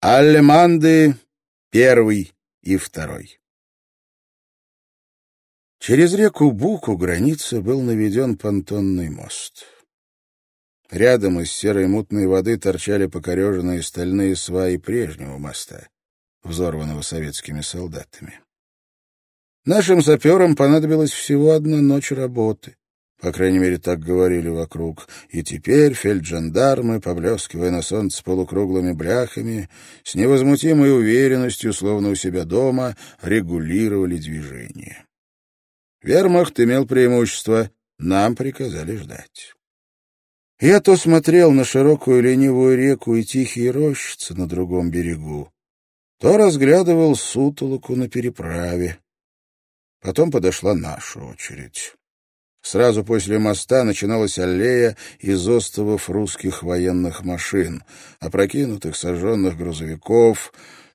Аллеманды первый и второй. Через реку Буку границы был наведен понтонный мост. Рядом из серой мутной воды торчали покореженные стальные сваи прежнего моста, взорванного советскими солдатами. Нашим саперам понадобилась всего одна ночь работы. По крайней мере, так говорили вокруг. И теперь фельджандармы, поблескивая на солнце полукруглыми бляхами, с невозмутимой уверенностью, словно у себя дома, регулировали движение. Вермахт имел преимущество, нам приказали ждать. Я то смотрел на широкую ленивую реку и тихие рощицы на другом берегу, то разглядывал сутолоку на переправе. Потом подошла наша очередь. Сразу после моста начиналась аллея из остовов русских военных машин, опрокинутых сожженных грузовиков,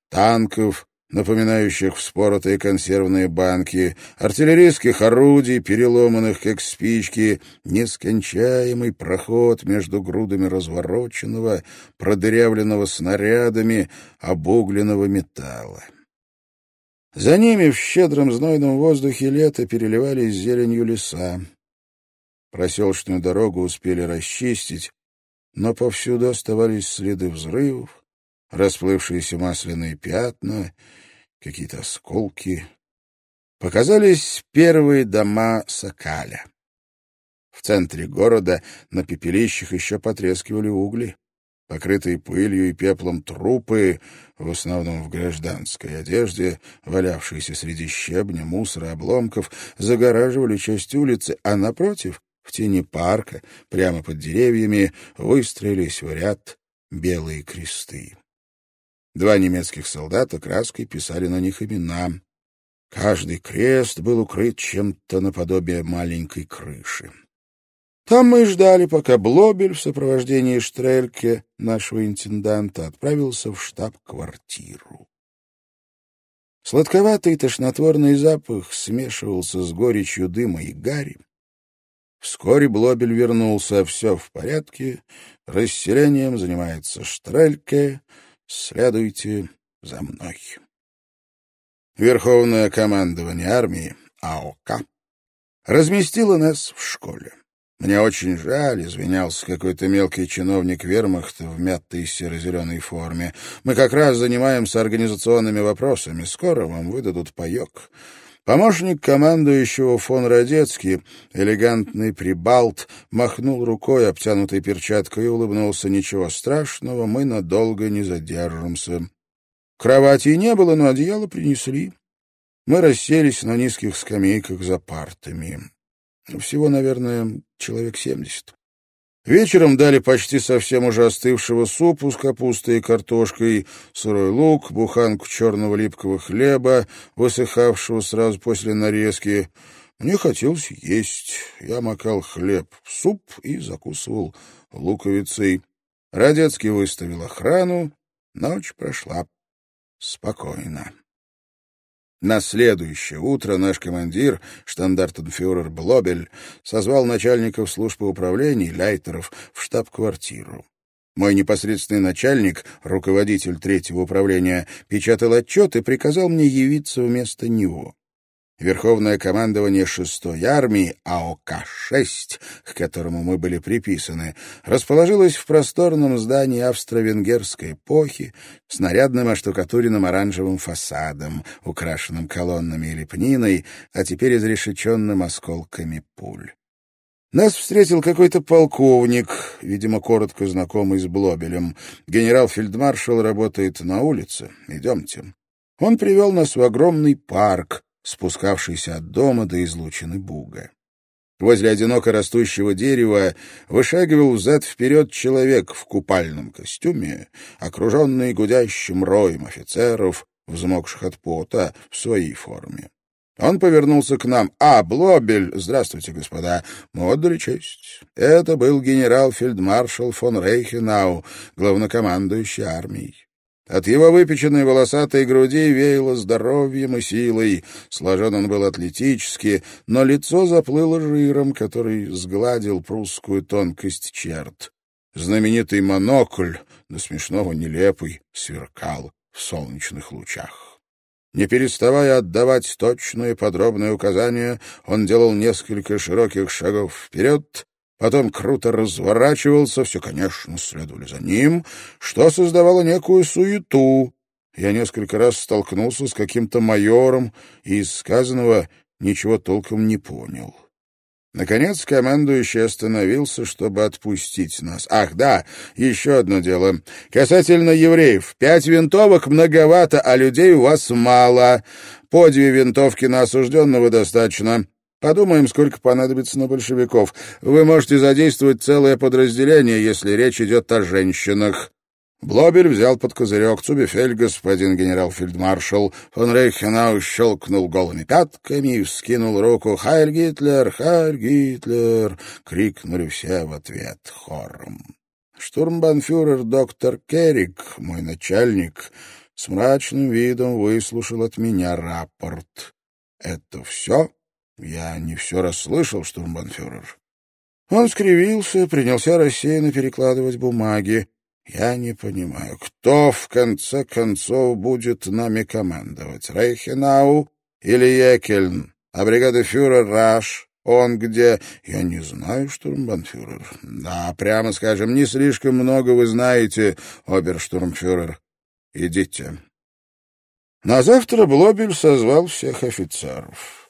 танков, напоминающих вспоротые консервные банки, артиллерийских орудий, переломанных как спички, нескончаемый проход между грудами развороченного, продырявленного снарядами, обугленного металла. За ними в щедром знойном воздухе лета переливались зеленью леса. Проселочную дорогу успели расчистить, но повсюду оставались следы взрывов, расплывшиеся масляные пятна, какие-то осколки. Показались первые дома Сокаля. В центре города на пепелищах еще потрескивали угли. Покрытые пылью и пеплом трупы, в основном в гражданской одежде, валявшиеся среди щебня, мусора, обломков, загораживали часть улицы, а напротив, в тени парка, прямо под деревьями, выстроились в ряд белые кресты. Два немецких солдата краской писали на них имена. Каждый крест был укрыт чем-то наподобие маленькой крыши. Там мы и ждали, пока Блобель в сопровождении Штрельке, нашего интенданта, отправился в штаб-квартиру. Сладковатый тошнотворный запах смешивался с горечью дыма и гари. Вскоре Блобель вернулся, все в порядке, расселением занимается Штрельке, следуйте за мной. Верховное командование армии, АОК, разместило нас в школе. Мне очень жаль, извинялся какой-то мелкий чиновник вермахта в мятой серо-зеленой форме. Мы как раз занимаемся организационными вопросами. Скоро вам выдадут паек. Помощник командующего фон Радецкий, элегантный прибалт, махнул рукой, обтянутой перчаткой, и улыбнулся. «Ничего страшного, мы надолго не задержимся». Кровати не было, но одеяло принесли. Мы расселись на низких скамейках за партами. Всего, наверное, человек семьдесят. Вечером дали почти совсем уже остывшего супу с капустой и картошкой, сырой лук, буханку черного липкого хлеба, высыхавшего сразу после нарезки. Мне хотелось есть. Я макал хлеб в суп и закусывал луковицей. Радецкий выставил охрану. Ночь прошла спокойно. На следующее утро наш командир, штандартенфюрер Блобель, созвал начальников службы управления, Ляйтеров, в штаб-квартиру. Мой непосредственный начальник, руководитель третьего управления, печатал отчет и приказал мне явиться вместо него. Верховное командование 6-й армии АОК-6, к которому мы были приписаны, расположилось в просторном здании австро-венгерской эпохи с нарядным оштукатуренным оранжевым фасадом, украшенным колоннами и лепниной, а теперь изрешеченным осколками пуль. Нас встретил какой-то полковник, видимо, коротко знакомый с Блобелем. Генерал-фельдмаршал работает на улице. Идемте. Он привел нас в огромный парк, спускавшийся от дома до излучины буга. Возле одиноко растущего дерева вышагивал взад-вперед человек в купальном костюме, окруженный гудящим роем офицеров, взмокших от пота, в своей форме. Он повернулся к нам. «А, Блобель! Здравствуйте, господа! Мы отдали честь. Это был генерал-фельдмаршал фон Рейхенау, главнокомандующий армией. От его выпеченной волосатой груди веяло здоровьем и силой. Сложен он был атлетически, но лицо заплыло жиром, который сгладил прусскую тонкость черт. Знаменитый монокль, до смешного нелепый, сверкал в солнечных лучах. Не переставая отдавать точные подробные указания, он делал несколько широких шагов вперед, потом круто разворачивался, все, конечно, следовали за ним, что создавало некую суету. Я несколько раз столкнулся с каким-то майором и из сказанного ничего толком не понял. Наконец командующий остановился, чтобы отпустить нас. Ах, да, еще одно дело. Касательно евреев. Пять винтовок многовато, а людей у вас мало. По две винтовки на осужденного достаточно. Подумаем, сколько понадобится на большевиков. Вы можете задействовать целое подразделение, если речь идет о женщинах. Блобель взял под козырек Цубефель, господин генерал-фельдмаршал. Фон Рейхенау щелкнул голыми пятками и вскинул руку. «Хайль Гитлер! Хайль Гитлер!» — крикнули все в ответ хором. Штурмбанфюрер доктор Керрик, мой начальник, с мрачным видом выслушал от меня рапорт. «Это все?» Я не все расслышал, штурмбанфюрер. Он скривился, принялся рассеянно перекладывать бумаги. Я не понимаю, кто в конце концов будет нами командовать? Рейхенау или Екельн? А бригада фюрер Раш? Он где? Я не знаю, штурмбанфюрер. Да, прямо скажем, не слишком много вы знаете, оберштурмфюрер. Идите. На завтра Блобель созвал всех офицеров.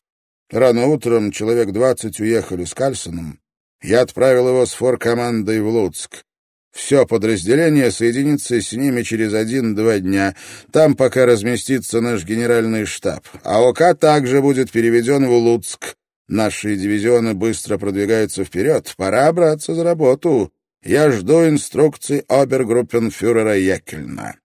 Рано утром человек двадцать уехали с Кальсоном. Я отправил его с форкомандой в Луцк. Все подразделение соединится с ними через один-два дня. Там пока разместится наш генеральный штаб. АОК также будет переведен в Луцк. Наши дивизионы быстро продвигаются вперед. Пора браться за работу. Я жду инструкций обергруппенфюрера Якельна.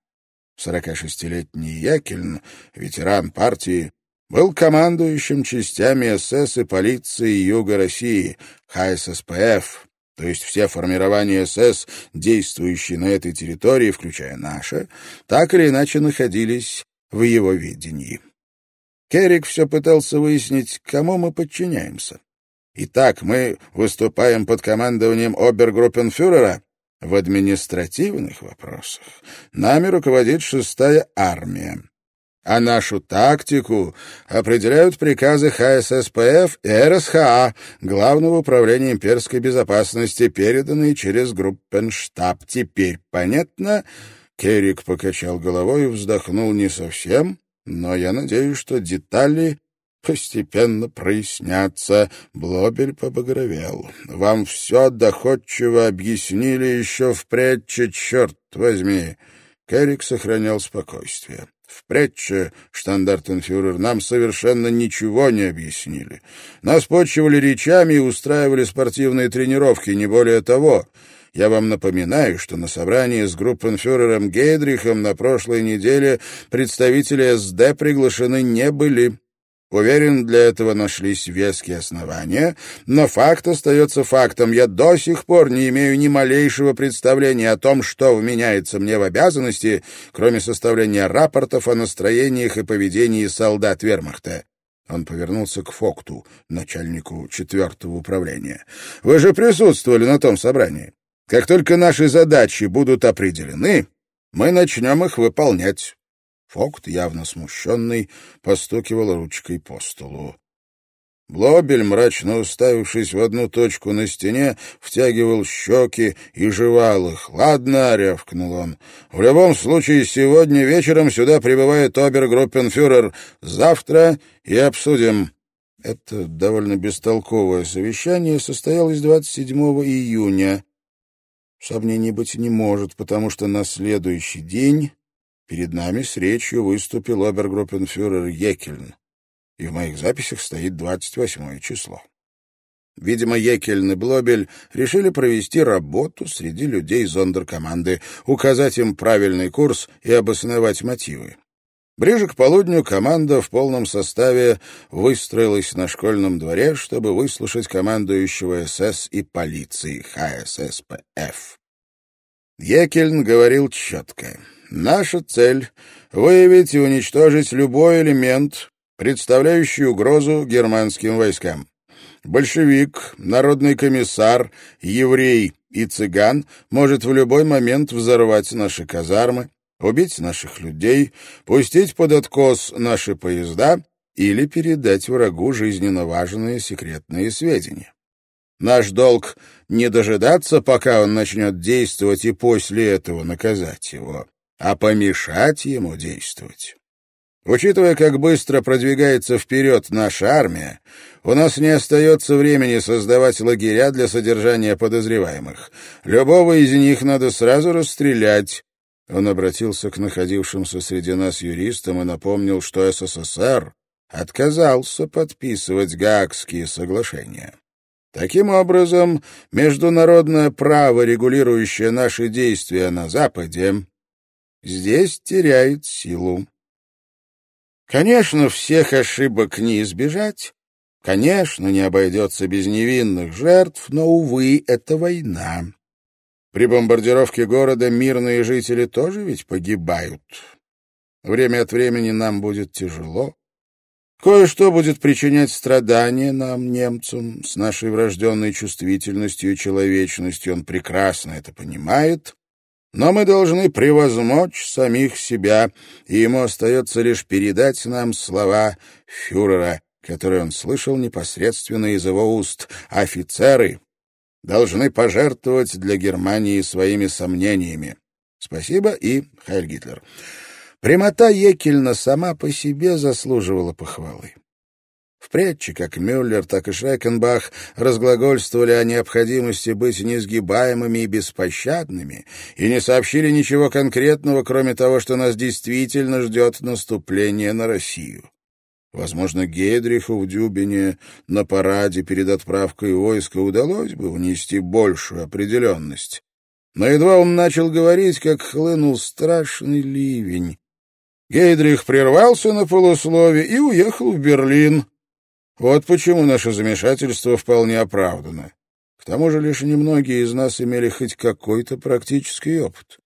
46-летний Якельн, ветеран партии, был командующим частями СС и полиции Юга России, ХССПФ, то есть все формирования СС, действующие на этой территории, включая наше, так или иначе находились в его видении. Керрик все пытался выяснить, кому мы подчиняемся. Итак, мы выступаем под командованием обергруппенфюрера в административных вопросах. Нами руководит шестая армия а нашу тактику определяют приказы ХССПФ и РСХА, Главного управления имперской безопасности, переданные через Группенштаб. Теперь понятно?» Керрик покачал головой и вздохнул не совсем, но я надеюсь, что детали постепенно прояснятся. Блобель побагровел. «Вам все доходчиво объяснили еще впредь, черт возьми!» Керрик сохранял спокойствие. Впредь штандартенфюрер, нам совершенно ничего не объяснили. Нас почивали речами и устраивали спортивные тренировки, не более того. Я вам напоминаю, что на собрании с группенфюрером Гейдрихом на прошлой неделе представители СД приглашены не были. Уверен, для этого нашлись веские основания, но факт остается фактом. Я до сих пор не имею ни малейшего представления о том, что вменяется мне в обязанности, кроме составления рапортов о настроениях и поведении солдат вермахта. Он повернулся к Фокту, начальнику четвертого управления. «Вы же присутствовали на том собрании. Как только наши задачи будут определены, мы начнем их выполнять. Фокт, явно смущенный, постукивал ручкой по столу. Блобель, мрачно уставившись в одну точку на стене, втягивал щеки и жевал их. «Ладно», — рявкнул он, — «в любом случае сегодня вечером сюда прибывает обергруппенфюрер. Завтра и обсудим». Это довольно бестолковое совещание состоялось 27 июня. Сомнений быть не может, потому что на следующий день Перед нами с речью выступил обергруппенфюрер Екельн, и в моих записях стоит 28 число. Видимо, Екельн и Блобель решили провести работу среди людей зондеркоманды, указать им правильный курс и обосновать мотивы. Ближе к полудню команда в полном составе выстроилась на школьном дворе, чтобы выслушать командующего СС и полиции ХССПФ. Екельн говорил четко. Наша цель — выявить и уничтожить любой элемент, представляющий угрозу германским войскам. большевик, народный комиссар, еврей и цыган может в любой момент взорвать наши казармы, убить наших людей, пустить под откос наши поезда или передать врагу жизненно важные секретные сведения. Наш долг — не дожидаться, пока он начнет действовать, и после этого наказать его, а помешать ему действовать. Учитывая, как быстро продвигается вперед наша армия, у нас не остается времени создавать лагеря для содержания подозреваемых. Любого из них надо сразу расстрелять. Он обратился к находившимся среди нас юристам и напомнил, что СССР отказался подписывать Гаагские соглашения. Таким образом, международное право, регулирующее наши действия на Западе, здесь теряет силу. Конечно, всех ошибок не избежать. Конечно, не обойдется без невинных жертв, но, увы, это война. При бомбардировке города мирные жители тоже ведь погибают. Время от времени нам будет тяжело. Кое-что будет причинять страдания нам, немцам, с нашей врожденной чувствительностью и человечностью. Он прекрасно это понимает. Но мы должны превозмочь самих себя, и ему остается лишь передать нам слова фюрера, которые он слышал непосредственно из его уст. Офицеры должны пожертвовать для Германии своими сомнениями. Спасибо и Хайль Гитлер. Прямота Екельна сама по себе заслуживала похвалы. Впредь, как Мюллер, так и Шрекенбах разглагольствовали о необходимости быть несгибаемыми и беспощадными и не сообщили ничего конкретного, кроме того, что нас действительно ждет наступление на Россию. Возможно, Гейдриху в Дюбине на параде перед отправкой войска удалось бы внести большую определенность. Но едва он начал говорить, как хлынул страшный ливень. Гейдрих прервался на полуслове и уехал в Берлин, вот почему наше замешательство вполне оправдано. К тому же лишь немногие из нас имели хоть какой-то практический опыт.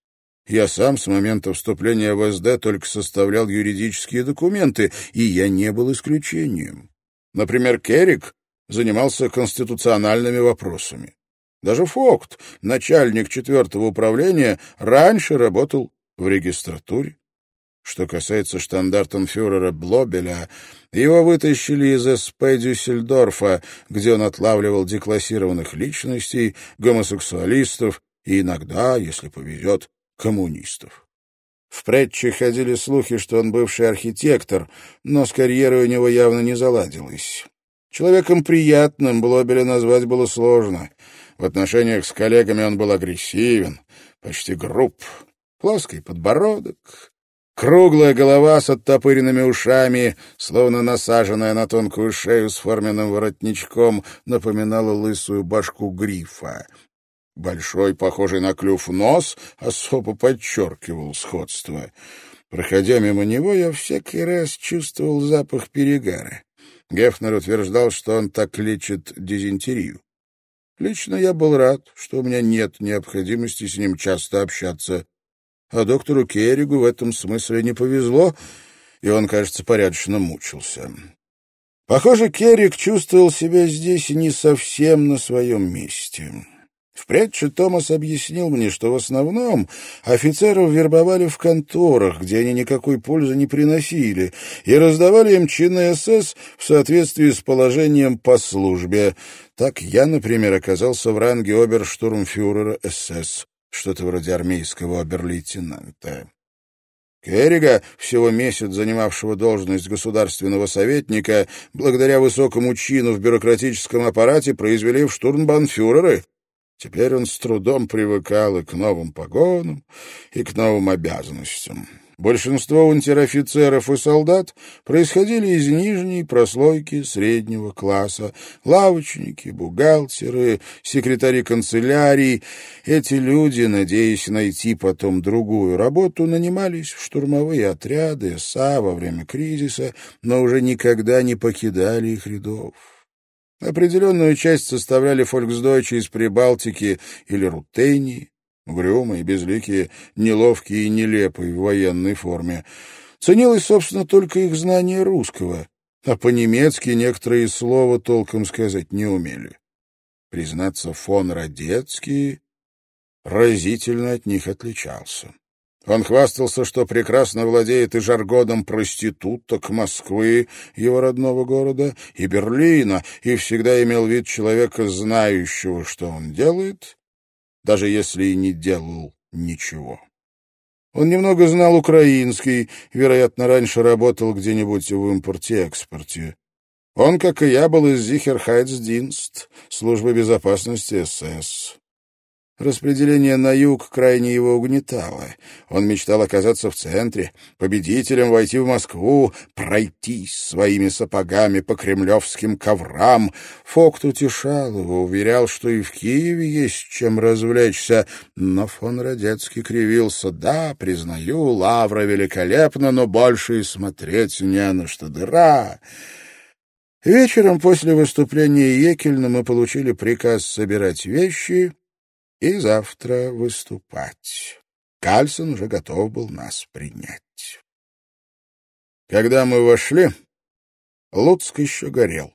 Я сам с момента вступления в СД только составлял юридические документы, и я не был исключением. Например, Керрик занимался конституциональными вопросами. Даже Фокт, начальник четвертого управления, раньше работал в регистратуре. Что касается штандартенфюрера Блобеля, его вытащили из СП Дюссельдорфа, где он отлавливал деклассированных личностей, гомосексуалистов и иногда, если повезет, коммунистов. В Претче ходили слухи, что он бывший архитектор, но с карьерой у него явно не заладилось. Человеком приятным Блобеля назвать было сложно. В отношениях с коллегами он был агрессивен, почти груб. Плоский подбородок, Круглая голова с оттопыренными ушами, словно насаженная на тонкую шею с форменным воротничком, напоминала лысую башку грифа. Большой, похожий на клюв нос, особо подчеркивал сходство. Проходя мимо него, я всякий раз чувствовал запах перегара. Гефнер утверждал, что он так лечит дизентерию. Лично я был рад, что у меня нет необходимости с ним часто общаться а доктору Керригу в этом смысле не повезло, и он, кажется, порядочно мучился. Похоже, Керриг чувствовал себя здесь не совсем на своем месте. Впредь же Томас объяснил мне, что в основном офицеров вербовали в конторах, где они никакой пользы не приносили, и раздавали им чины СС в соответствии с положением по службе. Так я, например, оказался в ранге оберштурмфюрера СС что-то вроде армейского обер-лейтенанта. Керрига, всего месяц занимавшего должность государственного советника, благодаря высокому чину в бюрократическом аппарате произвели в штурмбанфюреры. Теперь он с трудом привыкал и к новым погонам, и к новым обязанностям. Большинство унтер-офицеров и солдат происходили из нижней прослойки среднего класса. Лавочники, бухгалтеры, секретари канцелярий. Эти люди, надеясь найти потом другую работу, нанимались в штурмовые отряды СА во время кризиса, но уже никогда не покидали их рядов. Определенную часть составляли фольксдойчи из Прибалтики или Рутении, угрюмые, безликие, неловкие и нелепые в военной форме. Ценилось, собственно, только их знание русского. а по-немецки некоторые слова толком сказать не умели. Признаться, фон Радецкий разительно от них отличался. Он хвастался, что прекрасно владеет и жаргоном проституток Москвы, его родного города, и Берлина, и всегда имел вид человека, знающего, что он делает, даже если и не делал ничего. Он немного знал украинский, вероятно, раньше работал где-нибудь в импорте-экспорте. Он, как и я, был из Зихерхайцдинст, службы безопасности СС. Распределение на юг крайне его угнетало. Он мечтал оказаться в центре, победителем войти в Москву, пройтись своими сапогами по кремлевским коврам. Фокт утешал его, уверял, что и в Киеве есть чем развлечься. Но фон Радецкий кривился. «Да, признаю, лавра великолепна, но больше и смотреть не на что. Дыра!» Вечером после выступления Екельна мы получили приказ собирать вещи и завтра выступать. Кальсон уже готов был нас принять. Когда мы вошли, Луцк еще горел.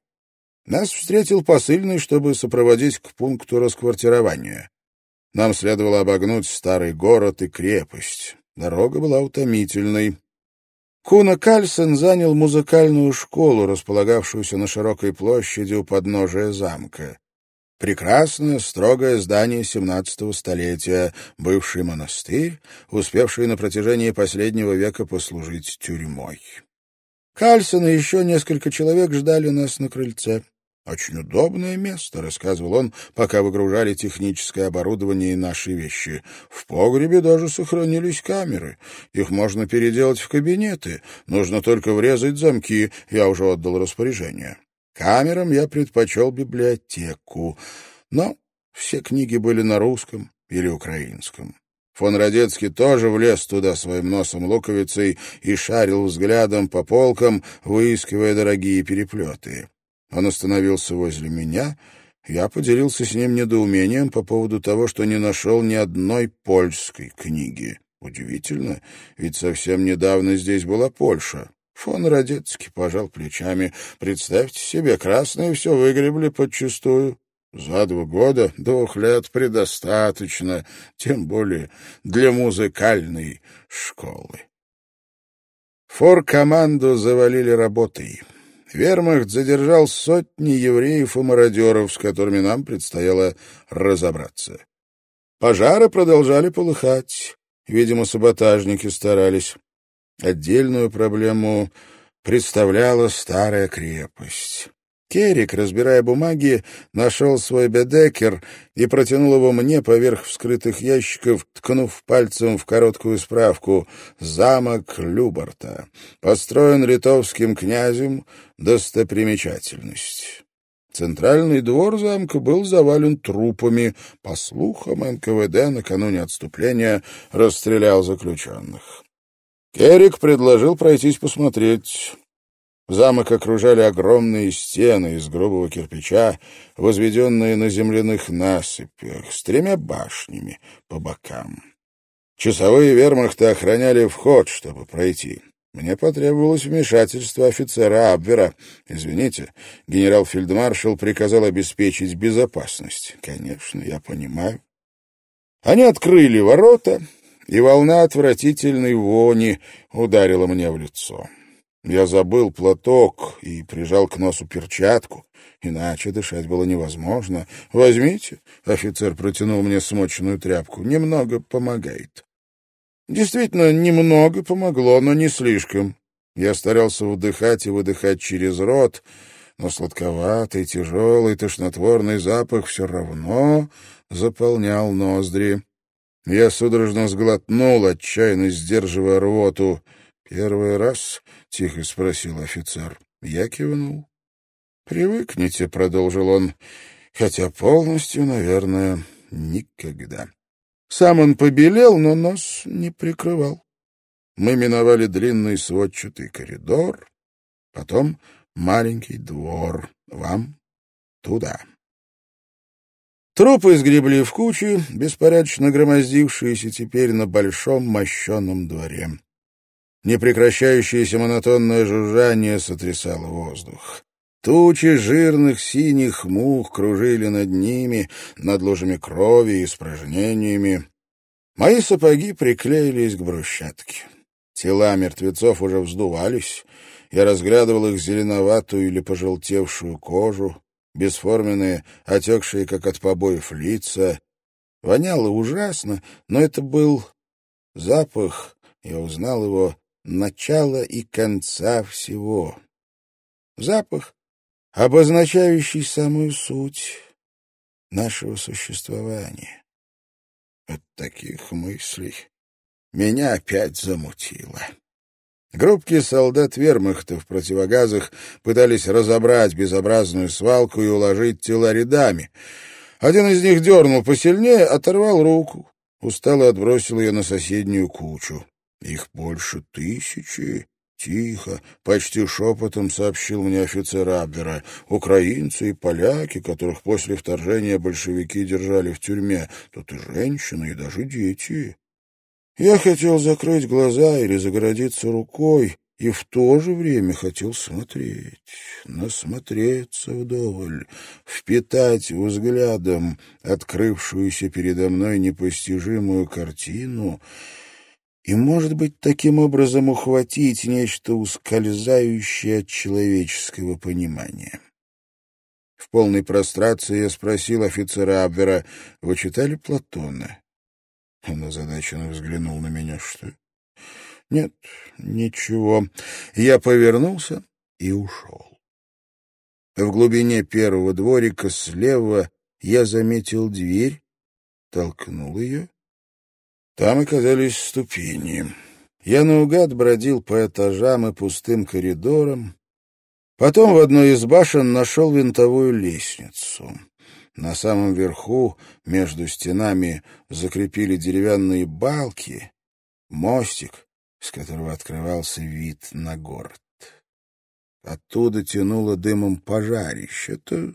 Нас встретил посыльный, чтобы сопроводить к пункту расквартирования. Нам следовало обогнуть старый город и крепость. Дорога была утомительной. Куна Кальсон занял музыкальную школу, располагавшуюся на широкой площади у подножия замка. Прекрасное, строгое здание XVII столетия, бывший монастырь, успевший на протяжении последнего века послужить тюрьмой. Кальсон и еще несколько человек ждали нас на крыльце. «Очень удобное место», — рассказывал он, пока выгружали техническое оборудование и наши вещи. «В погребе даже сохранились камеры. Их можно переделать в кабинеты. Нужно только врезать замки. Я уже отдал распоряжение». Камерам я предпочел библиотеку, но все книги были на русском или украинском. Фон Радецкий тоже влез туда своим носом луковицей и шарил взглядом по полкам, выискивая дорогие переплеты. Он остановился возле меня, я поделился с ним недоумением по поводу того, что не нашел ни одной польской книги. Удивительно, ведь совсем недавно здесь была Польша. Фон Радецкий пожал плечами. Представьте себе, красные все выгребли подчистую. За два года, двух лет предостаточно, тем более для музыкальной школы. Фор-команду завалили работой. Вермахт задержал сотни евреев и мародеров, с которыми нам предстояло разобраться. Пожары продолжали полыхать. Видимо, саботажники старались. Отдельную проблему представляла старая крепость. Керик, разбирая бумаги, нашел свой бедекер и протянул его мне поверх вскрытых ящиков, ткнув пальцем в короткую справку «Замок Любарта. Построен литовским князем. Достопримечательность». Центральный двор замка был завален трупами. По слухам, НКВД накануне отступления расстрелял заключенных. Эрик предложил пройтись посмотреть. Замок окружали огромные стены из грубого кирпича, возведенные на земляных насыпях, с тремя башнями по бокам. Часовые вермахта охраняли вход, чтобы пройти. Мне потребовалось вмешательство офицера Абвера. Извините, генерал-фельдмаршал приказал обеспечить безопасность. Конечно, я понимаю. Они открыли ворота, и волна отвратительной вони ударила мне в лицо. Я забыл платок и прижал к носу перчатку, иначе дышать было невозможно. «Возьмите», — офицер протянул мне смоченную тряпку, — «немного помогает». Действительно, немного помогло, но не слишком. Я старался вдыхать и выдыхать через рот, но сладковатый, тяжелый, тошнотворный запах все равно заполнял ноздри. Я судорожно сглотнул, отчаянно сдерживая рвоту. «Первый раз?» — тихо спросил офицер. Я кивнул. «Привыкните», — продолжил он, — «хотя полностью, наверное, никогда». Сам он побелел, но нос не прикрывал. Мы миновали длинный сводчатый коридор, потом маленький двор. Вам туда. Трупы сгребли в кучи, беспорядочно громоздившиеся теперь на большом мощеном дворе. Непрекращающееся монотонное жужжание сотрясало воздух. Тучи жирных синих мух кружили над ними, над ложами крови и испражнениями. Мои сапоги приклеились к брусчатке. Тела мертвецов уже вздувались. Я разглядывал их зеленоватую или пожелтевшую кожу, бесформенные, отекшие, как от побоев, лица. Воняло ужасно, но это был запах, я узнал его, начала и конца всего. Запах, обозначающий самую суть нашего существования. От таких мыслей меня опять замутило. Группки солдат вермахта в противогазах пытались разобрать безобразную свалку и уложить тела рядами. Один из них дернул посильнее, оторвал руку, устало отбросил ее на соседнюю кучу. Их больше тысячи. Тихо, почти шепотом сообщил мне офицер Абвера. Украинцы и поляки, которых после вторжения большевики держали в тюрьме, тут и женщины, и даже дети. Я хотел закрыть глаза или загородиться рукой, и в то же время хотел смотреть, насмотреться вдоволь, впитать взглядом открывшуюся передо мной непостижимую картину — и, может быть, таким образом ухватить нечто ускользающее от человеческого понимания. В полной прострации я спросил офицера Абвера, «Вы читали Платона?» Он озадаченно взглянул на меня. «Что?» «Нет, ничего». Я повернулся и ушел. В глубине первого дворика слева я заметил дверь, толкнул ее там оказались ступени. Я наугад бродил по этажам и пустым коридорам. Потом в одной из башен нашел винтовую лестницу. На самом верху, между стенами, закрепили деревянные балки, мостик, с которого открывался вид на город. Оттуда тянуло дымом пожарище. Это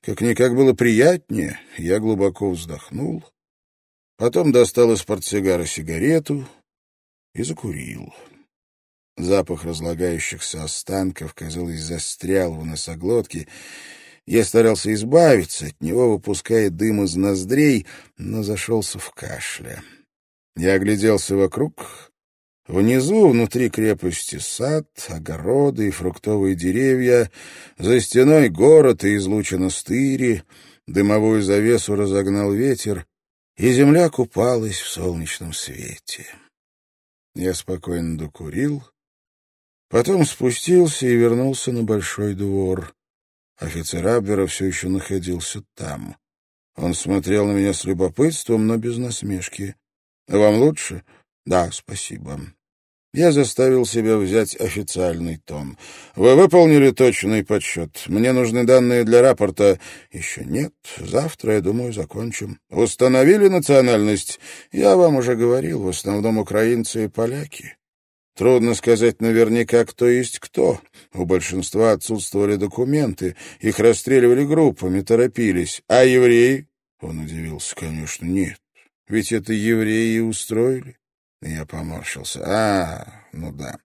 как-никак было приятнее. Я глубоко вздохнул Потом достал из портсигара сигарету и закурил. Запах разлагающихся останков, казалось, застрял в носоглотке. Я старался избавиться от него, выпуская дым из ноздрей, но зашелся в кашле. Я огляделся вокруг. Внизу, внутри крепости, сад, огороды и фруктовые деревья. За стеной город и излучено стыри. Дымовую завесу разогнал ветер и земля купалась в солнечном свете. Я спокойно докурил, потом спустился и вернулся на большой двор. Офицер Абвера все еще находился там. Он смотрел на меня с любопытством, но без насмешки. «Вам лучше?» «Да, спасибо». Я заставил себя взять официальный тон. «Вы выполнили точный подсчет. Мне нужны данные для рапорта». «Еще нет. Завтра, я думаю, закончим». «Установили национальность?» «Я вам уже говорил. В основном украинцы и поляки». Трудно сказать наверняка, кто есть кто. У большинства отсутствовали документы, их расстреливали группами, торопились. А евреи? Он удивился, конечно, нет. Ведь это евреи устроили. Я поморщился. А, ну да.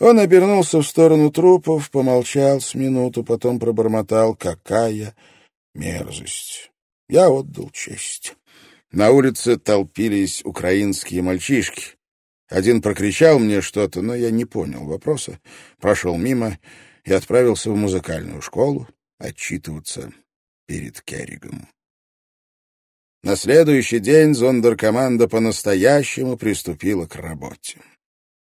Он обернулся в сторону трупов, помолчал с минуту, потом пробормотал. Какая мерзость! Я отдал честь. На улице толпились украинские мальчишки. Один прокричал мне что-то, но я не понял вопроса. Прошел мимо и отправился в музыкальную школу отчитываться перед Керригом. На следующий день зондеркоманда по-настоящему приступила к работе.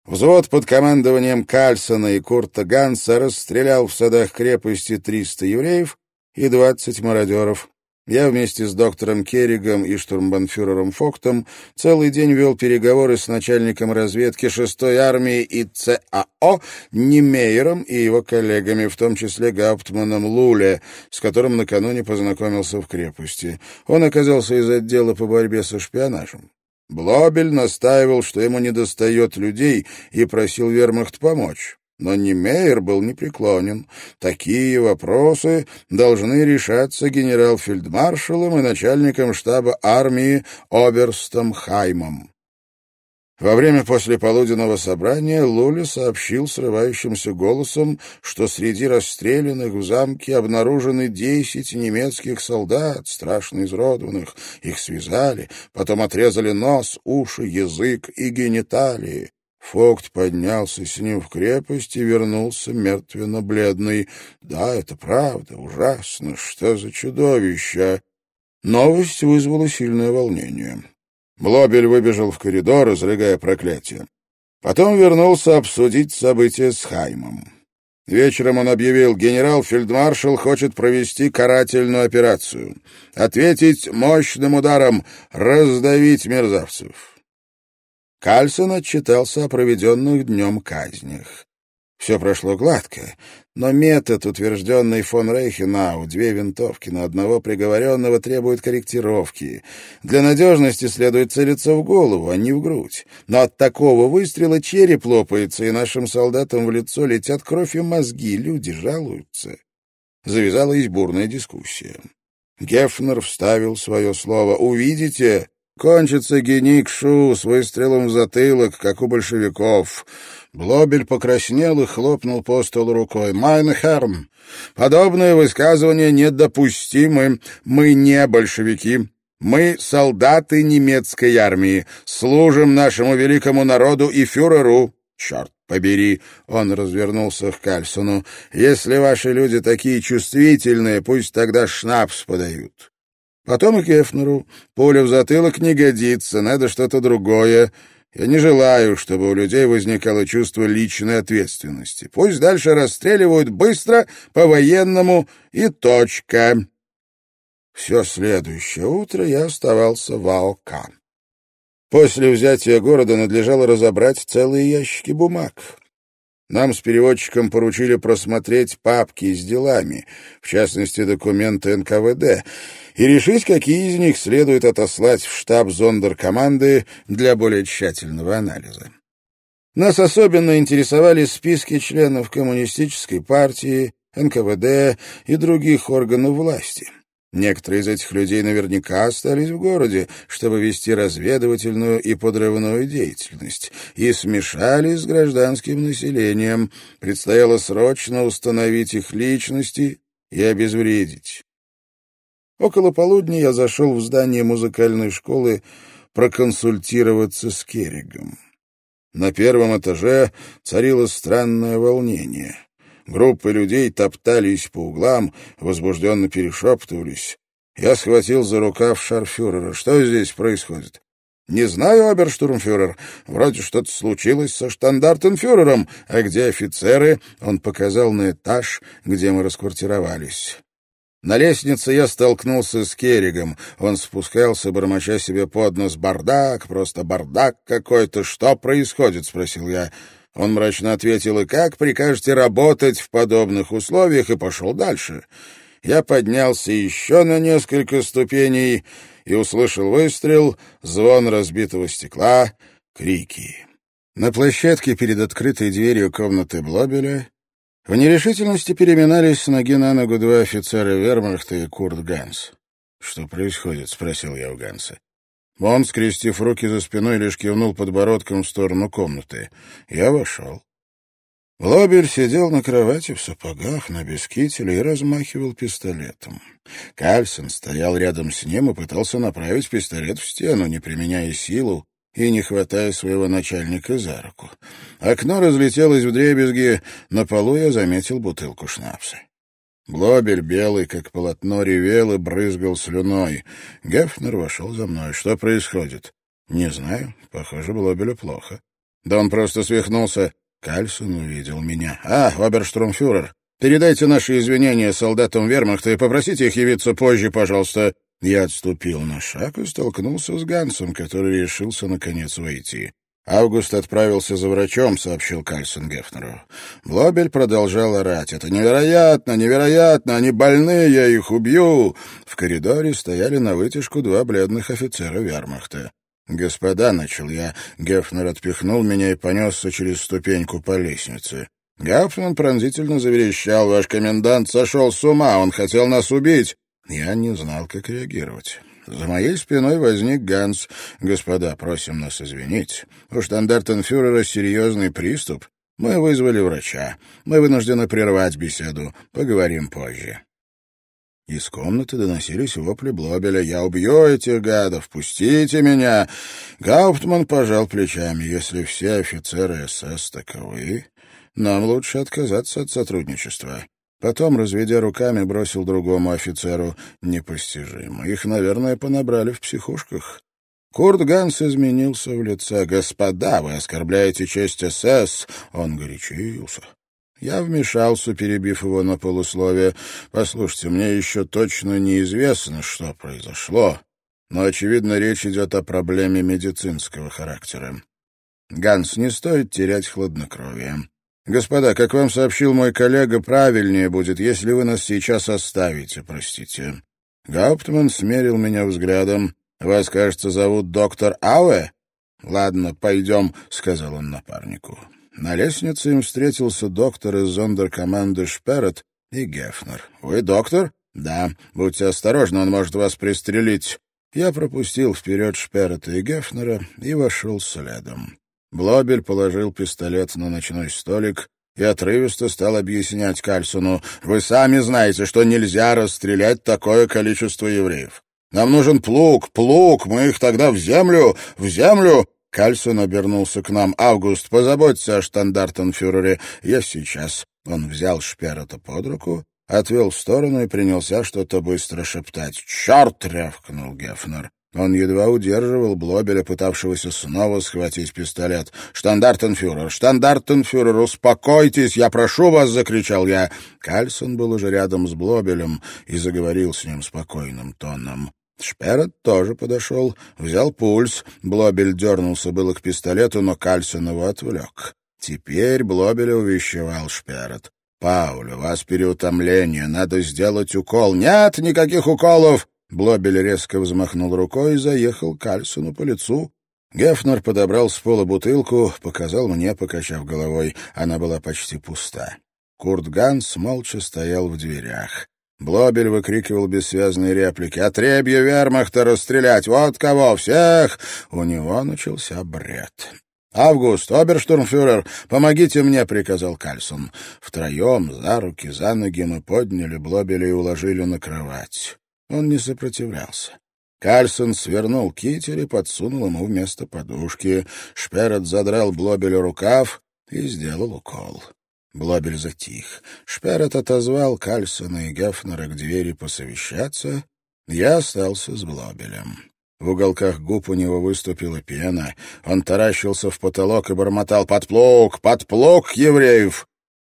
Взвод под командованием Кальсона и Курта Ганса расстрелял в садах крепости 300 евреев и 20 мародеров. Я вместе с доктором Керригом и штурмбанфюрером Фоктом целый день вел переговоры с начальником разведки 6-й армии и ЦАО Немейером и его коллегами, в том числе Гауптманом Луле, с которым накануне познакомился в крепости. Он оказался из отдела по борьбе со шпионажем. Блобель настаивал, что ему недостает людей, и просил вермахт помочь. Но Немейер был непреклонен. Такие вопросы должны решаться генерал-фельдмаршалом и начальником штаба армии Оберстом Хаймом. Во время послеполуденного собрания Лули сообщил срывающимся голосом, что среди расстрелянных в замке обнаружены десять немецких солдат, страшно изродованных. Их связали, потом отрезали нос, уши, язык и гениталии. Фокт поднялся с ним в крепость и вернулся мертвенно-бледный. Да, это правда, ужасно, что за чудовище! Новость вызвала сильное волнение. Блобель выбежал в коридор, изрыгая проклятие. Потом вернулся обсудить события с Хаймом. Вечером он объявил, генерал-фельдмаршал хочет провести карательную операцию. Ответить мощным ударом, раздавить мерзавцев. Кальсон отчитался о проведенных днем казнях. Все прошло гладко, но метод, утвержденный фон Рейхенау, две винтовки на одного приговоренного, требует корректировки. Для надежности следует целиться в голову, а не в грудь. Но от такого выстрела череп лопается, и нашим солдатам в лицо летят кровь и мозги, люди жалуются. Завязалась бурная дискуссия. Гефнер вставил свое слово. «Увидите, кончится Genickschuss, выстрелом в затылок, как у большевиков». Блобель покраснел и хлопнул по столу рукой. «Mein Herr, подобные высказывания недопустимы. Мы не большевики. Мы солдаты немецкой армии. Служим нашему великому народу и фюреру. Черт побери!» Он развернулся к Кальсону. «Если ваши люди такие чувствительные, пусть тогда шнапс подают». Потом и Кефнеру. Пуля в затылок не годится, надо что-то другое. Я не желаю, чтобы у людей возникало чувство личной ответственности. Пусть дальше расстреливают быстро, по-военному и точка. Все следующее утро я оставался в АОК. После взятия города надлежало разобрать целые ящики бумаг. Нам с переводчиком поручили просмотреть папки с делами, в частности, документы НКВД, и решить, какие из них следует отослать в штаб зондеркоманды для более тщательного анализа. Нас особенно интересовали списки членов Коммунистической партии, НКВД и других органов власти. Некоторые из этих людей наверняка остались в городе, чтобы вести разведывательную и подрывную деятельность, и смешались с гражданским населением. Предстояло срочно установить их личности и обезвредить. Около полудня я зашел в здание музыкальной школы проконсультироваться с Керригом. На первом этаже царило странное волнение. Группы людей топтались по углам, возбужденно перешептывались. Я схватил за рукав шарфюрера. Что здесь происходит? «Не знаю, оберштурмфюрер. Вроде что-то случилось со штандартенфюрером. А где офицеры?» Он показал на этаж, где мы расквартировались. На лестнице я столкнулся с Керригом. Он спускался, бормоча себе под нос. «Бардак, просто бардак какой-то. Что происходит?» — спросил я. Он мрачно ответил, и как прикажете работать в подобных условиях, и пошел дальше. Я поднялся еще на несколько ступеней и услышал выстрел, звон разбитого стекла, крики. На площадке перед открытой дверью комнаты Блобеля в нерешительности переминались с ноги на ногу два офицера вермахта и Курт Ганс. «Что происходит?» — спросил я у Ганса. Он, скрестив руки за спиной, лишь кивнул подбородком в сторону комнаты. Я вошел. Лобель сидел на кровати в сапогах, на бискителе и размахивал пистолетом. Кальсон стоял рядом с ним и пытался направить пистолет в стену, не применяя силу и не хватая своего начальника за руку. Окно разлетелось в дребезги, на полу я заметил бутылку шнапса. Глобель, белый, как полотно, ревел и брызгал слюной. Гефнер вошел за мной. Что происходит? Не знаю. Похоже, Глобелю плохо. Да он просто свихнулся. Кальсон увидел меня. А, оберштурмфюрер, передайте наши извинения солдатам вермахта и попросите их явиться позже, пожалуйста. Я отступил на шаг и столкнулся с Гансом, который решился, наконец, войти. «Август отправился за врачом», — сообщил Кальсон Гефнеру. Блобель продолжал орать. «Это невероятно, невероятно! Они больны, я их убью!» В коридоре стояли на вытяжку два бледных офицера вермахта. «Господа», — начал я, Гефнер отпихнул меня и понесся через ступеньку по лестнице. Гафман пронзительно заверещал. «Ваш комендант сошел с ума, он хотел нас убить!» Я не знал, как реагировать. За моей спиной возник Ганс. «Господа, просим нас извинить. У штандартенфюрера серьезный приступ. Мы вызвали врача. Мы вынуждены прервать беседу. Поговорим позже». Из комнаты доносились вопли Блобеля. «Я убью этих гадов! Пустите меня!» Гауптман пожал плечами. «Если все офицеры СС таковы, нам лучше отказаться от сотрудничества». Потом, разведя руками, бросил другому офицеру. Непостижимо. Их, наверное, понабрали в психушках. Курт Ганс изменился в лице. «Господа, вы оскорбляете честь СС!» Он горячился. Я вмешался, перебив его на полусловие. «Послушайте, мне еще точно неизвестно, что произошло, но, очевидно, речь идет о проблеме медицинского характера. Ганс, не стоит терять хладнокровие. Господа, как вам сообщил мой коллега, правильнее будет, если вы нас сейчас оставите, простите». Гауптман смерил меня взглядом. «Вас, кажется, зовут доктор Ауэ?» «Ладно, пойдем», — сказал он напарнику. На лестнице им встретился доктор из зондеркоманды Шперет и Гефнер. «Вы доктор?» «Да. Будьте осторожны, он может вас пристрелить». Я пропустил вперед Шперета и Гефнера и вошел следом. Блобель положил пистолет на ночной столик и отрывисто стал объяснять Кальсону, «Вы сами знаете, что нельзя расстрелять такое количество евреев. Нам нужен плуг, плуг, мы их тогда в землю, в землю!» Кальсон обернулся к нам. «Август, позаботься о штандартенфюрере. Я сейчас». Он взял Шперота под руку, отвел в сторону и принялся что-то быстро шептать. «Черт!» — рявкнул Гефнер. Он едва удерживал Блобеля, пытавшегося снова схватить пистолет. «Штандартенфюрер! Штандартенфюрер! Успокойтесь! Я прошу вас!» — закричал я. Кальсон был уже рядом с Блобелем и заговорил с ним спокойным тоном. Шперот тоже подошел, взял пульс. Блобель дернулся было к пистолету, но Кальсон его отвлек. Теперь Блобеля увещевал Шперот. «Пауль, у вас переутомление, надо сделать укол». «Нет никаких уколов!» Блобель резко взмахнул рукой и заехал Кальсону по лицу. Гефнер подобрал с пола бутылку, показал мне, покачав головой. Она была почти пуста. Курт Ганс молча стоял в дверях. Блобель выкрикивал бессвязные реплики. «Отребье вермахта расстрелять! Вот кого! Всех!» У него начался бред. «Август, оберштурмфюрер, помогите мне!» — приказал Кальсон. Втроем, за руки, за ноги мы подняли Блобеля и уложили на кровать. Он не сопротивлялся. Кальсон свернул китель и подсунул ему вместо подушки. Шперот задрал Блобелю рукав и сделал укол. Блобель затих. Шперот отозвал Кальсона и Гефнера к двери посовещаться. Я остался с Блобелем. В уголках губ у него выступила пена. Он таращился в потолок и бормотал «Подплуг! Подплуг, евреев!»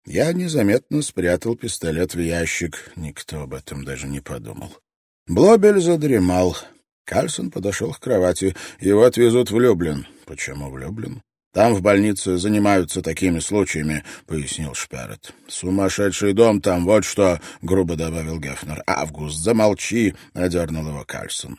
Я незаметно спрятал пистолет в ящик. Никто об этом даже не подумал. Блобель задремал. Кальсон подошел к кровати. Его отвезут в Люблин. Почему в Люблин? Там в больнице занимаются такими случаями, — пояснил Шперет. — Сумасшедший дом там, вот что, — грубо добавил Гефнер. — Август, замолчи, — одернул его Кальсон.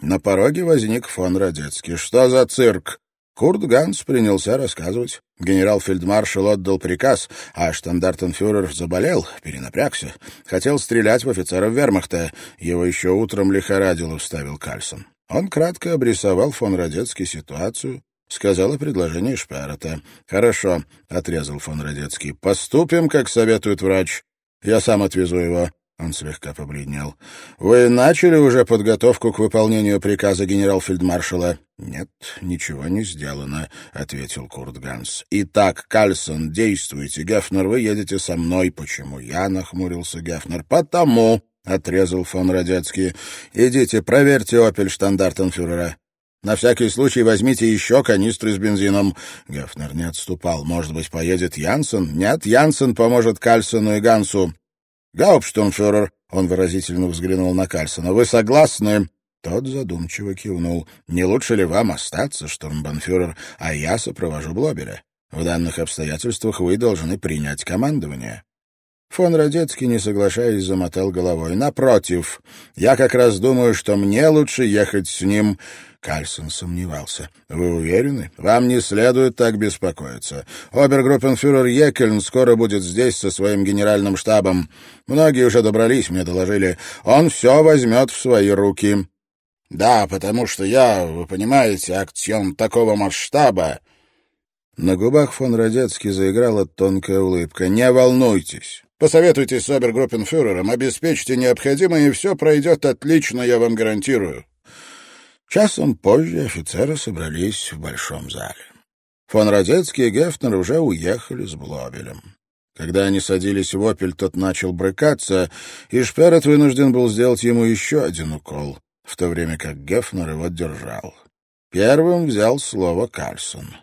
На пороге возник фон Радецкий. — Что за цирк? Курт Ганс принялся рассказывать. Генерал-фельдмаршал отдал приказ, а штандартенфюрер заболел, перенапрягся. Хотел стрелять в офицеров вермахта. Его еще утром лихорадило, вставил Кальсон. Он кратко обрисовал фон Радецкий ситуацию, сказала предложение Шперота. «Хорошо», — отрезал фон Радецкий. «Поступим, как советует врач. Я сам отвезу его». Он слегка побледнел. «Вы начали уже подготовку к выполнению приказа генерал-фельдмаршала?» «Нет, ничего не сделано», — ответил Курт Ганс. «Итак, Кальсон, действуйте. Гефнер, вы едете со мной». «Почему я?» — нахмурился Гефнер. «Потому», — отрезал фон Радецкий. «Идите, проверьте опель штандартенфюрера. На всякий случай возьмите еще канистры с бензином». Гефнер не отступал. «Может быть, поедет Янсен?» «Нет, Янсен поможет Кальсону и Гансу». «Гауптштурмфюрер», — он выразительно взглянул на Кальсона, — «вы согласны?» Тот задумчиво кивнул. «Не лучше ли вам остаться, штурмбанфюрер, а я сопровожу Блобеля? В данных обстоятельствах вы должны принять командование». Фон Радецкий, не соглашаясь, замотал головой. «Напротив, я как раз думаю, что мне лучше ехать с ним». Кальсон сомневался. «Вы уверены? Вам не следует так беспокоиться. Обергруппенфюрер Екельн скоро будет здесь со своим генеральным штабом. Многие уже добрались, мне доложили. Он все возьмет в свои руки». Да, потому что я, вы понимаете, акцион такого масштаба. На губах фон Радецкий заиграла тонкая улыбка. «Не волнуйтесь. Посоветуйтесь с обергруппенфюрером, обеспечьте необходимое, и все пройдет отлично, я вам гарантирую». Часом позже офицеры собрались в большом зале. Фон Радецкий и Гефнер уже уехали с Блобелем. Когда они садились в «Опель», тот начал брыкаться, и Шперет вынужден был сделать ему еще один укол, в то время как Гефнер его держал. Первым взял слово Кальсон.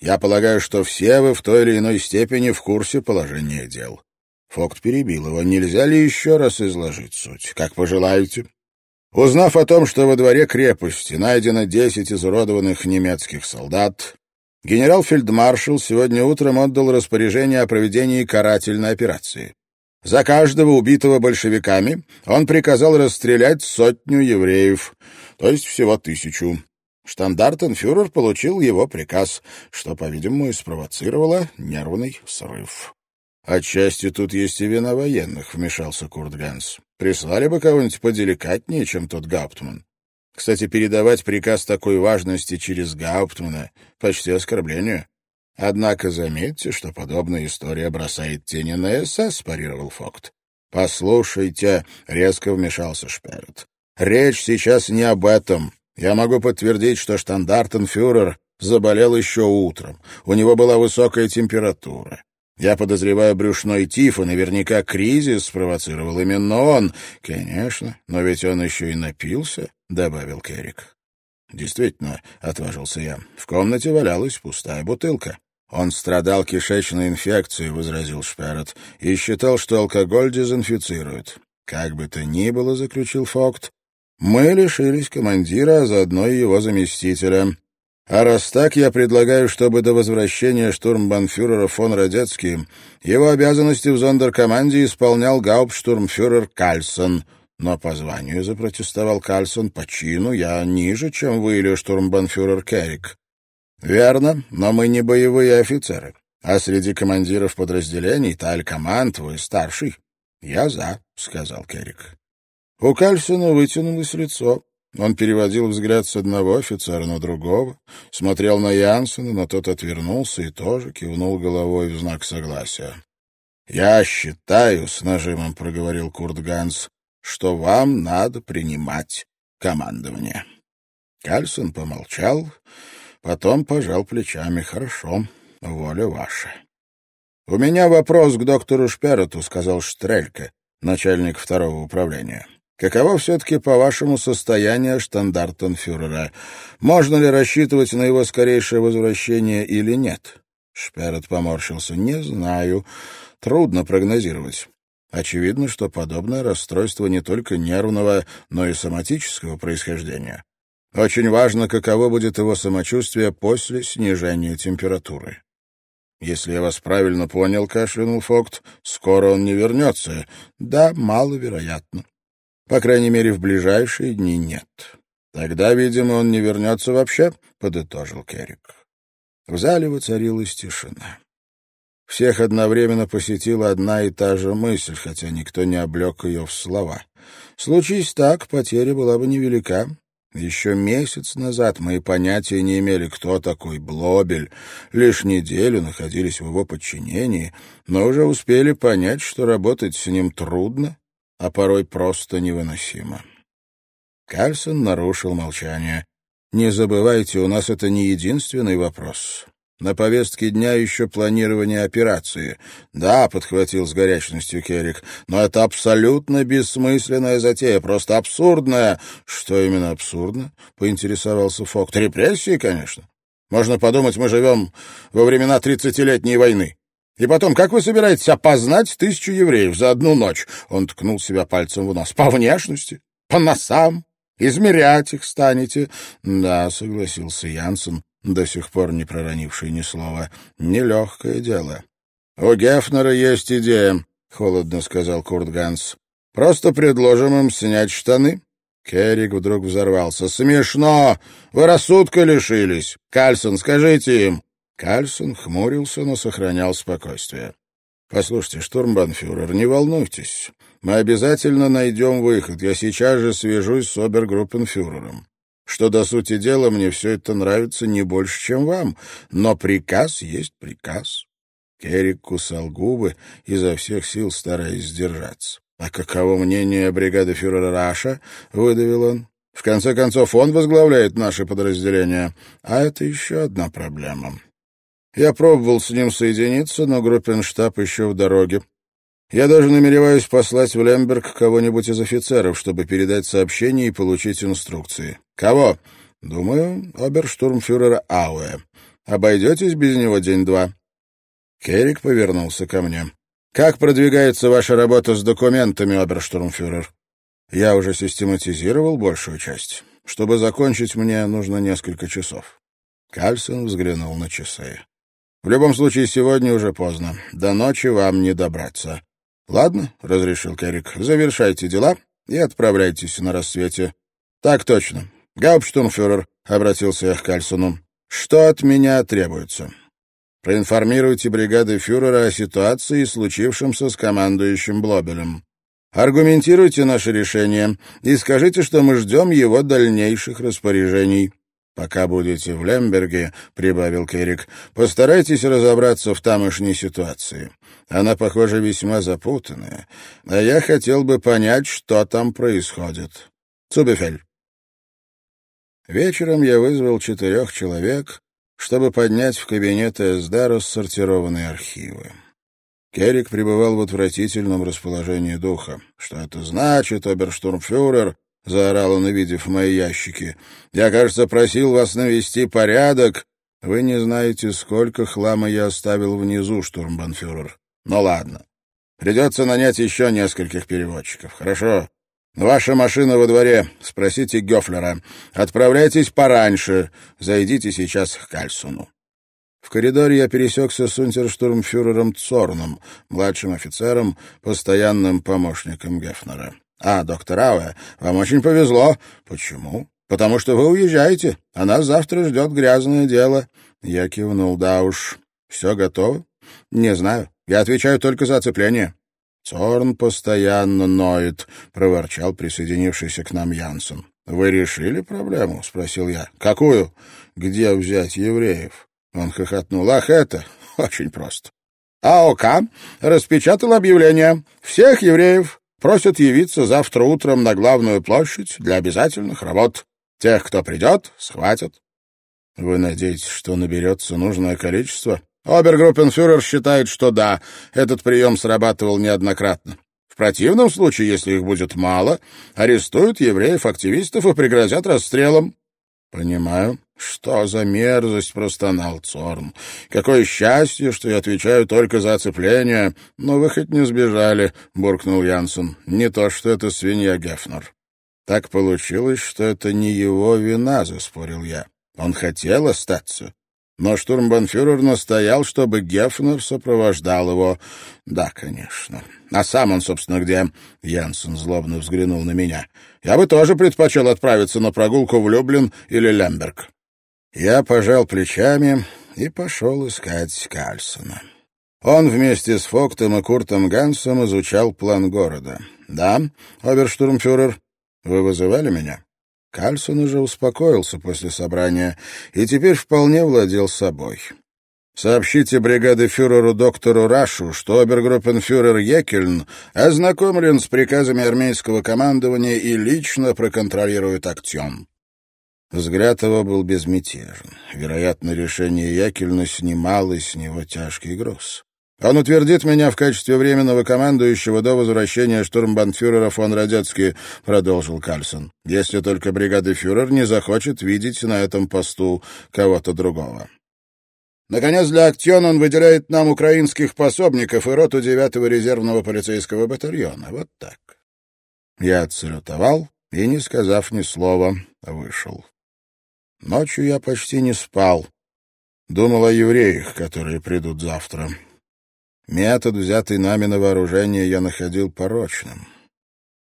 Я полагаю, что все вы в той или иной степени в курсе положения дел. Фокт перебил его. Нельзя ли еще раз изложить суть? Как пожелаете. Узнав о том, что во дворе крепости найдено десять изуродованных немецких солдат, генерал-фельдмаршал сегодня утром отдал распоряжение о проведении карательной операции. За каждого убитого большевиками он приказал расстрелять сотню евреев, то есть всего тысячу. Штандартенфюрер получил его приказ, что, по-видимому, и спровоцировало нервный срыв. «Отчасти тут есть и вина военных», — вмешался Курт Ганс. «Прислали бы кого-нибудь поделикатнее, чем тот Гауптман. Кстати, передавать приказ такой важности через Гауптмана — почти оскорбление. Однако заметьте, что подобная история бросает тени на СС», — парировал Фокт. «Послушайте», — резко вмешался Шперет. «Речь сейчас не об этом. Я могу подтвердить, что штандартенфюрер заболел еще утром. У него была высокая температура. Я подозреваю брюшной тиф, и наверняка кризис спровоцировал именно он. Конечно, но ведь он еще и напился, — добавил Керрик. Действительно, — отважился я, — в комнате валялась пустая бутылка. Он страдал кишечной инфекцией, — возразил Шперот, — и считал, что алкоголь дезинфицирует. Как бы то ни было, — заключил Фокт, мы лишились командира, а заодно и его заместителя. А раз так, я предлагаю, чтобы до возвращения штурмбанфюрера фон Радецкий его обязанности в зондеркоманде исполнял гауптштурмфюрер Кальсон. Но по званию запротестовал Кальсон, по чину я ниже, чем вы или штурмбанфюрер Керрик. Верно, но мы не боевые офицеры. А среди командиров подразделений таль-команд вы старший. Я за, — сказал Керрик. У Кальсона вытянулось лицо. Он переводил взгляд с одного офицера на другого, смотрел на Янсена, но тот отвернулся и тоже кивнул головой в знак согласия. «Я считаю, — с нажимом проговорил Курт Ганс, — что вам надо принимать командование». Кальсон помолчал, потом пожал плечами. «Хорошо, воля ваша». «У меня вопрос к доктору Шперету», — сказал Штрелька, начальник второго управления. Каково все-таки, по-вашему, состояние штандартенфюрера? Можно ли рассчитывать на его скорейшее возвращение или нет? Шперет поморщился. Не знаю. Трудно прогнозировать. Очевидно, что подобное расстройство не только нервного, но и соматического происхождения. Очень важно, каково будет его самочувствие после снижения температуры. «Если я вас правильно понял, — кашлянул Фокт, — скоро он не вернется. Да, маловероятно. По крайней мере, в ближайшие дни нет. Тогда, видимо, он не вернется вообще, — подытожил Керрик. В зале воцарилась тишина. Всех одновременно посетила одна и та же мысль, хотя никто не облег ее в слова. Случись так, потеря была бы невелика. Еще месяц назад мы и понятия не имели, кто такой Блобель. Лишь неделю находились в его подчинении, но уже успели понять, что работать с ним трудно а порой просто невыносимо. Кальсон нарушил молчание. «Не забывайте, у нас это не единственный вопрос. На повестке дня еще планирование операции. Да, — подхватил с горячностью Керрик, — но это абсолютно бессмысленная затея, просто абсурдная. Что именно абсурдно? — поинтересовался Фокт. Репрессии, конечно. Можно подумать, мы живем во времена тридцатилетней войны. И потом, как вы собираетесь опознать тысячу евреев за одну ночь? Он ткнул себя пальцем в нос. По внешности, по носам. Измерять их станете. Да, согласился Янсен, до сих пор не проронивший ни слова. Нелегкое дело. У Гефнера есть идея, холодно сказал Курт Ганс. Просто предложим им снять штаны. Керрик вдруг взорвался. «Смешно! Вы рассудка лишились! Кальсон, скажите им!» Кальсон хмурился, но сохранял спокойствие. Послушайте, штурмбанфюрер, не волнуйтесь. Мы обязательно найдем выход. Я сейчас же свяжусь с обергруппенфюрером. Что до сути дела, мне все это нравится не больше, чем вам. Но приказ есть приказ. Керрик кусал губы, изо всех сил стараясь сдержаться. «А каково мнение бригады фюрера Раша?» — выдавил он. «В конце концов, он возглавляет наше подразделение. А это еще одна проблема. Я пробовал с ним соединиться, но группенштаб еще в дороге. Я даже намереваюсь послать в Лемберг кого-нибудь из офицеров, чтобы передать сообщение и получить инструкции. Кого? Думаю, оберштурмфюрера Ауэ. Обойдетесь без него день-два?» Керрик повернулся ко мне. «Как продвигается ваша работа с документами, оберштурмфюрер?» «Я уже систематизировал большую часть. Чтобы закончить, мне нужно несколько часов». Кальсон взглянул на часы. «В любом случае, сегодня уже поздно. До ночи вам не добраться». «Ладно», — разрешил Керрик, — «завершайте дела и отправляйтесь на рассвете». «Так точно. Гауптштурмфюрер», — обратился я к Кальсону, — «что от меня требуется?» Проинформируйте бригады фюрера о ситуации, случившемся с командующим Блобелем. Аргументируйте наше решение и скажите, что мы ждем его дальнейших распоряжений. «Пока будете в Лемберге», — прибавил Керрик, — «постарайтесь разобраться в тамошней ситуации. Она, похоже, весьма запутанная, а я хотел бы понять, что там происходит. Цубефель». Вечером я вызвал четырех человек чтобы поднять в кабинет СД рассортированные архивы. Керрик пребывал в отвратительном расположении духа. «Что это значит, оберштурмфюрер?» — заорал он, увидев мои ящики. «Я, кажется, просил вас навести порядок. Вы не знаете, сколько хлама я оставил внизу, штурмбанфюрер. Ну ладно. Придется нанять еще нескольких переводчиков. Хорошо. «Ваша машина во дворе. Спросите Гёфлера. Отправляйтесь пораньше. Зайдите сейчас к Кальсуну». В коридоре я пересекся с унтерштурмфюрером Цорном, младшим офицером, постоянным помощником Гефнера. «А, доктор Ауэ, вам очень повезло». «Почему?» «Потому что вы уезжаете, а нас завтра ждет грязное дело». Я кивнул. «Да уж, все готово?» «Не знаю. Я отвечаю только за оцепление». «Цорн постоянно ноет», — проворчал присоединившийся к нам Янсен. «Вы решили проблему?» — спросил я. «Какую? Где взять евреев?» Он хохотнул. «Ах, это очень просто. АОК распечатал объявление. Всех евреев просят явиться завтра утром на главную площадь для обязательных работ. Тех, кто придет, схватят». «Вы надеетесь, что наберется нужное количество?» Обергруппенфюрер считает, что да, этот прием срабатывал неоднократно. В противном случае, если их будет мало, арестуют евреев-активистов и пригрозят расстрелом. Понимаю. Что за мерзость, простонал Цорн. Какое счастье, что я отвечаю только за оцепление. Но вы хоть не сбежали, буркнул Янсен. Не то, что это свинья Гефнер. Так получилось, что это не его вина, заспорил я. Он хотел остаться. Но штурмбанфюрер настоял, чтобы Гефнер сопровождал его. Да, конечно. А сам он, собственно, где? Янсен злобно взглянул на меня. Я бы тоже предпочел отправиться на прогулку в Люблин или Лемберг. Я пожал плечами и пошел искать Кальсона. Он вместе с Фоктом и Куртом Гансом изучал план города. «Да, оберштурмфюрер, вы вызывали меня?» Кальсон уже успокоился после собрания и теперь вполне владел собой. Сообщите бригады фюреру доктору Рашу, что обергруппенфюрер Екельн ознакомлен с приказами армейского командования и лично проконтролирует Актем. Взгляд его был безмятежен. Вероятно, решение Якельна снимало с него тяжкий груз. Он утвердит меня в качестве временного командующего до возвращения штурмбанфюрера фон Радецки, продолжил Кальсон. Если только бригады фюрер не захочет видеть на этом посту кого-то другого. Наконец, для Актиона он выделяет нам украинских пособников и роту девятого резервного полицейского батальона. Вот так. Я отсалютовал и, не сказав ни слова, вышел. Ночью я почти не спал. Думал о евреях, которые придут завтра. Метод, взятый нами на вооружение, я находил порочным.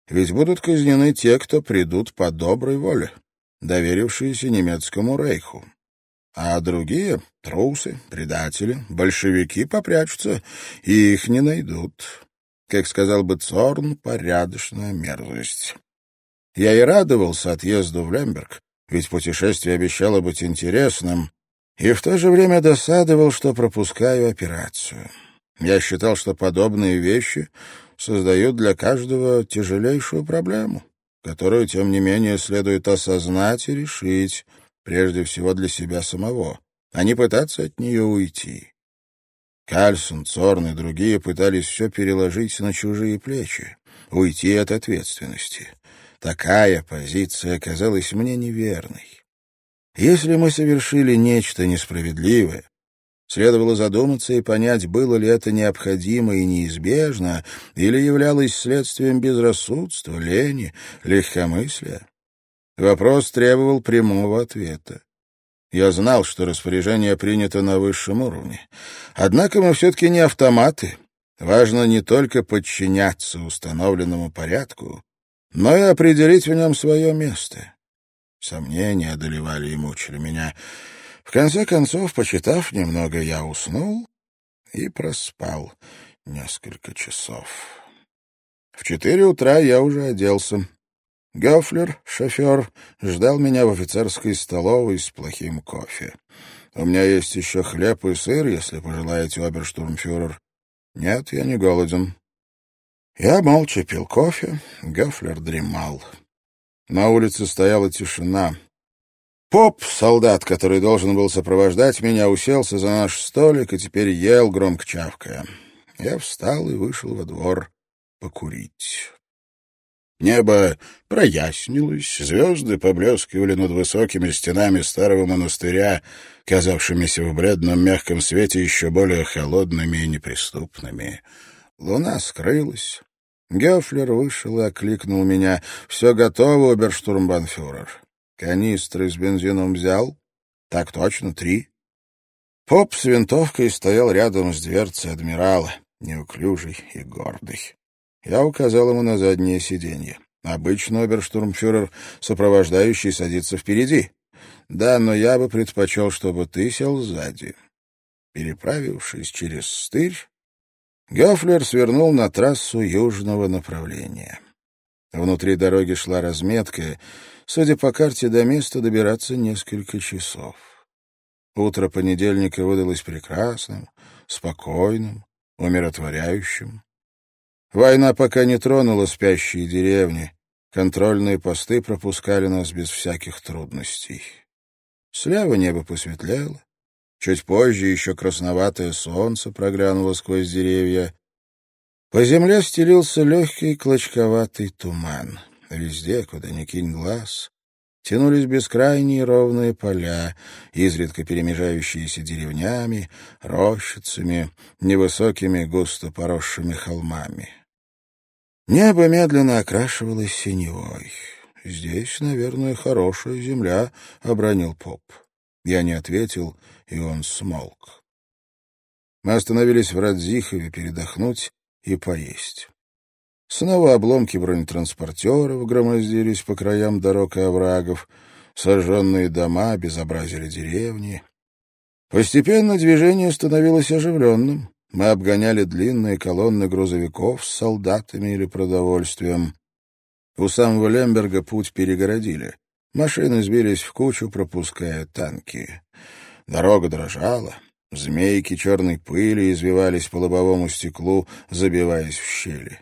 Ведь будут казнены те, кто придут по доброй воле, доверившиеся немецкому рейху. а другие — трусы, предатели, большевики попрячутся, и их не найдут. Как сказал бы Цорн, порядочная мерзость. Я и радовался отъезду в Лемберг, ведь путешествие обещало быть интересным, и в то же время досадовал, что пропускаю операцию. Я считал, что подобные вещи создают для каждого тяжелейшую проблему, которую, тем не менее, следует осознать и решить, прежде всего для себя самого, а не пытаться от нее уйти. Кальсон, Цорн и другие пытались все переложить на чужие плечи, уйти от ответственности. Такая позиция казалась мне неверной. Если мы совершили нечто несправедливое, следовало задуматься и понять, было ли это необходимо и неизбежно, или являлось следствием безрассудства, лени, легкомыслия. Вопрос требовал прямого ответа. Я знал, что распоряжение принято на высшем уровне. Однако мы все-таки не автоматы. Важно не только подчиняться установленному порядку, но и определить в нем свое место. Сомнения одолевали и мучили меня. В конце концов, почитав немного, я уснул и проспал несколько часов. В четыре утра я уже оделся. Гофлер, шофер, ждал меня в офицерской столовой с плохим кофе. «У меня есть еще хлеб и сыр, если пожелаете, оберштурмфюрер». «Нет, я не голоден». Я молча пил кофе, Гофлер дремал. На улице стояла тишина. Поп, солдат, который должен был сопровождать меня, уселся за наш столик и теперь ел, громко чавкая. Я встал и вышел во двор покурить. Небо прояснилось, звезды поблескивали над высокими стенами старого монастыря, казавшимися в бледном мягком свете еще более холодными и неприступными. Луна скрылась. Гёфлер вышел и окликнул меня. «Все готово, оберштурмбанфюрер. Канистры с бензином взял?» «Так точно, три». Поп с винтовкой стоял рядом с дверцей адмирала, неуклюжий и гордый. Я указал ему на заднее сиденье. Обычно оберштурмфюрер, сопровождающий, садится впереди. Да, но я бы предпочел, чтобы ты сел сзади. Переправившись через стырь, Гёфлер свернул на трассу южного направления. Внутри дороги шла разметка. Судя по карте, до места добираться несколько часов. Утро понедельника выдалось прекрасным, спокойным, умиротворяющим. Война пока не тронула спящие деревни. Контрольные посты пропускали нас без всяких трудностей. Слева небо посветлело. Чуть позже еще красноватое солнце проглянуло сквозь деревья. По земле стелился легкий клочковатый туман. Везде, куда ни кинь глаз, тянулись бескрайние ровные поля, изредка перемежающиеся деревнями, рощицами, невысокими густо поросшими холмами. Небо медленно окрашивалось синевой. «Здесь, наверное, хорошая земля», — обронил поп. Я не ответил, и он смолк. Мы остановились в Радзихове передохнуть и поесть. Снова обломки бронетранспортеров громоздились по краям дорог и оврагов, сожженные дома безобразили деревни. Постепенно движение становилось оживленным. Мы обгоняли длинные колонны грузовиков с солдатами или продовольствием. У самого Лемберга путь перегородили. Машины сбились в кучу, пропуская танки. Дорога дрожала. Змейки черной пыли извивались по лобовому стеклу, забиваясь в щели.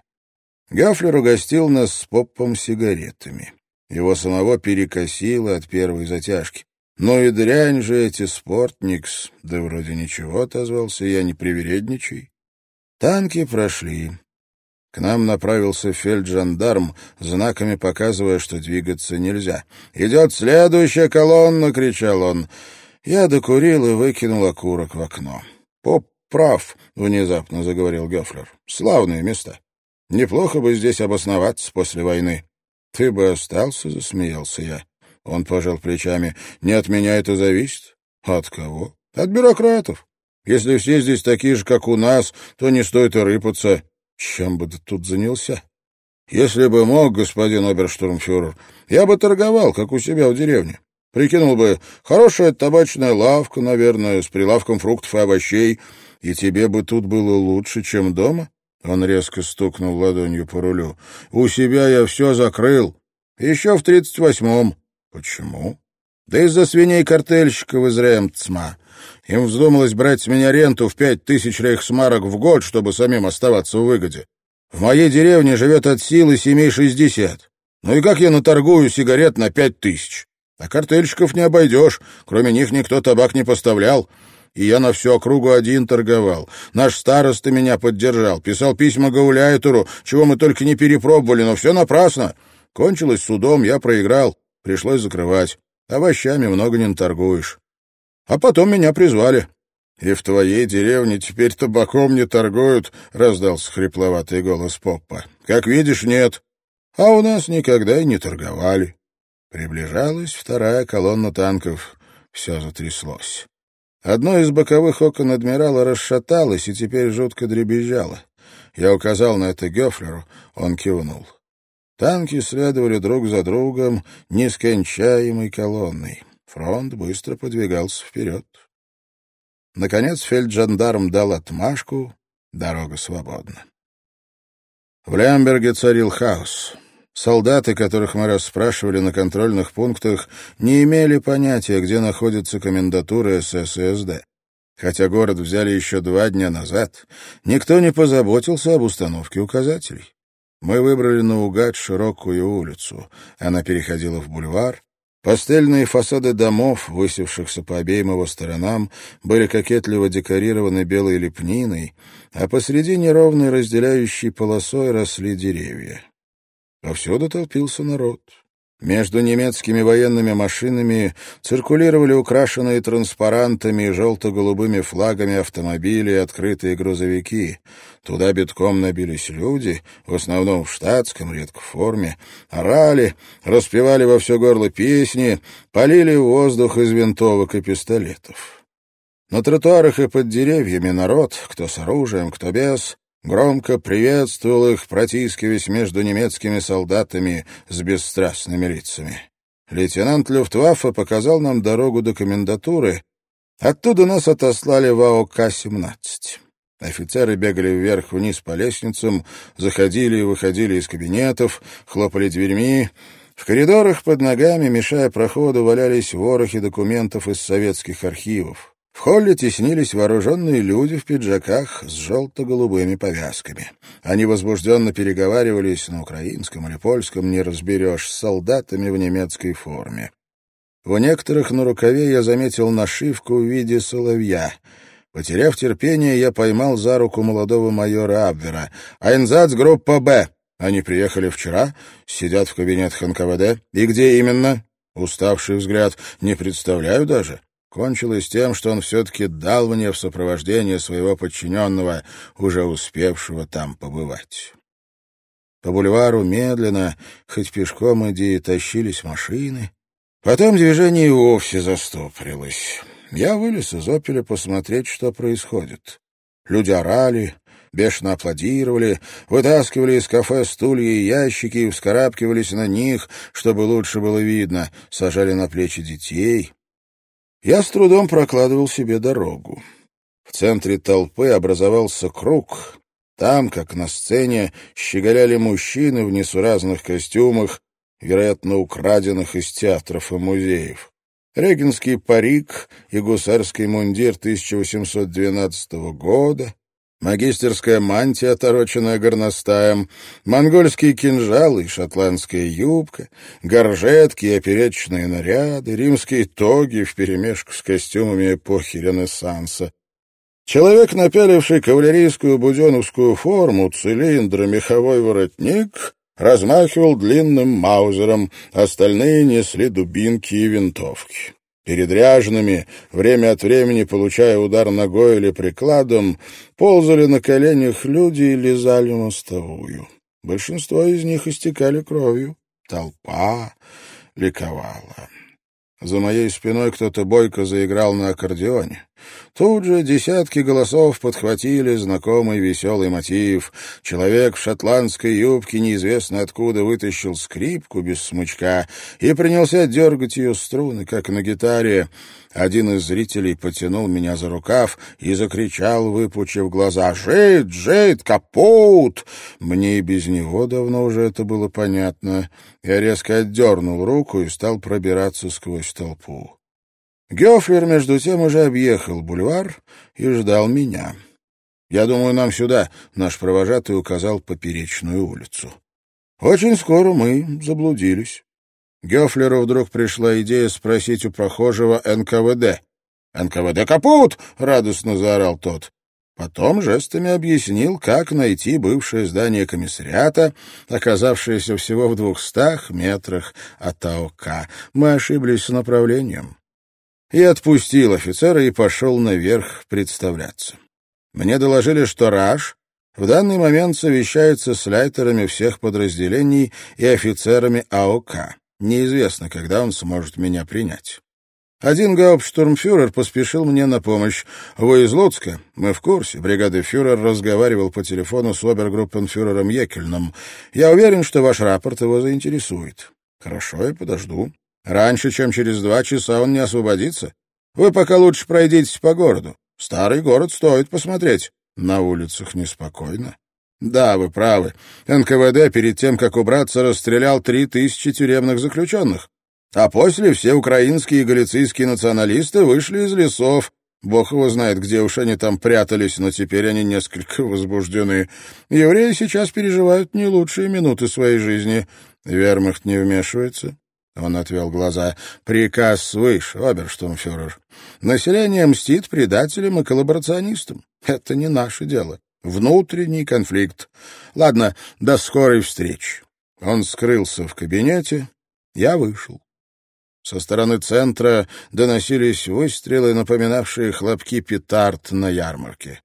Гафлер угостил нас с попом сигаретами. Его самого перекосило от первой затяжки. Ну и дрянь же эти спортникс. Да вроде ничего, отозвался я, не привередничай. Танки прошли. К нам направился фельджандарм, знаками показывая, что двигаться нельзя. «Идет следующая колонна!» — кричал он. Я докурил и выкинул окурок в окно. «Поп прав», — внезапно заговорил Гёфлер. «Славные места. Неплохо бы здесь обосноваться после войны». «Ты бы остался?» — засмеялся я. Он пожал плечами. «Не от меня это зависит». «От кого?» «От бюрократов. Если все здесь такие же, как у нас, то не стоит и рыпаться. Чем бы ты тут занялся?» «Если бы мог, господин оберштурмфюрер, я бы торговал, как у себя в деревне. Прикинул бы, хорошая табачная лавка, наверное, с прилавком фруктов и овощей, и тебе бы тут было лучше, чем дома. Он резко стукнул ладонью по рулю. У себя я все закрыл. Еще в тридцать восьмом. Почему? Да из-за свиней-картельщиков из Ремцма. Им вздумалось брать с меня ренту в пять тысяч рейхсмарок в год, чтобы самим оставаться в выгоде. В моей деревне живет от силы семей шестьдесят. Ну и как я наторгую сигарет на пять тысяч? А картельщиков не обойдешь, кроме них никто табак не поставлял. И я на всю округу один торговал. Наш староста меня поддержал, писал письма Гауляйтеру, чего мы только не перепробовали, но все напрасно. Кончилось судом, я проиграл, пришлось закрывать. Овощами много не торгуешь. А потом меня призвали. — И в твоей деревне теперь табаком не торгуют? — раздался хрипловатый голос Поппа. — Как видишь, нет. А у нас никогда и не торговали. Приближалась вторая колонна танков. Все затряслось. Одно из боковых окон адмирала расшаталось и теперь жутко дребезжало. Я указал на это Гёфлеру, он кивнул. Танки следовали друг за другом нескончаемой колонной. Фронт быстро подвигался вперед. Наконец фельджандарм дал отмашку, дорога свободна. В Лямберге царил хаос. Солдаты, которых мы расспрашивали на контрольных пунктах, не имели понятия, где находится комендатура СССД. Хотя город взяли еще два дня назад, никто не позаботился об установке указателей. Мы выбрали наугад широкую улицу. Она переходила в бульвар. Пастельные фасады домов, высевшихся по обеим его сторонам, были кокетливо декорированы белой лепниной, а посредине ровной разделяющей полосой росли деревья. Повсюду толпился народ. Между немецкими военными машинами циркулировали украшенные транспарантами и желто-голубыми флагами автомобили и открытые грузовики. Туда битком набились люди, в основном в штатском, редко в форме, орали, распевали во все горло песни, полили воздух из винтовок и пистолетов. На тротуарах и под деревьями народ, кто с оружием, кто без, громко приветствовал их, протискиваясь между немецкими солдатами с бесстрастными лицами. Лейтенант Люфтваффе показал нам дорогу до комендатуры. Оттуда нас отослали в АОК-17. Офицеры бегали вверх-вниз по лестницам, заходили и выходили из кабинетов, хлопали дверьми. В коридорах под ногами, мешая проходу, валялись ворохи документов из советских архивов. В холле теснились вооруженные люди в пиджаках с желто-голубыми повязками. Они возбужденно переговаривались на украинском или польском, не разберешь, с солдатами в немецкой форме. У некоторых на рукаве я заметил нашивку в виде соловья. Потеряв терпение, я поймал за руку молодого майора Абвера. «Айнзац, группа «Б». Они приехали вчера, сидят в кабинетах НКВД. И где именно?» Уставший взгляд. «Не представляю даже кончилось тем, что он все-таки дал мне в сопровождение своего подчиненного, уже успевшего там побывать. По бульвару медленно, хоть пешком иди, тащились машины. Потом движение и вовсе застопорилось. Я вылез из «Опеля» посмотреть, что происходит. Люди орали, бешено аплодировали, вытаскивали из кафе стулья и ящики и вскарабкивались на них, чтобы лучше было видно, сажали на плечи детей. Я с трудом прокладывал себе дорогу. В центре толпы образовался круг. Там, как на сцене, щеголяли мужчины в несуразных костюмах, вероятно, украденных из театров и музеев. Регенский парик и гусарский мундир 1812 года, магистерская мантия, отороченная горностаем, монгольские кинжалы и шотландская юбка, горжетки и оперечные наряды, римские тоги вперемешку с костюмами эпохи Ренессанса. Человек, напяливший кавалерийскую буденовскую форму, цилиндр, меховой воротник, размахивал длинным маузером, остальные несли дубинки и винтовки. Перед ряжеными, время от времени получая удар ногой или прикладом, ползали на коленях люди и лизали мостовую. Большинство из них истекали кровью. Толпа ликовала. За моей спиной кто-то бойко заиграл на аккордеоне. Тут же десятки голосов подхватили знакомый веселый мотив. Человек в шотландской юбке неизвестно откуда вытащил скрипку без смычка и принялся дергать ее струны, как на гитаре. Один из зрителей потянул меня за рукав и закричал, выпучив глаза, «Жид! Жид! Капут!» Мне и без него давно уже это было понятно. Я резко отдернул руку и стал пробираться сквозь толпу. Гёфлер, между тем, уже объехал бульвар и ждал меня. «Я думаю, нам сюда», — наш провожатый указал поперечную улицу. Очень скоро мы заблудились. Гёфлеру вдруг пришла идея спросить у прохожего НКВД. «НКВД капут!» — радостно заорал тот. Потом жестами объяснил, как найти бывшее здание комиссариата, оказавшееся всего в двухстах метрах от АОК. Мы ошиблись с направлением. Я отпустил офицера и пошел наверх представляться. Мне доложили, что Раш в данный момент совещается с лайтерами всех подразделений и офицерами АОК. Неизвестно, когда он сможет меня принять. Один гауптштурмфюрер поспешил мне на помощь. Вы из Луцка? Мы в курсе. Бригады фюрер разговаривал по телефону с обергруппенфюрером Екельном. Я уверен, что ваш рапорт его заинтересует. Хорошо, я подожду. Раньше, чем через два часа, он не освободится. Вы пока лучше пройдитесь по городу. Старый город стоит посмотреть. На улицах неспокойно. Да, вы правы. НКВД перед тем, как убраться, расстрелял три тысячи тюремных заключенных. А после все украинские и галицийские националисты вышли из лесов. Бог его знает, где уж они там прятались, но теперь они несколько возбуждены. Евреи сейчас переживают не лучшие минуты своей жизни. Вермахт не вмешивается. Он отвел глаза. «Приказ свыше, оберштурмфюрер. Население мстит предателям и коллаборационистам. Это не наше дело. Внутренний конфликт. Ладно, до скорой встречи. Он скрылся в кабинете. Я вышел. Со стороны центра доносились выстрелы, напоминавшие хлопки петард на ярмарке.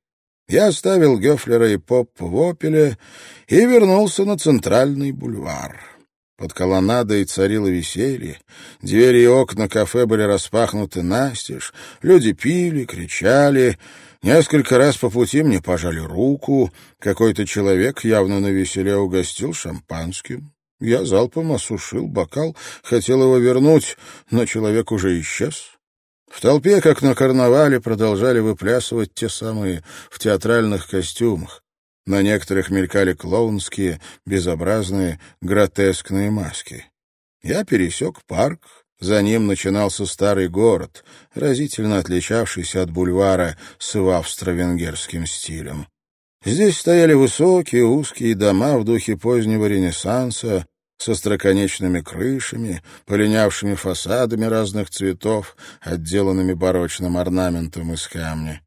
Я оставил Гёфлера и Поп в «Опеле» и вернулся на центральный бульвар. Под колоннадой царило веселье, двери и окна кафе были распахнуты настежь, люди пили, кричали — Несколько раз по пути мне пожали руку. Какой-то человек явно на веселе угостил шампанским. Я залпом осушил бокал, хотел его вернуть, но человек уже исчез. В толпе, как на карнавале, продолжали выплясывать те самые в театральных костюмах. На некоторых мелькали клоунские, безобразные, гротескные маски. Я пересек парк, за ним начинался старый город, разительно отличавшийся от бульвара с австро-венгерским стилем. Здесь стояли высокие узкие дома в духе позднего Ренессанса, со строконечными крышами, полинявшими фасадами разных цветов, отделанными барочным орнаментом из камня.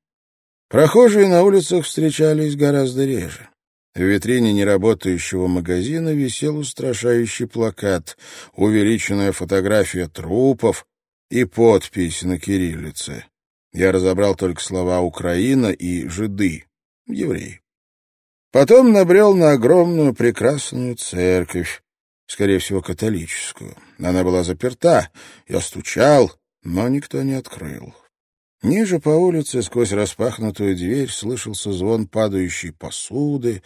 Прохожие на улицах встречались гораздо реже. В витрине неработающего магазина висел устрашающий плакат, увеличенная фотография трупов и подпись на кириллице. Я разобрал только слова «Украина» и «жиды», евреи. Потом набрел на огромную прекрасную церковь, скорее всего, католическую. Она была заперта, я стучал, но никто не открыл. Ниже по улице, сквозь распахнутую дверь, слышался звон падающей посуды,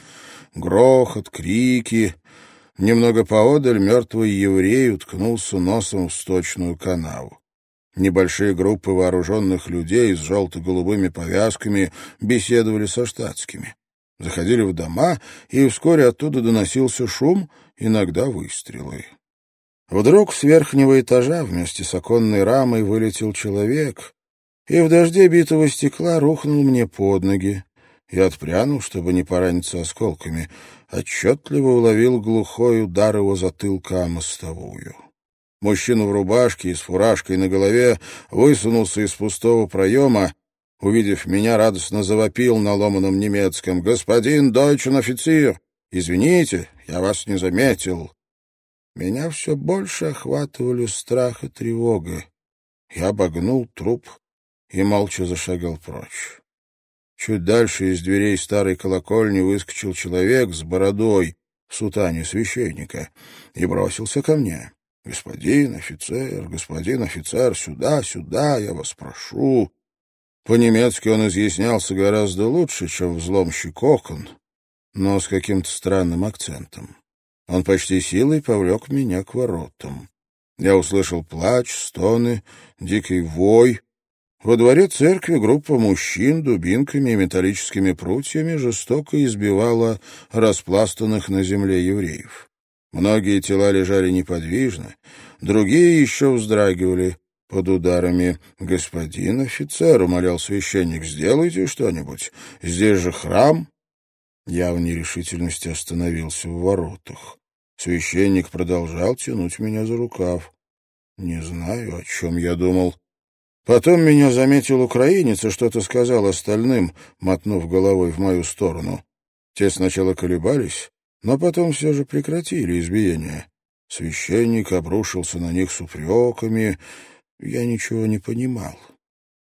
грохот, крики. Немного поодаль мертвый еврей уткнулся носом в сточную канаву. Небольшие группы вооруженных людей с желто-голубыми повязками беседовали со штатскими. Заходили в дома, и вскоре оттуда доносился шум, иногда выстрелы. Вдруг с верхнего этажа вместе с оконной рамой вылетел человек, и в дожде битого стекла рухнул мне под ноги. Я отпрянул, чтобы не пораниться осколками, отчетливо уловил глухой удар его затылка о мостовую. Мужчина в рубашке и с фуражкой на голове высунулся из пустого проема, увидев меня, радостно завопил на ломаном немецком «Господин дойчен офицер! Извините, я вас не заметил!» Меня все больше охватывали страх и тревога. Я обогнул труп и молча зашагал прочь. Чуть дальше из дверей старой колокольни выскочил человек с бородой в сутане священника и бросился ко мне. «Господин офицер, господин офицер, сюда, сюда, я вас прошу». По-немецки он изъяснялся гораздо лучше, чем взломщик окон, но с каким-то странным акцентом. Он почти силой повлек меня к воротам. Я услышал плач, стоны, дикий вой. Во дворе церкви группа мужчин дубинками и металлическими прутьями жестоко избивала распластанных на земле евреев. Многие тела лежали неподвижно, другие еще вздрагивали под ударами. «Господин офицер», — умолял священник, — «сделайте что-нибудь. Здесь же храм». Я в нерешительности остановился в воротах. Священник продолжал тянуть меня за рукав. Не знаю, о чем я думал. Потом меня заметил украинец и что-то сказал остальным, мотнув головой в мою сторону. Те сначала колебались, но потом все же прекратили избиение. Священник обрушился на них с упреками. Я ничего не понимал.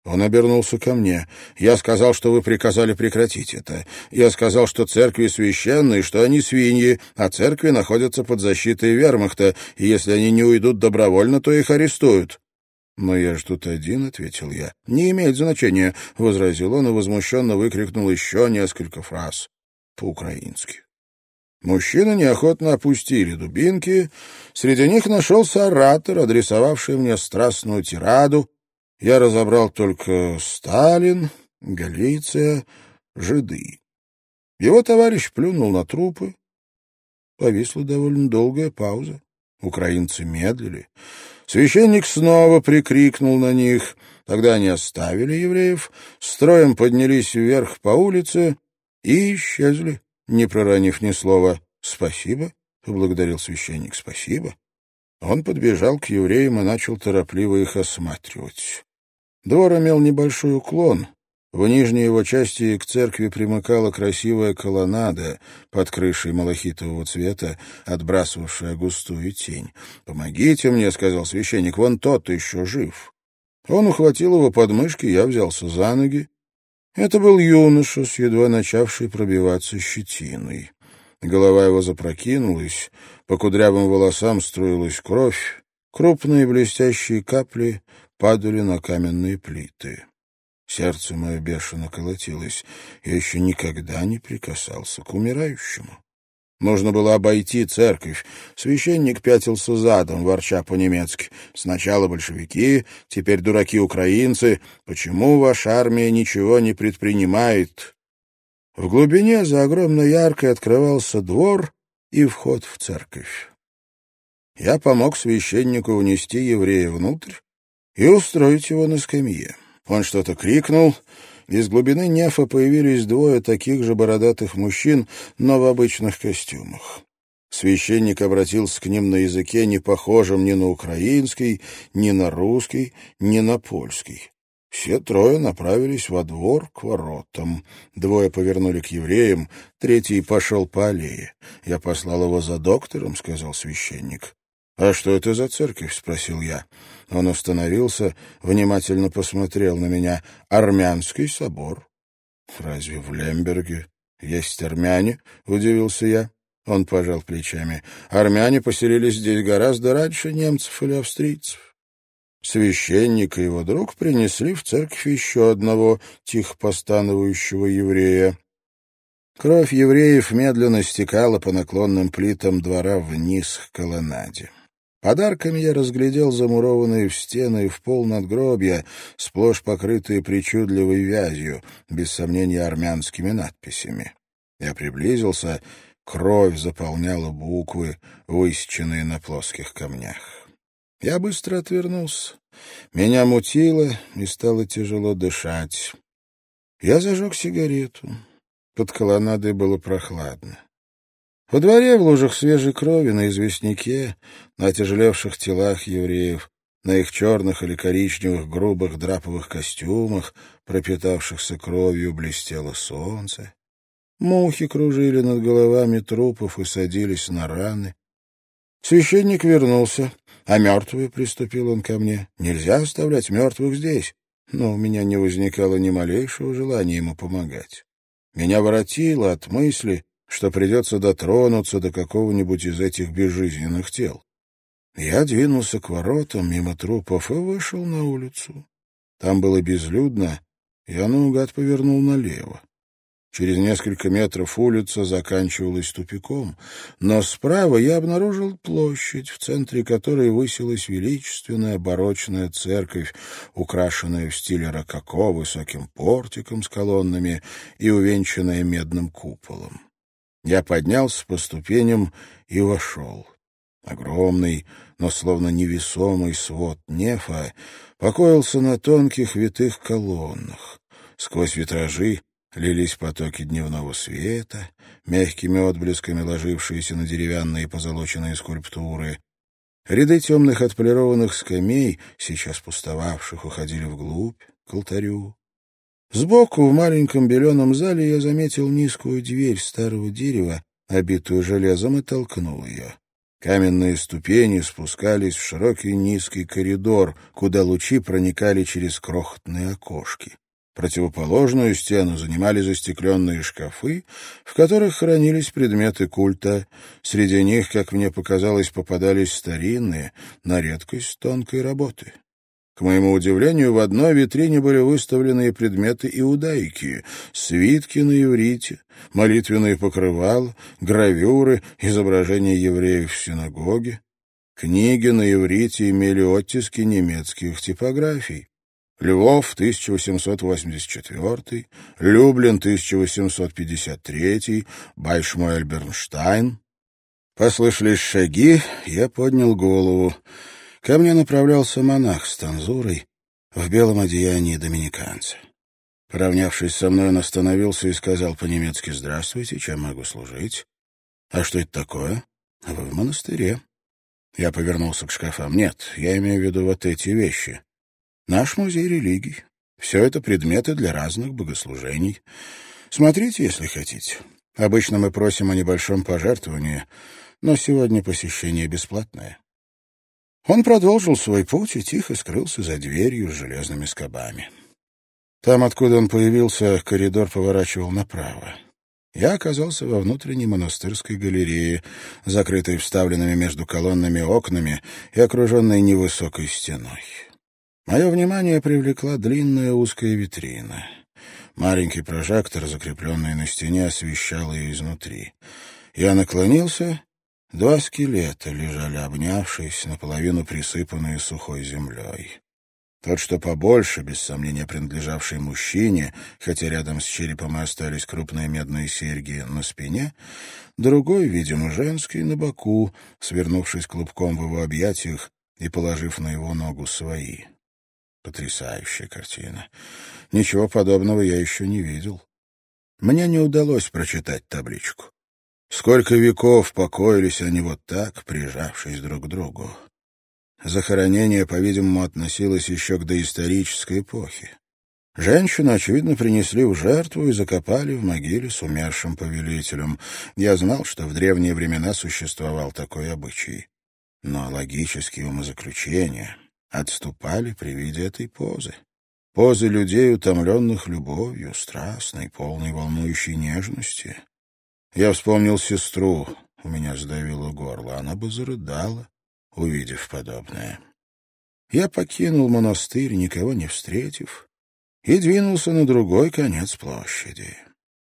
Он обернулся ко мне. «Я сказал, что вы приказали прекратить это. Я сказал, что церкви священные, что они свиньи, а церкви находятся под защитой вермахта, и если они не уйдут добровольно, то их арестуют». «Но я ж тут один», — ответил я. «Не имеет значения», — возразил он и возмущенно выкрикнул еще несколько фраз по-украински. Мужчины неохотно опустили дубинки. Среди них нашелся оратор, адресовавший мне страстную тираду. Я разобрал только Сталин, Галиция, жиды. Его товарищ плюнул на трупы. Повисла довольно долгая пауза. Украинцы медлили. Священник снова прикрикнул на них. Тогда они оставили евреев, строем поднялись вверх по улице и исчезли не проронив ни слова. «Спасибо», — поблагодарил священник, — «спасибо». Он подбежал к евреям и начал торопливо их осматривать. Двор имел небольшой уклон. В нижней его части к церкви примыкала красивая колоннада под крышей малахитового цвета, отбрасывавшая густую тень. «Помогите мне», — сказал священник, — «вон тот еще жив». Он ухватил его под мышки, я взялся за ноги. Это был юноша с едва начавшей пробиваться щетиной. Голова его запрокинулась, по кудрявым волосам струилась кровь, крупные блестящие капли падали на каменные плиты. Сердце мое бешено колотилось. Я еще никогда не прикасался к умирающему. Нужно было обойти церковь. Священник пятился задом, ворча по-немецки. Сначала большевики, теперь дураки-украинцы. Почему ваша армия ничего не предпринимает? В глубине за огромной яркой открывался двор и вход в церковь. Я помог священнику унести еврея внутрь и устроить его на скамье. Он что-то крикнул, из глубины нефа появились двое таких же бородатых мужчин, но в обычных костюмах. Священник обратился к ним на языке, не похожем ни на украинский, ни на русский, ни на польский. Все трое направились во двор к воротам. Двое повернули к евреям, третий пошел по аллее. «Я послал его за доктором», — сказал священник. «А что это за церковь?» — спросил я. Он остановился, внимательно посмотрел на меня. «Армянский собор». «Разве в Лемберге есть армяне?» — удивился я. Он пожал плечами. «Армяне поселились здесь гораздо раньше немцев или австрийцев». Священник и его друг принесли в церковь еще одного тихо постановающего еврея. Кровь евреев медленно стекала по наклонным плитам двора вниз к колоннаде. Подарками я разглядел замурованные в стены и в пол надгробья, сплошь покрытые причудливой вязью, без сомнения армянскими надписями. Я приблизился, кровь заполняла буквы, высеченные на плоских камнях. Я быстро отвернулся. Меня мутило, и стало тяжело дышать. Я зажег сигарету. Под колоннадой было прохладно. Во дворе в лужах свежей крови, на известняке, на отяжелевших телах евреев, на их черных или коричневых грубых драповых костюмах, пропитавшихся кровью, блестело солнце. Мухи кружили над головами трупов и садились на раны. Священник вернулся, а мертвые, приступил он ко мне. Нельзя оставлять мертвых здесь. Но у меня не возникало ни малейшего желания ему помогать. Меня воротило от мысли, что придется дотронуться до какого-нибудь из этих безжизненных тел. Я двинулся к воротам мимо трупов и вышел на улицу. Там было безлюдно, Я наугад повернул налево. Через несколько метров улица заканчивалась тупиком, но справа я обнаружил площадь, в центре которой высилась величественная барочная церковь, украшенная в стиле рококо высоким портиком с колоннами и увенчанная медным куполом. Я поднялся по ступеням и вошел. Огромный, но словно невесомый свод нефа покоился на тонких витых колоннах. Сквозь витражи лились потоки дневного света, мягкими отблесками ложившиеся на деревянные позолоченные скульптуры. Ряды темных отполированных скамей, сейчас пустовавших, уходили вглубь, к алтарю. Сбоку, в маленьком беленом зале, я заметил низкую дверь старого дерева, обитую железом, и толкнул ее. Каменные ступени спускались в широкий низкий коридор, куда лучи проникали через крохотные окошки. Противоположную стену занимали застекленные шкафы, в которых хранились предметы культа. Среди них, как мне показалось, попадались старинные, на редкость тонкой работы. К моему удивлению, в одной витрине были выставлены предметы иудаики, свитки на иврите, молитвенные покрывала, гравюры, изображения евреев в синагоге. Книги на иврите имели оттиски немецких типографий. Львов 1884, Люблин 1853, Байшмуэль Бернштайн. Послышались шаги, я поднял голову. Ко мне направлялся монах с танзурой в белом одеянии доминиканца. Поравнявшись со мной, он остановился и сказал по-немецки «Здравствуйте, чем могу служить?» «А что это такое?» «Вы в монастыре». Я повернулся к шкафам. «Нет, я имею в виду вот эти вещи». Наш музей религий. Все это предметы для разных богослужений. Смотрите, если хотите. Обычно мы просим о небольшом пожертвовании, но сегодня посещение бесплатное. Он продолжил свой путь и тихо скрылся за дверью с железными скобами. Там, откуда он появился, коридор поворачивал направо. Я оказался во внутренней монастырской галерее, закрытой вставленными между колоннами окнами и окруженной невысокой стеной. Мое внимание привлекла длинная узкая витрина. Маленький прожектор, закрепленный на стене, освещал ее изнутри. Я наклонился. Два скелета лежали, обнявшись, наполовину присыпанные сухой землей. Тот, что побольше, без сомнения принадлежавший мужчине, хотя рядом с черепом и остались крупные медные серьги на спине, другой, видимо, женский, на боку, свернувшись клубком в его объятиях и положив на его ногу свои. Потрясающая картина. Ничего подобного я еще не видел. Мне не удалось прочитать табличку. Сколько веков покоились они вот так, прижавшись друг к другу. Захоронение, по-видимому, относилось еще к доисторической эпохе. Женщину, очевидно, принесли в жертву и закопали в могиле с умершим повелителем. Я знал, что в древние времена существовал такой обычай. Но логические умозаключения отступали при виде этой позы. Позы людей, утомленных любовью, страстной, полной волнующей нежности. Я вспомнил сестру, у меня сдавило горло, она бы зарыдала, увидев подобное. Я покинул монастырь, никого не встретив, и двинулся на другой конец площади.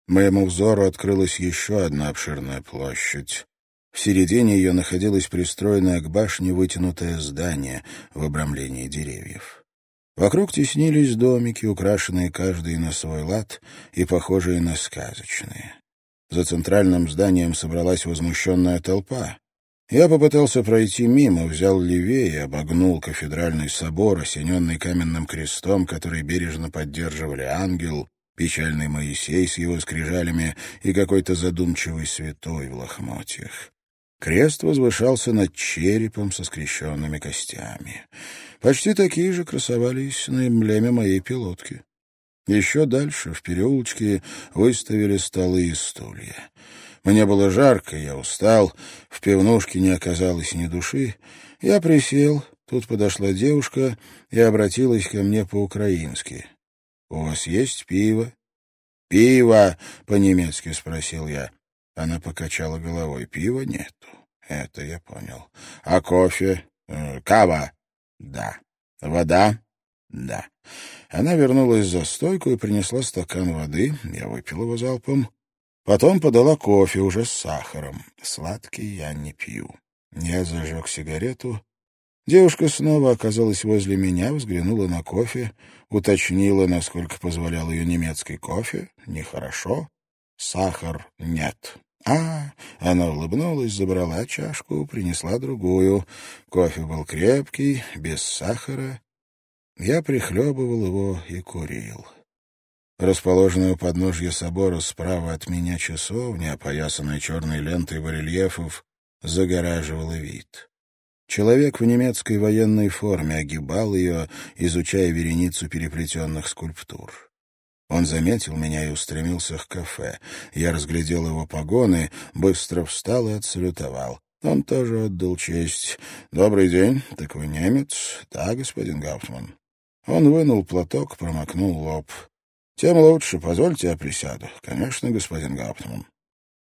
Моему взору открылась еще одна обширная площадь. В середине ее находилось пристроенное к башне вытянутое здание в обрамлении деревьев. Вокруг теснились домики, украшенные каждый на свой лад и похожие на сказочные. За центральным зданием собралась возмущенная толпа. Я попытался пройти мимо, взял левее, обогнул кафедральный собор, осененный каменным крестом, который бережно поддерживали ангел, печальный Моисей с его скрижалями и какой-то задумчивый святой в лохмотьях. Крест возвышался над черепом со скрещенными костями. Почти такие же красовались на эмблеме моей пилотки. Еще дальше, в переулочке, выставили столы и стулья. Мне было жарко, я устал, в пивнушке не оказалось ни души. Я присел, тут подошла девушка и обратилась ко мне по-украински. «У вас есть пиво?» «Пиво!» — по-немецки спросил я. Она покачала головой. Пива нету. Это я понял. А кофе? Э, кава? Да. Вода? Да. Она вернулась за стойку и принесла стакан воды. Я выпил его залпом. Потом подала кофе уже с сахаром. Сладкий я не пью. Я зажег сигарету. Девушка снова оказалась возле меня, взглянула на кофе, уточнила, насколько позволял ее немецкий кофе. Нехорошо. Сахар нет. А, она улыбнулась, забрала чашку, принесла другую. Кофе был крепкий, без сахара. Я прихлебывал его и курил. Расположенная у подножья собора справа от меня часовня, опоясанная черной лентой барельефов, загораживала вид. Человек в немецкой военной форме огибал ее, изучая вереницу переплетенных скульптур. Он заметил меня и устремился к кафе. Я разглядел его погоны, быстро встал и отсалютовал. Он тоже отдал честь. «Добрый день. Так вы немец?» «Да, господин Гауптман». Он вынул платок, промокнул лоб. «Тем лучше. Позвольте я присяду». «Конечно, господин Гауптман».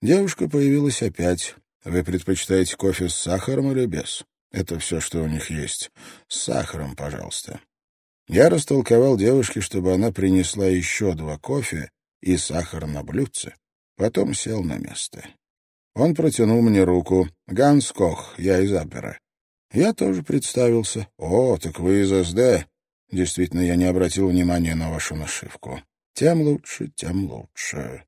Девушка появилась опять. «Вы предпочитаете кофе с сахаром или без?» «Это все, что у них есть. С сахаром, пожалуйста». Я растолковал девушке, чтобы она принесла еще два кофе и сахар на блюдце, потом сел на место. Он протянул мне руку. «Ганс Кох, я из Аббера». Я тоже представился. «О, так вы из СД?» Действительно, я не обратил внимания на вашу нашивку. Тем лучше, тем лучше.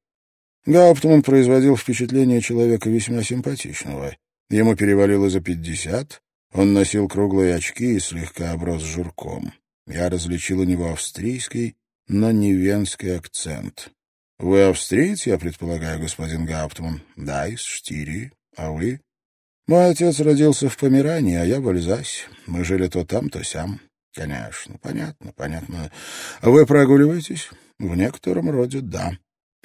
Гауптман производил впечатление человека весьма симпатичного. Ему перевалило за пятьдесят, он носил круглые очки и слегка оброс журком. Я различил у него австрийский, но не венский акцент. — Вы австриец, я предполагаю, господин Гауптман? — Да, из Штирии. А вы? — Мой отец родился в Померании, а я в Альзасе. Мы жили то там, то сям. — Конечно, понятно, понятно. А вы прогуливаетесь? — В некотором роде да.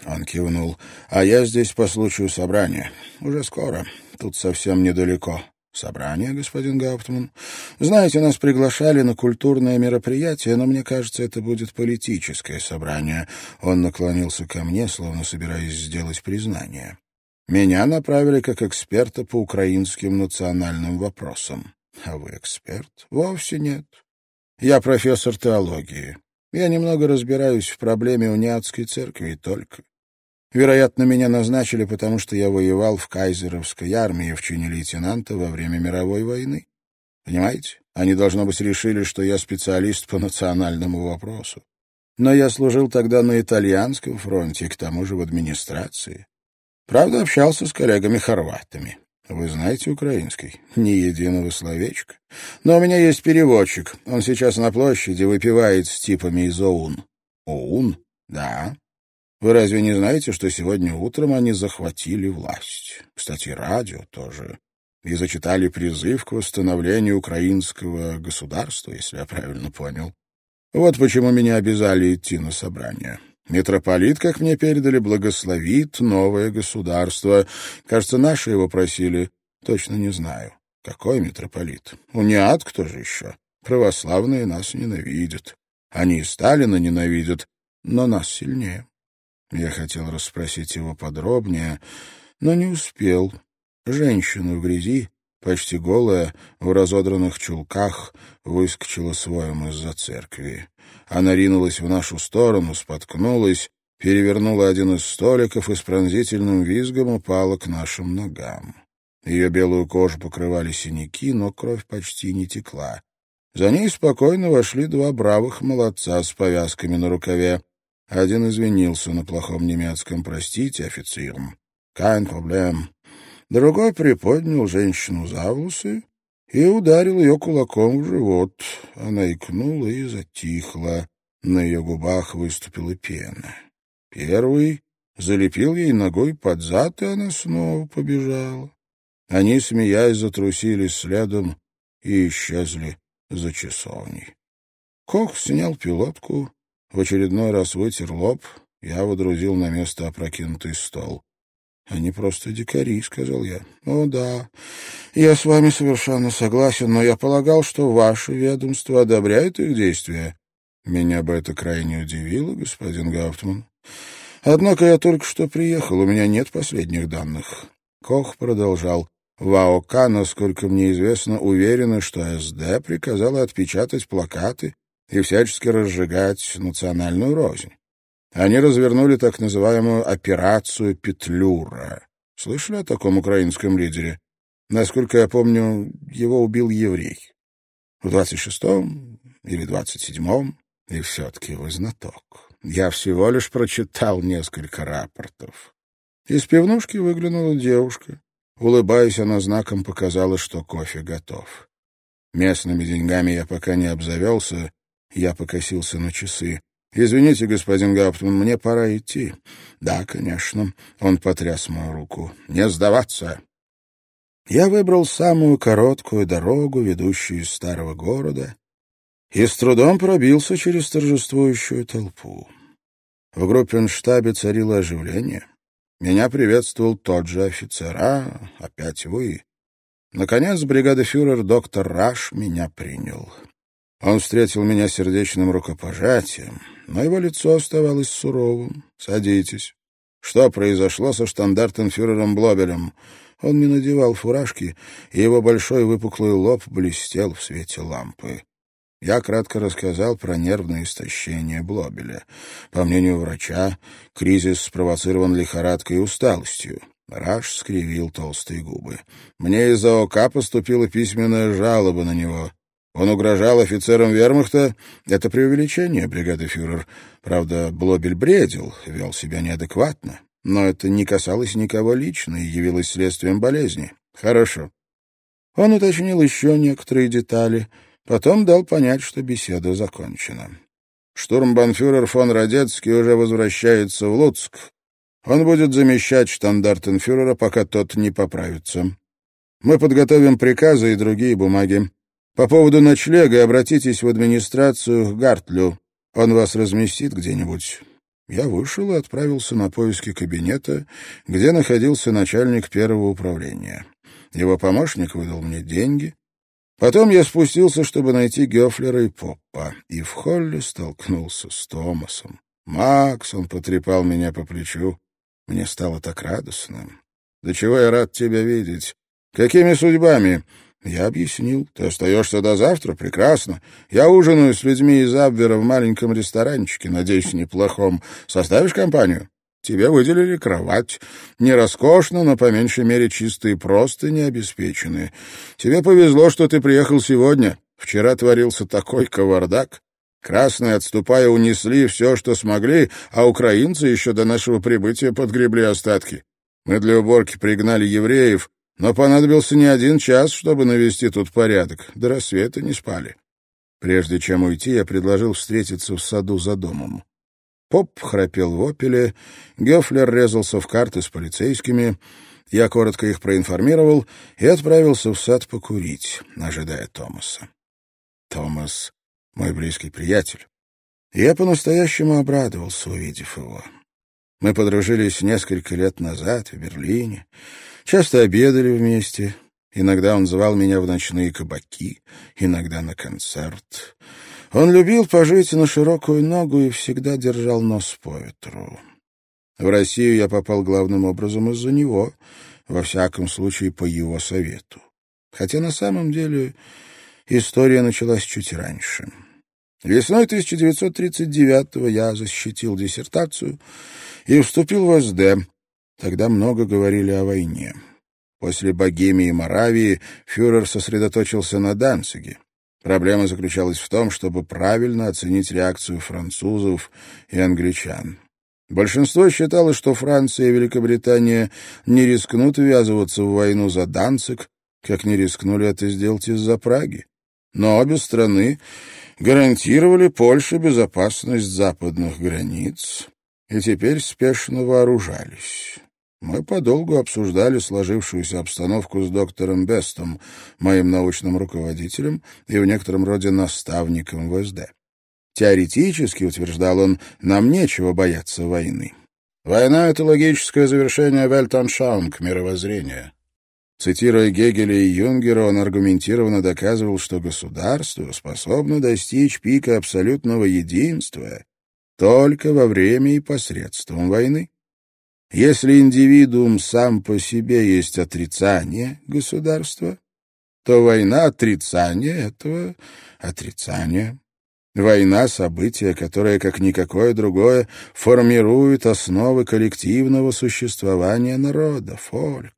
Он кивнул. — А я здесь по случаю собрания. Уже скоро. Тут совсем недалеко. Собрание, господин Гауптман. Знаете, нас приглашали на культурное мероприятие, но мне кажется, это будет политическое собрание. Он наклонился ко мне, словно собираясь сделать признание. Меня направили как эксперта по украинским национальным вопросам. А вы эксперт? Вовсе нет. Я профессор теологии. Я немного разбираюсь в проблеме униатской церкви только. Вероятно, меня назначили, потому что я воевал в кайзеровской армии в чине лейтенанта во время мировой войны. Понимаете? Они, должно быть, решили, что я специалист по национальному вопросу. Но я служил тогда на итальянском фронте, и к тому же в администрации. Правда, общался с коллегами-хорватами. Вы знаете украинский? Ни единого словечка. Но у меня есть переводчик. Он сейчас на площади выпивает с типами из ОУН. ОУН? Да. Вы разве не знаете, что сегодня утром они захватили власть? Кстати, радио тоже. И зачитали призыв к восстановлению украинского государства, если я правильно понял. Вот почему меня обязали идти на собрание. Митрополит, как мне передали, благословит новое государство. Кажется, наши его просили. Точно не знаю. Какой митрополит? Униат кто же еще? Православные нас ненавидят. Они и Сталина ненавидят, но нас сильнее. Я хотел расспросить его подробнее, но не успел. Женщина в грязи, почти голая, в разодранных чулках, выскочила своем из-за церкви. Она ринулась в нашу сторону, споткнулась, перевернула один из столиков и с пронзительным визгом упала к нашим ногам. Ее белую кожу покрывали синяки, но кровь почти не текла. За ней спокойно вошли два бравых молодца с повязками на рукаве. Один извинился на плохом немецком «Простите, офицерам». «Кайн проблем». Другой приподнял женщину за волосы и ударил ее кулаком в живот. Она икнула и затихла. На ее губах выступила пена. Первый залепил ей ногой под зад, и она снова побежала. Они, смеясь, затрусили следом и исчезли за часовней. Кох снял пилотку в очередной раз вытер лоб, я водрузил на место опрокинутый стол. «Они просто дикари», — сказал я. «О, да, я с вами совершенно согласен, но я полагал, что ваше ведомство одобряет их действия». «Меня бы это крайне удивило, господин Гауптман. Однако я только что приехал, у меня нет последних данных». Кох продолжал. В АОК, насколько мне известно, уверены, что СД приказала отпечатать плакаты и всячески разжигать национальную рознь. Они развернули так называемую «операцию Петлюра». Слышали о таком украинском лидере? Насколько я помню, его убил еврей. В двадцать шестом или двадцать седьмом, и все-таки вы знаток. Я всего лишь прочитал несколько рапортов. Из пивнушки выглянула девушка. Улыбаясь, она знаком показала, что кофе готов. Местными деньгами я пока не обзавелся, я покосился на часы. «Извините, господин Гауптман, мне пора идти». «Да, конечно». Он потряс мою руку. «Не сдаваться». Я выбрал самую короткую дорогу, ведущую из старого города, и с трудом пробился через торжествующую толпу. В группенштабе царило оживление. Меня приветствовал тот же офицер. «А, опять вы». Наконец, бригадофюрер доктор Раш меня принял. Он встретил меня сердечным рукопожатием, но его лицо оставалось суровым. «Садитесь». Что произошло со штандартенфюрером Блобелем? Он не надевал фуражки, и его большой выпуклый лоб блестел в свете лампы. Я кратко рассказал про нервное истощение Блобеля. По мнению врача, кризис спровоцирован лихорадкой и усталостью. Раш скривил толстые губы. Мне из ОК поступила письменная жалоба на него. Он угрожал офицерам вермахта. Это преувеличение, бригады фюрер. Правда, Блобель бредил, вел себя неадекватно. Но это не касалось никого лично и явилось следствием болезни. Хорошо. Он уточнил еще некоторые детали — Потом дал понять, что беседа закончена. Штурмбанфюрер фон Радецкий уже возвращается в Луцк. Он будет замещать штандартенфюрера, пока тот не поправится. Мы подготовим приказы и другие бумаги. По поводу ночлега обратитесь в администрацию к Гартлю. Он вас разместит где-нибудь. Я вышел и отправился на поиски кабинета, где находился начальник первого управления. Его помощник выдал мне деньги, Потом я спустился, чтобы найти Гёфлера и Поппа, и в холле столкнулся с Томасом. «Макс!» — он потрепал меня по плечу. Мне стало так радостно. «Да чего я рад тебя видеть! Какими судьбами?» Я объяснил. «Ты остаешься до завтра? Прекрасно. Я ужинаю с людьми из Абвера в маленьком ресторанчике, надеюсь, неплохом. Составишь компанию?» Тебе выделили кровать. Не роскошно, но по меньшей мере чистые просто не обеспечены. Тебе повезло, что ты приехал сегодня. Вчера творился такой кавардак. Красные, отступая, унесли все, что смогли, а украинцы еще до нашего прибытия подгребли остатки. Мы для уборки пригнали евреев, но понадобился не один час, чтобы навести тут порядок. До рассвета не спали. Прежде чем уйти, я предложил встретиться в саду за домом. Поп храпел в опеле, Гёфлер резался в карты с полицейскими. Я коротко их проинформировал и отправился в сад покурить, ожидая Томаса. Томас — мой близкий приятель. Я по-настоящему обрадовался, увидев его. Мы подружились несколько лет назад в Берлине, часто обедали вместе. Иногда он звал меня в ночные кабаки, иногда на концерт. Он любил пожить на широкую ногу и всегда держал нос по ветру. В Россию я попал главным образом из-за него, во всяком случае по его совету. Хотя на самом деле история началась чуть раньше. Весной 1939-го я защитил диссертацию и вступил в СД. Тогда много говорили о войне. После Богемии и Моравии фюрер сосредоточился на Данциге. Проблема заключалась в том, чтобы правильно оценить реакцию французов и англичан. Большинство считало, что Франция и Великобритания не рискнут ввязываться в войну за Данцик, как не рискнули это сделать из-за Праги. Но обе страны гарантировали Польше безопасность западных границ и теперь спешно вооружались. Мы подолгу обсуждали сложившуюся обстановку с доктором Бестом, моим научным руководителем и в некотором роде наставником ВСД. Теоретически, утверждал он, нам нечего бояться войны. Война — это логическое завершение Вельтаншаунг, мировоззрения. Цитируя Гегеля и Юнгера, он аргументированно доказывал, что государство способно достичь пика абсолютного единства только во время и посредством войны. Если индивидуум сам по себе есть отрицание государства, то война — отрицание этого отрицания. Война — событие, которое, как никакое другое, формирует основы коллективного существования народа, фольк.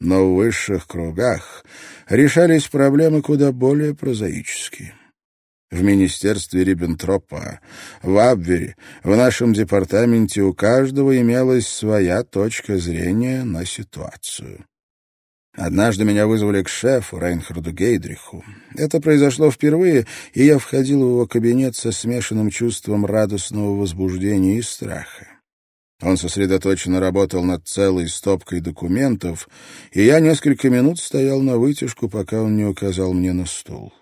Но в высших кругах решались проблемы куда более прозаические. В министерстве Риббентропа, в Абвере, в нашем департаменте у каждого имелась своя точка зрения на ситуацию. Однажды меня вызвали к шефу Рейнхарду Гейдриху. Это произошло впервые, и я входил в его кабинет со смешанным чувством радостного возбуждения и страха. Он сосредоточенно работал над целой стопкой документов, и я несколько минут стоял на вытяжку, пока он не указал мне на стул.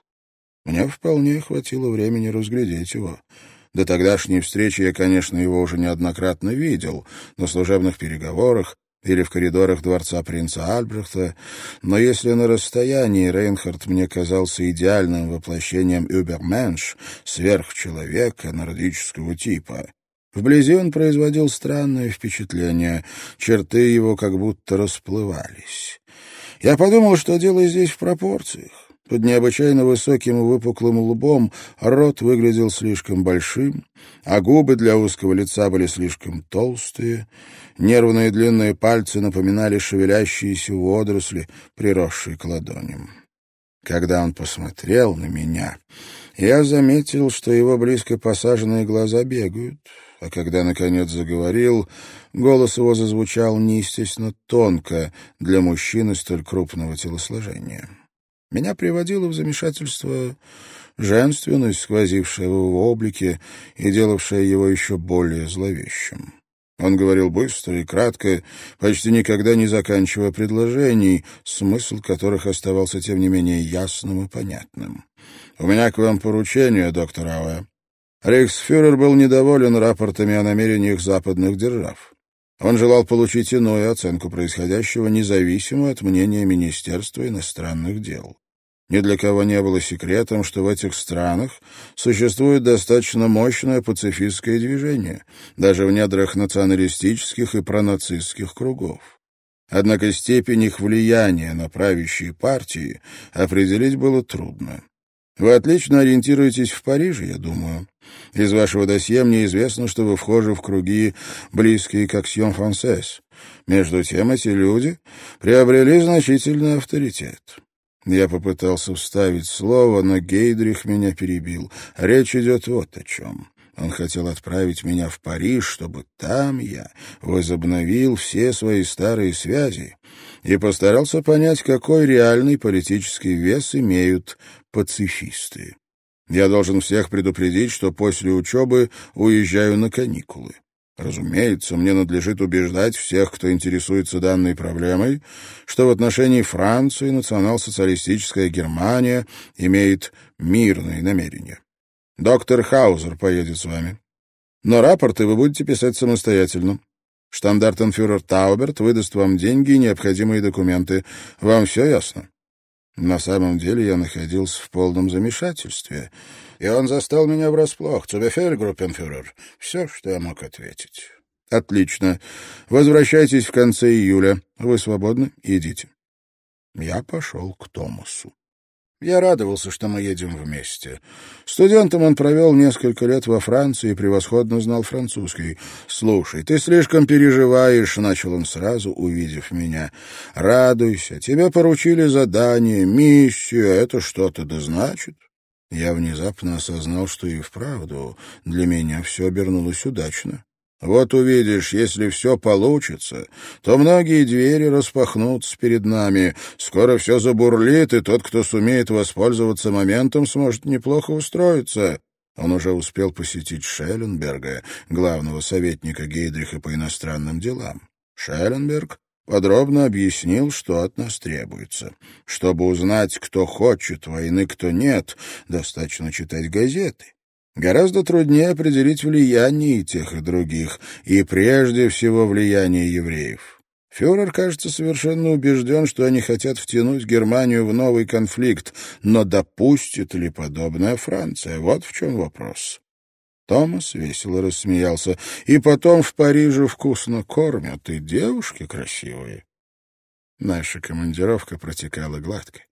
Мне вполне хватило времени разглядеть его. До тогдашней встречи я, конечно, его уже неоднократно видел, на служебных переговорах, или в коридорах дворца принца Альбрехта, но если на расстоянии Рейнхард мне казался идеальным воплощением «Übermensch», сверхчеловека нордического типа, вблизи он производил странное впечатление, черты его как будто расплывались. Я подумал, что дело здесь в пропорциях. Под необычайно высоким и выпуклым лбом рот выглядел слишком большим, а губы для узкого лица были слишком толстые, нервные длинные пальцы напоминали шевелящиеся водоросли, приросшие к ладоням. Когда он посмотрел на меня, я заметил, что его близко посаженные глаза бегают, а когда, наконец, заговорил, голос его зазвучал неестественно тонко для мужчины столь крупного телосложения. Меня приводило в замешательство женственность, сквозившая в его облике и делавшая его еще более зловещим. Он говорил быстро и кратко, почти никогда не заканчивая предложений, смысл которых оставался, тем не менее, ясным и понятным. «У меня к вам поручение, доктор Ауэ. Рейхсфюрер был недоволен рапортами о намерениях западных держав. Он желал получить иную оценку происходящего, независимую от мнения Министерства иностранных дел. Ни для кого не было секретом, что в этих странах существует достаточно мощное пацифистское движение, даже в недрах националистических и пронацистских кругов. Однако степень их влияния на правящие партии определить было трудно. Вы отлично ориентируетесь в Париже, я думаю. Из вашего досье мне известно, что вы вхожи в круги, близкие к Аксьон Франсес. Между тем эти люди приобрели значительный авторитет. Я попытался вставить слово, но Гейдрих меня перебил. Речь идет вот о чем. Он хотел отправить меня в Париж, чтобы там я возобновил все свои старые связи и постарался понять, какой реальный политический вес имеют пацифисты. Я должен всех предупредить, что после учебы уезжаю на каникулы. Разумеется, мне надлежит убеждать всех, кто интересуется данной проблемой, что в отношении Франции национал-социалистическая Германия имеет мирные намерения. Доктор Хаузер поедет с вами. Но рапорты вы будете писать самостоятельно. Штандартенфюрер Тауберт выдаст вам деньги и необходимые документы. Вам все ясно? На самом деле я находился в полном замешательстве — и он застал меня врасплох. Цубефель, группенфюрер. Все, что я мог ответить. Отлично. Возвращайтесь в конце июля. Вы свободны? Идите. Я пошел к Томасу. Я радовался, что мы едем вместе. Студентом он провел несколько лет во Франции и превосходно знал французский. «Слушай, ты слишком переживаешь», — начал он сразу, увидев меня. «Радуйся, тебе поручили задание, миссию, это что-то да значит». Я внезапно осознал, что и вправду для меня все обернулось удачно. Вот увидишь, если все получится, то многие двери распахнутся перед нами. Скоро все забурлит, и тот, кто сумеет воспользоваться моментом, сможет неплохо устроиться. Он уже успел посетить Шелленберга, главного советника Гейдриха по иностранным делам. Шелленберг подробно объяснил, что от нас требуется. Чтобы узнать, кто хочет войны, кто нет, достаточно читать газеты. Гораздо труднее определить влияние тех, и других, и прежде всего влияние евреев. Фюрер, кажется, совершенно убежден, что они хотят втянуть Германию в новый конфликт, но допустит ли подобная Франция? Вот в чем вопрос. Томас весело рассмеялся. «И потом в Париже вкусно кормят, и девушки красивые». Наша командировка протекала гладко.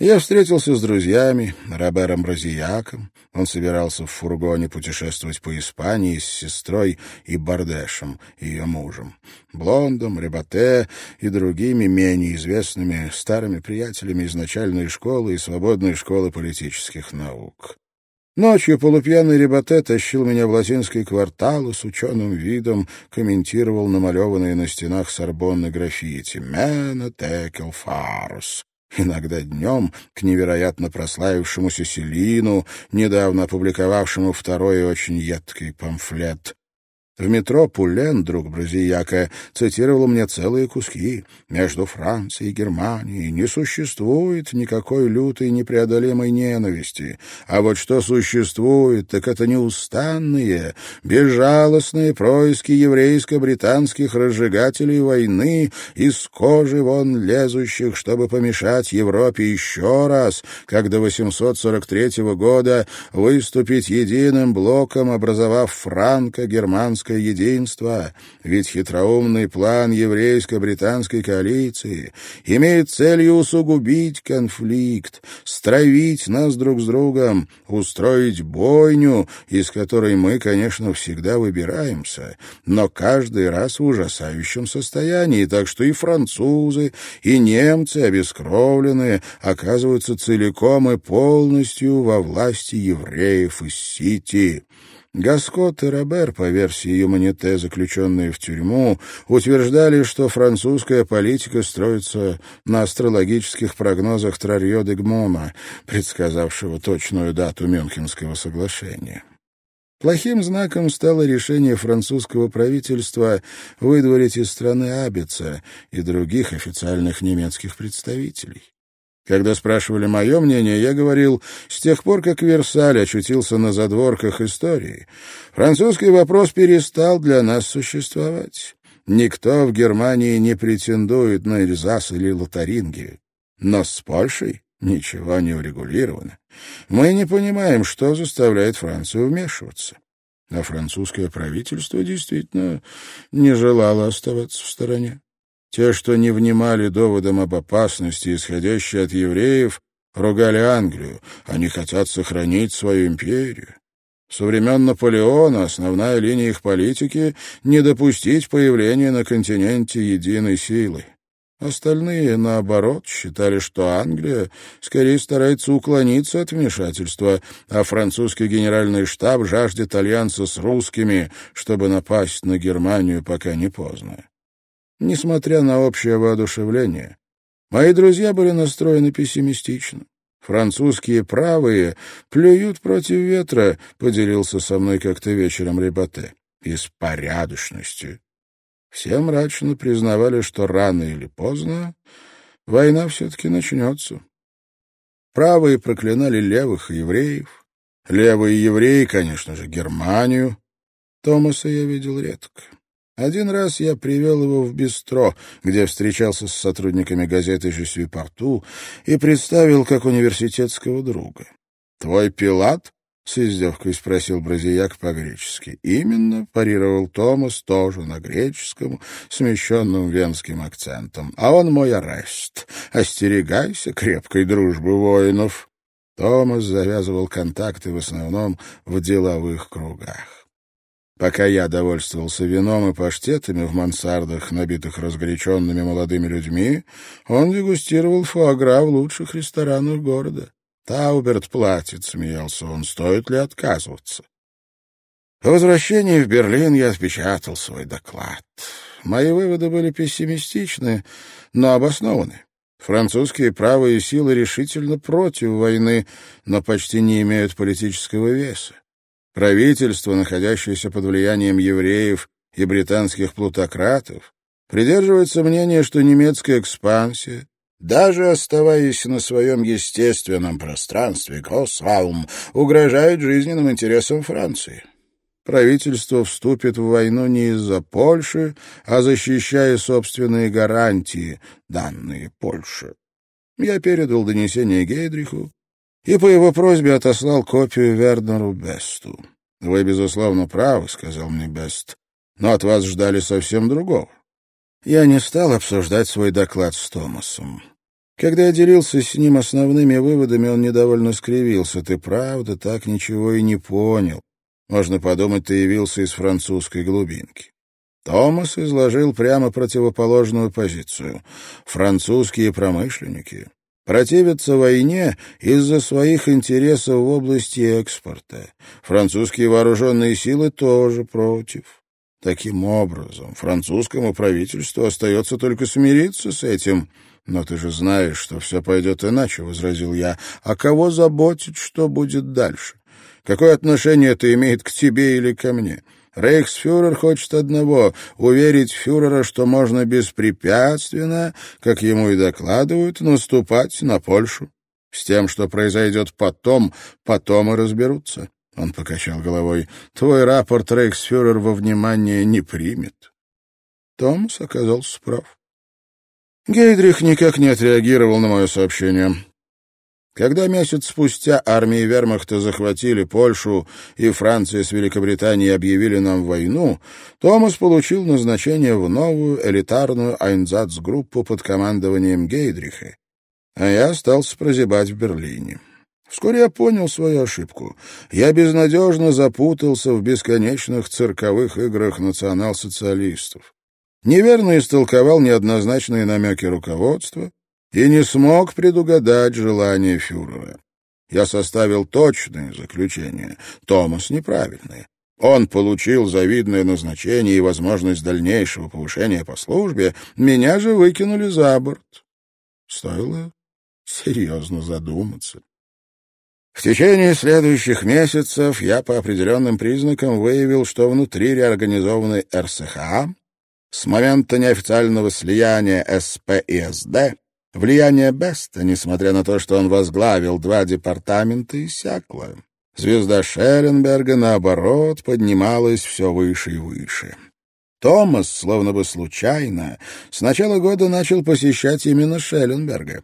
Я встретился с друзьями, Робером Розияком. Он собирался в фургоне путешествовать по Испании с сестрой и Бардешем, ее мужем, Блондом, Ребате и другими менее известными старыми приятелями из начальной школы и свободной школы политических наук. Ночью полупьяный Ребате тащил меня в латинский квартал и с ученым видом комментировал намалеванные на стенах Сорбонны граффити «Мена текел фарус». Иногда днем к невероятно прославившемуся Селину, недавно опубликовавшему второй очень едкий памфлет в метро Пулен, друг Бразияка, цитировал мне целые куски. Между Францией и Германией не существует никакой лютой непреодолимой ненависти. А вот что существует, так это неустанные, безжалостные происки еврейско-британских разжигателей войны из кожи вон лезущих, чтобы помешать Европе еще раз, как до 843 года, выступить единым блоком, образовав франко-германское еврейское единство, ведь хитроумный план еврейско-британской коалиции имеет целью усугубить конфликт, стравить нас друг с другом, устроить бойню, из которой мы, конечно, всегда выбираемся, но каждый раз в ужасающем состоянии, так что и французы, и немцы, обескровленные, оказываются целиком и полностью во власти евреев из Сити. Гаскот и Робер, по версии Юманите, заключенные в тюрьму, утверждали, что французская политика строится на астрологических прогнозах Трарьо де Гмона, предсказавшего точную дату Мюнхенского соглашения. Плохим знаком стало решение французского правительства выдворить из страны Абица и других официальных немецких представителей. Когда спрашивали мое мнение, я говорил, с тех пор, как Версаль очутился на задворках истории, французский вопрос перестал для нас существовать. Никто в Германии не претендует на Эльзас или Лотарингию. Но с Польшей ничего не урегулировано. Мы не понимаем, что заставляет Францию вмешиваться. А французское правительство действительно не желало оставаться в стороне. Те, что не внимали доводам об опасности, исходящей от евреев, ругали Англию. Они хотят сохранить свою империю. Со времен Наполеона основная линия их политики — не допустить появления на континенте единой силы. Остальные, наоборот, считали, что Англия скорее старается уклониться от вмешательства, а французский генеральный штаб жаждет альянса с русскими, чтобы напасть на Германию, пока не поздно. Несмотря на общее воодушевление, мои друзья были настроены пессимистично. Французские правые плюют против ветра, поделился со мной как-то вечером Ребате. Из порядочности. Все мрачно признавали, что рано или поздно война все-таки начнется. Правые проклинали левых и евреев. Левые евреи, конечно же, Германию. Томаса я видел редко. Один раз я привел его в бистро, где встречался с сотрудниками газеты «Je порту» и представил как университетского друга. «Твой Пилат?» — с издевкой спросил Бразияк по-гречески. «Именно», — парировал Томас, тоже на греческом, смещенным венским акцентом. «А он мой арест. Остерегайся крепкой дружбы воинов». Томас завязывал контакты в основном в деловых кругах. Пока я довольствовался вином и паштетами в мансардах, набитых разгоряченными молодыми людьми, он дегустировал фуагра в лучших ресторанах города. «Тауберт платит», — смеялся он, — «стоит ли отказываться?» По возвращении в Берлин я отпечатал свой доклад. Мои выводы были пессимистичны, но обоснованы. Французские правые силы решительно против войны, но почти не имеют политического веса. Правительство, находящееся под влиянием евреев и британских плутократов, придерживается мнения, что немецкая экспансия, даже оставаясь на своем естественном пространстве, Гроссраум, угрожает жизненным интересам Франции. Правительство вступит в войну не из-за Польши, а защищая собственные гарантии, данные Польше. Я передал донесение Гейдриху, и по его просьбе отослал копию Вернеру Бесту. «Вы, безусловно, правы», — сказал мне Бест, — «но от вас ждали совсем другого. Я не стал обсуждать свой доклад с Томасом. Когда я делился с ним основными выводами, он недовольно скривился. «Ты правда так ничего и не понял. Можно подумать, ты явился из французской глубинки». Томас изложил прямо противоположную позицию. Французские промышленники противятся войне из-за своих интересов в области экспорта. Французские вооруженные силы тоже против. Таким образом, французскому правительству остается только смириться с этим – «Но ты же знаешь, что все пойдет иначе», — возразил я. «А кого заботит, что будет дальше? Какое отношение это имеет к тебе или ко мне?» Рейхсфюрер хочет одного — уверить фюрера, что можно беспрепятственно, как ему и докладывают, наступать на Польшу. С тем, что произойдет потом, потом и разберутся. Он покачал головой. Твой рапорт рейхсфюрер во внимание не примет. Томас оказался прав. Гейдрих никак не отреагировал на мое сообщение. Когда месяц спустя армии вермахта захватили Польшу и Франция с Великобританией объявили нам войну, Томас получил назначение в новую элитарную Айнзац-группу под командованием Гейдриха, а я остался прозябать в Берлине. Вскоре я понял свою ошибку. Я безнадежно запутался в бесконечных цирковых играх национал-социалистов неверно истолковал неоднозначные намеки руководства и не смог предугадать желания фюрера. Я составил точное заключение, Томас неправильное. Он получил завидное назначение и возможность дальнейшего повышения по службе, меня же выкинули за борт. Стоило серьезно задуматься. В течение следующих месяцев я по определенным признакам выявил, что внутри реорганизованной РСХА с момента неофициального слияния СП и СД влияние Беста, несмотря на то, что он возглавил два департамента, иссякло. Звезда Шелленберга, наоборот, поднималась все выше и выше. Томас, словно бы случайно, с начала года начал посещать именно Шелленберга.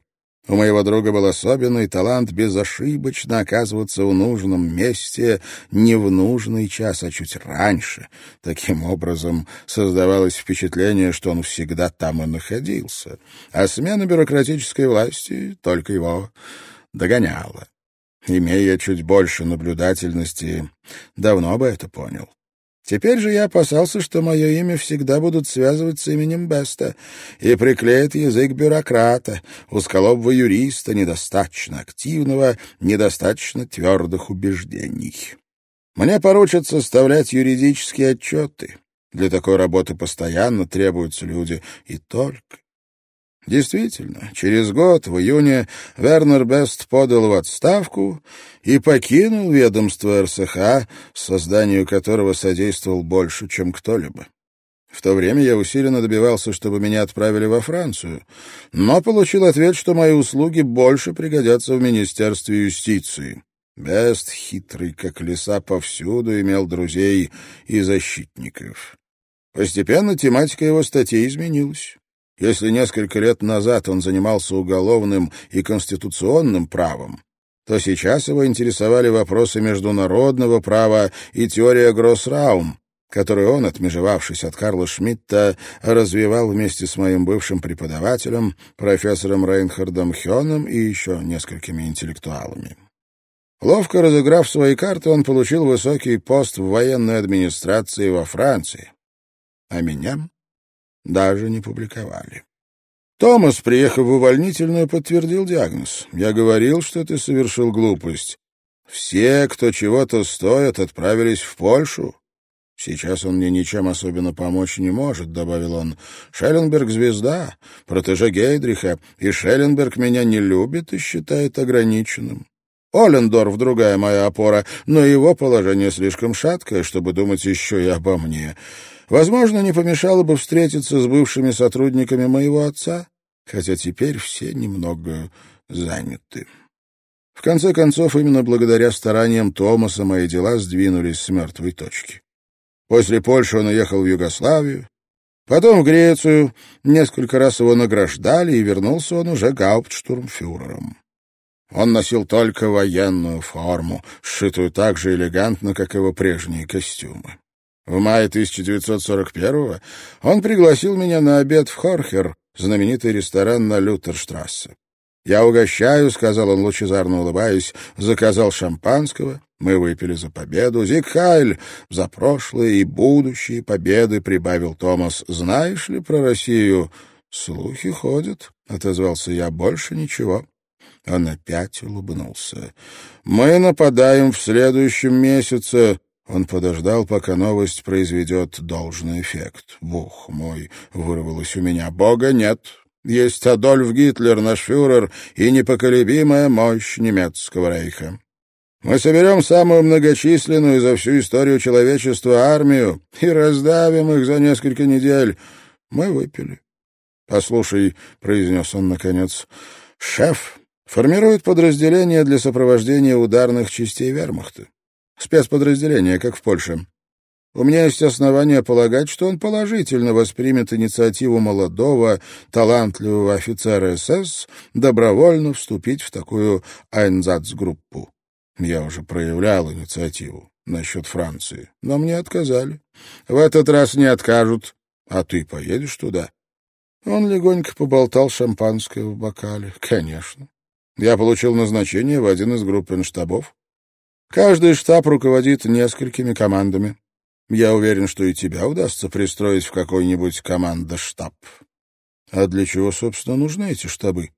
У моего друга был особенный талант безошибочно оказываться в нужном месте не в нужный час, а чуть раньше. Таким образом, создавалось впечатление, что он всегда там и находился, а смена бюрократической власти только его догоняла. Имея чуть больше наблюдательности, давно бы это понял. Теперь же я опасался, что мое имя всегда будут связывать с именем Беста и приклеят язык бюрократа, узколобого юриста, недостаточно активного, недостаточно твердых убеждений. Мне поручат составлять юридические отчеты. Для такой работы постоянно требуются люди, и только. Действительно, через год, в июне, Вернер Бест подал в отставку и покинул ведомство РСХ, созданию которого содействовал больше, чем кто-либо. В то время я усиленно добивался, чтобы меня отправили во Францию, но получил ответ, что мои услуги больше пригодятся в Министерстве юстиции. Бест, хитрый как лиса, повсюду имел друзей и защитников. Постепенно тематика его статей изменилась. Если несколько лет назад он занимался уголовным и конституционным правом, то сейчас его интересовали вопросы международного права и теория Гроссраум, которую он, отмежевавшись от Карла Шмидта, развивал вместе с моим бывшим преподавателем, профессором Рейнхардом Хёном и еще несколькими интеллектуалами. Ловко разыграв свои карты, он получил высокий пост в военной администрации во Франции. А меня даже не публиковали. Томас, приехав в увольнительную, подтвердил диагноз. «Я говорил, что ты совершил глупость. Все, кто чего-то стоит, отправились в Польшу. Сейчас он мне ничем особенно помочь не может», — добавил он. «Шелленберг — звезда, протеже Гейдриха, и Шелленберг меня не любит и считает ограниченным. Олендорф — другая моя опора, но его положение слишком шаткое, чтобы думать еще и обо мне. Возможно, не помешало бы встретиться с бывшими сотрудниками моего отца, хотя теперь все немного заняты. В конце концов, именно благодаря стараниям Томаса мои дела сдвинулись с мертвой точки. После Польши он уехал в Югославию, потом в Грецию, несколько раз его награждали, и вернулся он уже гауптштурмфюрером. Он носил только военную форму, сшитую так же элегантно, как его прежние костюмы. В мае 1941-го он пригласил меня на обед в Хорхер, знаменитый ресторан на Лютерштрассе. «Я угощаю», — сказал он, лучезарно улыбаясь, заказал шампанского. Мы выпили за победу. «Зигхайль!» «За прошлые и будущие победы», — прибавил Томас. «Знаешь ли про Россию?» «Слухи ходят», — отозвался я. «Больше ничего». Он опять улыбнулся. «Мы нападаем в следующем месяце». Он подождал, пока новость произведет должный эффект. «Бог мой!» — вырвалось у меня. «Бога нет!» Есть Адольф Гитлер, наш фюрер, и непоколебимая мощь немецкого рейха. Мы соберем самую многочисленную за всю историю человечества армию и раздавим их за несколько недель. Мы выпили. «Послушай», — произнес он наконец, — «шеф формирует подразделение для сопровождения ударных частей вермахта. Спецподразделение, как в Польше. У меня есть основания полагать, что он положительно воспримет инициативу молодого, талантливого офицера СС добровольно вступить в такую Айнзац-группу. Я уже проявлял инициативу насчет Франции, но мне отказали. В этот раз не откажут. А ты поедешь туда? Он легонько поболтал шампанское в бокале. Конечно. Я получил назначение в один из группенштабов. Каждый штаб руководит несколькими командами. Я уверен, что и тебя удастся пристроить в какой-нибудь команда-штаб. А для чего, собственно, нужны эти штабы?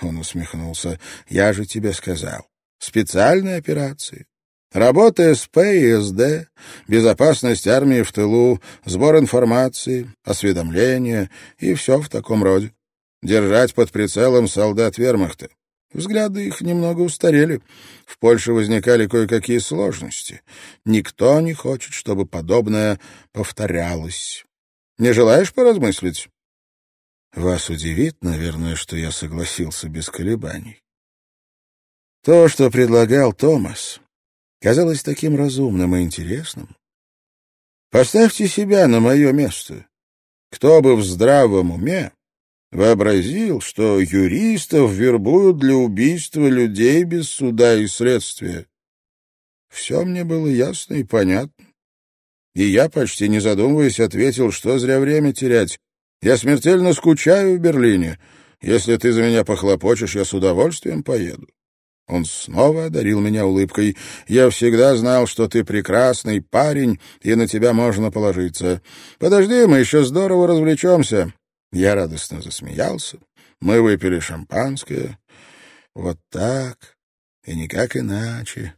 Он усмехнулся. Я же тебе сказал. Специальные операции. Работа СП и СД, безопасность армии в тылу, сбор информации, осведомления и все в таком роде. Держать под прицелом солдат вермахта. Взгляды их немного устарели. В Польше возникали кое-какие сложности. Никто не хочет, чтобы подобное повторялось. Не желаешь поразмыслить? Вас удивит, наверное, что я согласился без колебаний. То, что предлагал Томас, казалось таким разумным и интересным. Поставьте себя на мое место. Кто бы в здравом уме Вообразил, что юристов вербуют для убийства людей без суда и следствия. Все мне было ясно и понятно. И я, почти не задумываясь, ответил, что зря время терять. Я смертельно скучаю в Берлине. Если ты за меня похлопочешь, я с удовольствием поеду. Он снова одарил меня улыбкой. «Я всегда знал, что ты прекрасный парень, и на тебя можно положиться. Подожди, мы еще здорово развлечемся. Я радостно засмеялся. Мы выпили шампанское. Вот так и никак иначе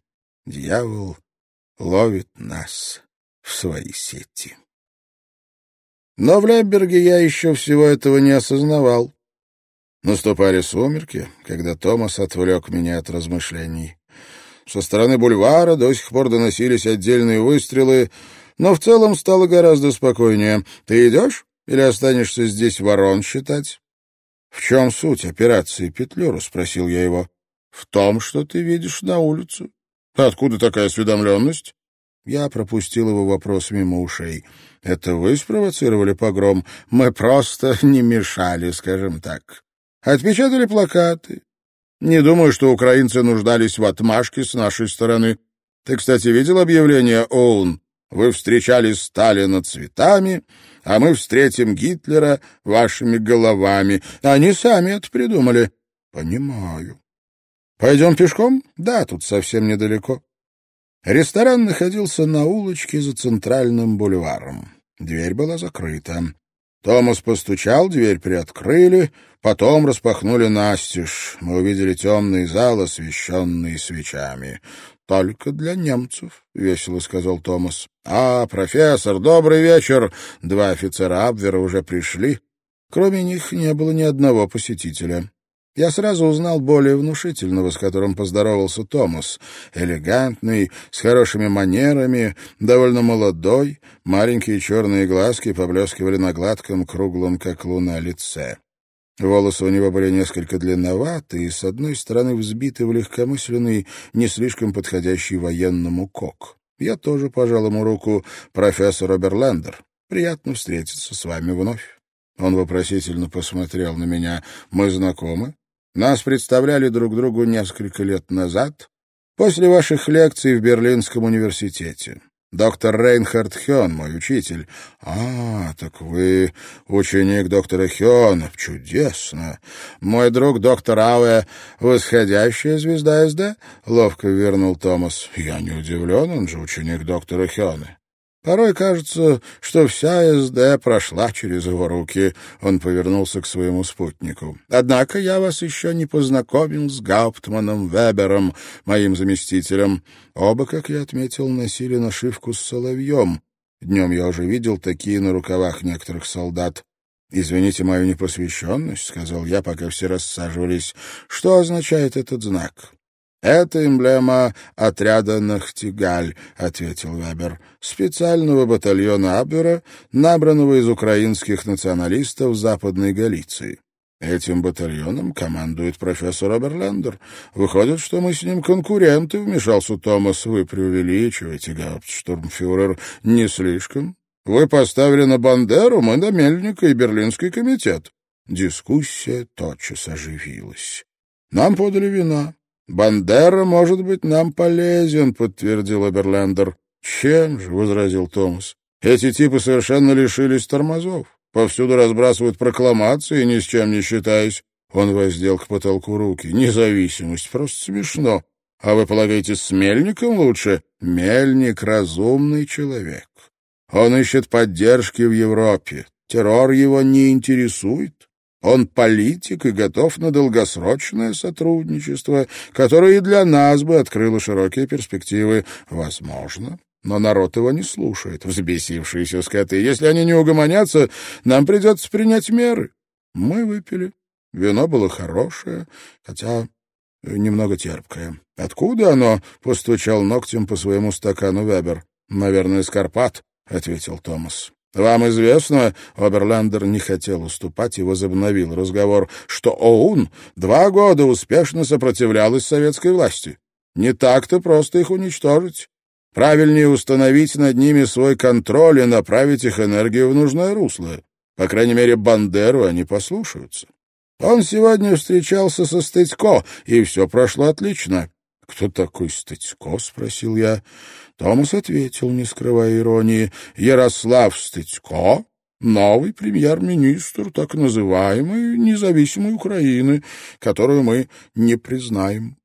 дьявол ловит нас в свои сети. Но в Леберге я еще всего этого не осознавал. Наступали сумерки, когда Томас отвлек меня от размышлений. Со стороны бульвара до сих пор доносились отдельные выстрелы, но в целом стало гораздо спокойнее. «Ты идешь?» Или останешься здесь ворон считать? — В чем суть операции Петлюру? — спросил я его. — В том, что ты видишь на улицу. — Откуда такая осведомленность? Я пропустил его вопрос мимо ушей. — Это вы спровоцировали погром? Мы просто не мешали, скажем так. Отпечатали плакаты. Не думаю, что украинцы нуждались в отмашке с нашей стороны. Ты, кстати, видел объявление ОУН? Вы встречали Сталина цветами, а мы встретим Гитлера вашими головами. Они сами это придумали. Понимаю. Пойдем пешком? Да, тут совсем недалеко. Ресторан находился на улочке за центральным бульваром. Дверь была закрыта. Томас постучал, дверь приоткрыли, потом распахнули настежь. Мы увидели темный зал, освещенный свечами. «Только для немцев», — весело сказал Томас. «А, профессор, добрый вечер!» Два офицера Абвера уже пришли. Кроме них не было ни одного посетителя. Я сразу узнал более внушительного, с которым поздоровался Томас. Элегантный, с хорошими манерами, довольно молодой, маленькие черные глазки поблескивали на гладком, круглом, как луна, лице. Волосы у него были несколько длинноваты и, с одной стороны, взбиты в легкомысленный, не слишком подходящий военному кок. Я тоже пожал ему руку, профессор Оберлендер. Приятно встретиться с вами вновь. Он вопросительно посмотрел на меня. Мы знакомы? Нас представляли друг другу несколько лет назад, после ваших лекций в Берлинском университете. Доктор Рейнхард Хён, мой учитель. А, так вы ученик доктора Хёна. Чудесно. Мой друг доктор Ауэ — восходящая звезда СД? Ловко вернул Томас. Я не удивлен, он же ученик доктора Хёна. Порой кажется, что вся СД прошла через его руки. Он повернулся к своему спутнику. Однако я вас еще не познакомил с Гауптманом Вебером, моим заместителем. Оба, как я отметил, носили нашивку с соловьем. Днем я уже видел такие на рукавах некоторых солдат. «Извините мою непосвященность», — сказал я, пока все рассаживались. «Что означает этот знак?» «Это эмблема отряда «Нахтигаль», — ответил Вебер, специального батальона Абвера, набранного из украинских националистов Западной Галиции. Этим батальоном командует профессор Оберлендер. Выходит, что мы с ним конкуренты, — вмешался Томас. Вы преувеличиваете, гауптштурмфюрер, не слишком. Вы поставили на Бандеру, мы на Мельника и Берлинский комитет. Дискуссия тотчас оживилась. Нам подали вина. «Бандера, может быть, нам полезен», — подтвердил Оберлендер. «Чем же?» — возразил Томас. «Эти типы совершенно лишились тормозов. Повсюду разбрасывают прокламации, ни с чем не считаясь». Он воздел к потолку руки. «Независимость. Просто смешно. А вы полагаете, с Мельником лучше?» «Мельник — разумный человек. Он ищет поддержки в Европе. Террор его не интересует. Он политик и готов на долгосрочное сотрудничество, которое и для нас бы открыло широкие перспективы. Возможно, но народ его не слушает, взбесившиеся скоты. Если они не угомонятся, нам придется принять меры. Мы выпили. Вино было хорошее, хотя немного терпкое. «Откуда оно?» — постучал ногтем по своему стакану Вебер. «Наверное, из Карпат», — ответил Томас. Вам известно, Оберландер не хотел уступать и возобновил разговор, что ОУН два года успешно сопротивлялась советской власти. Не так-то просто их уничтожить. Правильнее установить над ними свой контроль и направить их энергию в нужное русло. По крайней мере, Бандеру они послушаются. Он сегодня встречался со Стыцко, и все прошло отлично. — Кто такой Стыцко? — спросил я. Томас ответил, не скрывая иронии, «Ярослав Стыцко, новый премьер-министр так называемой независимой Украины, которую мы не признаем».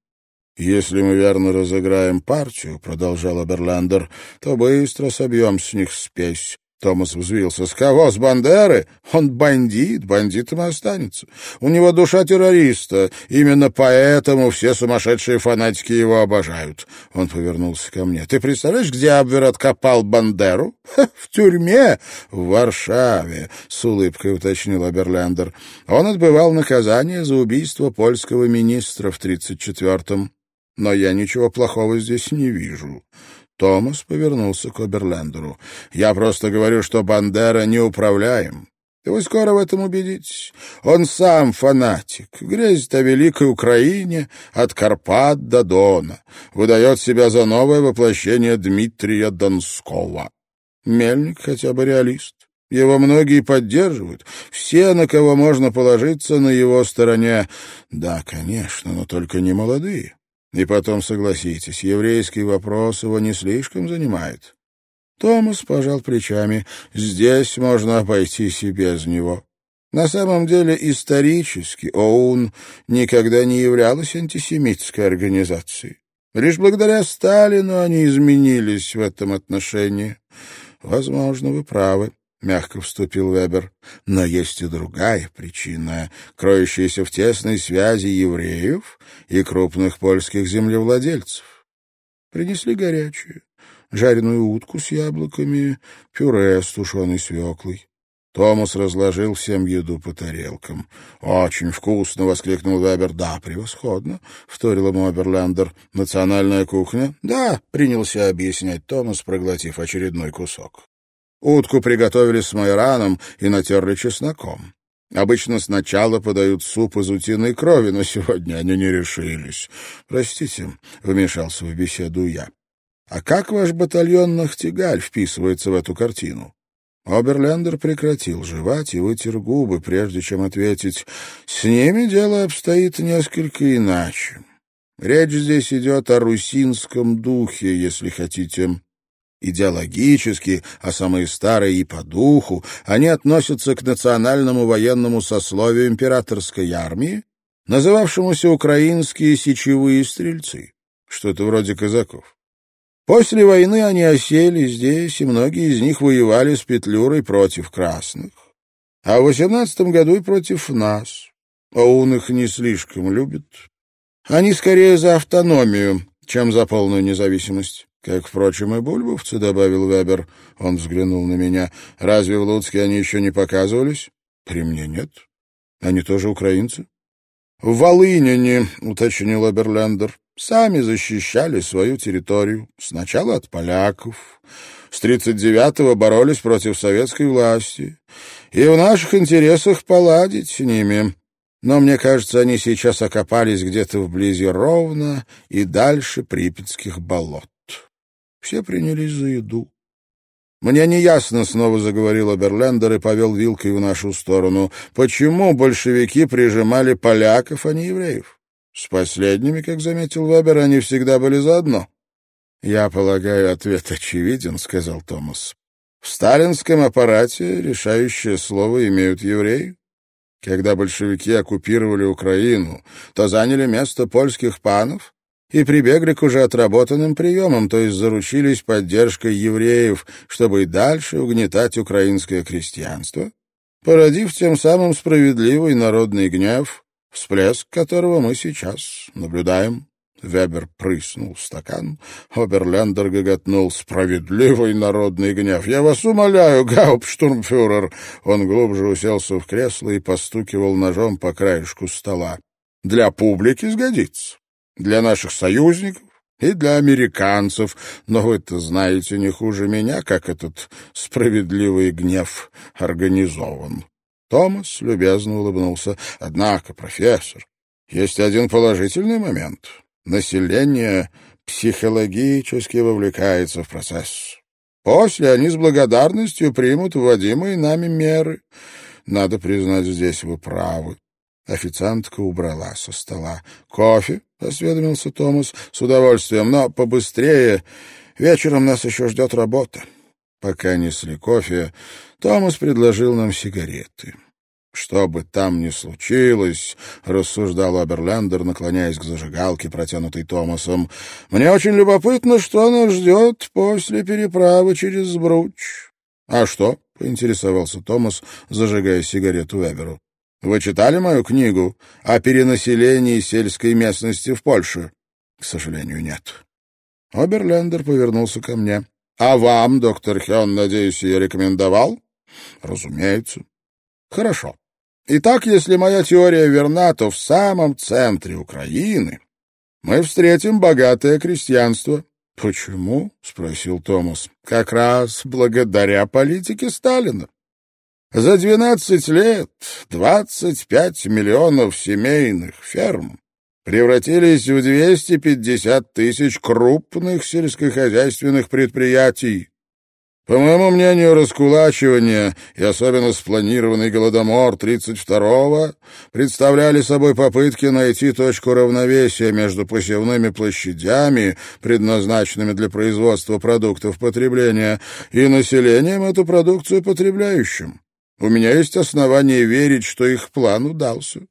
«Если мы верно разыграем партию», — продолжал Аберландер, — «то быстро собьем с них спесь. Томас взвился. «С кого? С Бандеры? Он бандит, бандитом останется. У него душа террориста. Именно поэтому все сумасшедшие фанатики его обожают». Он повернулся ко мне. «Ты представляешь, где Абвер откопал Бандеру?» «В тюрьме?» «В Варшаве», — с улыбкой уточнил Аберлендер. «Он отбывал наказание за убийство польского министра в 34-м. Но я ничего плохого здесь не вижу». Томас повернулся к Оберлендеру. «Я просто говорю, что Бандера неуправляем. И вы скоро в этом убедитесь. Он сам фанатик, грезит о великой Украине от Карпат до Дона, выдает себя за новое воплощение Дмитрия Донского. Мельник хотя бы реалист. Его многие поддерживают. Все, на кого можно положиться, на его стороне. Да, конечно, но только не молодые. И потом, согласитесь, еврейский вопрос его не слишком занимает. Томас пожал плечами. Здесь можно обойтись и без него. На самом деле, исторически ОУН никогда не являлась антисемитской организацией. Лишь благодаря Сталину они изменились в этом отношении. Возможно, вы правы. — мягко вступил Вебер. «Но есть и другая причина, кроющаяся в тесной связи евреев и крупных польских землевладельцев. Принесли горячую, жареную утку с яблоками, пюре с тушеной свеклой. Томас разложил всем еду по тарелкам. «Очень вкусно!» — воскликнул Вебер. «Да, превосходно!» — вторил ему Оберлендер. «Национальная кухня?» «Да!» — принялся объяснять Томас, проглотив очередной кусок. Утку приготовили с майораном и натерли чесноком. Обычно сначала подают суп из утиной крови, но сегодня они не решились. Простите, — вмешался в беседу я. А как ваш батальон Нахтигаль вписывается в эту картину? Оберлендер прекратил жевать и вытер губы, прежде чем ответить. С ними дело обстоит несколько иначе. Речь здесь идет о русинском духе, если хотите. Идеологически, а самые старые и по духу, они относятся к национальному военному сословию императорской армии, называвшемуся украинские сечевые стрельцы, что-то вроде казаков. После войны они осели здесь, и многие из них воевали с Петлюрой против красных, а в восемнадцатом году и против нас. А он их не слишком любит. Они скорее за автономию, чем за полную независимость. Как, впрочем, и бульбовцы, — добавил Вебер. Он взглянул на меня. Разве в Луцке они еще не показывались? При мне нет. Они тоже украинцы? В Волынине, — уточнил Оберлендер, — сами защищали свою территорию. Сначала от поляков. С 39-го боролись против советской власти. И в наших интересах поладить с ними. Но, мне кажется, они сейчас окопались где-то вблизи Ровно и дальше Припятских болот. Все принялись за еду. «Мне неясно», — снова заговорил Оберлендер и повел вилкой в нашу сторону, «почему большевики прижимали поляков, а не евреев? С последними, как заметил Вебер, они всегда были заодно». «Я полагаю, ответ очевиден», — сказал Томас. «В сталинском аппарате решающее слово имеют евреи. Когда большевики оккупировали Украину, то заняли место польских панов, и прибегли к уже отработанным приемам, то есть заручились поддержкой евреев, чтобы и дальше угнетать украинское крестьянство, породив тем самым справедливый народный гнев, всплеск которого мы сейчас наблюдаем. Вебер прыснул в стакан. Оберлендер гоготнул. «Справедливый народный гнев! Я вас умоляю, гауптштурмфюрер!» Он глубже уселся в кресло и постукивал ножом по краешку стола. «Для публики сгодится для наших союзников и для американцев, но вы-то знаете не хуже меня, как этот справедливый гнев организован. Томас любезно улыбнулся. Однако, профессор, есть один положительный момент. Население психологически вовлекается в процесс. После они с благодарностью примут вводимые нами меры. Надо признать, здесь вы правы. Официантка убрала со стола. «Кофе?» — осведомился Томас. «С удовольствием, но побыстрее. Вечером нас еще ждет работа». Пока несли кофе, Томас предложил нам сигареты. «Что бы там ни случилось», — рассуждал Оберлендер, наклоняясь к зажигалке, протянутой Томасом, «мне очень любопытно, что нас ждет после переправы через Сбруч». «А что?» — поинтересовался Томас, зажигая сигарету Эберу. Вы читали мою книгу о перенаселении сельской местности в Польше? К сожалению, нет. Оберлендер повернулся ко мне. А вам, доктор Хён, надеюсь, я рекомендовал? Разумеется. Хорошо. Итак, если моя теория верна, то в самом центре Украины мы встретим богатое крестьянство. Почему? спросил Томас. Как раз благодаря политике Сталина. За 12 лет 25 миллионов семейных ферм превратились в 250 тысяч крупных сельскохозяйственных предприятий. По моему мнению, раскулачивание и особенно спланированный голодомор 32-го представляли собой попытки найти точку равновесия между посевными площадями, предназначенными для производства продуктов потребления, и населением эту продукцию потребляющим. У меня есть основания верить, что их план удался.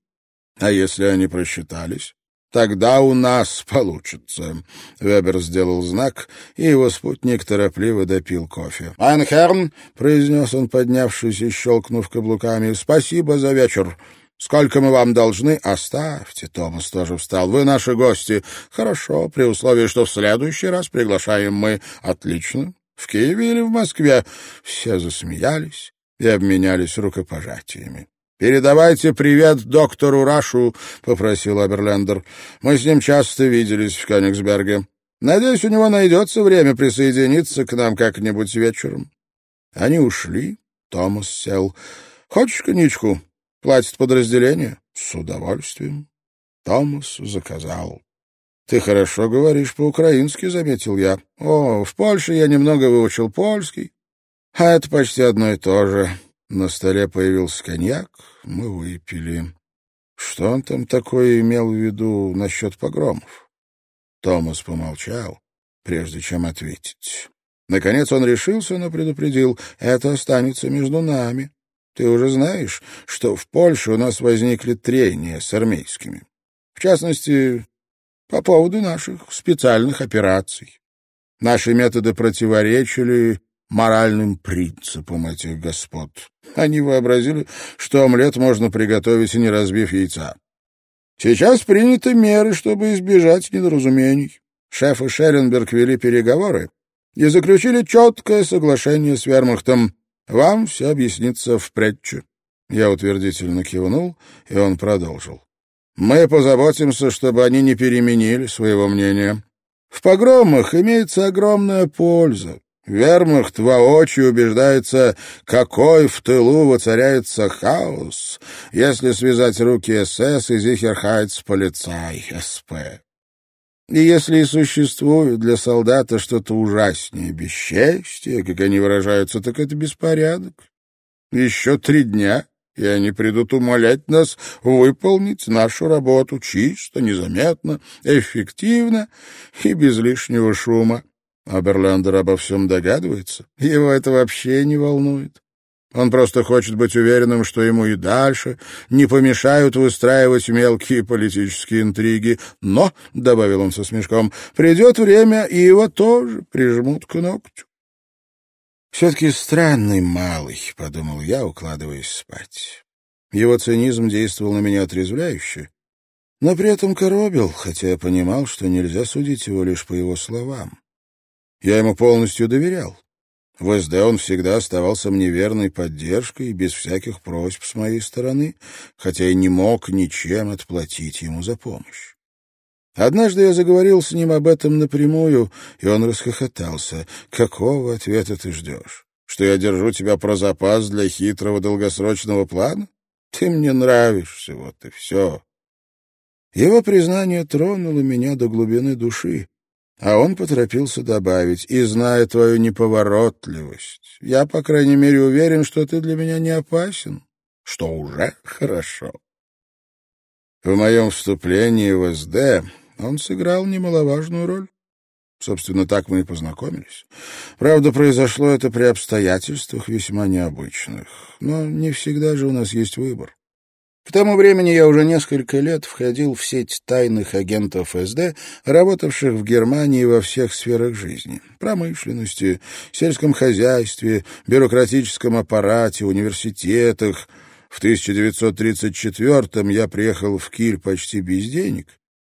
А если они просчитались? Тогда у нас получится. Вебер сделал знак, и его спутник торопливо допил кофе. «Айнхерн», — произнес он, поднявшись и щелкнув каблуками, — «спасибо за вечер. Сколько мы вам должны? Оставьте, Томас тоже встал. Вы наши гости. Хорошо, при условии, что в следующий раз приглашаем мы. Отлично. В Киеве или в Москве? Все засмеялись и обменялись рукопожатиями. «Передавайте привет доктору Рашу», — попросил Аберлендер. «Мы с ним часто виделись в Кёнигсберге. Надеюсь, у него найдется время присоединиться к нам как-нибудь вечером». Они ушли. Томас сел. «Хочешь коньячку? Платит подразделение?» «С удовольствием». Томас заказал. «Ты хорошо говоришь по-украински», — заметил я. «О, в Польше я немного выучил польский. А это почти одно и то же. На столе появился коньяк, мы выпили. Что он там такое имел в виду насчет погромов? Томас помолчал, прежде чем ответить. Наконец он решился, но предупредил, это останется между нами. Ты уже знаешь, что в Польше у нас возникли трения с армейскими. В частности, по поводу наших специальных операций. Наши методы противоречили моральным принципам этих господ. Они вообразили, что омлет можно приготовить, не разбив яйца. Сейчас приняты меры, чтобы избежать недоразумений. Шеф и Шелленберг вели переговоры и заключили четкое соглашение с вермахтом. Вам все объяснится впредь. Я утвердительно кивнул, и он продолжил. Мы позаботимся, чтобы они не переменили своего мнения. В погромах имеется огромная польза. Вермахт воочию убеждается, какой в тылу воцаряется хаос, если связать руки СС и Зихерхайц полицай СП. И если и существует для солдата что-то ужаснее бесчестия, как они выражаются, так это беспорядок. Еще три дня, и они придут умолять нас выполнить нашу работу чисто, незаметно, эффективно и без лишнего шума. Аберлендер обо всем догадывается. Его это вообще не волнует. Он просто хочет быть уверенным, что ему и дальше не помешают выстраивать мелкие политические интриги. Но, — добавил он со смешком, — придет время, и его тоже прижмут к ногтю. «Все-таки странный малый», — подумал я, укладываясь спать. Его цинизм действовал на меня отрезвляюще, но при этом коробил, хотя я понимал, что нельзя судить его лишь по его словам. Я ему полностью доверял. В СД он всегда оставался мне верной поддержкой, без всяких просьб с моей стороны, хотя и не мог ничем отплатить ему за помощь. Однажды я заговорил с ним об этом напрямую, и он расхохотался. «Какого ответа ты ждешь? Что я держу тебя про запас для хитрого долгосрочного плана? Ты мне нравишься, вот и все». Его признание тронуло меня до глубины души. А он поторопился добавить, «И зная твою неповоротливость, я, по крайней мере, уверен, что ты для меня не опасен, что уже хорошо». В моем вступлении в СД он сыграл немаловажную роль. Собственно, так мы и познакомились. Правда, произошло это при обстоятельствах весьма необычных. Но не всегда же у нас есть выбор. К тому времени я уже несколько лет входил в сеть тайных агентов СД, работавших в Германии во всех сферах жизни — промышленности, сельском хозяйстве, бюрократическом аппарате, университетах. В 1934-м я приехал в Киль почти без денег,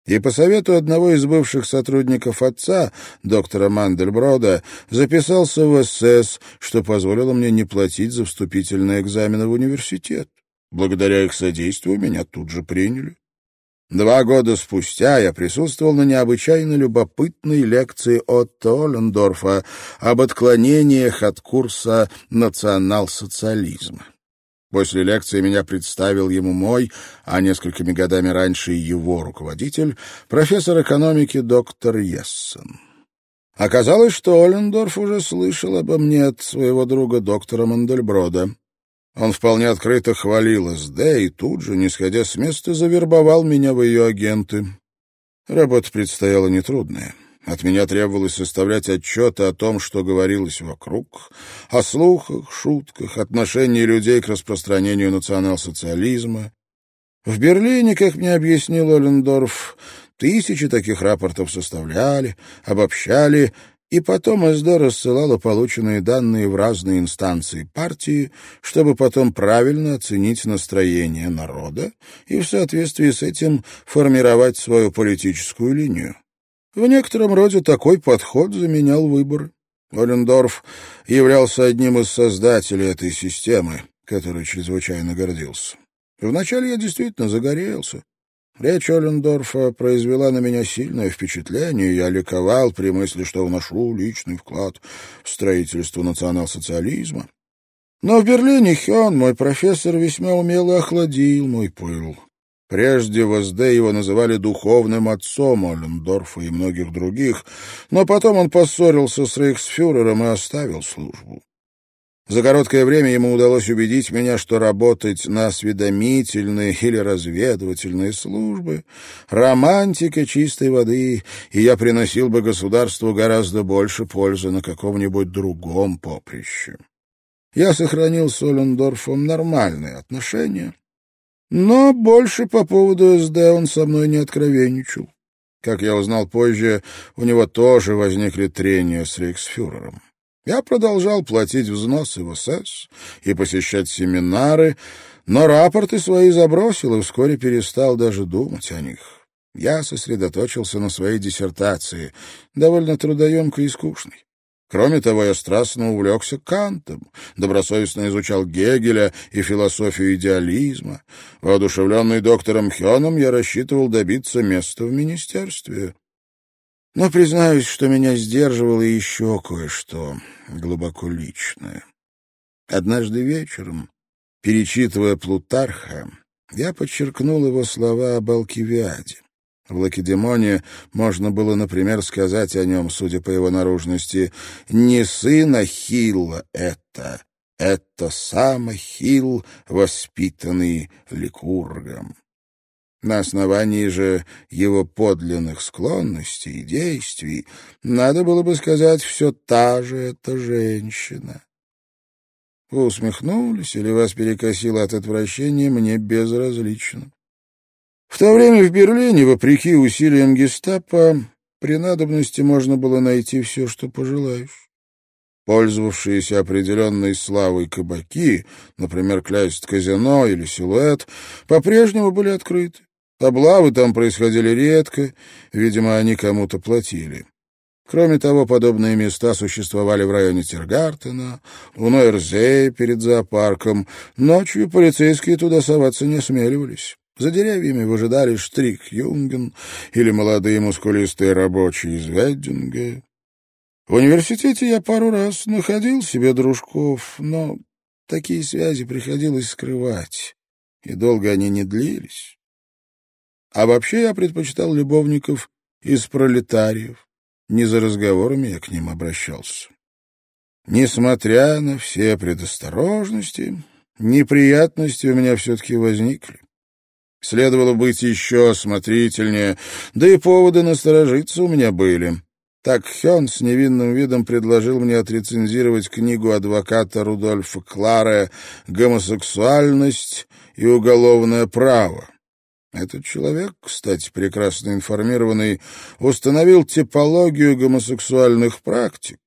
и по совету одного из бывших сотрудников отца, доктора Мандельброда, записался в СС, что позволило мне не платить за вступительные экзамены в университет. Благодаря их содействию меня тут же приняли. Два года спустя я присутствовал на необычайно любопытной лекции Отто Оллендорфа об отклонениях от курса национал-социализма. После лекции меня представил ему мой, а несколькими годами раньше его руководитель, профессор экономики доктор Ессен. Оказалось, что Оллендорф уже слышал обо мне от своего друга доктора Мандельброда. Он вполне открыто хвалил СД и тут же, не сходя с места, завербовал меня в ее агенты. Работа предстояла нетрудная. От меня требовалось составлять отчеты о том, что говорилось вокруг, о слухах, шутках, отношении людей к распространению национал-социализма. В Берлине, как мне объяснил Оллендорф, тысячи таких рапортов составляли, обобщали и потом СД рассылала полученные данные в разные инстанции партии, чтобы потом правильно оценить настроение народа и в соответствии с этим формировать свою политическую линию. В некотором роде такой подход заменял выборы. Олендорф являлся одним из создателей этой системы, которой чрезвычайно гордился. Вначале я действительно загорелся, Речь Оллендорфа произвела на меня сильное впечатление, я ликовал при мысли, что вношу личный вклад в строительство национал-социализма. Но в Берлине Хён, мой профессор, весьма умело охладил мой пыл. Прежде в СД его называли духовным отцом Оллендорфа и многих других, но потом он поссорился с рейхсфюрером и оставил службу. За короткое время ему удалось убедить меня, что работать на осведомительные или разведывательные службы — романтика чистой воды, и я приносил бы государству гораздо больше пользы на каком-нибудь другом поприще. Я сохранил с Олендорфом нормальные отношения, но больше по поводу СД он со мной не откровенничал. Как я узнал позже, у него тоже возникли трения с рейхсфюрером. Я продолжал платить взносы в СС и посещать семинары, но рапорты свои забросил и вскоре перестал даже думать о них. Я сосредоточился на своей диссертации, довольно трудоемкой и скучной. Кроме того, я страстно увлекся Кантом, добросовестно изучал Гегеля и философию идеализма. Воодушевленный доктором Хёном, я рассчитывал добиться места в министерстве. Но признаюсь, что меня сдерживало еще кое-что глубоко личное. Однажды вечером, перечитывая Плутарха, я подчеркнул его слова об Алкивиаде. В Лакедемоне можно было, например, сказать о нем, судя по его наружности, «Не сын Ахилла это, это сам Ахилл, воспитанный Ликургом». На основании же его подлинных склонностей и действий надо было бы сказать «все та же эта женщина». Вы усмехнулись или вас перекосило от отвращения, мне безразлично. В то время в Берлине, вопреки усилиям гестапо, при надобности можно было найти все, что пожелаешь. Пользовавшиеся определенной славой кабаки, например, Кляйст казино или Силуэт, по-прежнему были открыты. Облавы там происходили редко, видимо, они кому-то платили. Кроме того, подобные места существовали в районе Тергартена, у Нойерзее перед зоопарком. Ночью полицейские туда соваться не осмеливались. За деревьями выжидали Штрик Юнген или молодые мускулистые рабочие из Веддинга. В университете я пару раз находил себе дружков, но такие связи приходилось скрывать, и долго они не длились. А вообще я предпочитал любовников из пролетариев. Не за разговорами я к ним обращался. Несмотря на все предосторожности, неприятности у меня все-таки возникли. Следовало быть еще осмотрительнее, да и поводы насторожиться у меня были. Так Хён с невинным видом предложил мне отрецензировать книгу адвоката Рудольфа Кларе «Гомосексуальность и уголовное право». Этот человек, кстати, прекрасно информированный, установил типологию гомосексуальных практик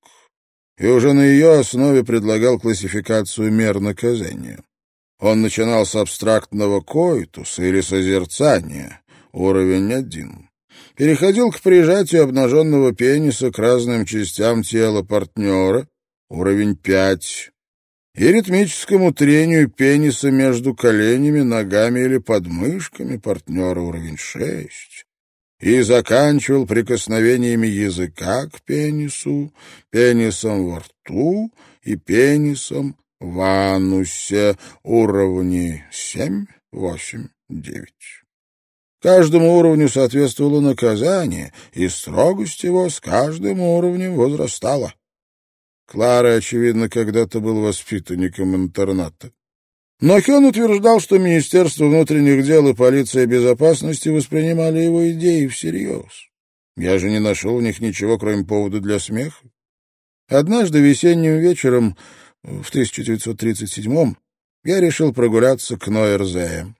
и уже на ее основе предлагал классификацию мер наказания. Он начинал с абстрактного коитуса или созерцания, уровень один. Переходил к прижатию обнаженного пениса к разным частям тела партнера, уровень пять и ритмическому трению пениса между коленями, ногами или подмышками партнера уровень шесть и заканчивал прикосновениями языка к пенису, пенисом во рту и пенисом в анусе уровни семь, восемь, девять. Каждому уровню соответствовало наказание, и строгость его с каждым уровнем возрастала. Клара, очевидно, когда-то был воспитанником интерната. Но Хён утверждал, что Министерство внутренних дел и полиция безопасности воспринимали его идеи всерьез. Я же не нашел в них ничего, кроме повода для смеха. Однажды весенним вечером в 1937-м я решил прогуляться к Нойерзеям.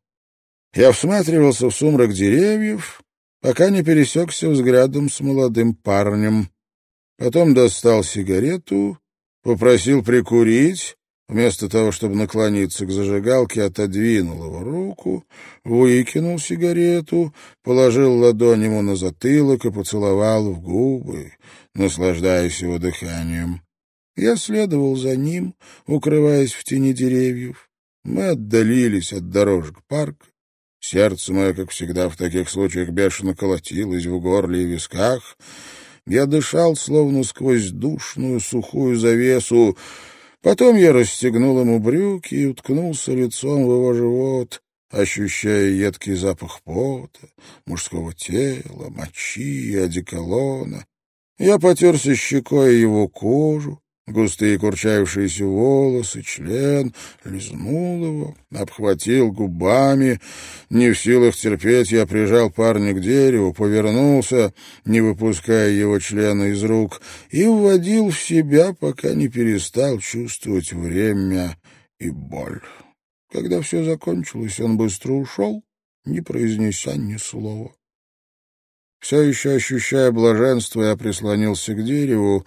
Я всматривался в сумрак деревьев, пока не пересекся взглядом с молодым парнем. Потом достал сигарету, попросил прикурить, вместо того, чтобы наклониться к зажигалке, отодвинул его руку, выкинул сигарету, положил ладонь ему на затылок и поцеловал в губы, наслаждаясь его дыханием. Я следовал за ним, укрываясь в тени деревьев. Мы отдалились от дорожек парка. Сердце мое, как всегда в таких случаях, бешено колотилось в горле и висках — я дышал, словно сквозь душную сухую завесу. Потом я расстегнул ему брюки и уткнулся лицом в его живот, ощущая едкий запах пота, мужского тела, мочи и одеколона. Я потерся щекой его кожу, густые курчавившиеся волосы, член, лизнул его, обхватил губами. Не в силах терпеть, я прижал парня к дереву, повернулся, не выпуская его члена из рук, и вводил в себя, пока не перестал чувствовать время и боль. Когда все закончилось, он быстро ушел, не произнеся ни слова. Все еще ощущая блаженство, я прислонился к дереву,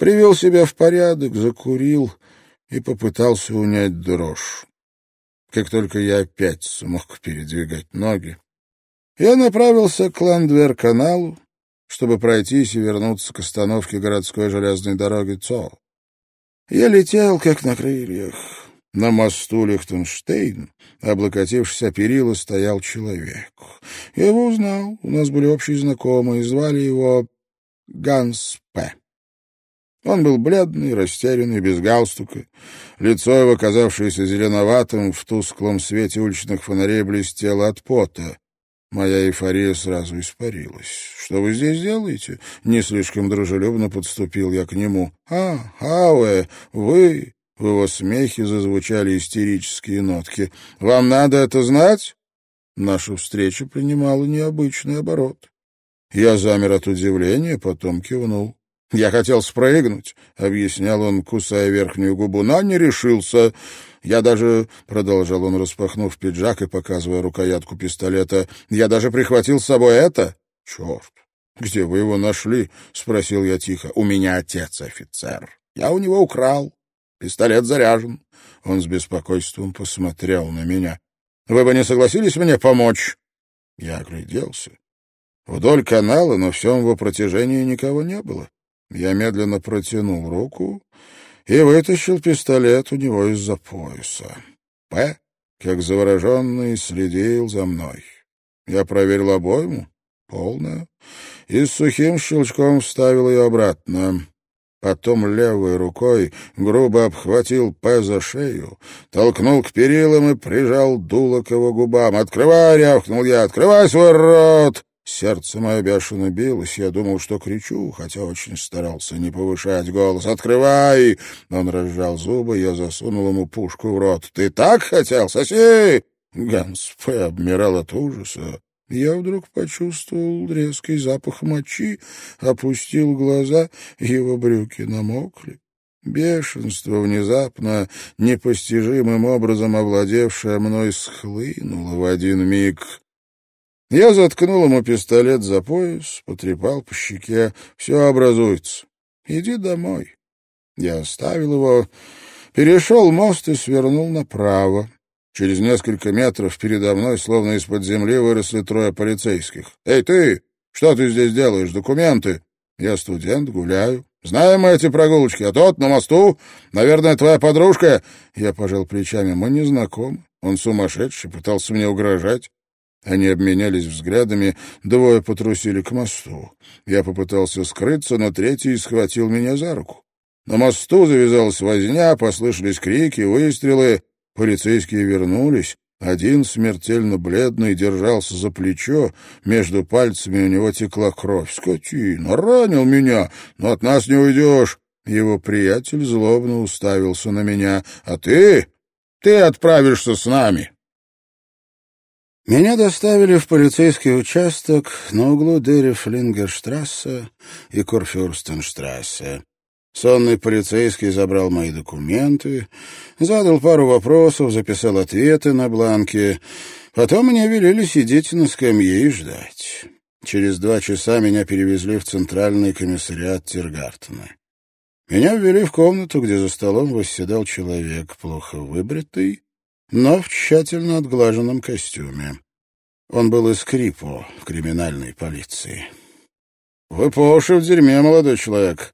привел себя в порядок, закурил и попытался унять дрожь. Как только я опять смог передвигать ноги, я направился к Ландвер-каналу, чтобы пройтись и вернуться к остановке городской железной дороги ЦО. Я летел, как на крыльях. На мосту Лихтенштейн, облокотившись о перила, стоял человек. Я его узнал, у нас были общие знакомые, звали его Ганс. Он был бледный, растерянный, без галстука. Лицо его, казавшееся зеленоватым, в тусклом свете уличных фонарей блестело от пота. Моя эйфория сразу испарилась. «Что вы здесь делаете?» Не слишком дружелюбно подступил я к нему. «А, Ауэ, вы...» В его смехе зазвучали истерические нотки. «Вам надо это знать?» Наша встреча принимала необычный оборот. Я замер от удивления, потом кивнул. «Я хотел спрыгнуть», — объяснял он, кусая верхнюю губу, — «но не решился. Я даже...» — продолжал он, распахнув пиджак и показывая рукоятку пистолета. «Я даже прихватил с собой это». «Черт! Где вы его нашли?» — спросил я тихо. «У меня отец офицер. Я у него украл. Пистолет заряжен. Он с беспокойством посмотрел на меня. «Вы бы не согласились мне помочь?» Я огляделся. Вдоль канала на всем его протяжении никого не было. Я медленно протянул руку и вытащил пистолет у него из-за пояса. П, как завороженный, следил за мной. Я проверил обойму, полная, и с сухим щелчком вставил ее обратно. Потом левой рукой грубо обхватил П за шею, толкнул к перилам и прижал дуло к его губам. «Открывай!» — рявкнул я. «Открывай свой рот!» Сердце мое бешено билось, я думал, что кричу, хотя очень старался не повышать голос. «Открывай!» Он разжал зубы, я засунул ему пушку в рот. «Ты так хотел? Соси!» Ганс П. обмирал от ужаса. Я вдруг почувствовал резкий запах мочи, опустил глаза, его брюки намокли. Бешенство, внезапно, непостижимым образом овладевшее мной, схлынуло в один миг. Я заткнул ему пистолет за пояс, потрепал по щеке. Все образуется. Иди домой. Я оставил его, перешел мост и свернул направо. Через несколько метров передо мной, словно из-под земли, выросли трое полицейских. «Эй, ты! Что ты здесь делаешь? Документы!» «Я студент, гуляю. Знаем мы эти прогулочки. А тот на мосту, наверное, твоя подружка...» Я пожал плечами. «Мы не знакомы. Он сумасшедший, пытался мне угрожать». Они обменялись взглядами, двое потрусили к мосту. Я попытался скрыться, но третий схватил меня за руку. На мосту завязалась возня, послышались крики, выстрелы. Полицейские вернулись. Один, смертельно бледный, держался за плечо, между пальцами у него текла кровь. «Скотина! Ранил меня! Но от нас не уйдешь!» Его приятель злобно уставился на меня. «А ты? Ты отправишься с нами!» Меня доставили в полицейский участок на углу Дерефлингерштрассе и Курфюрстенштрассе. Сонный полицейский забрал мои документы, задал пару вопросов, записал ответы на бланке. Потом мне велели сидеть на скамье и ждать. Через два часа меня перевезли в центральный комиссариат Тиргартена. Меня ввели в комнату, где за столом восседал человек, плохо выбритый, но в тщательно отглаженном костюме. Он был из Крипо, криминальной полиции. «Вы по уши в дерьме, молодой человек.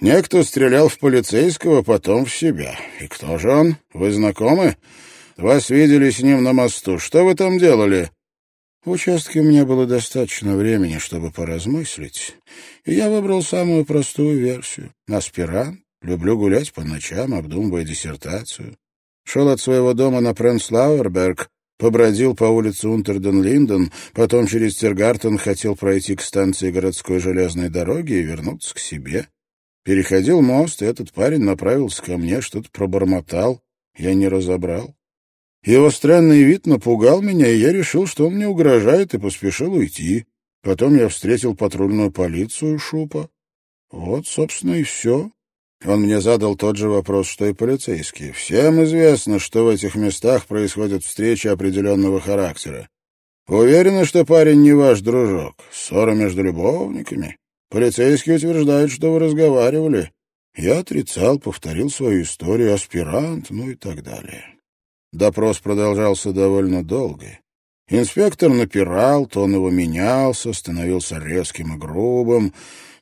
Некто стрелял в полицейского, потом в себя. И кто же он? Вы знакомы? Вас видели с ним на мосту. Что вы там делали?» В участке у меня было достаточно времени, чтобы поразмыслить, и я выбрал самую простую версию. Аспирант, люблю гулять по ночам, обдумывая диссертацию. Шел от своего дома на Пренслауэрберг, побродил по улице Унтерден-Линден, потом через Тергартен хотел пройти к станции городской железной дороги и вернуться к себе. Переходил мост, и этот парень направился ко мне, что-то пробормотал. Я не разобрал. Его странный вид напугал меня, и я решил, что он мне угрожает, и поспешил уйти. Потом я встретил патрульную полицию Шупа. Вот, собственно, и все. Он мне задал тот же вопрос, что и полицейские. Всем известно, что в этих местах происходят встречи определенного характера. Уверены, что парень не ваш дружок? Ссора между любовниками? Полицейские утверждают, что вы разговаривали. Я отрицал, повторил свою историю, аспирант, ну и так далее. Допрос продолжался довольно долго. Инспектор напирал, тон его менялся, становился резким и грубым.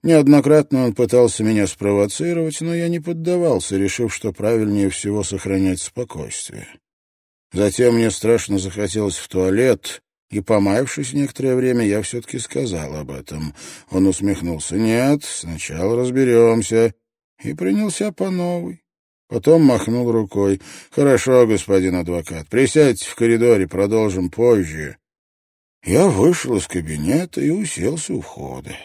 Неоднократно он пытался меня спровоцировать, но я не поддавался, решив, что правильнее всего сохранять спокойствие. Затем мне страшно захотелось в туалет, и, помаявшись некоторое время, я все-таки сказал об этом. Он усмехнулся. «Нет, сначала разберемся». И принялся по новой. Потом махнул рукой. «Хорошо, господин адвокат, присядьте в коридоре, продолжим позже». Я вышел из кабинета и уселся у входа,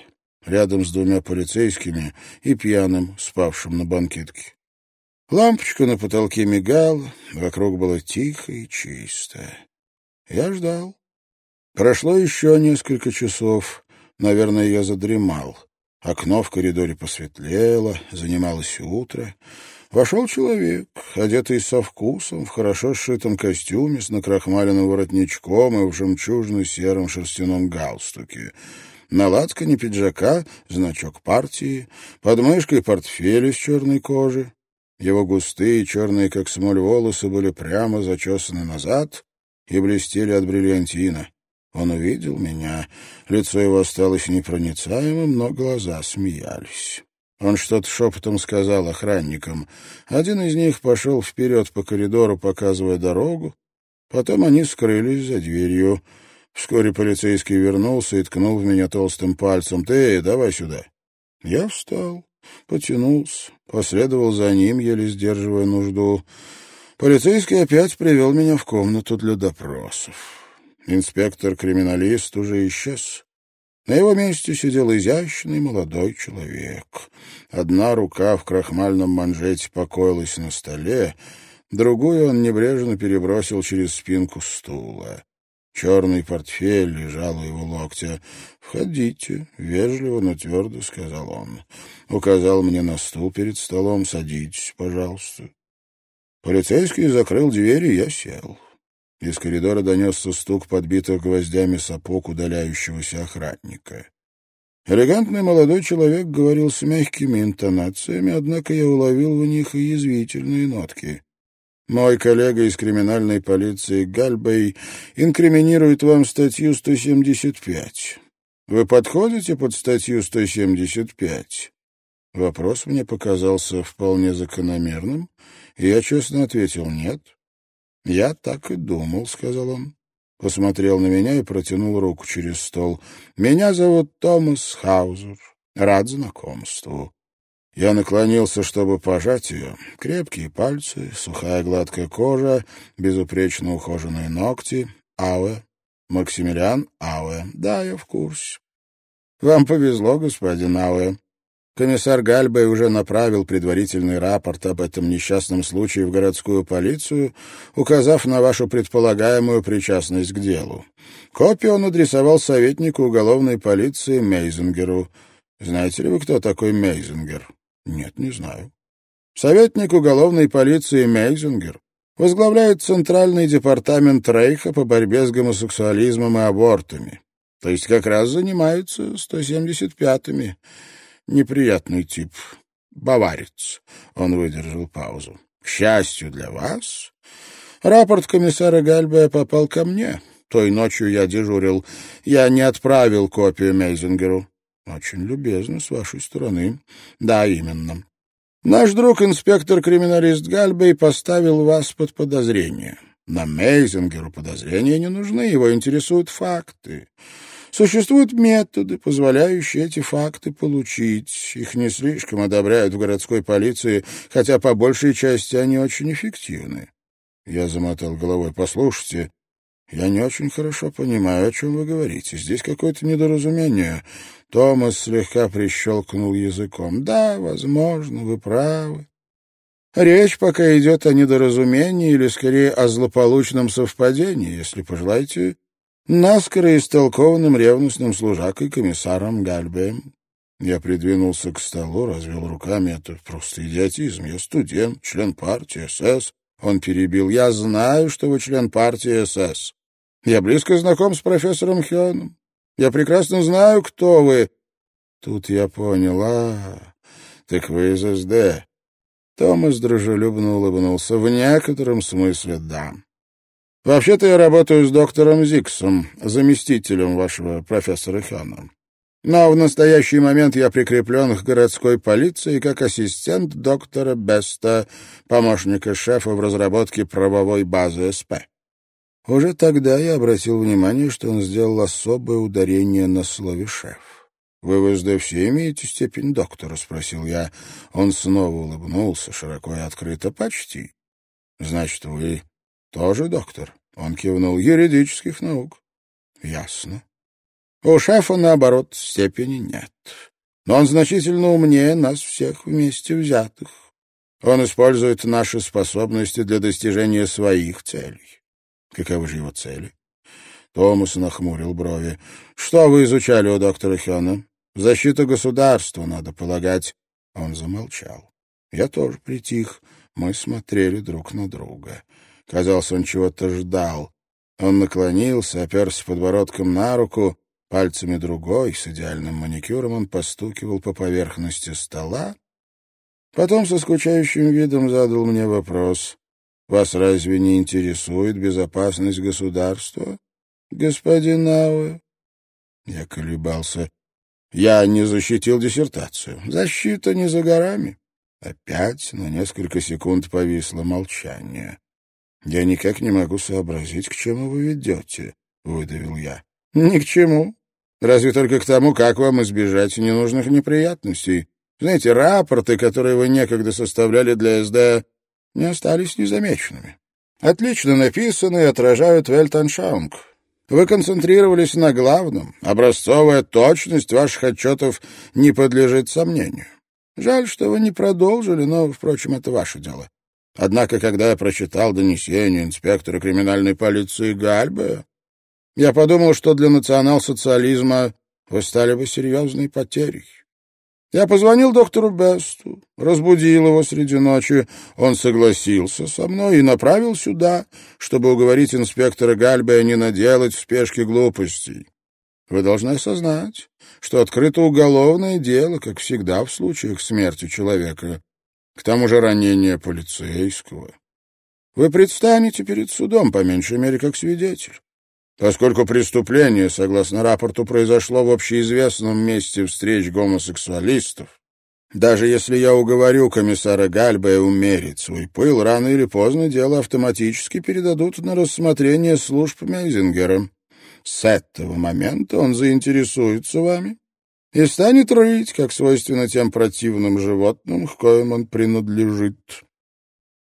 рядом с двумя полицейскими и пьяным, спавшим на банкетке. Лампочка на потолке мигала, вокруг было тихо и чисто. Я ждал. Прошло еще несколько часов. Наверное, я задремал. Окно в коридоре посветлело, занималось утро. Вошел человек, одетый со вкусом, в хорошо сшитом костюме, с накрахмаленным воротничком и в жемчужно-сером шерстяном галстуке. На лацкане пиджака значок партии, под мышкой портфель из черной кожи. Его густые, черные, как смоль, волосы были прямо зачесаны назад и блестели от бриллиантина. Он увидел меня. Лицо его осталось непроницаемым, но глаза смеялись. Он что-то шепотом сказал охранникам. Один из них пошел вперед по коридору, показывая дорогу. Потом они скрылись за дверью. Вскоре полицейский вернулся и ткнул в меня толстым пальцем. «Ты, давай сюда». Я встал, потянулся, последовал за ним, еле сдерживая нужду. Полицейский опять привел меня в комнату для допросов. Инспектор-криминалист уже исчез. На его месте сидел изящный молодой человек. Одна рука в крахмальном манжете покоилась на столе, другую он небрежно перебросил через спинку стула. Черный портфель лежал у его локтя. «Входите», — вежливо, но твердо сказал он. Указал мне на стул перед столом. «Садитесь, пожалуйста». Полицейский закрыл дверь, и я сел. Из коридора донесся стук подбитых гвоздями сапог удаляющегося охранника. Элегантный молодой человек говорил с мягкими интонациями, однако я уловил в них и язвительные нотки. Мой коллега из криминальной полиции Гальбей инкриминирует вам статью 175. Вы подходите под статью 175? Вопрос мне показался вполне закономерным, и я честно ответил «нет». «Я так и думал», — сказал он. Посмотрел на меня и протянул руку через стол. «Меня зовут Томас Хаузер. Рад знакомству». Я наклонился, чтобы пожать ее. Крепкие пальцы, сухая гладкая кожа, безупречно ухоженные ногти. Ауэ. Максимилиан Ауэ. Да, я в курсе. Вам повезло, господин Ауэ. Комиссар Гальбей уже направил предварительный рапорт об этом несчастном случае в городскую полицию, указав на вашу предполагаемую причастность к делу. Копию он адресовал советнику уголовной полиции Мейзингеру. Знаете ли вы, кто такой Мейзингер? Нет, не знаю. Советник уголовной полиции Мейзингер возглавляет Центральный департамент Рейха по борьбе с гомосексуализмом и абортами. То есть как раз занимается 175-ми. Неприятный тип. Баварец. Он выдержал паузу. К счастью для вас, рапорт комиссара Гальбея попал ко мне. Той ночью я дежурил. Я не отправил копию Мейзингеру. Очень любезно с вашей стороны. Да, именно. Наш друг, инспектор-криминалист Гальбей, поставил вас под подозрение. На Мейзингеру подозрения не нужны, его интересуют факты. Существуют методы, позволяющие эти факты получить. Их не слишком одобряют в городской полиции, хотя по большей части они очень эффективны. Я замотал головой. «Послушайте, я не очень хорошо понимаю, о чем вы говорите. Здесь какое-то недоразумение. Томас слегка прищелкнул языком. «Да, возможно, вы правы. Речь пока идет о недоразумении или, скорее, о злополучном совпадении, если пожелаете, наскоро истолкованным ревностным служакой комиссаром Гальбеем. Я придвинулся к столу, развел руками. Это просто идиотизм. Я студент, член партии СС. Он перебил. Я знаю, что вы член партии СС. Я близко знаком с профессором Хёном. Я прекрасно знаю, кто вы. Тут я понял. А, так вы из СД. Томас дружелюбно улыбнулся. В некотором смысле да. Вообще-то я работаю с доктором Зиксом, заместителем вашего профессора Хёна. Но в настоящий момент я прикреплен к городской полиции как ассистент доктора Беста, помощника шефа в разработке правовой базы СП. Уже тогда я обратил внимание, что он сделал особое ударение на слове «шеф». «Вы в СД все имеете степень доктора?» — спросил я. Он снова улыбнулся, широко и открыто. «Почти. Значит, вы тоже доктор?» Он кивнул. «Юридических наук». «Ясно. У шефа, наоборот, степени нет. Но он значительно умнее нас всех вместе взятых. Он использует наши способности для достижения своих целей. Каковы же его цели? Томас нахмурил брови. Что вы изучали у доктора Хёна? Защита государства, надо полагать. Он замолчал. Я тоже притих. Мы смотрели друг на друга. Казалось, он чего-то ждал. Он наклонился, оперся подбородком на руку, Пальцами другой, с идеальным маникюром, он постукивал по поверхности стола. Потом со скучающим видом задал мне вопрос. «Вас разве не интересует безопасность государства, господин Ауэ?» Я колебался. Я не защитил диссертацию. Защита не за горами. Опять на несколько секунд повисло молчание. «Я никак не могу сообразить, к чему вы ведете», — выдавил я. «Ни к чему. Разве только к тому, как вам избежать ненужных неприятностей. Знаете, рапорты, которые вы некогда составляли для СД, не остались незамеченными. Отлично написаны и отражают Вельтаншаунг. Вы концентрировались на главном. Образцовая точность ваших отчетов не подлежит сомнению. Жаль, что вы не продолжили, но, впрочем, это ваше дело. Однако, когда я прочитал донесение инспектора криминальной полиции Гальбе, я подумал, что для национал-социализма вы стали бы серьезной потерей. Я позвонил доктору Бесту, разбудил его среди ночи. Он согласился со мной и направил сюда, чтобы уговорить инспектора Гальбея не наделать в спешке глупостей. Вы должны осознать, что открыто уголовное дело, как всегда в случаях смерти человека, к тому же ранения полицейского. Вы предстанете перед судом, по меньшей мере, как свидетель. Поскольку преступление, согласно рапорту, произошло в общеизвестном месте встреч гомосексуалистов, даже если я уговорю комиссара Гальбая умерить свой пыл, рано или поздно дело автоматически передадут на рассмотрение служб Мейзингера. С этого момента он заинтересуется вами и станет рыть, как свойственно тем противным животным, к коим он принадлежит.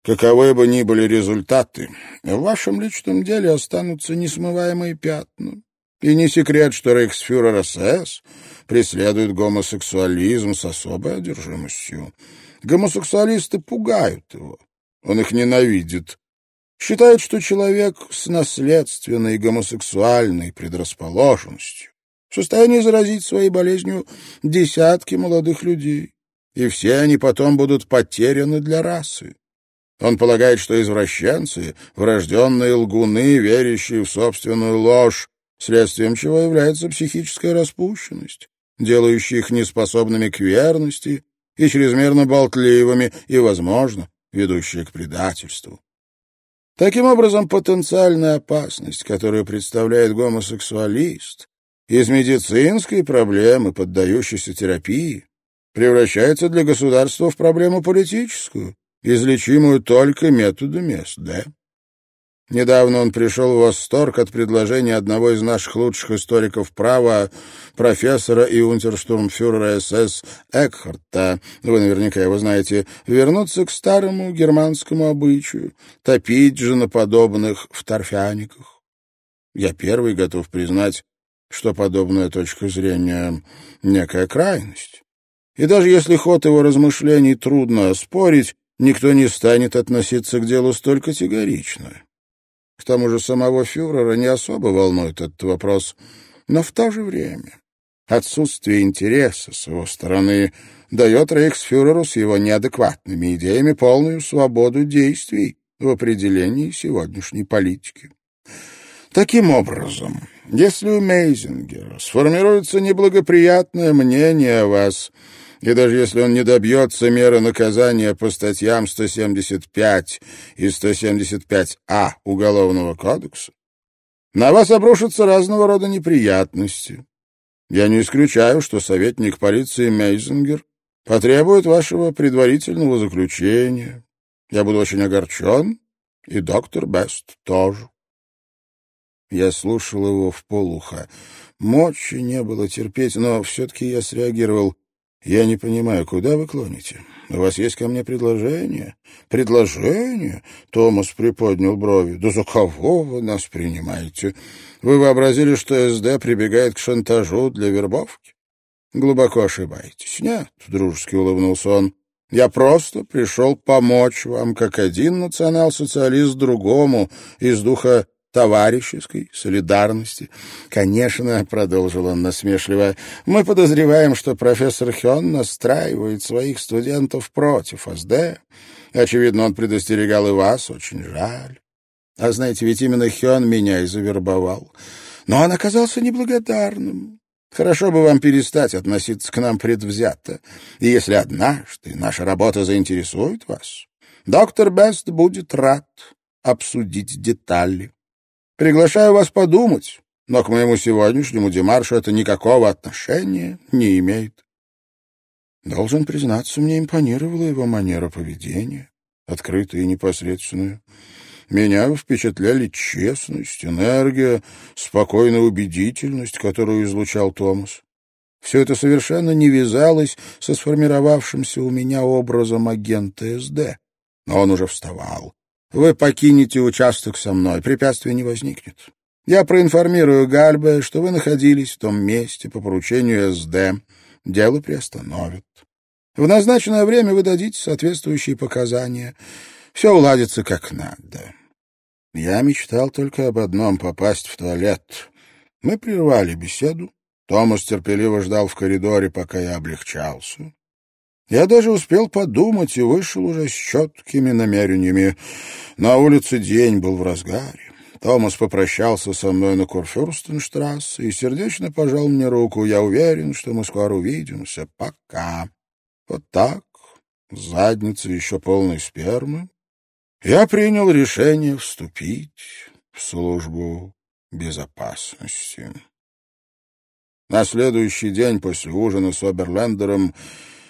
Каковы бы ни были результаты, в вашем личном деле останутся несмываемые пятна. И не секрет, что рейхсфюрер СС преследует гомосексуализм с особой одержимостью. Гомосексуалисты пугают его, он их ненавидит. Считает, что человек с наследственной гомосексуальной предрасположенностью в состоянии заразить своей болезнью десятки молодых людей, и все они потом будут потеряны для расы. Он полагает, что извращенцы — врожденные лгуны, верящие в собственную ложь, следствием чего является психическая распущенность, делающая их неспособными к верности и чрезмерно болтливыми и, возможно, ведущая к предательству. Таким образом, потенциальная опасность, которую представляет гомосексуалист, из медицинской проблемы, поддающейся терапии, превращается для государства в проблему политическую, излечимую только методами СД. Недавно он пришел в восторг от предложения одного из наших лучших историков права, профессора и унтерштурмфюрера СС Экхарта, вы наверняка его знаете, вернуться к старому германскому обычаю, топить женоподобных в торфяниках. Я первый готов признать, что подобная точка зрения — некая крайность. И даже если ход его размышлений трудно оспорить, никто не станет относиться к делу столь категорично. К тому же самого фюрера не особо волнует этот вопрос, но в то же время отсутствие интереса с его стороны дает рейхсфюреру с его неадекватными идеями полную свободу действий в определении сегодняшней политики. Таким образом, если у Мейзингера сформируется неблагоприятное мнение о вас, и даже если он не добьется меры наказания по статьям 175 и 175А Уголовного кодекса, на вас обрушатся разного рода неприятности. Я не исключаю, что советник полиции Мейзингер потребует вашего предварительного заключения. Я буду очень огорчен, и доктор Бест тоже. Я слушал его в полухо. Мочи не было терпеть, но все-таки я среагировал. «Я не понимаю, куда вы клоните? У вас есть ко мне предложение?» «Предложение?» — Томас приподнял брови. «Да за кого вы нас принимаете? Вы вообразили, что СД прибегает к шантажу для вербовки?» «Глубоко ошибаетесь». «Нет», — дружески улыбнулся он. «Я просто пришел помочь вам, как один национал-социалист другому, из духа товарищеской солидарности. Конечно, — продолжил он насмешливо, — мы подозреваем, что профессор Хён настраивает своих студентов против СД. Очевидно, он предостерегал и вас, очень жаль. А знаете, ведь именно Хён меня и завербовал. Но он оказался неблагодарным. Хорошо бы вам перестать относиться к нам предвзято. И если однажды наша работа заинтересует вас, доктор Бест будет рад обсудить детали. Приглашаю вас подумать, но к моему сегодняшнему демаршу это никакого отношения не имеет. Должен признаться, мне импонировала его манера поведения, открытая и непосредственная. Меня впечатляли честность, энергия, спокойная убедительность, которую излучал Томас. Все это совершенно не вязалось со сформировавшимся у меня образом агента СД. Но он уже вставал, вы покинете участок со мной, препятствия не возникнет. Я проинформирую Гальбе, что вы находились в том месте по поручению СД. Дело приостановят. В назначенное время вы дадите соответствующие показания. Все уладится как надо. Я мечтал только об одном — попасть в туалет. Мы прервали беседу. Томас терпеливо ждал в коридоре, пока я облегчался. Я даже успел подумать и вышел уже с четкими намерениями. На улице день был в разгаре. Томас попрощался со мной на Курфюрстенштрассе и сердечно пожал мне руку. Я уверен, что мы скоро увидимся. Пока. Вот так, задница еще полной спермы. Я принял решение вступить в службу безопасности. На следующий день после ужина с Оберлендером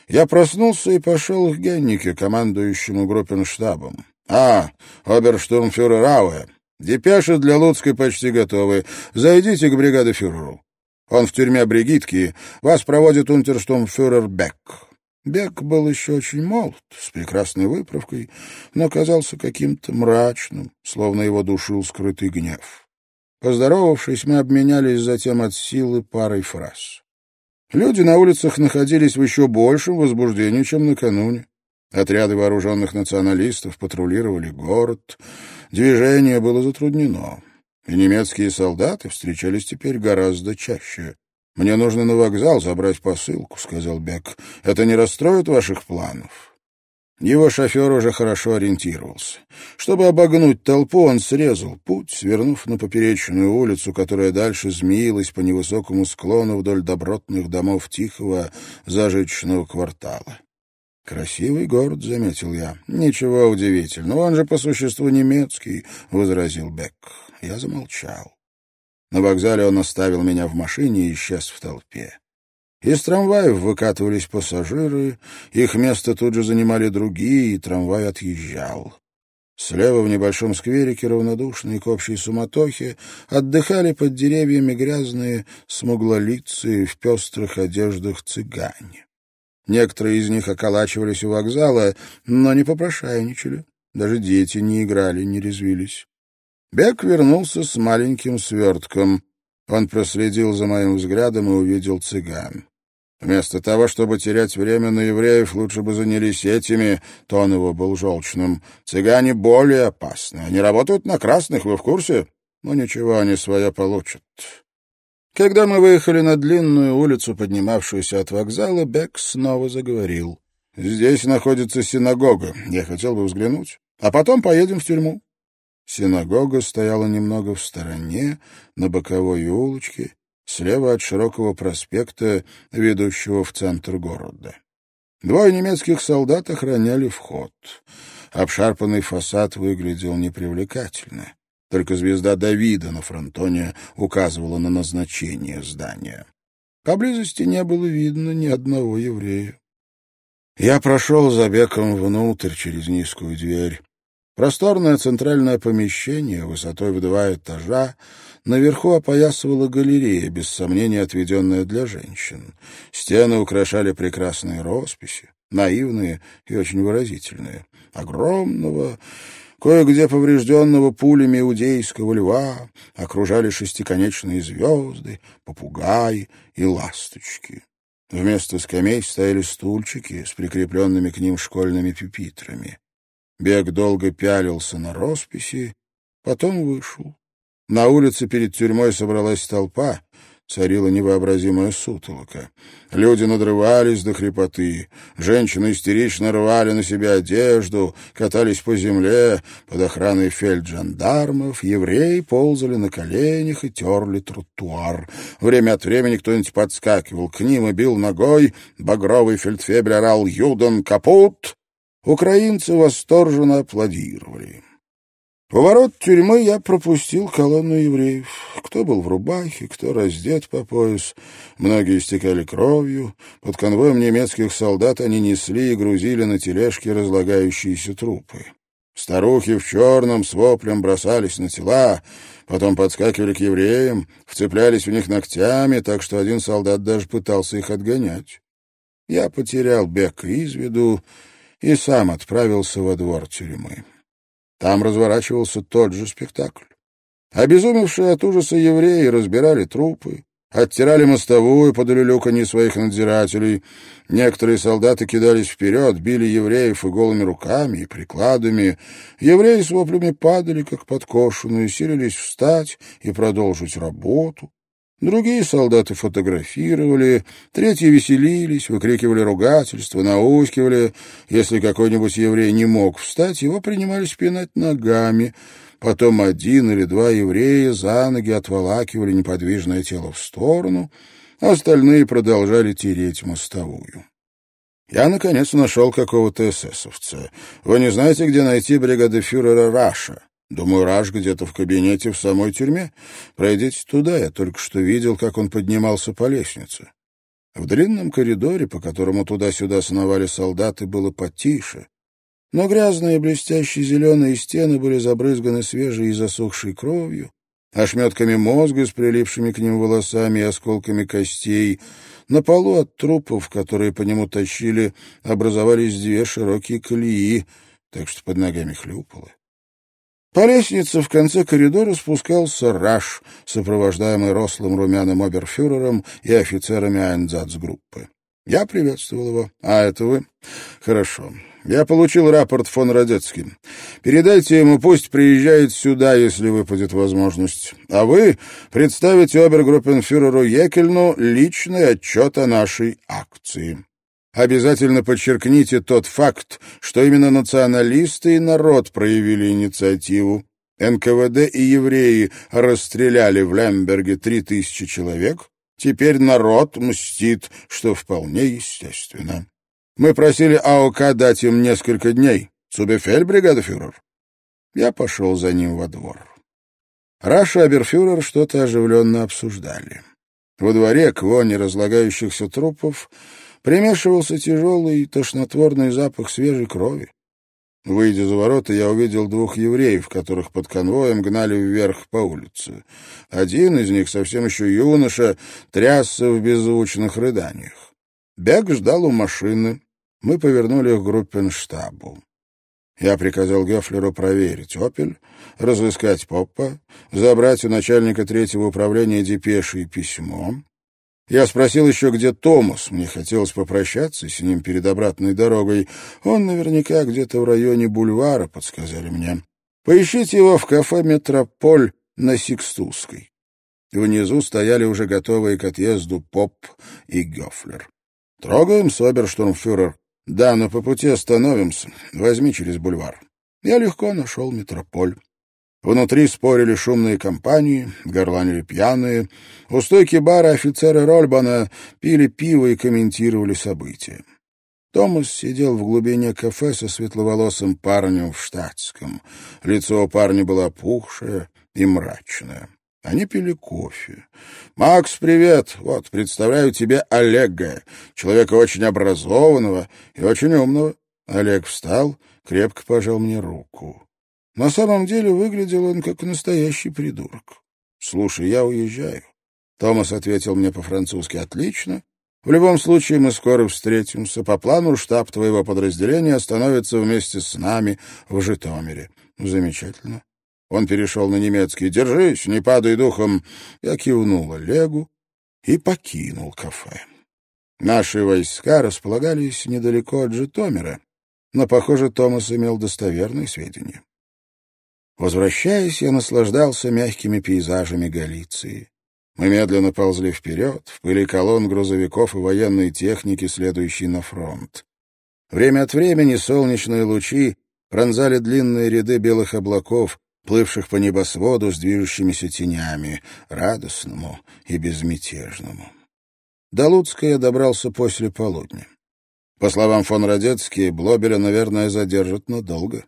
я проснулся и пошел к Геннике, командующему группенштабом. «А, оберштурмфюрер Рауэ, депеши для Луцкой почти готовы. Зайдите к бригадофюреру. Он в тюрьме Бригитки. Вас проводит унтерштурмфюрер Бек». Бек был еще очень молод, с прекрасной выправкой, но казался каким-то мрачным, словно его душил скрытый гнев. Поздоровавшись, мы обменялись затем от силы парой фраз. Люди на улицах находились в еще большем возбуждении, чем накануне. Отряды вооруженных националистов патрулировали город. Движение было затруднено. И немецкие солдаты встречались теперь гораздо чаще. «Мне нужно на вокзал забрать посылку», — сказал Бек. «Это не расстроит ваших планов?» Его шофер уже хорошо ориентировался. Чтобы обогнуть толпу, он срезал путь, свернув на поперечную улицу, которая дальше змеилась по невысокому склону вдоль добротных домов тихого зажиточного квартала. «Красивый город», — заметил я. «Ничего удивительного, он же по существу немецкий», — возразил Бек. Я замолчал. На вокзале он оставил меня в машине и исчез в толпе. Из трамваев выкатывались пассажиры, их место тут же занимали другие, и трамвай отъезжал. Слева в небольшом скверике, равнодушные к общей суматохе, отдыхали под деревьями грязные, смуглолицые, в пестрых одеждах цыгане. Некоторые из них околачивались у вокзала, но не попрошайничали. Даже дети не играли, не резвились. Бек вернулся с маленьким свертком. Он проследил за моим взглядом и увидел цыган. Вместо того, чтобы терять время на евреев, лучше бы занялись этими, тон его был желчным. Цыгане более опасны. Они работают на красных, вы в курсе? Ну, ничего, они свое получат. Когда мы выехали на длинную улицу, поднимавшуюся от вокзала, Бек снова заговорил. «Здесь находится синагога. Я хотел бы взглянуть. А потом поедем в тюрьму». Синагога стояла немного в стороне, на боковой улочке, слева от широкого проспекта, ведущего в центр города. Двое немецких солдат охраняли вход. Обшарпанный фасад выглядел непривлекательно. Только звезда Давида на фронтоне указывала на назначение здания. Поблизости не было видно ни одного еврея. Я прошел за беком внутрь через низкую дверь. Просторное центральное помещение, высотой в два этажа, наверху опоясывала галерея, без сомнения отведенная для женщин. Стены украшали прекрасные росписи, наивные и очень выразительные. Огромного, кое-где поврежденного пулями иудейского льва окружали шестиконечные звезды, попугаи и ласточки. Вместо скамей стояли стульчики с прикрепленными к ним школьными пюпитрами. Бег долго пялился на росписи, потом вышел. На улице перед тюрьмой собралась толпа, царила невообразимая сутолока. Люди надрывались до хрипоты, женщины истерично рвали на себя одежду, катались по земле под охраной фельджандармов, евреи ползали на коленях и терли тротуар. Время от времени кто-нибудь подскакивал к ним и бил ногой, багровый фельдфебель орал «Юден капут!» Украинцы восторженно аплодировали. У ворот тюрьмы я пропустил колонну евреев. Кто был в рубахе, кто раздет по пояс. Многие истекали кровью. Под конвоем немецких солдат они несли и грузили на тележки разлагающиеся трупы. Старухи в черном с воплем бросались на тела, потом подскакивали к евреям, вцеплялись в них ногтями, так что один солдат даже пытался их отгонять. Я потерял Бека из виду, и сам отправился во двор тюрьмы. Там разворачивался тот же спектакль. Обезумевшие от ужаса евреи разбирали трупы, оттирали мостовую под улюлюканье своих надзирателей. Некоторые солдаты кидались вперед, били евреев и голыми руками, и прикладами. Евреи с воплями падали, как подкошенные, силились встать и продолжить работу. Другие солдаты фотографировали, третьи веселились, выкрикивали ругательства, наускивали. Если какой-нибудь еврей не мог встать, его принимались пинать ногами. Потом один или два еврея за ноги отволакивали неподвижное тело в сторону, а остальные продолжали тереть мостовую. Я, наконец, нашел какого-то эсэсовца. Вы не знаете, где найти бригадефюрера Раша? Думаю, Раш где-то в кабинете в самой тюрьме. Пройдите туда, я только что видел, как он поднимался по лестнице. В длинном коридоре, по которому туда-сюда сновали солдаты, было потише. Но грязные блестящие зеленые стены были забрызганы свежей и засохшей кровью, ошметками мозга с прилипшими к ним волосами и осколками костей. На полу от трупов, которые по нему тащили, образовались две широкие колеи, так что под ногами хлюпало. По лестнице в конце коридора спускался Раш, сопровождаемый рослым румяным оберфюрером и офицерами Айнзацгруппы. Я приветствовал его. «А это вы?» «Хорошо. Я получил рапорт фон Радецким. Передайте ему, пусть приезжает сюда, если выпадет возможность. А вы представите обергруппенфюреру Екельну личный отчет о нашей акции». Обязательно подчеркните тот факт, что именно националисты и народ проявили инициативу. НКВД и евреи расстреляли в Лемберге три тысячи человек. Теперь народ мстит, что вполне естественно. Мы просили АОК дать им несколько дней. Цубефель, бригадофюрер. Я пошел за ним во двор. Раша и Аберфюрер что-то оживленно обсуждали. Во дворе к воне разлагающихся трупов примешивался тяжелый тошнотворный запах свежей крови. Выйдя за ворота, я увидел двух евреев, которых под конвоем гнали вверх по улице. Один из них, совсем еще юноша, трясся в беззвучных рыданиях. Бег ждал у машины. Мы повернули к группенштабу. Я приказал Гёфлеру проверить «Опель», разыскать Поппа, забрать у начальника третьего управления депеши и письмо. Я спросил еще, где Томас. Мне хотелось попрощаться с ним перед обратной дорогой. Он наверняка где-то в районе бульвара, подсказали мне. Поищите его в кафе «Метрополь» на Сикстузской. Внизу стояли уже готовые к отъезду Поп и Гёфлер. «Трогаем, оберштурмфюрер?» «Да, но по пути остановимся. Возьми через бульвар». Я легко нашел метрополь. Внутри спорили шумные компании, горланили пьяные. У стойки бара офицеры Рольбана пили пиво и комментировали события. Томас сидел в глубине кафе со светловолосым парнем в штатском. Лицо у парня было опухшее и мрачное. Они пили кофе. «Макс, привет! Вот, представляю тебе Олега, человека очень образованного и очень умного». Олег встал, крепко пожал мне руку. На самом деле выглядел он как настоящий придурок. «Слушай, я уезжаю». Томас ответил мне по-французски «Отлично. В любом случае мы скоро встретимся. По плану штаб твоего подразделения остановится вместе с нами в Житомире». «Замечательно. Он перешел на немецкий. «Держись, не падай духом!» Я кивнул Олегу и покинул кафе. Наши войска располагались недалеко от Житомира, но, похоже, Томас имел достоверные сведения. Возвращаясь, я наслаждался мягкими пейзажами Галиции. Мы медленно ползли вперед, в пыли колонн грузовиков и военной техники, следующей на фронт. Время от времени солнечные лучи пронзали длинные ряды белых облаков, плывших по небосводу с движущимися тенями, радостному и безмятежному. До Луцка я добрался после полудня. По словам фон Радецки, Блобеля, наверное, задержат надолго.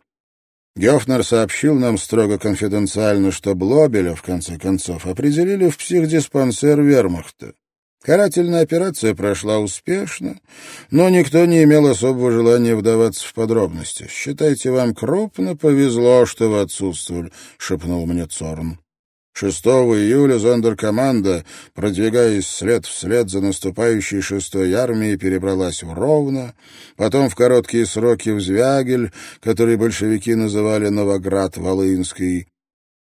Гёфнер сообщил нам строго конфиденциально, что Блобеля, в конце концов, определили в психдиспансер вермахта. Карательная операция прошла успешно, но никто не имел особого желания вдаваться в подробности. «Считайте, вам крупно повезло, что вы отсутствовали», — шепнул мне Цорн. 6 июля зондеркоманда, продвигаясь след вслед за наступающей шестой армией, перебралась в Ровно, потом в короткие сроки в Звягель, который большевики называли Новоград-Волынский,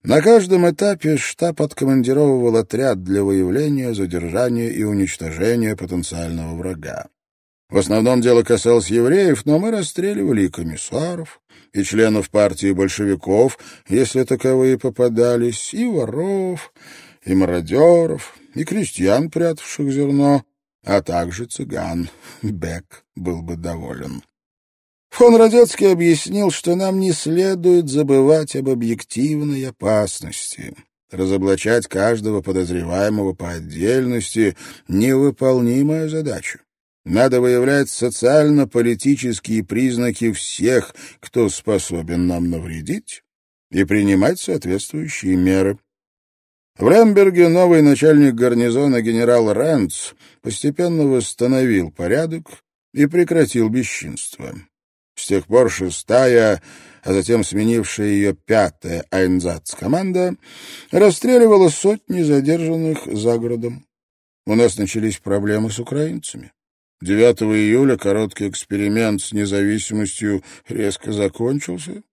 на каждом этапе штаб откомандировывал отряд для выявления, задержания и уничтожения потенциального врага. В основном дело касалось евреев, но мы расстреливали и комиссаров, и членов партии большевиков, если таковые попадались, и воров, и мародеров, и крестьян, прятавших зерно, а также цыган. Бек был бы доволен. Фон Радецкий объяснил, что нам не следует забывать об объективной опасности. Разоблачать каждого подозреваемого по отдельности — невыполнимая задача. Надо выявлять социально-политические признаки всех, кто способен нам навредить, и принимать соответствующие меры. В Ремберге новый начальник гарнизона генерал Ренц постепенно восстановил порядок и прекратил бесчинство. С тех пор шестая, а затем сменившая ее пятая Айнзац-команда расстреливала сотни задержанных за городом. У нас начались проблемы с украинцами. 9 июля короткий эксперимент с независимостью резко закончился.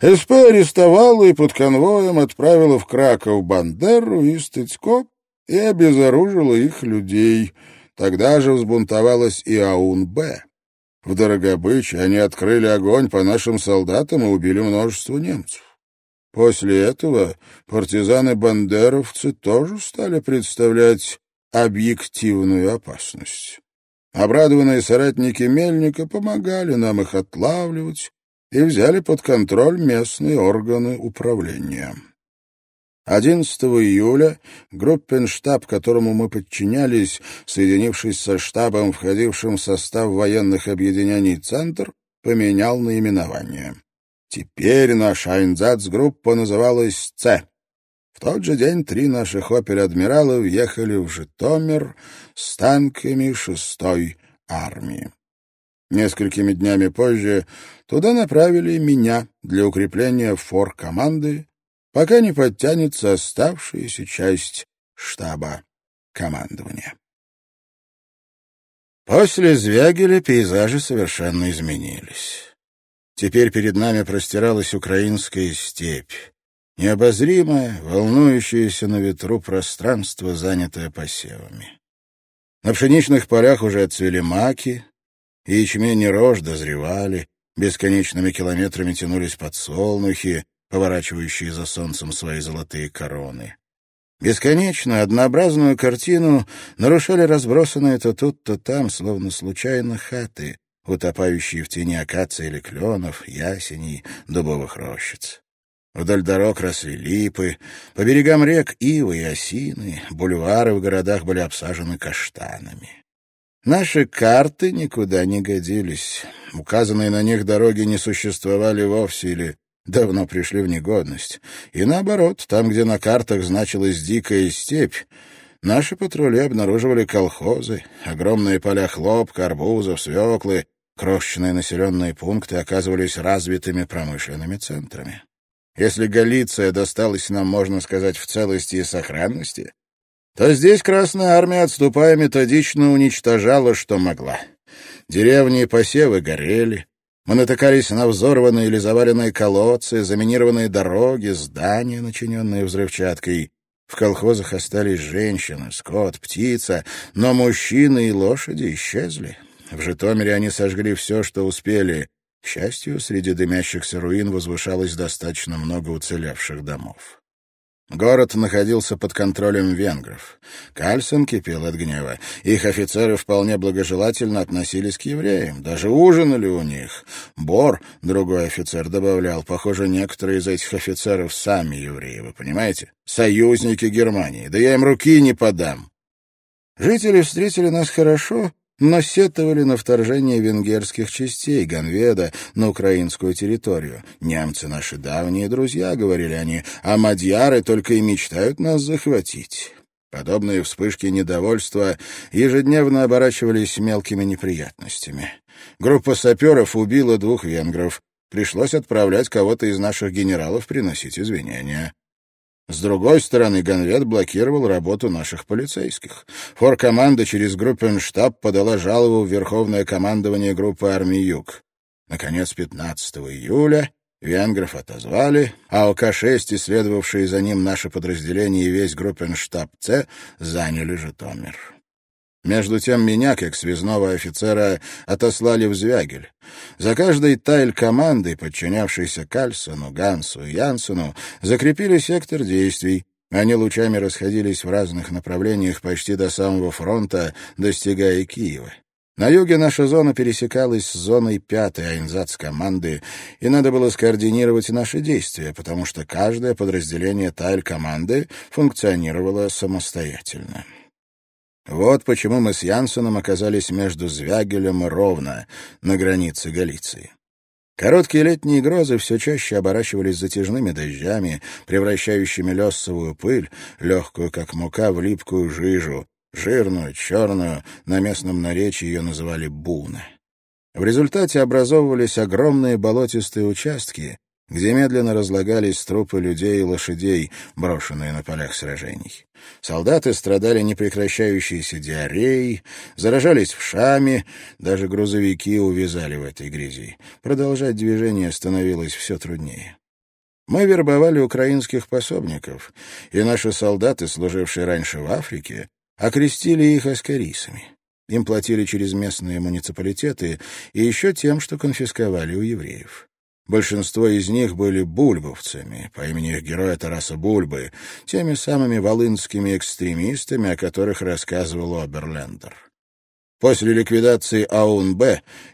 СП арестовала и под конвоем отправила в Краков Бандеру и Стыцко и обезоружила их людей. Тогда же взбунтовалась и АУН-Б. В Дорогобыче они открыли огонь по нашим солдатам и убили множество немцев. После этого партизаны-бандеровцы тоже стали представлять объективную опасность. Обрадованные соратники Мельника помогали нам их отлавливать и взяли под контроль местные органы управления. 11 июля группенштаб, которому мы подчинялись, соединившись со штабом, входившим в состав военных объединений «Центр», поменял наименование. Теперь наша Айнзацгруппа называлась «Ц». В тот же день три наших опер-адмирала въехали в Житомир с танками шестой армии. Несколькими днями позже туда направили меня для укрепления фор команды пока не подтянется оставшаяся часть штаба командования. После Звягеля пейзажи совершенно изменились. Теперь перед нами простиралась украинская степь. Необозримое, волнующееся на ветру пространство, занятое посевами. На пшеничных полях уже отцвели маки, и ячмень и рожь дозревали, бесконечными километрами тянулись подсолнухи, поворачивающие за солнцем свои золотые короны. Бесконечную, однообразную картину нарушали разбросанные то тут, то там, словно случайно хаты, утопающие в тени акаций или кленов, ясеней, дубовых рощиц. Вдоль дорог росли липы, по берегам рек ивы и осины, бульвары в городах были обсажены каштанами. Наши карты никуда не годились. Указанные на них дороги не существовали вовсе или давно пришли в негодность. И наоборот, там, где на картах значилась дикая степь, наши патрули обнаруживали колхозы, огромные поля хлопка, арбузов, свеклы, крошечные населенные пункты оказывались развитыми промышленными центрами. Если Галиция досталась нам, можно сказать, в целости и сохранности, то здесь Красная Армия, отступая, методично уничтожала, что могла. Деревни и посевы горели, мы натыкались на взорванные или заваленные колодцы, заминированные дороги, здания, начиненные взрывчаткой. В колхозах остались женщины, скот, птица, но мужчины и лошади исчезли. В Житомире они сожгли все, что успели. К счастью, среди дымящихся руин возвышалось достаточно много уцелевших домов. Город находился под контролем венгров. Кальсон кипел от гнева. Их офицеры вполне благожелательно относились к евреям, даже ужинали у них. Бор, другой офицер, добавлял, похоже, некоторые из этих офицеров сами евреи, вы понимаете? Союзники Германии. Да я им руки не подам. Жители встретили нас хорошо, но сетовали на вторжение венгерских частей Ганведа на украинскую территорию. «Немцы наши давние друзья», — говорили они, — «а мадьяры только и мечтают нас захватить». Подобные вспышки недовольства ежедневно оборачивались мелкими неприятностями. Группа саперов убила двух венгров. Пришлось отправлять кого-то из наших генералов приносить извинения. С другой стороны, Ганвет блокировал работу наших полицейских. Форкоманда через группенштаб подала жалобу в Верховное командование группы армии «Юг». Наконец, 15 июля венгров отозвали, а ОК-6 и следовавшие за ним наши подразделения и весь группенштаб «С» заняли Житомир. Между тем меня, как связного офицера, отослали в Звягель. За каждой тайль командой, подчинявшейся Кальсону, Гансу и Янсену, закрепили сектор действий. Они лучами расходились в разных направлениях почти до самого фронта, достигая Киева. На юге наша зона пересекалась с зоной пятой Айнзац команды, и надо было скоординировать наши действия, потому что каждое подразделение тайль-команды функционировало самостоятельно. Вот почему мы с Янсеном оказались между Звягелем и Ровно, на границе Галиции. Короткие летние грозы все чаще оборачивались затяжными дождями, превращающими лесовую пыль, легкую как мука, в липкую жижу, жирную, черную, на местном наречии ее называли буна. В результате образовывались огромные болотистые участки, где медленно разлагались трупы людей и лошадей, брошенные на полях сражений. Солдаты страдали непрекращающейся диареей, заражались вшами, даже грузовики увязали в этой грязи. Продолжать движение становилось все труднее. Мы вербовали украинских пособников, и наши солдаты, служившие раньше в Африке, окрестили их аскарисами. Им платили через местные муниципалитеты и еще тем, что конфисковали у евреев. Большинство из них были бульбовцами, по имени их героя Тараса Бульбы, теми самыми волынскими экстремистами, о которых рассказывал Оберлендер. После ликвидации АУНБ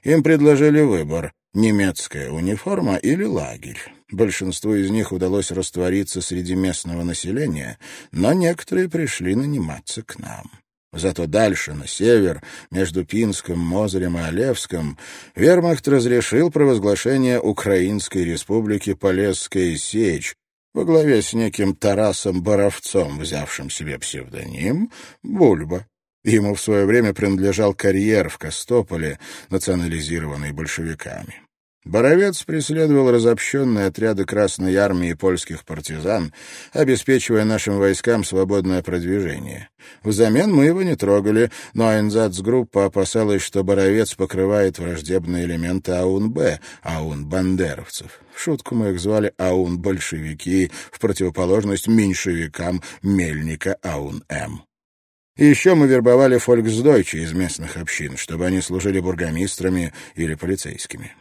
им предложили выбор — немецкая униформа или лагерь. Большинству из них удалось раствориться среди местного населения, но некоторые пришли наниматься к нам. Зато дальше, на север, между Пинском, Мозырем и Олевском, вермахт разрешил провозглашение Украинской республики Полесская Сечь во главе с неким Тарасом Боровцом, взявшим себе псевдоним Бульба. Ему в свое время принадлежал карьер в Костополе, национализированный большевиками. Боровец преследовал разобщенные отряды Красной Армии и польских партизан, обеспечивая нашим войскам свободное продвижение. Взамен мы его не трогали, но Айнзацгруппа опасалась, что Боровец покрывает враждебные элементы АУН-Б, АУН-бандеровцев. В шутку мы их звали АУН-большевики, в противоположность меньшевикам Мельника АУН-М. еще мы вербовали фольксдойче из местных общин, чтобы они служили бургомистрами или полицейскими.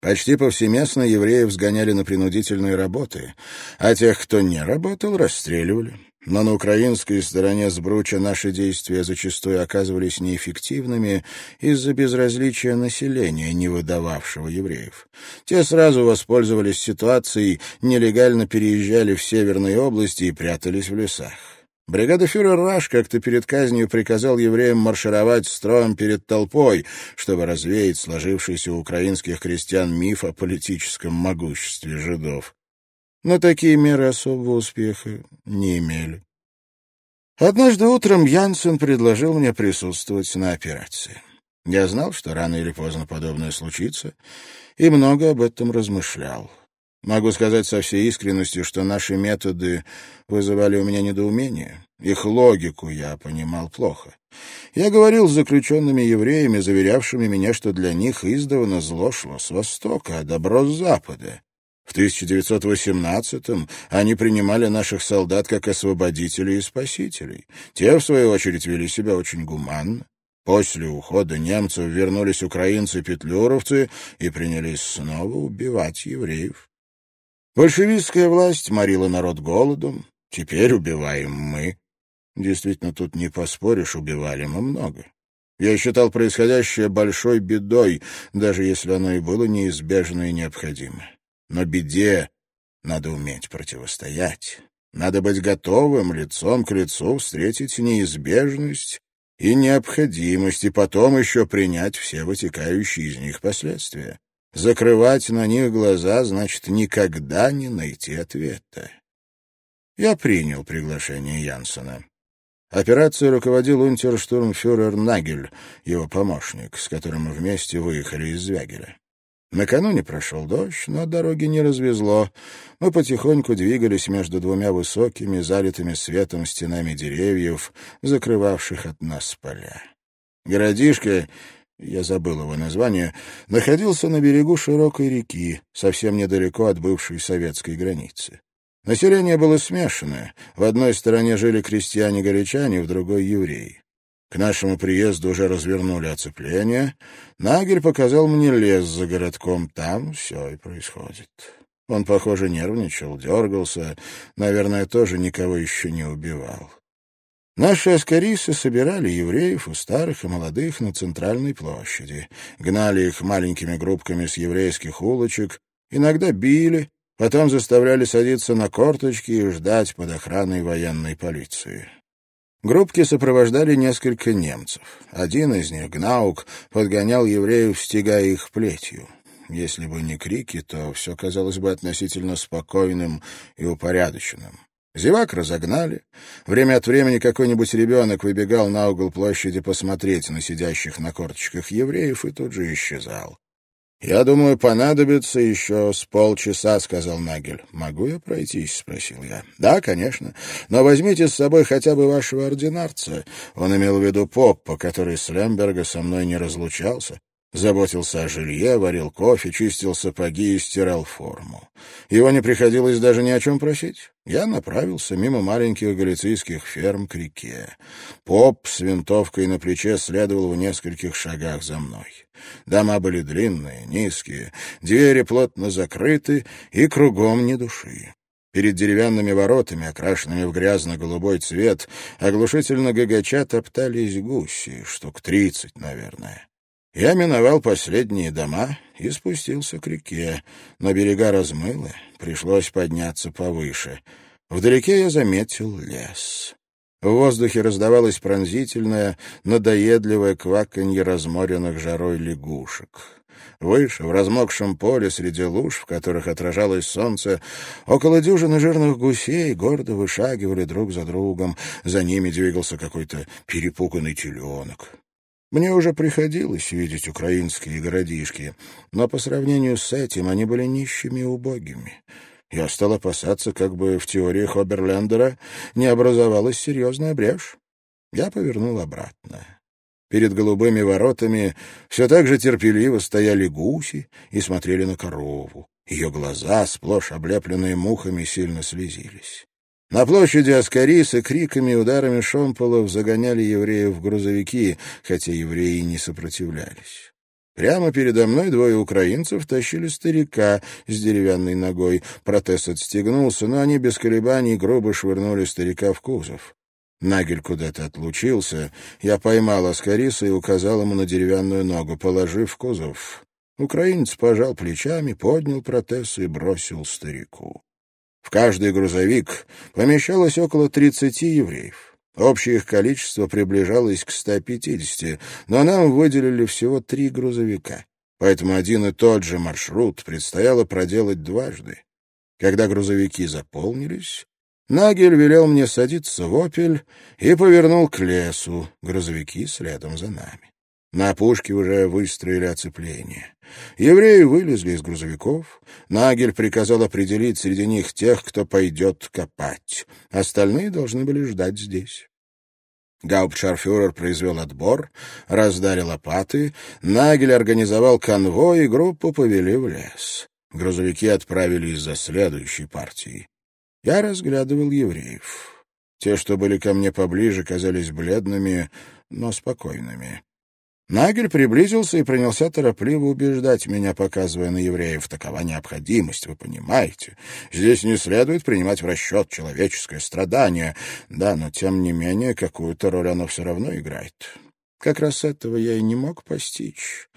Почти повсеместно евреев сгоняли на принудительные работы, а тех, кто не работал, расстреливали. Но на украинской стороне Сбруча наши действия зачастую оказывались неэффективными из-за безразличия населения, не выдававшего евреев. Те сразу воспользовались ситуацией, нелегально переезжали в северные области и прятались в лесах. Бригадофюрер Раш как-то перед казнью приказал евреям маршировать строем перед толпой, чтобы развеять сложившийся у украинских крестьян миф о политическом могуществе жидов. Но такие меры особого успеха не имели. Однажды утром Янсен предложил мне присутствовать на операции. Я знал, что рано или поздно подобное случится, и много об этом размышлял. Могу сказать со всей искренностью, что наши методы вызывали у меня недоумение. Их логику я понимал плохо. Я говорил с заключенными евреями, заверявшими меня, что для них издавна зло шло с востока, а добро с запада. В 1918-м они принимали наших солдат как освободителей и спасителей. Те, в свою очередь, вели себя очень гуманно. После ухода немцев вернулись украинцы-петлюровцы и принялись снова убивать евреев. Большевистская власть морила народ голодом, теперь убиваем мы. Действительно, тут не поспоришь, убивали мы много. Я считал происходящее большой бедой, даже если оно и было неизбежно и необходимо. Но беде надо уметь противостоять. Надо быть готовым лицом к лицу встретить неизбежность и необходимость, и потом еще принять все вытекающие из них последствия. Закрывать на них глаза значит никогда не найти ответа. Я принял приглашение Янсена. Операцией руководил унтерштурмфюрер Нагель, его помощник, с которым мы вместе выехали из Звягеля. Накануне прошел дождь, но дороги не развезло. Мы потихоньку двигались между двумя высокими, залитыми светом стенами деревьев, закрывавших от нас поля. Городишко я забыл его название, находился на берегу широкой реки, совсем недалеко от бывшей советской границы. Население было смешанное. В одной стороне жили крестьяне-галичане, в другой — евреи. К нашему приезду уже развернули оцепление. Нагель показал мне лес за городком. Там все и происходит. Он, похоже, нервничал, дергался. Наверное, тоже никого еще не убивал. Наши аскарисы собирали евреев у старых и молодых на центральной площади, гнали их маленькими группками с еврейских улочек, иногда били, потом заставляли садиться на корточки и ждать под охраной военной полиции. Группки сопровождали несколько немцев. Один из них, Гнаук, подгонял евреев, стегая их плетью. Если бы не крики, то все казалось бы относительно спокойным и упорядоченным. Зевак разогнали. Время от времени какой-нибудь ребенок выбегал на угол площади посмотреть на сидящих на корточках евреев и тут же исчезал. «Я думаю, понадобится еще с полчаса», — сказал Нагель. «Могу я пройтись?» — спросил я. «Да, конечно. Но возьмите с собой хотя бы вашего ординарца». Он имел в виду Поппа, который с Лемберга со мной не разлучался. Заботился о жилье, варил кофе, чистил сапоги и стирал форму. Его не приходилось даже ни о чем просить. Я направился мимо маленьких галицийских ферм к реке. Поп с винтовкой на плече следовал в нескольких шагах за мной. Дома были длинные, низкие, двери плотно закрыты и кругом ни души. Перед деревянными воротами, окрашенными в грязно-голубой цвет, оглушительно гагача топтались гуси, штук тридцать, наверное. Я миновал последние дома и спустился к реке. На берега размыло, пришлось подняться повыше. Вдалеке я заметил лес. В воздухе раздавалось пронзительное, надоедливое кваканье разморенных жарой лягушек. Выше, в размокшем поле, среди луж, в которых отражалось солнце, около дюжины жирных гусей гордо вышагивали друг за другом. За ними двигался какой-то перепуганный теленок. Мне уже приходилось видеть украинские городишки, но по сравнению с этим они были нищими и убогими. Я стал опасаться, как бы в теориях Оберлендера не образовалась серьезная брешь. Я повернул обратно. Перед голубыми воротами все так же терпеливо стояли гуси и смотрели на корову. Ее глаза, сплошь облепленные мухами, сильно слезились. На площади Аскариса криками и ударами шомполов загоняли евреев в грузовики, хотя евреи не сопротивлялись. Прямо передо мной двое украинцев тащили старика с деревянной ногой. Протез отстегнулся, но они без колебаний грубо швырнули старика в кузов. Нагель куда-то отлучился. Я поймал Аскариса и указал ему на деревянную ногу, положив в кузов. Украинец пожал плечами, поднял протез и бросил старику. В каждый грузовик помещалось около 30 евреев. Общее их количество приближалось к 150, но нам выделили всего три грузовика. Поэтому один и тот же маршрут предстояло проделать дважды. Когда грузовики заполнились, Нагель велел мне садиться в «Опель» и повернул к лесу, грузовики следом за нами. На опушке уже выстроили оцепление. Евреи вылезли из грузовиков. Нагель приказал определить среди них тех, кто пойдет копать. Остальные должны были ждать здесь. Гауптшарфюрер произвел отбор, раздали лопаты, Нагель организовал конвой, и группу повели в лес. Грузовики отправились за следующей партией. Я разглядывал евреев. Те, что были ко мне поближе, казались бледными, но спокойными. Нагель приблизился и принялся торопливо убеждать меня, показывая на евреев. Такова необходимость, вы понимаете. Здесь не следует принимать в расчет человеческое страдание. Да, но тем не менее, какую-то роль оно все равно играет. Как раз этого я и не мог постичь.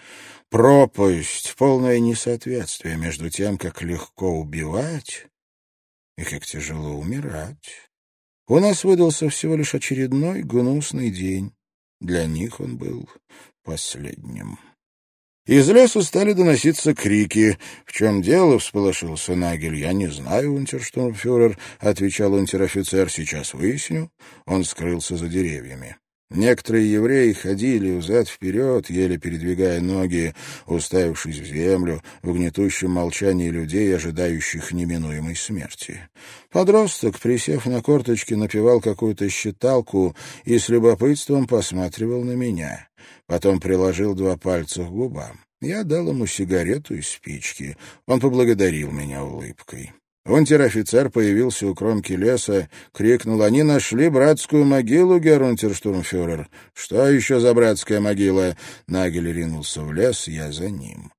Пропасть, полное несоответствие между тем, как легко убивать и как тяжело умирать. У нас выдался всего лишь очередной гнусный день. Для них он был последним. Из лесу стали доноситься крики. «В чем дело?» — всполошился Нагель. «Я не знаю, унтерштурмфюрер», — отвечал унтер-офицер. «Сейчас выясню». Он скрылся за деревьями. Некоторые евреи ходили взад-вперед, еле передвигая ноги, уставившись в землю, в гнетущем молчании людей, ожидающих неминуемой смерти. Подросток, присев на корточки, напевал какую-то считалку и с любопытством посматривал на меня. Потом приложил два пальца к губам. Я дал ему сигарету и спички. Он поблагодарил меня улыбкой. Унтер-офицер появился у кромки леса, крикнул, «Они нашли братскую могилу, герунтерштурмфюрер!» «Что еще за братская могила?» Нагель ринулся в лес, я за ним.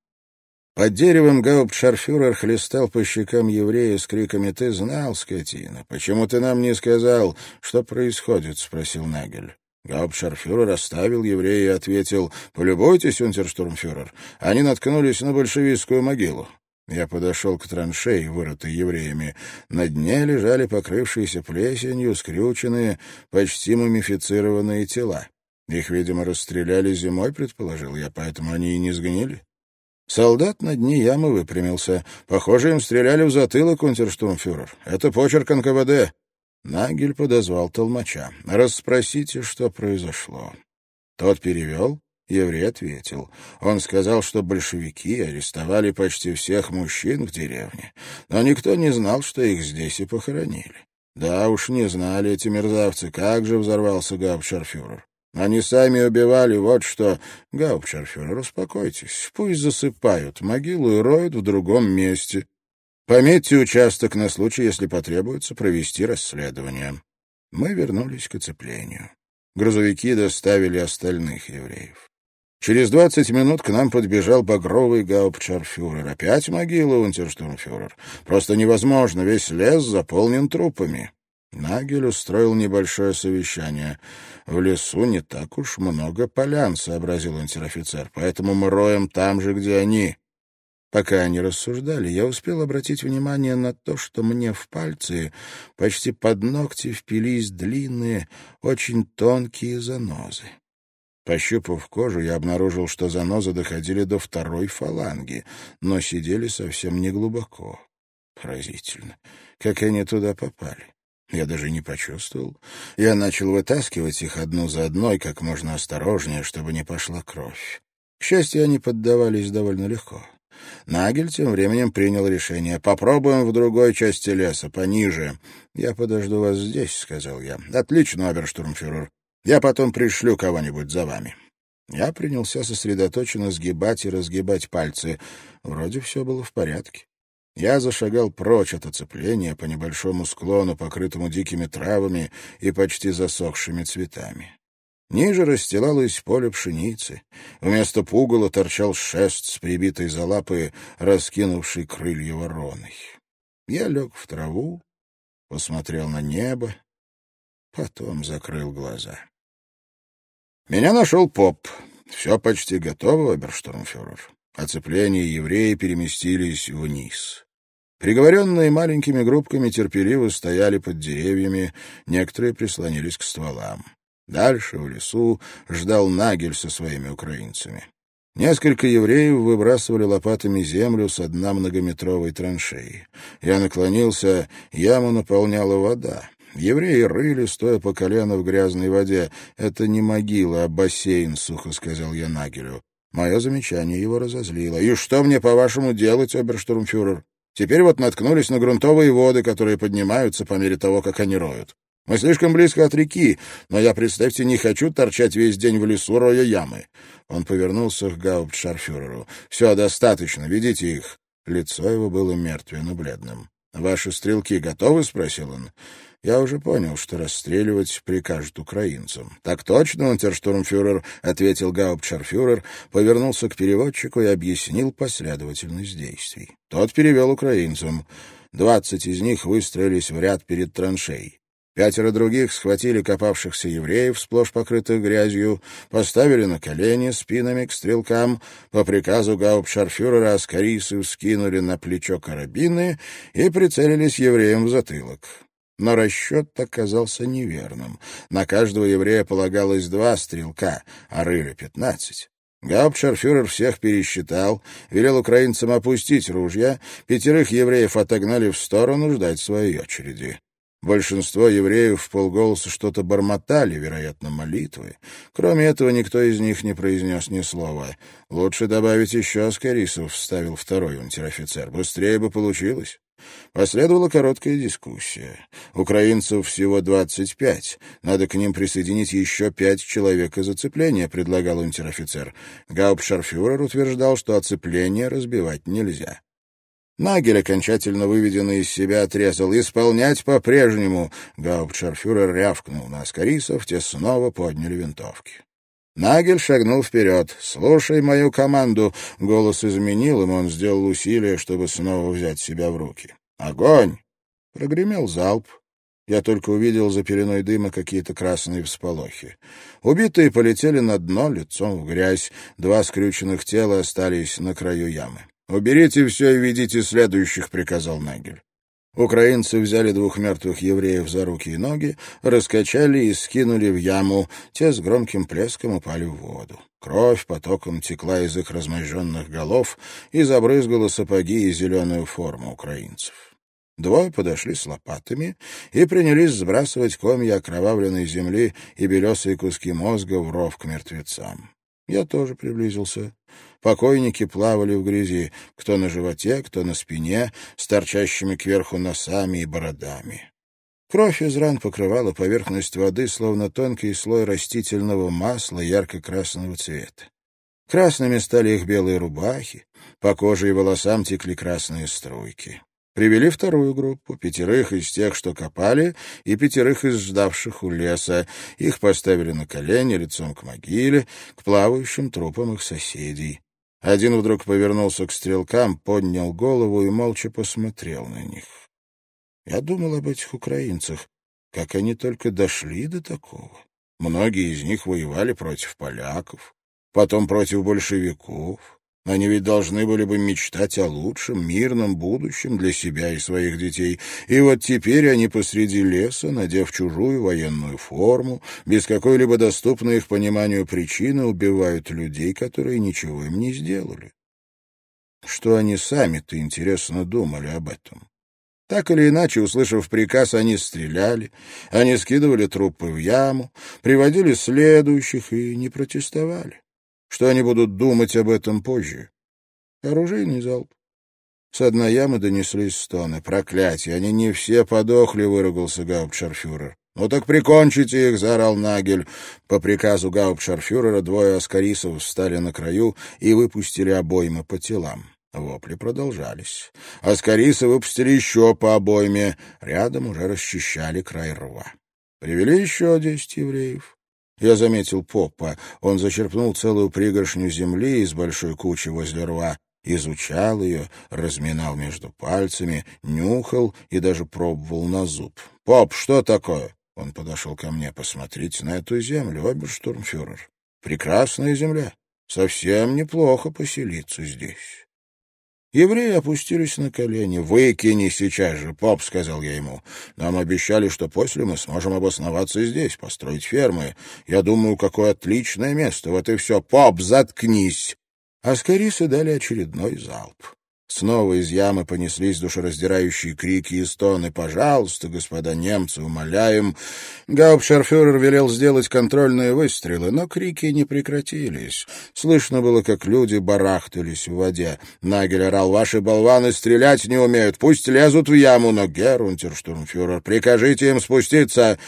Под деревом гауптшарфюрер хлестал по щекам еврея с криками «Ты знал, скотина! Почему ты нам не сказал, что происходит?» — спросил Нагель. Гауптшарфюрер оставил еврея и ответил «Полюбуйтесь, унтерштурмфюрер, они наткнулись на большевистскую могилу. Я подошел к траншеи, вырытой евреями. На дне лежали покрывшиеся плесенью, скрюченные, почти мумифицированные тела. Их, видимо, расстреляли зимой, предположил я, поэтому они и не сгнили. Солдат на дне ямы выпрямился. Похоже, им стреляли в затылок, унтерштурмфюрер. Это почерк НКВД. Нагель подозвал толмача. «Расспросите, что произошло». Тот перевел, Еврей ответил. Он сказал, что большевики арестовали почти всех мужчин в деревне, но никто не знал, что их здесь и похоронили. Да уж не знали эти мерзавцы, как же взорвался Гауптшарфюрер. Они сами убивали, вот что... Гауптшарфюрер, успокойтесь, пусть засыпают могилу и роют в другом месте. Пометьте участок на случай, если потребуется провести расследование. Мы вернулись к оцеплению. Грузовики доставили остальных евреев. Через двадцать минут к нам подбежал багровый гауптшарфюрер. Опять могила, унтерштурмфюрер. Просто невозможно, весь лес заполнен трупами. Нагель устроил небольшое совещание. «В лесу не так уж много полян», — сообразил унтер-офицер, «поэтому мы роем там же, где они». Пока они рассуждали, я успел обратить внимание на то, что мне в пальцы почти под ногти впились длинные, очень тонкие занозы. Пощупав кожу, я обнаружил, что занозы доходили до второй фаланги, но сидели совсем не глубоко. Поразительно, как они туда попали. Я даже не почувствовал. Я начал вытаскивать их одну за одной как можно осторожнее, чтобы не пошла кровь. К счастью, они поддавались довольно легко. Нагель тем временем принял решение. «Попробуем в другой части леса, пониже. Я подожду вас здесь», — сказал я. «Отлично, оберштурмфюрер. Я потом пришлю кого-нибудь за вами». Я принялся сосредоточенно сгибать и разгибать пальцы. Вроде все было в порядке. Я зашагал прочь от оцепления по небольшому склону, покрытому дикими травами и почти засохшими цветами. Ниже расстилалось поле пшеницы. Вместо пугала торчал шест с прибитой за лапы, раскинувшей крылья вороной. Я лег в траву, посмотрел на небо, потом закрыл глаза. Меня нашел поп. Все почти готово, оберштурмфюрер. Оцепление евреи переместились вниз. Приговоренные маленькими группками терпеливо стояли под деревьями, некоторые прислонились к стволам. Дальше, в лесу, ждал Нагель со своими украинцами. Несколько евреев выбрасывали лопатами землю с дна многометровой траншеи. Я наклонился, яму наполняла вода. Евреи рыли, стоя по колено в грязной воде. «Это не могила, а бассейн», — сухо сказал я Нагелю. Мое замечание его разозлило. «И что мне, по-вашему, делать, оберштурмфюрер? Теперь вот наткнулись на грунтовые воды, которые поднимаются по мере того, как они роют. Мы слишком близко от реки, но я, представьте, не хочу торчать весь день в лесу, роя ямы». Он повернулся к гауптшарфюреру. «Все, достаточно, ведите их». Лицо его было мертвенно-бледным. «Ваши стрелки готовы?» — спросил он. Я уже понял, что расстреливать прикажут украинцам. «Так точно, унтерштурмфюрер», — ответил гауптшарфюрер, повернулся к переводчику и объяснил последовательность действий. Тот перевел украинцам. Двадцать из них выстроились в ряд перед траншеей. Пятеро других схватили копавшихся евреев, сплошь покрытых грязью, поставили на колени спинами к стрелкам, по приказу гауптшарфюрера Аскарисы скинули на плечо карабины и прицелились евреям в затылок. Но расчет оказался неверным. На каждого еврея полагалось два стрелка, а рыли пятнадцать. Гауптшарфюрер всех пересчитал, велел украинцам опустить ружья, пятерых евреев отогнали в сторону ждать своей очереди. Большинство евреев в полголоса что-то бормотали, вероятно, молитвы. Кроме этого, никто из них не произнес ни слова. «Лучше добавить еще аскарисов», — вставил второй унтер-офицер. «Быстрее бы получилось». Последовала короткая дискуссия. Украинцев всего двадцать пять. Надо к ним присоединить еще пять человек из оцепления, предлагал унтер-офицер. Гауптшарфюрер утверждал, что оцепление разбивать нельзя. Нагель, окончательно выведенный из себя, отрезал. «Исполнять по-прежнему!» Гауптшарфюрер рявкнул на аскарисов, те снова подняли винтовки. Нагель шагнул вперед. «Слушай мою команду!» Голос изменил им, он сделал усилие, чтобы снова взять себя в руки. «Огонь!» Прогремел залп. Я только увидел за пеленой дыма какие-то красные всполохи. Убитые полетели на дно, лицом в грязь. Два скрюченных тела остались на краю ямы. «Уберите все и ведите следующих», — приказал Нагель. Украинцы взяли двух мертвых евреев за руки и ноги, раскачали и скинули в яму. Те с громким плеском упали в воду. Кровь потоком текла из их разможженных голов и забрызгала сапоги и зеленую форму украинцев. Двое подошли с лопатами и принялись сбрасывать комья окровавленной земли и белесые куски мозга в ров к мертвецам. Я тоже приблизился. Покойники плавали в грязи, кто на животе, кто на спине, с торчащими кверху носами и бородами. Кровь из ран покрывала поверхность воды, словно тонкий слой растительного масла ярко-красного цвета. Красными стали их белые рубахи, по коже и волосам текли красные струйки. Привели вторую группу, пятерых из тех, что копали, и пятерых из ждавших у леса. Их поставили на колени, лицом к могиле, к плавающим трупам их соседей. Один вдруг повернулся к стрелкам, поднял голову и молча посмотрел на них. Я думал об этих украинцах, как они только дошли до такого. Многие из них воевали против поляков, потом против большевиков, они ведь должны были бы мечтать о лучшем, мирном будущем для себя и своих детей. И вот теперь они посреди леса, надев чужую военную форму, без какой-либо доступной их пониманию причины, убивают людей, которые ничего им не сделали. Что они сами-то, интересно, думали об этом? Так или иначе, услышав приказ, они стреляли, они скидывали трупы в яму, приводили следующих и не протестовали. Что они будут думать об этом позже? Оружейный залп. С одной ямы донеслись стоны. Проклятие, они не все подохли, выругался гауптшарфюрер. «Ну так прикончите их!» — заорал Нагель. По приказу гауптшарфюрера двое аскарисов встали на краю и выпустили обоймы по телам. Вопли продолжались. Аскарисы выпустили еще по обойме. Рядом уже расчищали край рва. Привели еще десять евреев. Я заметил Поппа. Он зачерпнул целую пригоршню земли из большой кучи возле рва изучал ее, разминал между пальцами, нюхал и даже пробовал на зуб. «Поп, что такое?» Он подошел ко мне. «Посмотрите на эту землю, оберштурмфюрер. Прекрасная земля. Совсем неплохо поселиться здесь». Евреи опустились на колени. «Выкини сейчас же, поп», — сказал я ему. «Нам обещали, что после мы сможем обосноваться здесь, построить фермы. Я думаю, какое отличное место. Вот и все. Поп, заткнись!» Аскарисы дали очередной залп. Снова из ямы понеслись душераздирающие крики и стоны. «Пожалуйста, господа немцы, умоляем!» Гауптшарфюрер велел сделать контрольные выстрелы, но крики не прекратились. Слышно было, как люди барахтались в воде. Нагель орал, «Ваши болваны стрелять не умеют, пусть лезут в яму!» Но Герунтерштурмфюрер, прикажите им спуститься!»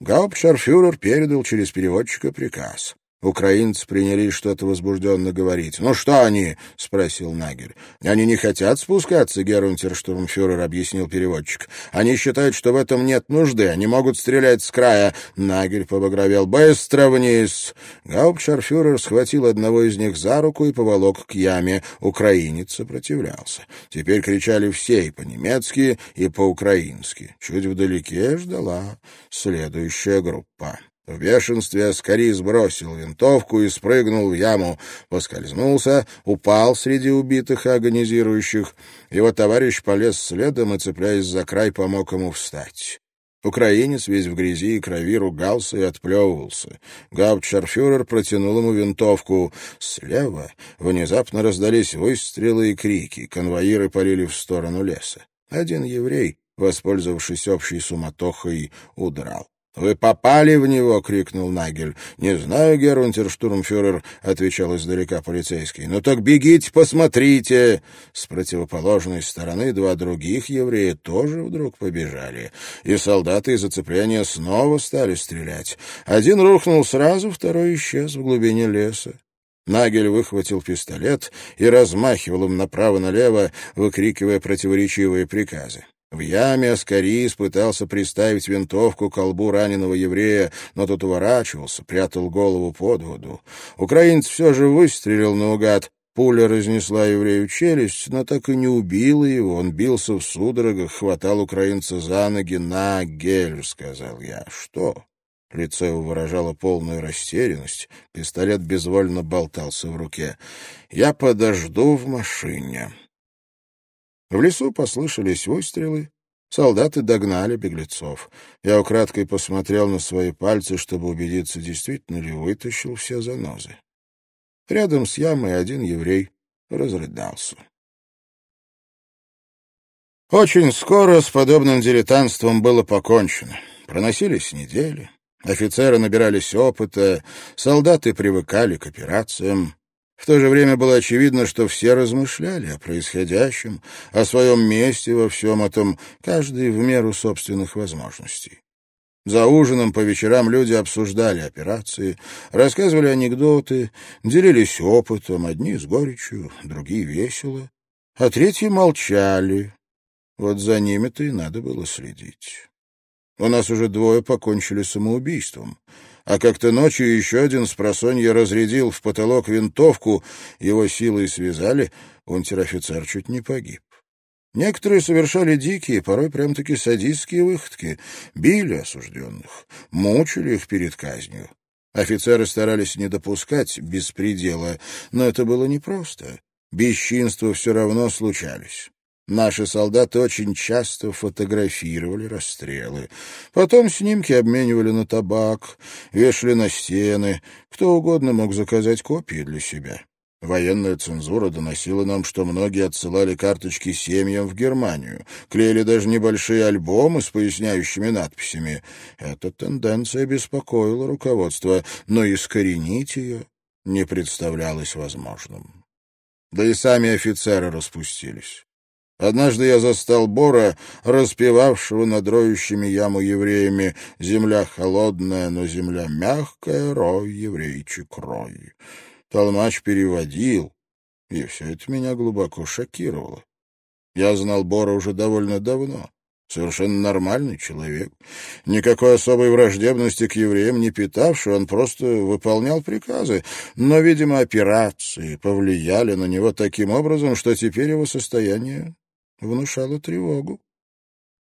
Гауптшарфюрер передал через переводчика приказ. Украинцы принялись что-то возбужденно говорить. «Ну что они?» — спросил Нагель. «Они не хотят спускаться», — Герунтерштурмфюрер объяснил переводчик. «Они считают, что в этом нет нужды. Они могут стрелять с края». Нагель побагровел. «Быстро вниз!» Гауптшарфюрер схватил одного из них за руку и поволок к яме. Украинец сопротивлялся. Теперь кричали все и по-немецки, и по-украински. Чуть вдалеке ждала следующая группа. В бешенстве Аскари сбросил винтовку и спрыгнул в яму, поскользнулся, упал среди убитых и агонизирующих. Его товарищ полез следом и, цепляясь за край, помог ему встать. Украинец весь в грязи и крови ругался и отплевывался. Гауптшарфюрер протянул ему винтовку. Слева внезапно раздались выстрелы и крики. Конвоиры полили в сторону леса. Один еврей, воспользовавшись общей суматохой, удрал. «Вы попали в него!» — крикнул Нагель. «Не знаю, герунтерштурмфюрер», — отвечал издалека полицейский. «Ну так бегите, посмотрите!» С противоположной стороны два других еврея тоже вдруг побежали, и солдаты из оцепления снова стали стрелять. Один рухнул сразу, второй исчез в глубине леса. Нагель выхватил пистолет и размахивал им направо-налево, выкрикивая противоречивые приказы. В яме Аскарис пытался приставить винтовку к колбу раненого еврея, но тот уворачивался, прятал голову под воду. Украинец все же выстрелил наугад. Пуля разнесла еврею челюсть, но так и не убила его. Он бился в судорогах, хватал украинца за ноги. «На, гель!» — сказал я. «Что?» Лицо его выражало полную растерянность. Пистолет безвольно болтался в руке. «Я подожду в машине». В лесу послышались выстрелы. Солдаты догнали беглецов. Я украдкой посмотрел на свои пальцы, чтобы убедиться, действительно ли вытащил все занозы. Рядом с ямой один еврей разрыдался. Очень скоро с подобным дилетантством было покончено. Проносились недели, офицеры набирались опыта, солдаты привыкали к операциям. В то же время было очевидно, что все размышляли о происходящем, о своем месте во всем этом, каждый в меру собственных возможностей. За ужином по вечерам люди обсуждали операции, рассказывали анекдоты, делились опытом, одни с горечью, другие весело, а третьи молчали. Вот за ними-то и надо было следить. У нас уже двое покончили самоубийством — а как-то ночью еще один с просонья разрядил в потолок винтовку, его силой связали, унтер-офицер чуть не погиб. Некоторые совершали дикие, порой прям-таки садистские выходки, били осужденных, мучили их перед казнью. Офицеры старались не допускать беспредела, но это было непросто. Бесчинства все равно случались. Наши солдаты очень часто фотографировали расстрелы. Потом снимки обменивали на табак, вешали на стены. Кто угодно мог заказать копии для себя. Военная цензура доносила нам, что многие отсылали карточки семьям в Германию, клеили даже небольшие альбомы с поясняющими надписями. Эта тенденция беспокоила руководство, но искоренить ее не представлялось возможным. Да и сами офицеры распустились. Однажды я застал Бора, распевавшего над роющими яму евреями «Земля холодная, но земля мягкая, рой, еврейчик, рой». Толмач переводил, и все это меня глубоко шокировало. Я знал Бора уже довольно давно. Совершенно нормальный человек. Никакой особой враждебности к евреям не питавший, он просто выполнял приказы. Но, видимо, операции повлияли на него таким образом, что теперь его состояние внушало тревогу.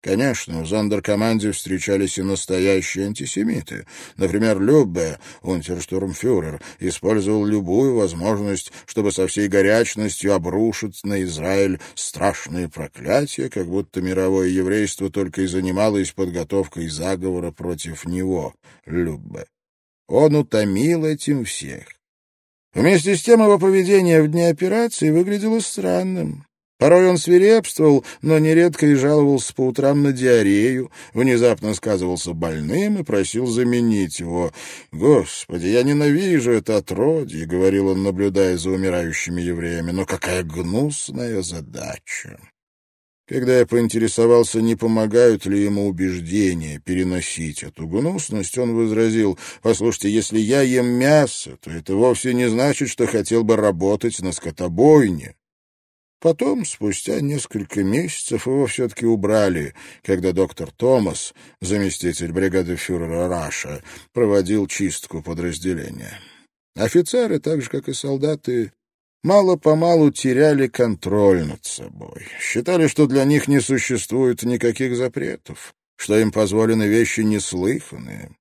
Конечно, в зондеркоманде встречались и настоящие антисемиты. Например, Люббе, унтерштурмфюрер, использовал любую возможность, чтобы со всей горячностью обрушить на Израиль страшные проклятия, как будто мировое еврейство только и занималось подготовкой заговора против него, Люббе. Он утомил этим всех. Вместе с тем его поведение в дне операции выглядело странным. Порой он свирепствовал, но нередко и жаловался по утрам на диарею, внезапно сказывался больным и просил заменить его. «Господи, я ненавижу это отродье», — говорил он, наблюдая за умирающими евреями, «но какая гнусная задача». Когда я поинтересовался, не помогают ли ему убеждения переносить эту гнусность, он возразил, «Послушайте, если я ем мясо, то это вовсе не значит, что хотел бы работать на скотобойне». Потом, спустя несколько месяцев, его все-таки убрали, когда доктор Томас, заместитель бригады фюрера Раша, проводил чистку подразделения. Офицеры, так же, как и солдаты, мало-помалу теряли контроль над собой. Считали, что для них не существует никаких запретов, что им позволены вещи неслыханные.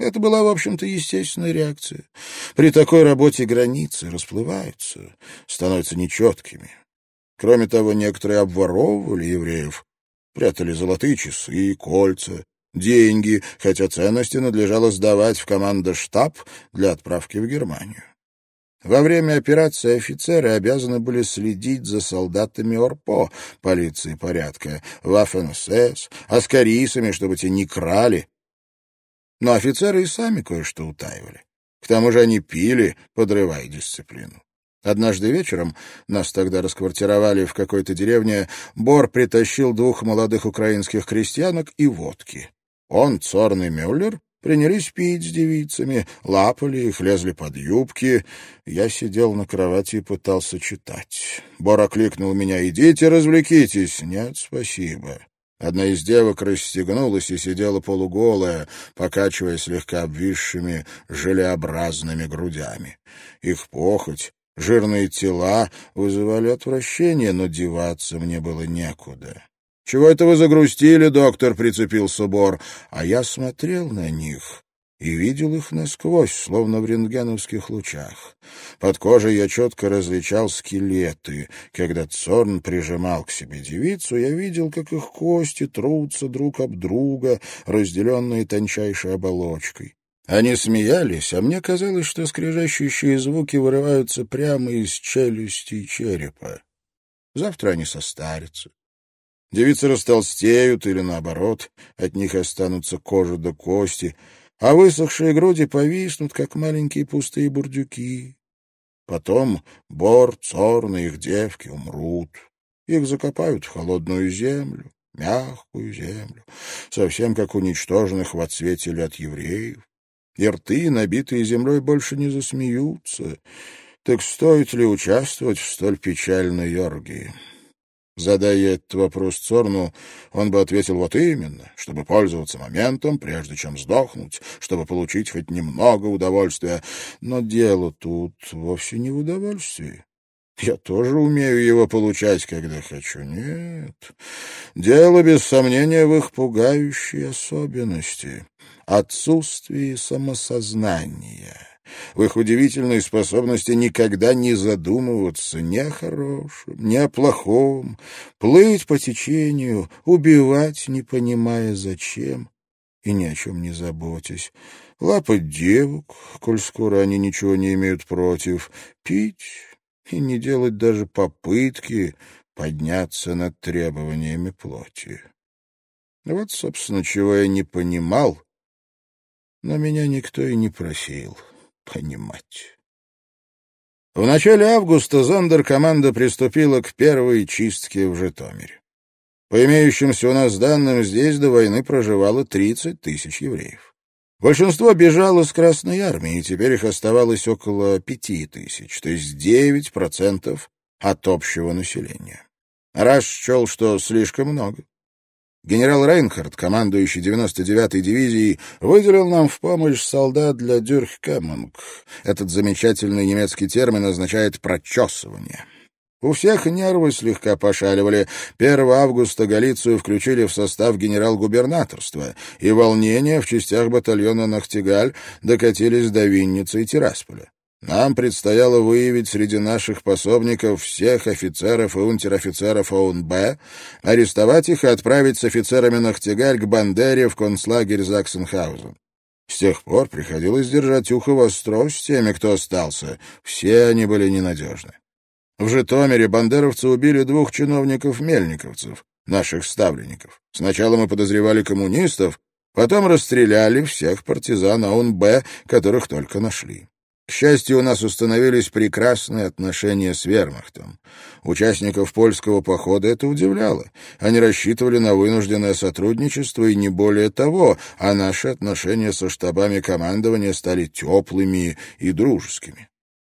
Это была, в общем-то, естественная реакция. При такой работе границы расплываются, становятся нечеткими. Кроме того, некоторые обворовывали евреев, прятали золотые часы, кольца, деньги, хотя ценности надлежало сдавать в командоштаб для отправки в Германию. Во время операции офицеры обязаны были следить за солдатами ОРПО, полиции порядка, Waffen-СС, аскарисами, чтобы те не крали. Но офицеры и сами кое-что утаивали. К тому же они пили, подрывая дисциплину. Однажды вечером, нас тогда расквартировали в какой-то деревне, Бор притащил двух молодых украинских крестьянок и водки. Он, Цорн и Мюллер, принялись пить с девицами, лапали их, лезли под юбки. Я сидел на кровати и пытался читать. Бор окликнул меня «Идите, развлекитесь». «Нет, спасибо». Одна из девок расстегнулась и сидела полуголая, покачивая слегка обвисшими желеобразными грудями. Их похоть Жирные тела вызывали отвращение, но деваться мне было некуда. «Чего это вы загрустили, доктор?» — прицепился Бор. А я смотрел на них и видел их насквозь, словно в рентгеновских лучах. Под кожей я четко различал скелеты. Когда Цорн прижимал к себе девицу, я видел, как их кости трутся друг об друга, разделенные тончайшей оболочкой. Они смеялись, а мне казалось, что скрежещущие звуки вырываются прямо из челюсти черепа. Завтра они состарятся. Девицы растолстеют или, наоборот, от них останутся кожа до кости, а высохшие груди повиснут, как маленькие пустые бурдюки. Потом Бор, Цорн и их девки умрут. Их закопают в холодную землю, мягкую землю, совсем как уничтоженных в отсвете лет евреев и рты, набитые землей, больше не засмеются. Так стоит ли участвовать в столь печальной оргии? Задая этот вопрос Цорну, он бы ответил вот именно, чтобы пользоваться моментом, прежде чем сдохнуть, чтобы получить хоть немного удовольствия. Но дело тут вовсе не в удовольствии. Я тоже умею его получать, когда хочу. Нет, дело, без сомнения, в их пугающей особенности отсутствии самосознания, в их удивительной способности никогда не задумываться ни о хорошем, ни о плохом, плыть по течению, убивать, не понимая зачем и ни о чем не заботясь, лапать девок, коль скоро они ничего не имеют против, пить, и не делать даже попытки подняться над требованиями плоти. Вот, собственно, чего я не понимал, но меня никто и не просил понимать. В начале августа Зондеркоманда приступила к первой чистке в Житомире. По имеющимся у нас данным, здесь до войны проживало 30 тысяч евреев. Большинство бежало с Красной Армии, и теперь их оставалось около пяти тысяч, то есть 9% от общего населения. Раш счел, что слишком много. Генерал Рейнхард, командующий 99-й дивизией, выделил нам в помощь солдат для дюрхкэмминг. Этот замечательный немецкий термин означает «прочесывание». У всех нервы слегка пошаливали. 1 августа Галицию включили в состав генерал-губернаторства, и волнения в частях батальона «Нахтигаль» докатились до Винницы и Тирасполя. Нам предстояло выявить среди наших пособников всех офицеров и унтер-офицеров ОУН-Б, арестовать их и отправить с офицерами Нахтигаль к Бандере в концлагерь Заксенхаузен. С тех пор приходилось держать ухо востро с теми, кто остался. Все они были ненадежны. В Житомире бандеровцы убили двух чиновников-мельниковцев, наших ставленников. Сначала мы подозревали коммунистов, потом расстреляли всех партизан ОУН-Б, которых только нашли. К счастью, у нас установились прекрасные отношения с вермахтом. Участников польского похода это удивляло. Они рассчитывали на вынужденное сотрудничество и не более того, а наши отношения со штабами командования стали теплыми и дружескими.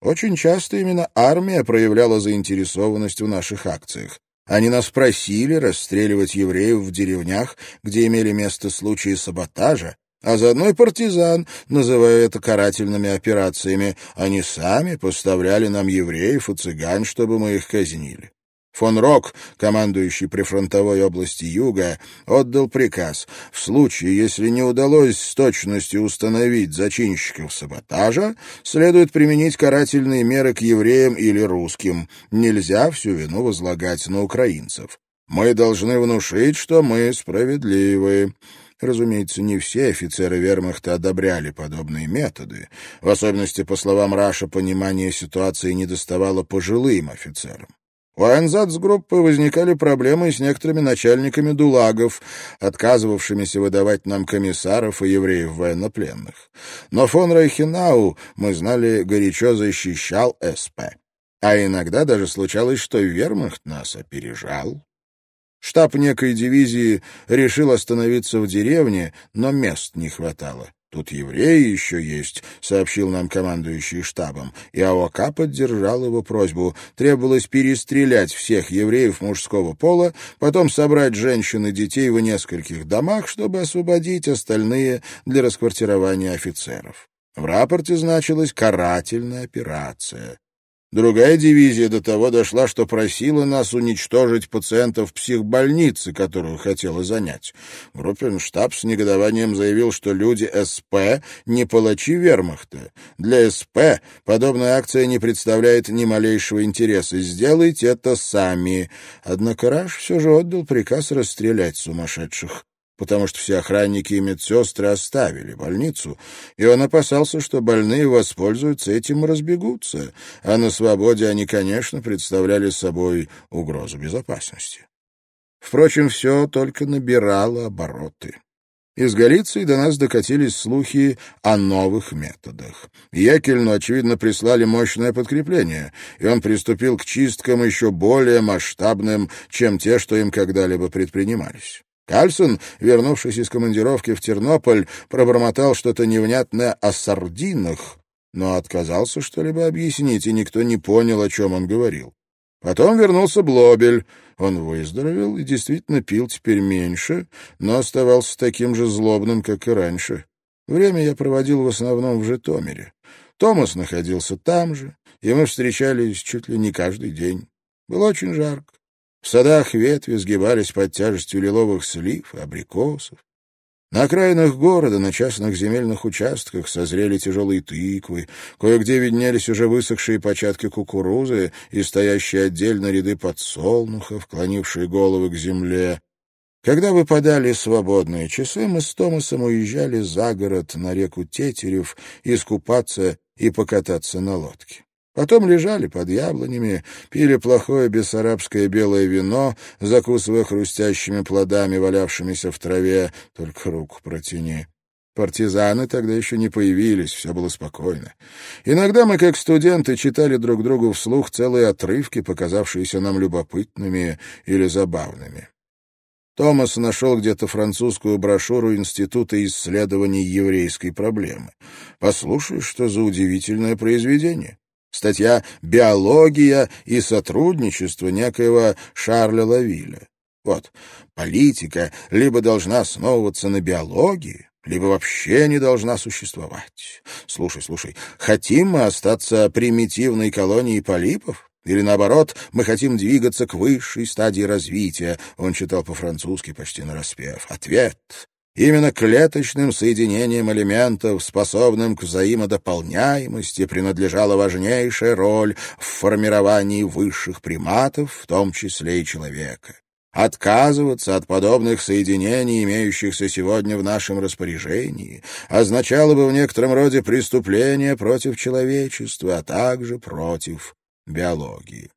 Очень часто именно армия проявляла заинтересованность в наших акциях. Они нас просили расстреливать евреев в деревнях, где имели место случаи саботажа, а заодно и партизан, называя это карательными операциями. Они сами поставляли нам евреев и цыган, чтобы мы их казнили. Фон Рок, командующий прифронтовой области Юга, отдал приказ в случае, если не удалось с точностью установить зачинщиков саботажа, следует применить карательные меры к евреям или русским. Нельзя всю вину возлагать на украинцев. Мы должны внушить, что мы справедливы. Разумеется, не все офицеры вермахта одобряли подобные методы. В особенности, по словам Раша, понимание ситуации не доставало пожилым офицерам. У Айнзац-группы возникали проблемы с некоторыми начальниками дулагов, отказывавшимися выдавать нам комиссаров и евреев военнопленных. Но фон Райхенау, мы знали, горячо защищал СП. А иногда даже случалось, что вермахт нас опережал. Штаб некой дивизии решил остановиться в деревне, но мест не хватало. «Тут евреи еще есть», — сообщил нам командующий штабом, и АОК поддержал его просьбу. Требовалось перестрелять всех евреев мужского пола, потом собрать женщин и детей в нескольких домах, чтобы освободить остальные для расквартирования офицеров. В рапорте значилась «карательная операция». Другая дивизия до того дошла, что просила нас уничтожить пациентов психбольницы, которую хотела занять. Группенштаб с негодованием заявил, что люди СП не палачи вермахта. Для СП подобная акция не представляет ни малейшего интереса. Сделайте это сами. Однако Раш все же отдал приказ расстрелять сумасшедших потому что все охранники и медсестры оставили больницу, и он опасался, что больные воспользуются этим и разбегутся, а на свободе они, конечно, представляли собой угрозу безопасности. Впрочем, все только набирало обороты. Из Галиции до нас докатились слухи о новых методах. Екельну, очевидно, прислали мощное подкрепление, и он приступил к чисткам еще более масштабным, чем те, что им когда-либо предпринимались. Кальсон, вернувшись из командировки в Тернополь, пробормотал что-то невнятное о сардинах, но отказался что-либо объяснить, и никто не понял, о чем он говорил. Потом вернулся Блобель. Он выздоровел и действительно пил теперь меньше, но оставался таким же злобным, как и раньше. Время я проводил в основном в Житомире. Томас находился там же, и мы встречались чуть ли не каждый день. Было очень жарко. В садах ветви сгибались под тяжестью лиловых слив и абрикосов. На окраинах города, на частных земельных участках созрели тяжелые тыквы, кое-где виднелись уже высохшие початки кукурузы и стоящие отдельно ряды подсолнухов, клонившие головы к земле. Когда выпадали свободные часы, мы с Томасом уезжали за город на реку Тетерев искупаться и покататься на лодке. Потом лежали под яблонями, пили плохое бессарабское белое вино, закусывая хрустящими плодами, валявшимися в траве, только руку протяни. Партизаны тогда еще не появились, все было спокойно. Иногда мы, как студенты, читали друг другу вслух целые отрывки, показавшиеся нам любопытными или забавными. Томас нашел где-то французскую брошюру Института исследований еврейской проблемы. Послушай, что за удивительное произведение. Статья «Биология и сотрудничество» некоего Шарля Лавиля. Вот, политика либо должна основываться на биологии, либо вообще не должна существовать. Слушай, слушай, хотим мы остаться примитивной колонией полипов? Или наоборот, мы хотим двигаться к высшей стадии развития. Он читал по-французски почти нараспев. Ответ. Именно клеточным соединением элементов, способным к взаимодополняемости, принадлежала важнейшая роль в формировании высших приматов, в том числе и человека. Отказываться от подобных соединений, имеющихся сегодня в нашем распоряжении, означало бы в некотором роде преступление против человечества, а также против биологии.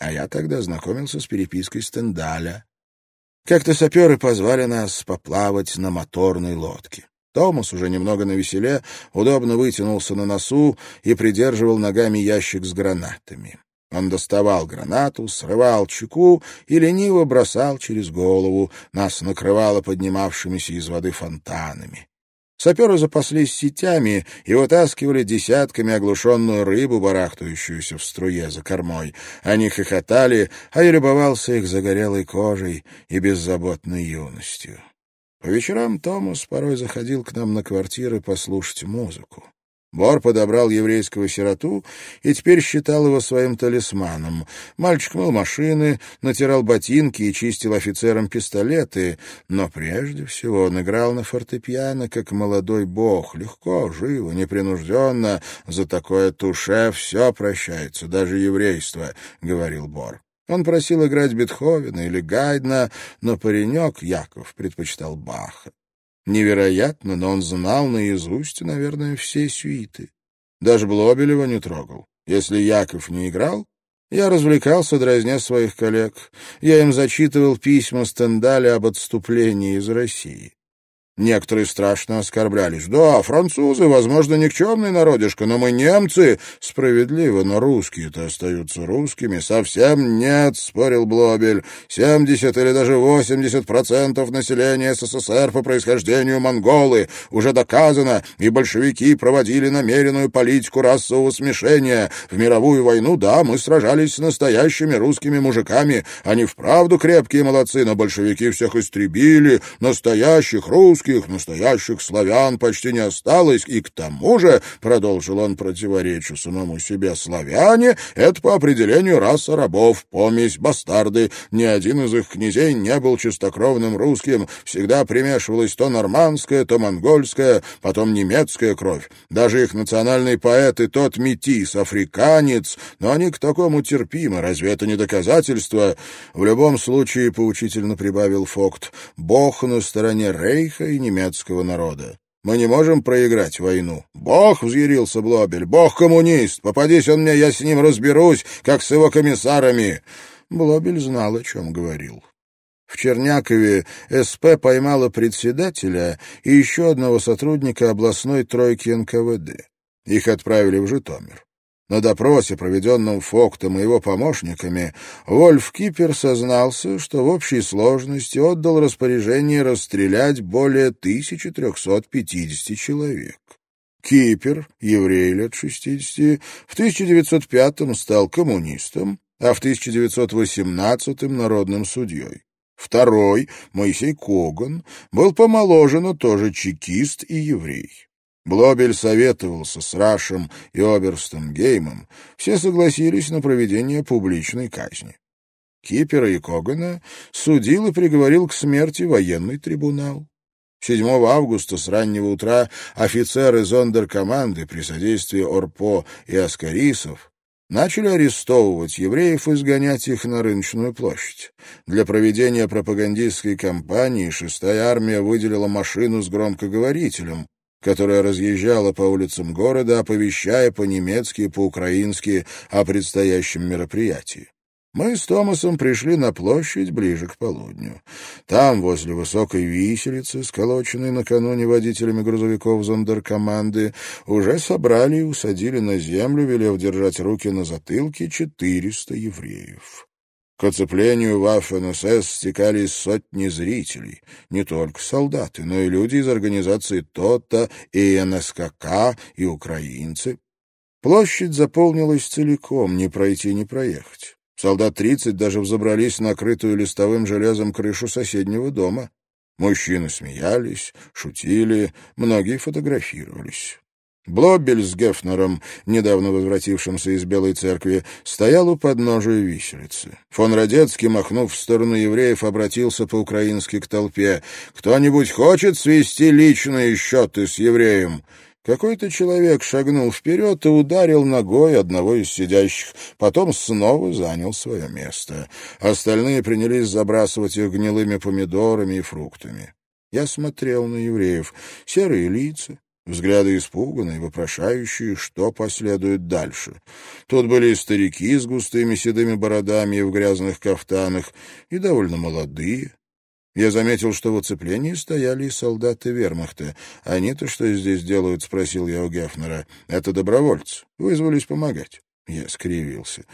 А я тогда знакомился с перепиской Стендаля. Как-то саперы позвали нас поплавать на моторной лодке. Томас, уже немного навеселе, удобно вытянулся на носу и придерживал ногами ящик с гранатами. Он доставал гранату, срывал чеку и лениво бросал через голову. Нас накрывало поднимавшимися из воды фонтанами. Саперы запаслись сетями и вытаскивали десятками оглушенную рыбу, барахтающуюся в струе за кормой. Они хохотали, а я любовался их загорелой кожей и беззаботной юностью. По вечерам Томас порой заходил к нам на квартиры послушать музыку. Бор подобрал еврейского сироту и теперь считал его своим талисманом. Мальчик мыл машины, натирал ботинки и чистил офицерам пистолеты, но прежде всего он играл на фортепиано, как молодой бог, легко, живо, непринужденно. За такое туше все прощается, даже еврейство, — говорил Бор. Он просил играть Бетховена или Гайдна, но паренек Яков предпочитал Баха. Невероятно, но он знал наизусть, наверное, все сюиты. Даже Блобелева не трогал. Если Яков не играл, я развлекался, дразня своих коллег. Я им зачитывал письма Стендаля об отступлении из России. Некоторые страшно оскорблялись. «Да, французы, возможно, никчемный народишко, но мы немцы». Справедливо, но русские-то остаются русскими. «Совсем нет», — спорил Блобель. «Семьдесят или даже восемьдесят процентов населения СССР по происхождению монголы. Уже доказано, и большевики проводили намеренную политику расового смешения. В мировую войну, да, мы сражались с настоящими русскими мужиками. Они вправду крепкие молодцы, но большевики всех истребили. Настоящих русских русских, настоящих славян почти не осталось, и к тому же, — продолжил он противоречу самому себе, — славяне — это по определению раса рабов, помесь, бастарды. Ни один из их князей не был чистокровным русским, всегда примешивалась то нормандская, то монгольская, потом немецкая кровь. Даже их национальный поэт и тот метис, африканец, но они к такому терпимы, разве это не доказательство? В любом случае, поучительно прибавил Фокт, Бог на стороне Рейха и немецкого народа. Мы не можем проиграть войну. Бог, — взъярился Блобель, — бог коммунист. Попадись он мне, я с ним разберусь, как с его комиссарами. Блобель знал, о чем говорил. В Чернякове СП поймала председателя и еще одного сотрудника областной тройки НКВД. Их отправили в Житомир. На допросе, проведенном Фоктом и его помощниками, Вольф Кипер сознался, что в общей сложности отдал распоряжение расстрелять более 1350 человек. Кипер, еврей лет 60, в 1905-м стал коммунистом, а в 1918-м народным судьей. Второй, Моисей Коган, был помоложе, но тоже чекист и еврей. Блобель советовался с Рашем и Оберстом Геймом. Все согласились на проведение публичной казни. Кипера и Когана судил и приговорил к смерти военный трибунал. 7 августа с раннего утра офицеры зондеркоманды при содействии Орпо и Аскарисов начали арестовывать евреев и сгонять их на рыночную площадь. Для проведения пропагандистской кампании шестая армия выделила машину с громкоговорителем, которая разъезжала по улицам города, оповещая по-немецки и по-украински о предстоящем мероприятии. Мы с Томасом пришли на площадь ближе к полудню. Там, возле высокой виселицы, сколоченной накануне водителями грузовиков зондеркоманды, уже собрали и усадили на землю, велев держать руки на затылке, четыреста евреев. К оцеплению Waffen-СС стекались сотни зрителей, не только солдаты, но и люди из организации ТОТА и НСКК, и украинцы. Площадь заполнилась целиком, не пройти, не проехать. Солдат тридцать даже взобрались на крытую листовым железом крышу соседнего дома. Мужчины смеялись, шутили, многие фотографировались. Блобель с Гефнером, недавно возвратившимся из Белой церкви, стоял у подножия виселицы. Фон Радецкий, махнув в сторону евреев, обратился по-украински к толпе. «Кто-нибудь хочет свести личные счеты с евреем?» Какой-то человек шагнул вперед и ударил ногой одного из сидящих, потом снова занял свое место. Остальные принялись забрасывать их гнилыми помидорами и фруктами. Я смотрел на евреев. Серые лица, взгляды испуганные, вопрошающие, что последует дальше. Тут были и старики с густыми седыми бородами и в грязных кафтанах, и довольно молодые, я заметил, что в оцеплении стояли и солдаты вермахта. «Они-то что здесь делают?» — спросил я у Гефнера. «Это добровольцы. Вызвались помогать». Я скривился.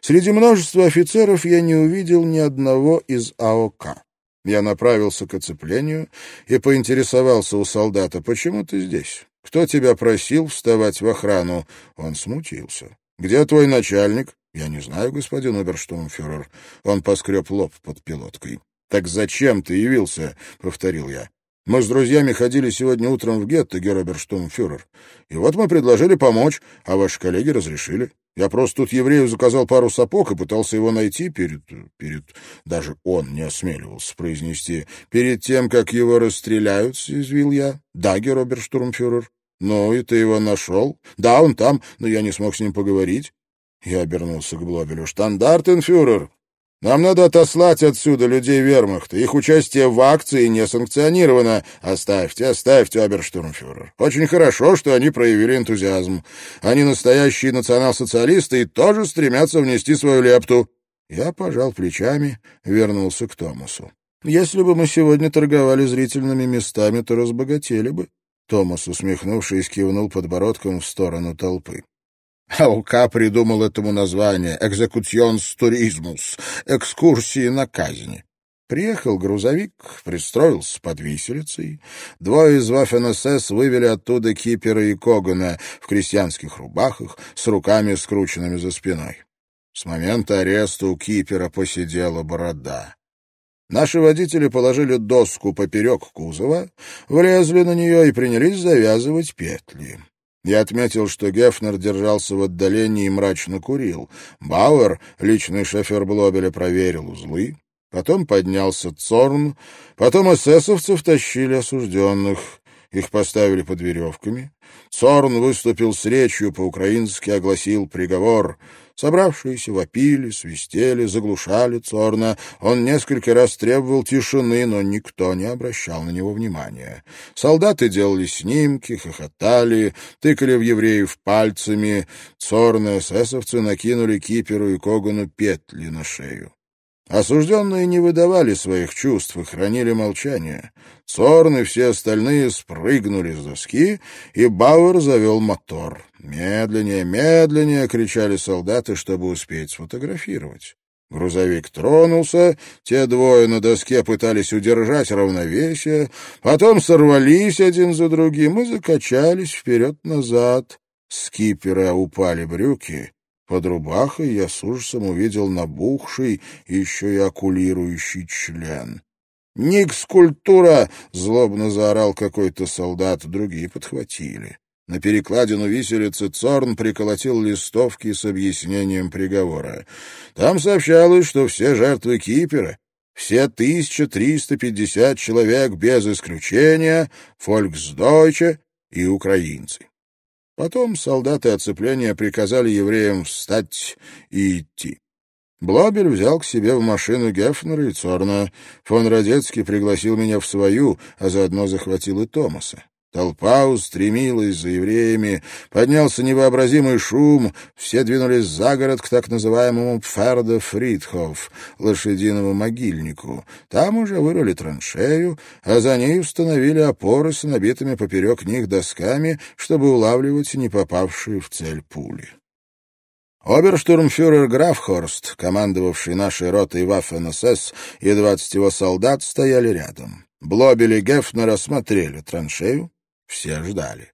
Среди множества офицеров я не увидел ни одного из АОК. Я направился к оцеплению и поинтересовался у солдата, «Почему ты здесь? Кто тебя просил вставать в охрану?» Он смутился. «Где твой начальник?» «Я не знаю, господин оберштурмфюрер». Он поскреб лоб под пилоткой. «Так зачем ты явился?» — повторил я. «Мы с друзьями ходили сегодня утром в гетто, Героберштумфюрер, и вот мы предложили помочь, а ваши коллеги разрешили. Я просто тут еврею заказал пару сапог и пытался его найти перед... перед... Даже он не осмеливался произнести. Перед тем, как его расстреляют, съязвил я. Да, Героберштурмфюрер. Ну, и ты его нашел? Да, он там, но я не смог с ним поговорить. Я обернулся к Блобелю. «Штандартенфюрер, нам надо отослать отсюда людей вермахта. Их участие в акции не санкционировано. Оставьте, оставьте, оберштурмфюрер. Очень хорошо, что они проявили энтузиазм. Они настоящие национал-социалисты и тоже стремятся внести свою лепту. Я пожал плечами, вернулся к Томасу. Если бы мы сегодня торговали зрительными местами, то разбогатели бы. Томас, усмехнувшись, кивнул подбородком в сторону толпы. АУК придумал этому название «Экзекутионс туризмус» — экскурсии на казни. Приехал грузовик, пристроился под виселицей. Двое из Вафен-СС вывели оттуда Кипера и Когана в крестьянских рубахах с руками скрученными за спиной. С момента ареста у Кипера посидела борода. Наши водители положили доску поперек кузова, влезли на нее и принялись завязывать петли. Я отметил, что Гефнер держался в отдалении и мрачно курил. Бауэр, личный шофер Блобеля, проверил узлы. Потом поднялся Цорн. Потом эсэсовцев тащили осужденных. Их поставили под веревками. Цорн выступил с речью, по-украински огласил приговор — Собравшиеся вопили, свистели, заглушали Цорна. Он несколько раз требовал тишины, но никто не обращал на него внимания. Солдаты делали снимки, хохотали, тыкали в евреев пальцами. Цорны эсэсовцы накинули Киперу и Когану петли на шею. Осужденные не выдавали своих чувств и хранили молчание. Цорн и все остальные спрыгнули с доски, и Бауэр завел мотор. «Медленнее, медленнее!» — кричали солдаты, чтобы успеть сфотографировать. Грузовик тронулся, те двое на доске пытались удержать равновесие, потом сорвались один за другим и закачались вперед-назад. С кипера упали брюки, под рубахой я с ужасом увидел набухший, еще и окулирующий член. «Никс-культура!» — злобно заорал какой-то солдат, другие подхватили. На перекладину виселицы Цорн приколотил листовки с объяснением приговора. Там сообщалось, что все жертвы Кипера, все 1350 человек без исключения, фольксдойче и украинцы. Потом солдаты оцепления приказали евреям встать и идти. Блобель взял к себе в машину Гефнера и Цорна. Фон Радецкий пригласил меня в свою, а заодно захватил и Томаса. Толпа устремилась за евреями, поднялся невообразимый шум, все двинулись за город к так называемому Пферде Фридхоф, лошадиному могильнику. Там уже вырыли траншею, а за ней установили опоры с набитыми поперек них досками, чтобы улавливать не попавшие в цель пули. Оберштурмфюрер Графхорст, командовавший нашей ротой Ваффен-СС, и двадцать его солдат стояли рядом. Блобель и Гефнер осмотрели траншею, все ждали.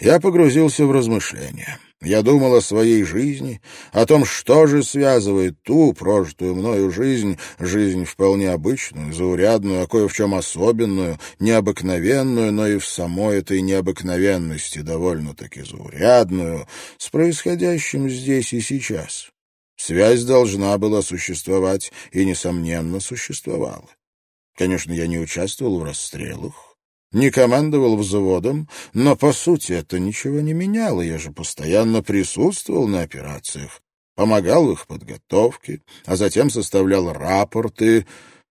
Я погрузился в размышления. Я думал о своей жизни, о том, что же связывает ту, прожитую мною жизнь, жизнь вполне обычную, заурядную, а кое в чем особенную, необыкновенную, но и в самой этой необыкновенности довольно-таки заурядную, с происходящим здесь и сейчас. Связь должна была существовать и, несомненно, существовала. Конечно, я не участвовал в расстрелах, не командовал взводом, но, по сути, это ничего не меняло. Я же постоянно присутствовал на операциях, помогал в их подготовке, а затем составлял рапорты.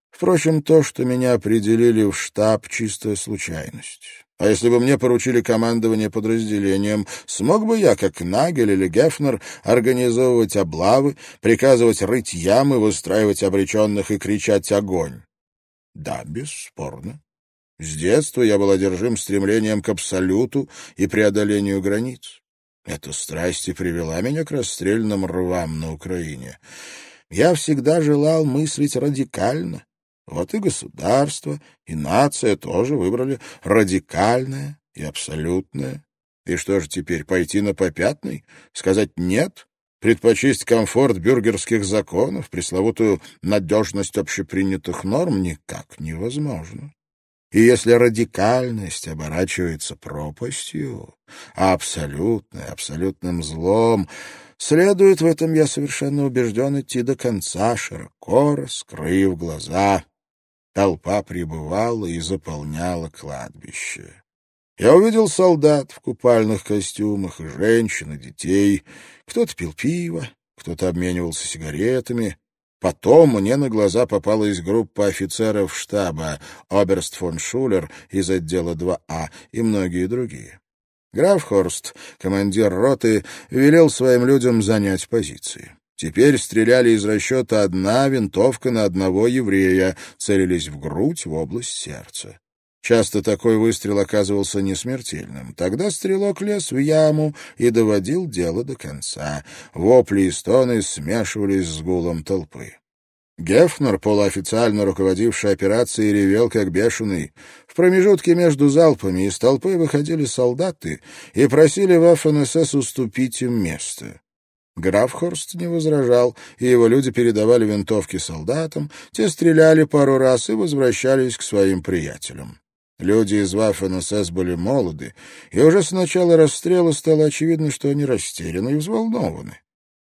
Впрочем, то, что меня определили в штаб, — чистая случайность. А если бы мне поручили командование подразделением, смог бы я, как Нагель или Гефнер, организовывать облавы, приказывать рыть ямы, выстраивать обреченных и кричать «Огонь»? Да, бесспорно. С детства я был одержим стремлением к абсолюту и преодолению границ. Эта страсть и привела меня к расстрельным рвам на Украине. Я всегда желал мыслить радикально. Вот и государство, и нация тоже выбрали радикальное и абсолютное. И что же теперь, пойти на попятный? Сказать «нет»? Предпочесть комфорт бюргерских законов, пресловутую надежность общепринятых норм никак невозможно. И если радикальность оборачивается пропастью, а абсолютное абсолютным злом, следует в этом, я совершенно убежден, идти до конца, широко раскрыв глаза. Толпа прибывала и заполняла кладбище. Я увидел солдат в купальных костюмах женщин, и детей. Кто-то пил пиво, кто-то обменивался сигаретами, Потом мне на глаза попалась группа офицеров штаба, Оберст фон Шулер из отдела 2А и многие другие. Граф Хорст, командир роты, велел своим людям занять позиции. Теперь стреляли из расчета одна винтовка на одного еврея, целились в грудь, в область сердца. Часто такой выстрел оказывался несмертельным. Тогда стрелок лез в яму и доводил дело до конца. Вопли и стоны смешивались с гулом толпы. Гефнер, полуофициально руководивший операцией, ревел как бешеный. В промежутке между залпами из толпы выходили солдаты и просили Ваффен-СС уступить им место. Граф Хорст не возражал, и его люди передавали винтовки солдатам, те стреляли пару раз и возвращались к своим приятелям. Люди из Ваффен-СС были молоды, и уже с начала расстрела стало очевидно, что они растеряны и взволнованы.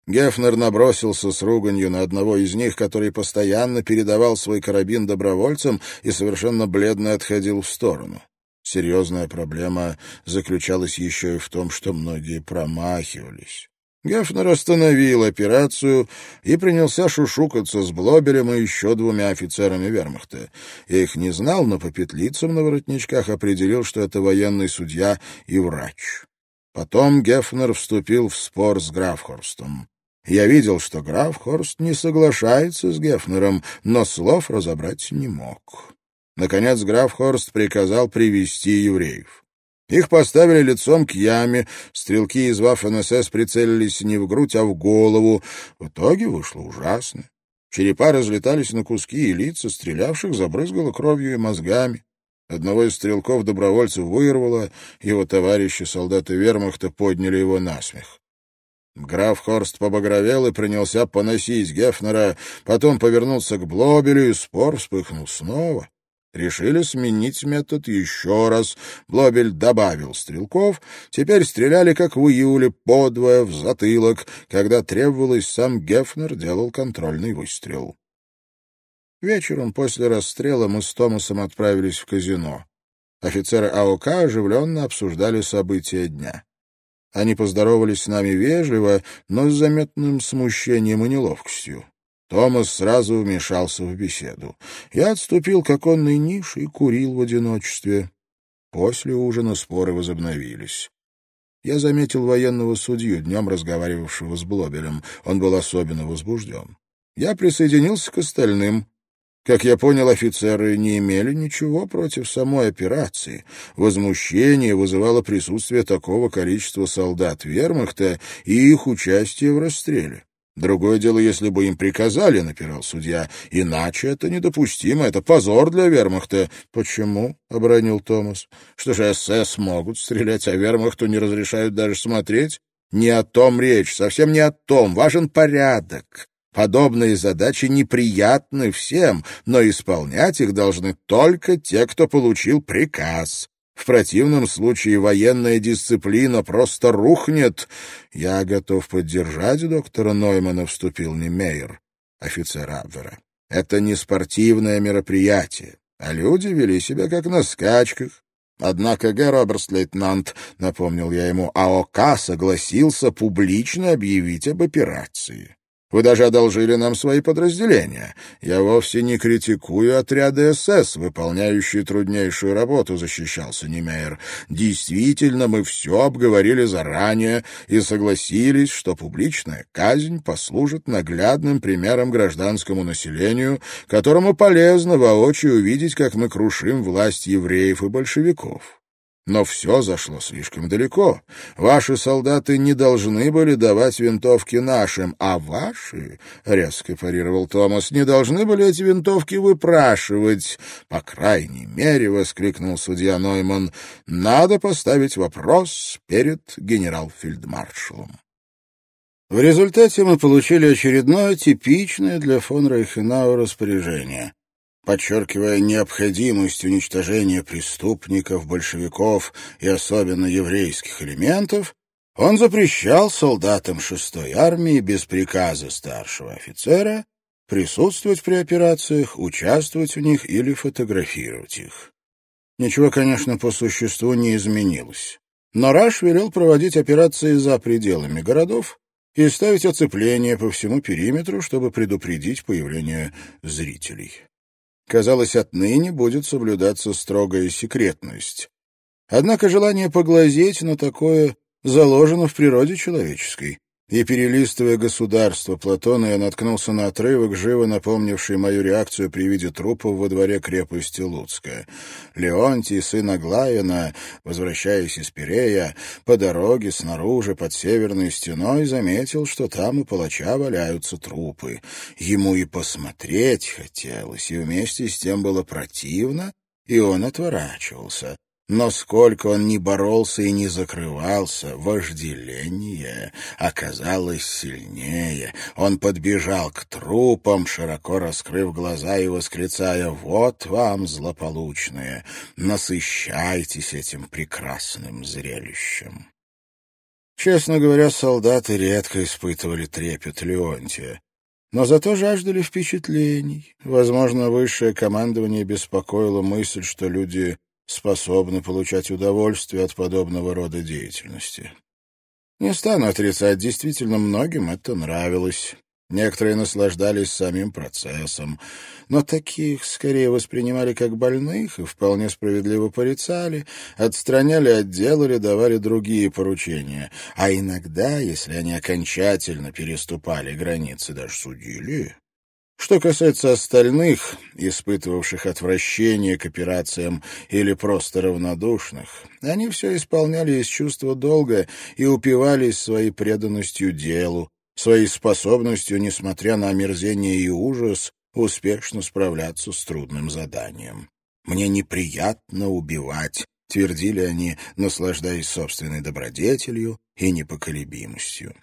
Гефнер набросился с руганью на одного из них, который постоянно передавал свой карабин добровольцам и совершенно бледно отходил в сторону. Серьезная проблема заключалась еще и в том, что многие промахивались. Гефнер остановил операцию и принялся шушукаться с Блобелем и еще двумя офицерами вермахта. Я их не знал, но по петлицам на воротничках определил, что это военный судья и врач. Потом Гефнер вступил в спор с Графхорстом. Я видел, что Графхорст не соглашается с Гефнером, но слов разобрать не мог. Наконец Графхорст приказал привести евреев. Их поставили лицом к яме, стрелки из Ваффен-СС прицелились не в грудь, а в голову. В итоге вышло ужасно. Черепа разлетались на куски, и лица стрелявших забрызгало кровью и мозгами. Одного из стрелков-добровольцев вырвало, его товарищи, солдаты вермахта, подняли его на смех. Граф Хорст побагровел и принялся поносить Гефнера, потом повернулся к Блобелю, и спор вспыхнул снова. Решили сменить метод еще раз. Блобель добавил стрелков. Теперь стреляли, как в июле, подвое, в затылок. Когда требовалось, сам Гефнер делал контрольный выстрел. Вечером после расстрела мы с Томасом отправились в казино. Офицеры АОК оживленно обсуждали события дня. Они поздоровались с нами вежливо, но с заметным смущением и неловкостью. Томас сразу вмешался в беседу. Я отступил к оконной нише и курил в одиночестве. После ужина споры возобновились. Я заметил военного судью, днем разговаривавшего с Блобелем. Он был особенно возбужден. Я присоединился к остальным. Как я понял, офицеры не имели ничего против самой операции. Возмущение вызывало присутствие такого количества солдат вермахта и их участие в расстреле. Другое дело, если бы им приказали, — напирал судья. Иначе это недопустимо, это позор для вермахта. — Почему? — обронил Томас. — Что же СС могут стрелять, а вермахту не разрешают даже смотреть? Не о том речь, совсем не о том. Важен порядок. Подобные задачи неприятны всем, но исполнять их должны только те, кто получил приказ. В противном случае военная дисциплина просто рухнет. Я готов поддержать доктора Ноймана, вступил Немейер, офицер Абвера. Это не спортивное мероприятие, а люди вели себя как на скачках. Однако Г. Роберст-лейтенант, напомнил я ему, АОК согласился публично объявить об операции. Вы даже одолжили нам свои подразделения. Я вовсе не критикую отряды СС, выполняющие труднейшую работу, защищался Немейер. Действительно, мы все обговорили заранее и согласились, что публичная казнь послужит наглядным примером гражданскому населению, которому полезно воочию увидеть, как мы крушим власть евреев и большевиков. Но все зашло слишком далеко. Ваши солдаты не должны были давать винтовки нашим, а ваши, — резко парировал Томас, — не должны были эти винтовки выпрашивать. По крайней мере, — воскликнул судья Нойман, — надо поставить вопрос перед генерал-фельдмаршалом. В результате мы получили очередное типичное для фон Рейхенау распоряжение подчеркивая необходимость уничтожения преступников, большевиков и особенно еврейских элементов, он запрещал солдатам шестой армии без приказа старшего офицера присутствовать при операциях, участвовать в них или фотографировать их. Ничего, конечно, по существу не изменилось. Но Раш велел проводить операции за пределами городов и ставить оцепление по всему периметру, чтобы предупредить появление зрителей. Казалось, отныне будет соблюдаться строгая секретность. Однако желание поглазеть на такое заложено в природе человеческой. И, перелистывая «Государство» Платона, я наткнулся на отрывок, живо напомнивший мою реакцию при виде трупов во дворе крепости Луцкая. Леонтий, сын Аглаина, возвращаясь из Пирея, по дороге снаружи под северной стеной заметил, что там у палача валяются трупы. Ему и посмотреть хотелось, и вместе с тем было противно, и он отворачивался. Но сколько он ни боролся и не закрывался, вожделение оказалось сильнее. Он подбежал к трупам, широко раскрыв глаза и восклицая «Вот вам, злополучные! Насыщайтесь этим прекрасным зрелищем!» Честно говоря, солдаты редко испытывали трепет Леонтия но зато жаждали впечатлений. Возможно, высшее командование беспокоило мысль, что люди способны получать удовольствие от подобного рода деятельности. Не стану отрицать, действительно многим это нравилось. Некоторые наслаждались самим процессом, но таких скорее воспринимали как больных и вполне справедливо порицали, отстраняли от дел или давали другие поручения. А иногда, если они окончательно переступали границы, даже судили. Что касается остальных, испытывавших отвращение к операциям или просто равнодушных, они все исполняли из чувства долга и упивались своей преданностью делу, своей способностью, несмотря на омерзение и ужас, успешно справляться с трудным заданием. «Мне неприятно убивать», — твердили они, наслаждаясь собственной добродетелью и непоколебимостью.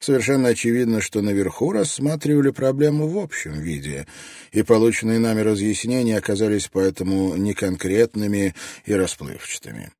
Совершенно очевидно, что наверху рассматривали проблему в общем виде, и полученные нами разъяснения оказались поэтому неконкретными и расплывчатыми.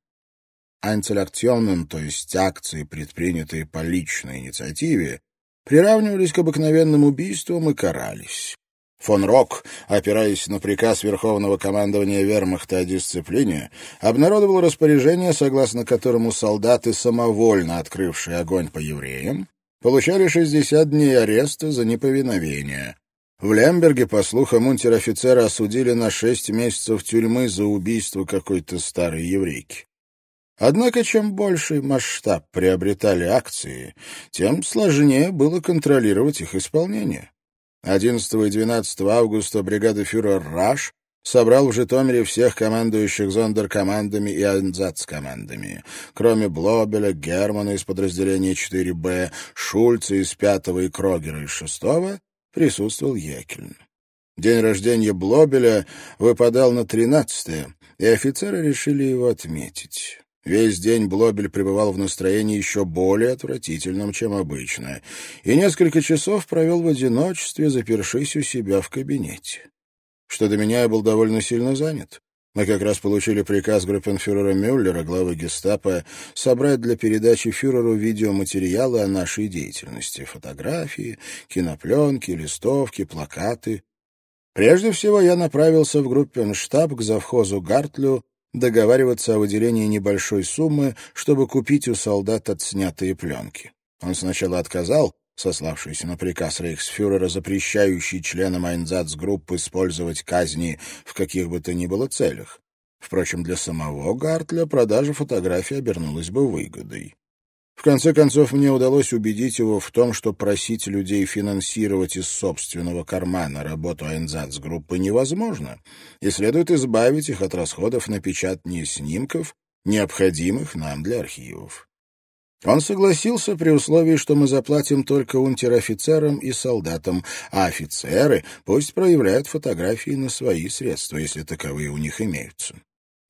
Антилакционным, то есть акции, предпринятые по личной инициативе, приравнивались к обыкновенным убийствам и карались. Фон Рок, опираясь на приказ Верховного командования вермахта о дисциплине, обнародовал распоряжение, согласно которому солдаты, самовольно открывшие огонь по евреям, получали 60 дней ареста за неповиновение. В Лемберге, по слухам, унтер-офицера осудили на шесть месяцев тюрьмы за убийство какой-то старой еврейки. Однако, чем больший масштаб приобретали акции, тем сложнее было контролировать их исполнение. 11 и 12 августа бригада фюрер Раш собрал в Житомире всех командующих зондеркомандами и анзацкомандами. Кроме Блобеля, Германа из подразделения 4Б, Шульца из 5 и Крогера из 6 присутствовал Екельн. День рождения Блобеля выпадал на 13 и офицеры решили его отметить. Весь день Блобель пребывал в настроении еще более отвратительном, чем обычно, и несколько часов провел в одиночестве, запершись у себя в кабинете. Что до меня, я был довольно сильно занят. Мы как раз получили приказ группенфюрера Мюллера, главы гестапо, собрать для передачи фюреру видеоматериалы о нашей деятельности, фотографии, кинопленки, листовки, плакаты. Прежде всего я направился в группенштаб к завхозу Гартлю договариваться о выделении небольшой суммы, чтобы купить у солдат отснятые пленки. Он сначала отказал, сославшись на приказ рейхсфюрера, запрещающий членам Айнзацгруппы использовать казни в каких бы то ни было целях. Впрочем, для самого Гартля продажа фотографий обернулась бы выгодой. В конце концов, мне удалось убедить его в том, что просить людей финансировать из собственного кармана работу Айнзацгруппы невозможно, и следует избавить их от расходов на печатание снимков, необходимых нам для архивов. Он согласился при условии, что мы заплатим только унтер-офицерам и солдатам, а офицеры пусть проявляют фотографии на свои средства, если таковые у них имеются.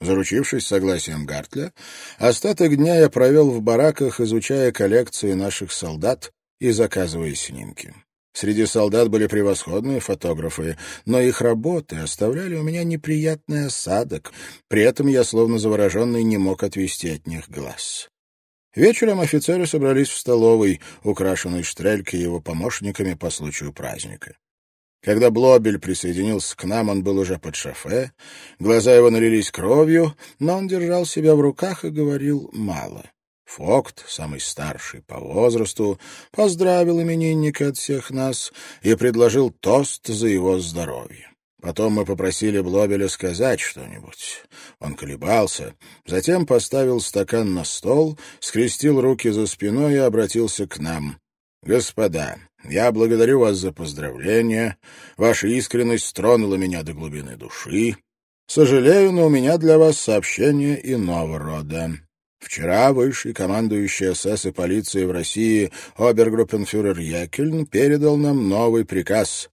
Заручившись согласием Гартля, остаток дня я провел в бараках, изучая коллекции наших солдат и заказывая снимки. Среди солдат были превосходные фотографы, но их работы оставляли у меня неприятный осадок. При этом я, словно завороженный, не мог отвести от них глаз. Вечером офицеры собрались в столовой, украшенной Штрелькой и его помощниками по случаю праздника. Когда Блобель присоединился к нам, он был уже под шофе, глаза его налились кровью, но он держал себя в руках и говорил мало. Фокт, самый старший по возрасту, поздравил именинника от всех нас и предложил тост за его здоровье. Потом мы попросили Блобеля сказать что-нибудь. Он колебался, затем поставил стакан на стол, скрестил руки за спиной и обратился к нам. «Господа, я благодарю вас за поздравления. Ваша искренность тронула меня до глубины души. Сожалею, но у меня для вас сообщение иного рода. Вчера высший командующий СС и полиции в России обергруппенфюрер Якельн передал нам новый приказ.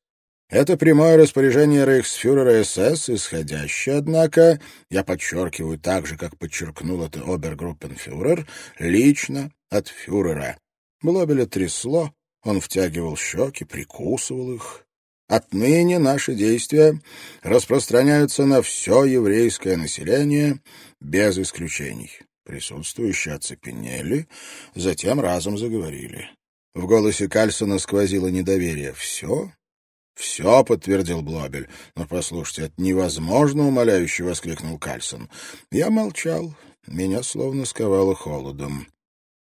Это прямое распоряжение рейхсфюрера СС, исходящее, однако, я подчеркиваю так же, как подчеркнул это обергруппенфюрер, лично от фюрера. Блобеля трясло, он втягивал щеки, прикусывал их. Отныне наши действия распространяются на все еврейское население без исключений. Присутствующие оцепенели, затем разом заговорили. В голосе Кальсона сквозило недоверие. «Все?» «Все», — подтвердил Блобель. «Но послушайте, это невозможно», — умоляюще воскликнул Кальсон. Я молчал. Меня словно сковало холодом.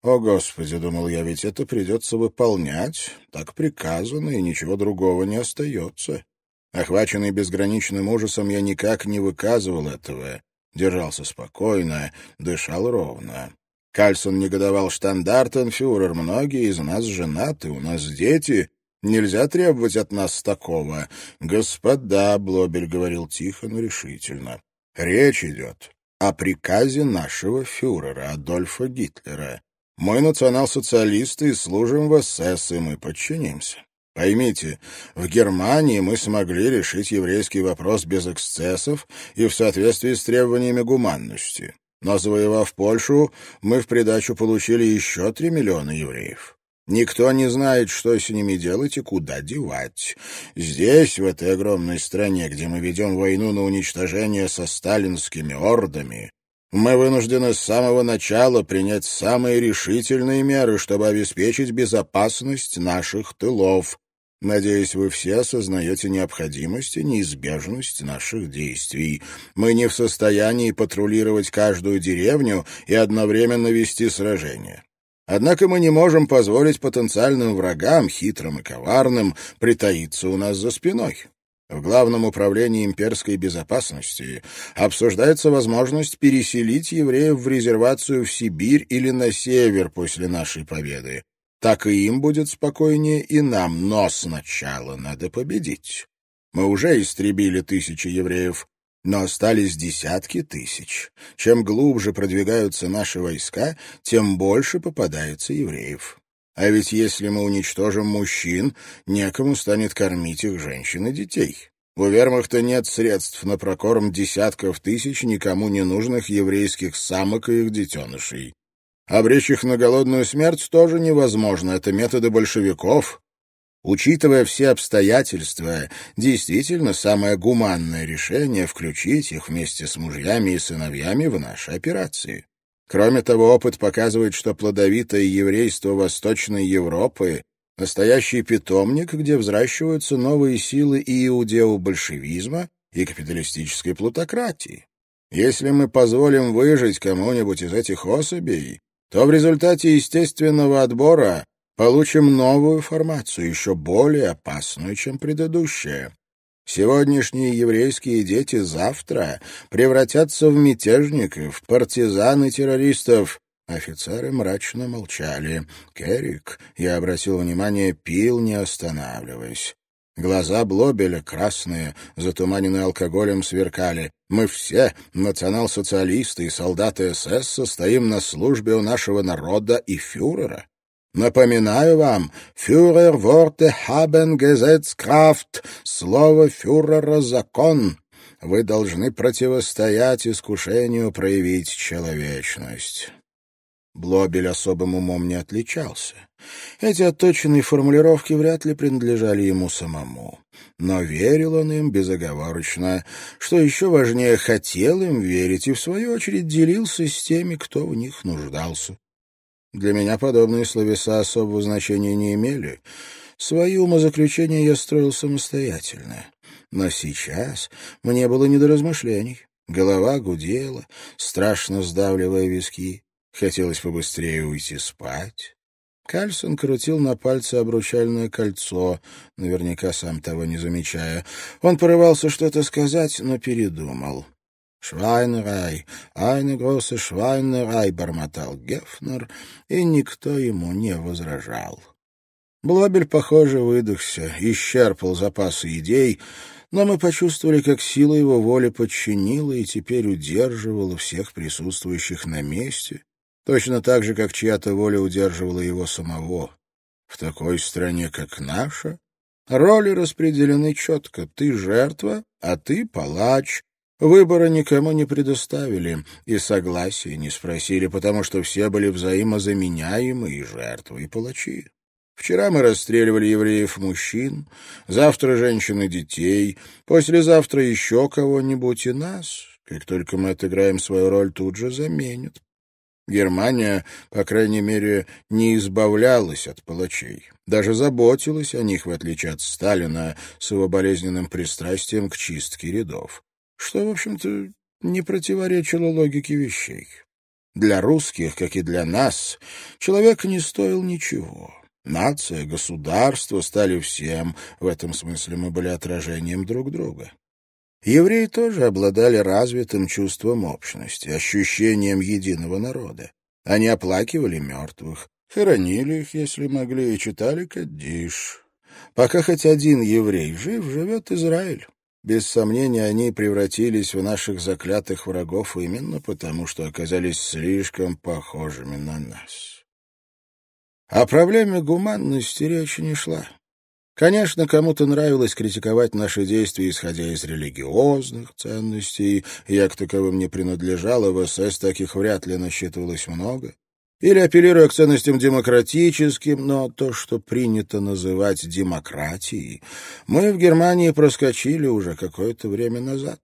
«О, Господи!» — думал я, — «ведь это придется выполнять. Так приказано, и ничего другого не остается». Охваченный безграничным ужасом, я никак не выказывал этого. Держался спокойно, дышал ровно. Кальсон негодовал штандартенфюрер. Многие из нас женаты, у нас дети. Нельзя требовать от нас такого. Господа, — Блобель говорил тихо, но решительно, — речь идет о приказе нашего фюрера Адольфа Гитлера. Мы национал-социалисты и служим в СС, и мы подчинимся. Поймите, в Германии мы смогли решить еврейский вопрос без эксцессов и в соответствии с требованиями гуманности. Но завоевав Польшу, мы в придачу получили еще три миллиона евреев. Никто не знает, что с ними делать и куда девать. Здесь, в этой огромной стране, где мы ведем войну на уничтожение со сталинскими ордами, мы вынуждены с самого начала принять самые решительные меры, чтобы обеспечить безопасность наших тылов. Надеюсь, вы все осознаете необходимость и неизбежность наших действий. Мы не в состоянии патрулировать каждую деревню и одновременно вести сражения. Однако мы не можем позволить потенциальным врагам, хитрым и коварным, притаиться у нас за спиной. В Главном управлении имперской безопасности обсуждается возможность переселить евреев в резервацию в Сибирь или на север после нашей победы. Так и им будет спокойнее, и нам, но сначала надо победить. Мы уже истребили тысячи евреев, но остались десятки тысяч. Чем глубже продвигаются наши войска, тем больше попадается евреев. А ведь если мы уничтожим мужчин, некому станет кормить их женщин и детей. У вермахта нет средств на прокорм десятков тысяч никому не нужных еврейских самок и их детенышей. Обречь их на голодную смерть тоже невозможно, это методы большевиков. Учитывая все обстоятельства, действительно самое гуманное решение — включить их вместе с мужьями и сыновьями в наши операции. Кроме того, опыт показывает, что плодовитое еврейство Восточной Европы — настоящий питомник, где взращиваются новые силы и иудео-большевизма, и капиталистической плутократии. Если мы позволим выжить кому-нибудь из этих особей, то в результате естественного отбора получим новую формацию, еще более опасную, чем предыдущая. Сегодняшние еврейские дети завтра превратятся в мятежников, партизан и террористов. Офицеры мрачно молчали. Керрик, я обратил внимание, пил, не останавливаясь. Глаза Блобеля, красные, затуманенные алкоголем, сверкали. Мы все, национал-социалисты и солдаты СС, состоим на службе у нашего народа и фюрера. Напоминаю вам, фюрер ворте haben Gesetzkraft, слово фюрера — закон. Вы должны противостоять искушению проявить человечность. Блобель особым умом не отличался. Эти отточенные формулировки вряд ли принадлежали ему самому. Но верил он им безоговорочно, что еще важнее, хотел им верить и, в свою очередь, делился с теми, кто в них нуждался. Для меня подобные словеса особого значения не имели. Свои умозаключения я строил самостоятельно. Но сейчас мне было не до размышлений. Голова гудела, страшно сдавливая виски. Хотелось побыстрее уйти спать. Кальсон крутил на пальце обручальное кольцо, наверняка сам того не замечая. Он порывался что-то сказать, но передумал. «Швайнерай, eine große Швайнерай», — бормотал Гефнер, и никто ему не возражал. Блобель, похоже, выдохся, исчерпал запасы идей, но мы почувствовали, как сила его воли подчинила и теперь удерживала всех присутствующих на месте, точно так же, как чья-то воля удерживала его самого. В такой стране, как наша, роли распределены четко. Ты жертва, а ты палач, Выбора никому не предоставили и согласия не спросили, потому что все были взаимозаменяемы и жертвы, и палачи. Вчера мы расстреливали евреев-мужчин, завтра женщин и детей, послезавтра еще кого-нибудь и нас. Как только мы отыграем свою роль, тут же заменят. Германия, по крайней мере, не избавлялась от палачей. Даже заботилась о них, в отличие от Сталина, с его болезненным пристрастием к чистке рядов что, в общем-то, не противоречило логике вещей. Для русских, как и для нас, человек не стоил ничего. Нация, государство стали всем, в этом смысле мы были отражением друг друга. Евреи тоже обладали развитым чувством общности, ощущением единого народа. Они оплакивали мертвых, хоронили их, если могли, и читали Каддиш. Пока хоть один еврей жив, живет Израиль. Без сомнения, они превратились в наших заклятых врагов именно потому, что оказались слишком похожими на нас. О проблеме гуманности речи не шла. Конечно, кому-то нравилось критиковать наши действия, исходя из религиозных ценностей. Я к таковым не принадлежал, и в СС таких вряд ли насчитывалось много или апеллируя к ценностям демократическим, но то, что принято называть демократией, мы в Германии проскочили уже какое-то время назад.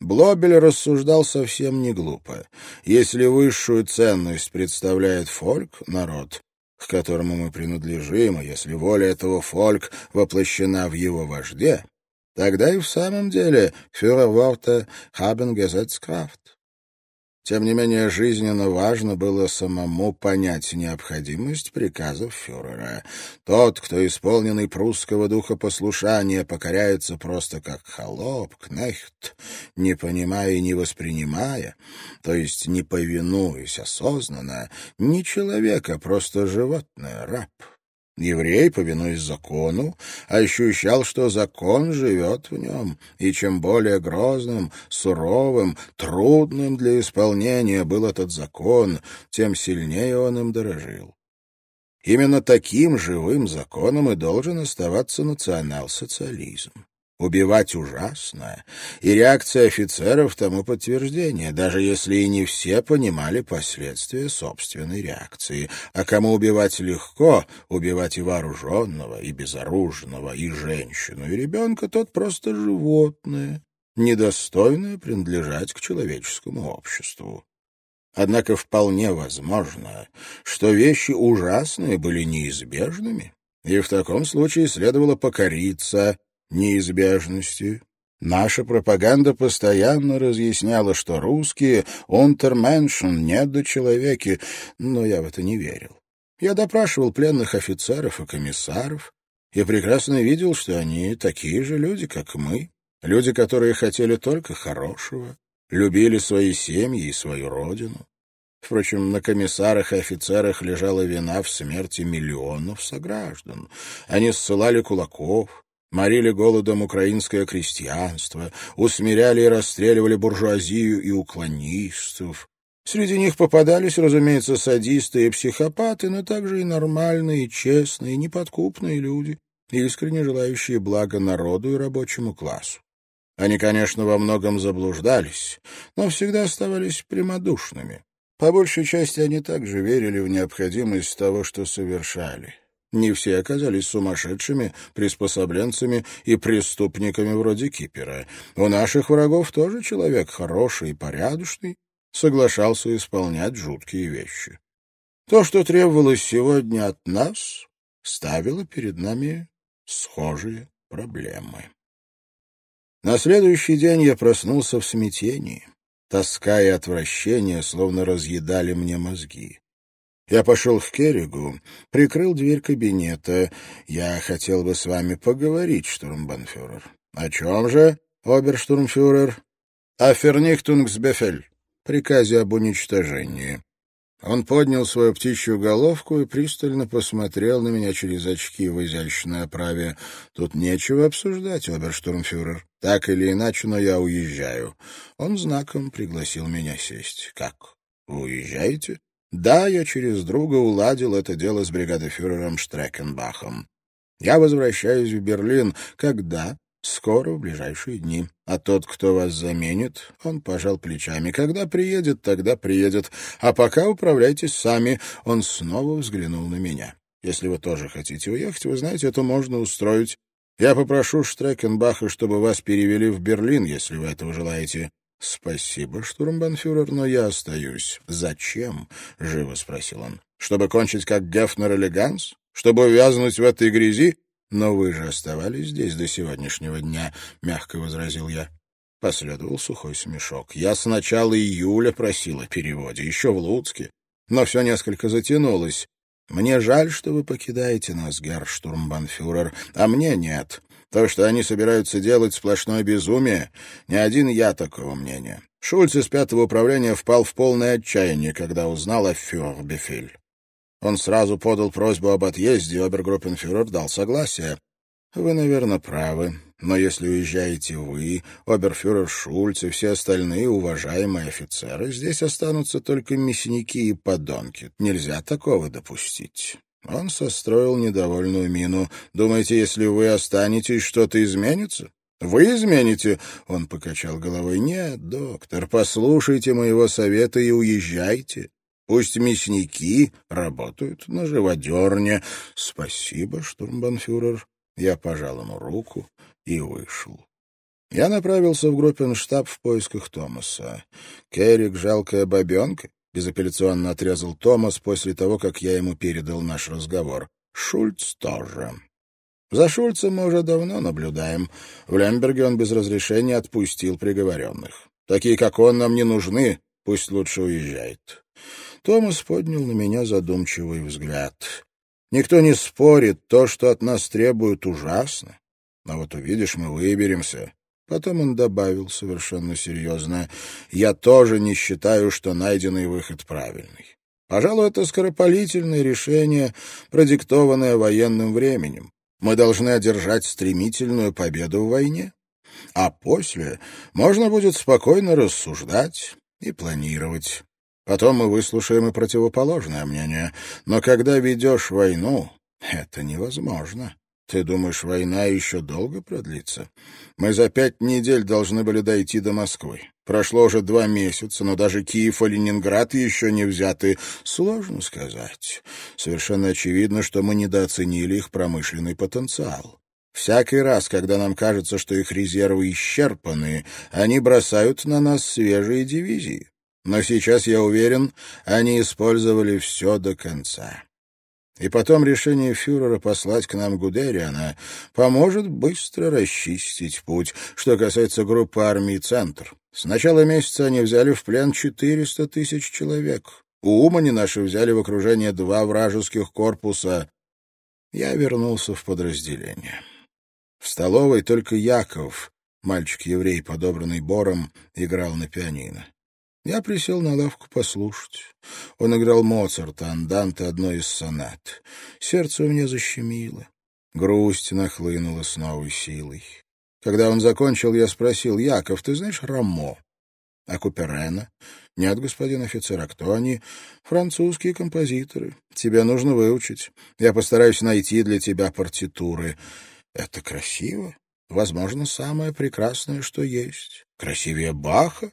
Блобель рассуждал совсем не глупо. Если высшую ценность представляет фольк, народ, к которому мы принадлежим, и если воля этого фольк воплощена в его вожде, тогда и в самом деле фюрерворта haben Gesetzkraft. Тем не менее, жизненно важно было самому понять необходимость приказов фюрера. Тот, кто, исполненный прусского духа послушания, покоряется просто как холоп, кнехт, не понимая и не воспринимая, то есть не повинуясь осознанно, не человек, а просто животное, раб. Еврей, повинуясь закону, ощущал, что закон живет в нем, и чем более грозным, суровым, трудным для исполнения был этот закон, тем сильнее он им дорожил. Именно таким живым законом и должен оставаться национал-социализм. Убивать ужасно, и реакция офицеров тому подтверждение, даже если и не все понимали последствия собственной реакции. А кому убивать легко, убивать и вооруженного, и безоружного, и женщину, и ребенка, тот просто животное, недостойное принадлежать к человеческому обществу. Однако вполне возможно, что вещи ужасные были неизбежными, и в таком случае следовало покориться неизбежности. Наша пропаганда постоянно разъясняла, что русские — унтерменшен, недочеловеки, но я в это не верил. Я допрашивал пленных офицеров и комиссаров и прекрасно видел, что они такие же люди, как мы, люди, которые хотели только хорошего, любили свои семьи и свою родину. Впрочем, на комиссарах и офицерах лежала вина в смерти миллионов сограждан. Они ссылали кулаков, морили голодом украинское крестьянство, усмиряли и расстреливали буржуазию и уклонистов. Среди них попадались, разумеется, садисты и психопаты, но также и нормальные, честные, неподкупные люди, искренне желающие блага народу и рабочему классу. Они, конечно, во многом заблуждались, но всегда оставались прямодушными. По большей части они также верили в необходимость того, что совершали. Не все оказались сумасшедшими, приспособленцами и преступниками вроде Кипера. У наших врагов тоже человек хороший и порядочный, соглашался исполнять жуткие вещи. То, что требовалось сегодня от нас, ставило перед нами схожие проблемы. На следующий день я проснулся в смятении. Тоска и отвращение словно разъедали мне мозги. Я пошел в Керригу, прикрыл дверь кабинета. Я хотел бы с вами поговорить, штурмбанфюрер. — О чем же, оберштурмфюрер? — О фернихтунгсбефель, приказе об уничтожении. Он поднял свою птичью головку и пристально посмотрел на меня через очки в изящной оправе. Тут нечего обсуждать, оберштурмфюрер. Так или иначе, но я уезжаю. Он знаком пригласил меня сесть. Как? Вы уезжаете? Да, я через друга уладил это дело с бригадофюрером Штрекенбахом. Я возвращаюсь в Берлин. Когда? Скоро, в ближайшие дни. А тот, кто вас заменит, он пожал плечами. Когда приедет, тогда приедет. А пока управляйтесь сами. Он снова взглянул на меня. Если вы тоже хотите уехать, вы знаете, это можно устроить. Я попрошу Штрекенбаха, чтобы вас перевели в Берлин, если вы этого желаете. — Спасибо, штурмбанфюрер, но я остаюсь. — Зачем? — живо спросил он. — Чтобы кончить как Гефнер или Ганс? Чтобы увязнуть в этой грязи? — Но вы же оставались здесь до сегодняшнего дня, — мягко возразил я. Последовал сухой смешок. Я с начала июля просил о переводе, еще в Луцке. Но все несколько затянулось. Мне жаль, что вы покидаете нас, герр-штурмбанфюрер, а мне нет. То, что они собираются делать, сплошное безумие. Не один я такого мнения. Шульц из пятого управления впал в полное отчаяние, когда узнал о фюрбефель. Он сразу подал просьбу об отъезде, обергруппенфюрер дал согласие. Вы, наверное, правы. Но если уезжаете вы, оберфюрер Шульц и все остальные уважаемые офицеры, здесь останутся только мясники и подонки. Нельзя такого допустить. Он состроил недовольную мину. «Думаете, если вы останетесь, что-то изменится?» «Вы измените?» — он покачал головой. «Нет, доктор, послушайте моего совета и уезжайте. Пусть мясники работают на живодерне». «Спасибо, штурмбанфюрер». Я пожал ему руку и вышел. Я направился в группенштаб в поисках Томаса. Керрик — жалкая бабенка. — безапелляционно отрезал Томас после того, как я ему передал наш разговор. «Шульц тоже». За Шульцем мы уже давно наблюдаем. В Лемберге он без разрешения отпустил приговоренных. Такие, как он, нам не нужны. Пусть лучше уезжает. Томас поднял на меня задумчивый взгляд. Никто не спорит, то, что от нас требуют, ужасно. Но вот увидишь, мы выберемся. Потом он добавил совершенно серьезно. Я тоже не считаю, что найденный выход правильный. Пожалуй, это скоропалительное решение, продиктованное военным временем. Мы должны одержать стремительную победу в войне. А после можно будет спокойно рассуждать и планировать. Потом мы выслушаем и противоположное мнение. Но когда ведешь войну, это невозможно. Ты думаешь, война еще долго продлится? Мы за пять недель должны были дойти до Москвы. Прошло уже два месяца, но даже Киев и Ленинград еще не взяты. Сложно сказать. Совершенно очевидно, что мы недооценили их промышленный потенциал. Всякий раз, когда нам кажется, что их резервы исчерпаны, они бросают на нас свежие дивизии. Но сейчас, я уверен, они использовали все до конца. И потом решение фюрера послать к нам Гудериана поможет быстро расчистить путь. Что касается группы армий «Центр». С начала месяца они взяли в плен 400 тысяч человек. У Умани наши взяли в окружение два вражеских корпуса. Я вернулся в подразделение. В столовой только Яков, мальчик-еврей, подобранный Бором, играл на пианино. Я присел на лавку послушать. Он играл Моцарта, анданте одной из сонат. Сердце у меня защемило. Грусть нахлынула с новой силой. Когда он закончил, я спросил, «Яков, ты знаешь Рамо?» «А Куперена?» «Нет, господин офицер, а кто они?» «Французские композиторы. Тебя нужно выучить. Я постараюсь найти для тебя партитуры». «Это красиво. Возможно, самое прекрасное, что есть. Красивее Баха?»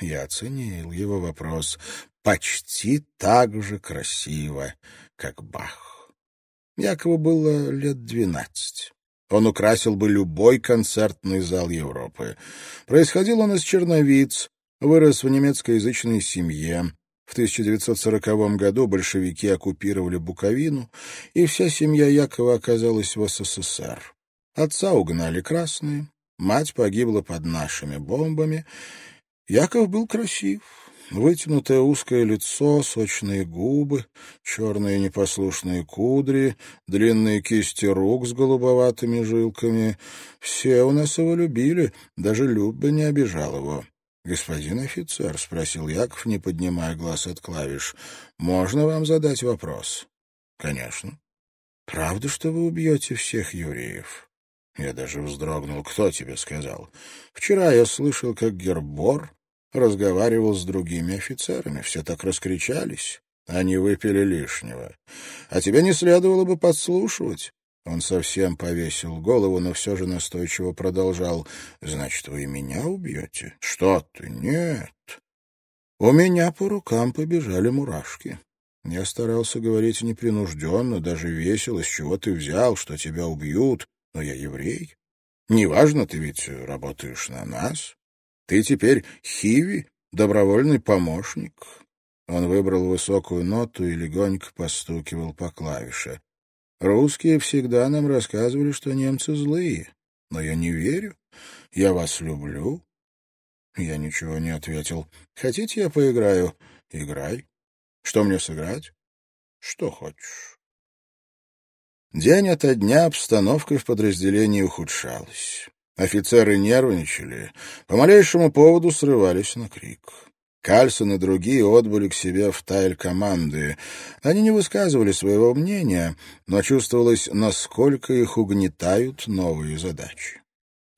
Я оценил его вопрос почти так же красиво, как Бах. Якову было лет двенадцать. Он украсил бы любой концертный зал Европы. Происходил он из черновиц, вырос в немецкоязычной семье. В 1940 году большевики оккупировали Буковину, и вся семья Якова оказалась в СССР. Отца угнали красные, мать погибла под нашими бомбами, Яков был красив. Вытянутое узкое лицо, сочные губы, черные непослушные кудри, длинные кисти рук с голубоватыми жилками. Все у нас его любили, даже Люба не обижал его. «Господин офицер», — спросил Яков, не поднимая глаз от клавиш, — «можно вам задать вопрос?» «Конечно». «Правда, что вы убьете всех Юрьев?» Я даже вздрогнул. «Кто тебе сказал?» «Вчера я слышал, как Гербор разговаривал с другими офицерами. Все так раскричались. Они выпили лишнего. А тебе не следовало бы подслушивать. Он совсем повесил голову, но все же настойчиво продолжал. «Значит, вы меня убьете?» «Что ты? Нет!» У меня по рукам побежали мурашки. Я старался говорить непринужденно, даже весело, с чего ты взял, что тебя убьют, но я еврей. Неважно, ты ведь работаешь на нас. Ты теперь Хиви, добровольный помощник. Он выбрал высокую ноту и легонько постукивал по клавише. Русские всегда нам рассказывали, что немцы злые. Но я не верю. Я вас люблю. Я ничего не ответил. Хотите, я поиграю? Играй. Что мне сыграть? Что хочешь. День ото дня обстановка в подразделении ухудшалась. Офицеры нервничали, по малейшему поводу срывались на крик. Кальсон и другие отбыли к себе в тайль команды. Они не высказывали своего мнения, но чувствовалось, насколько их угнетают новые задачи.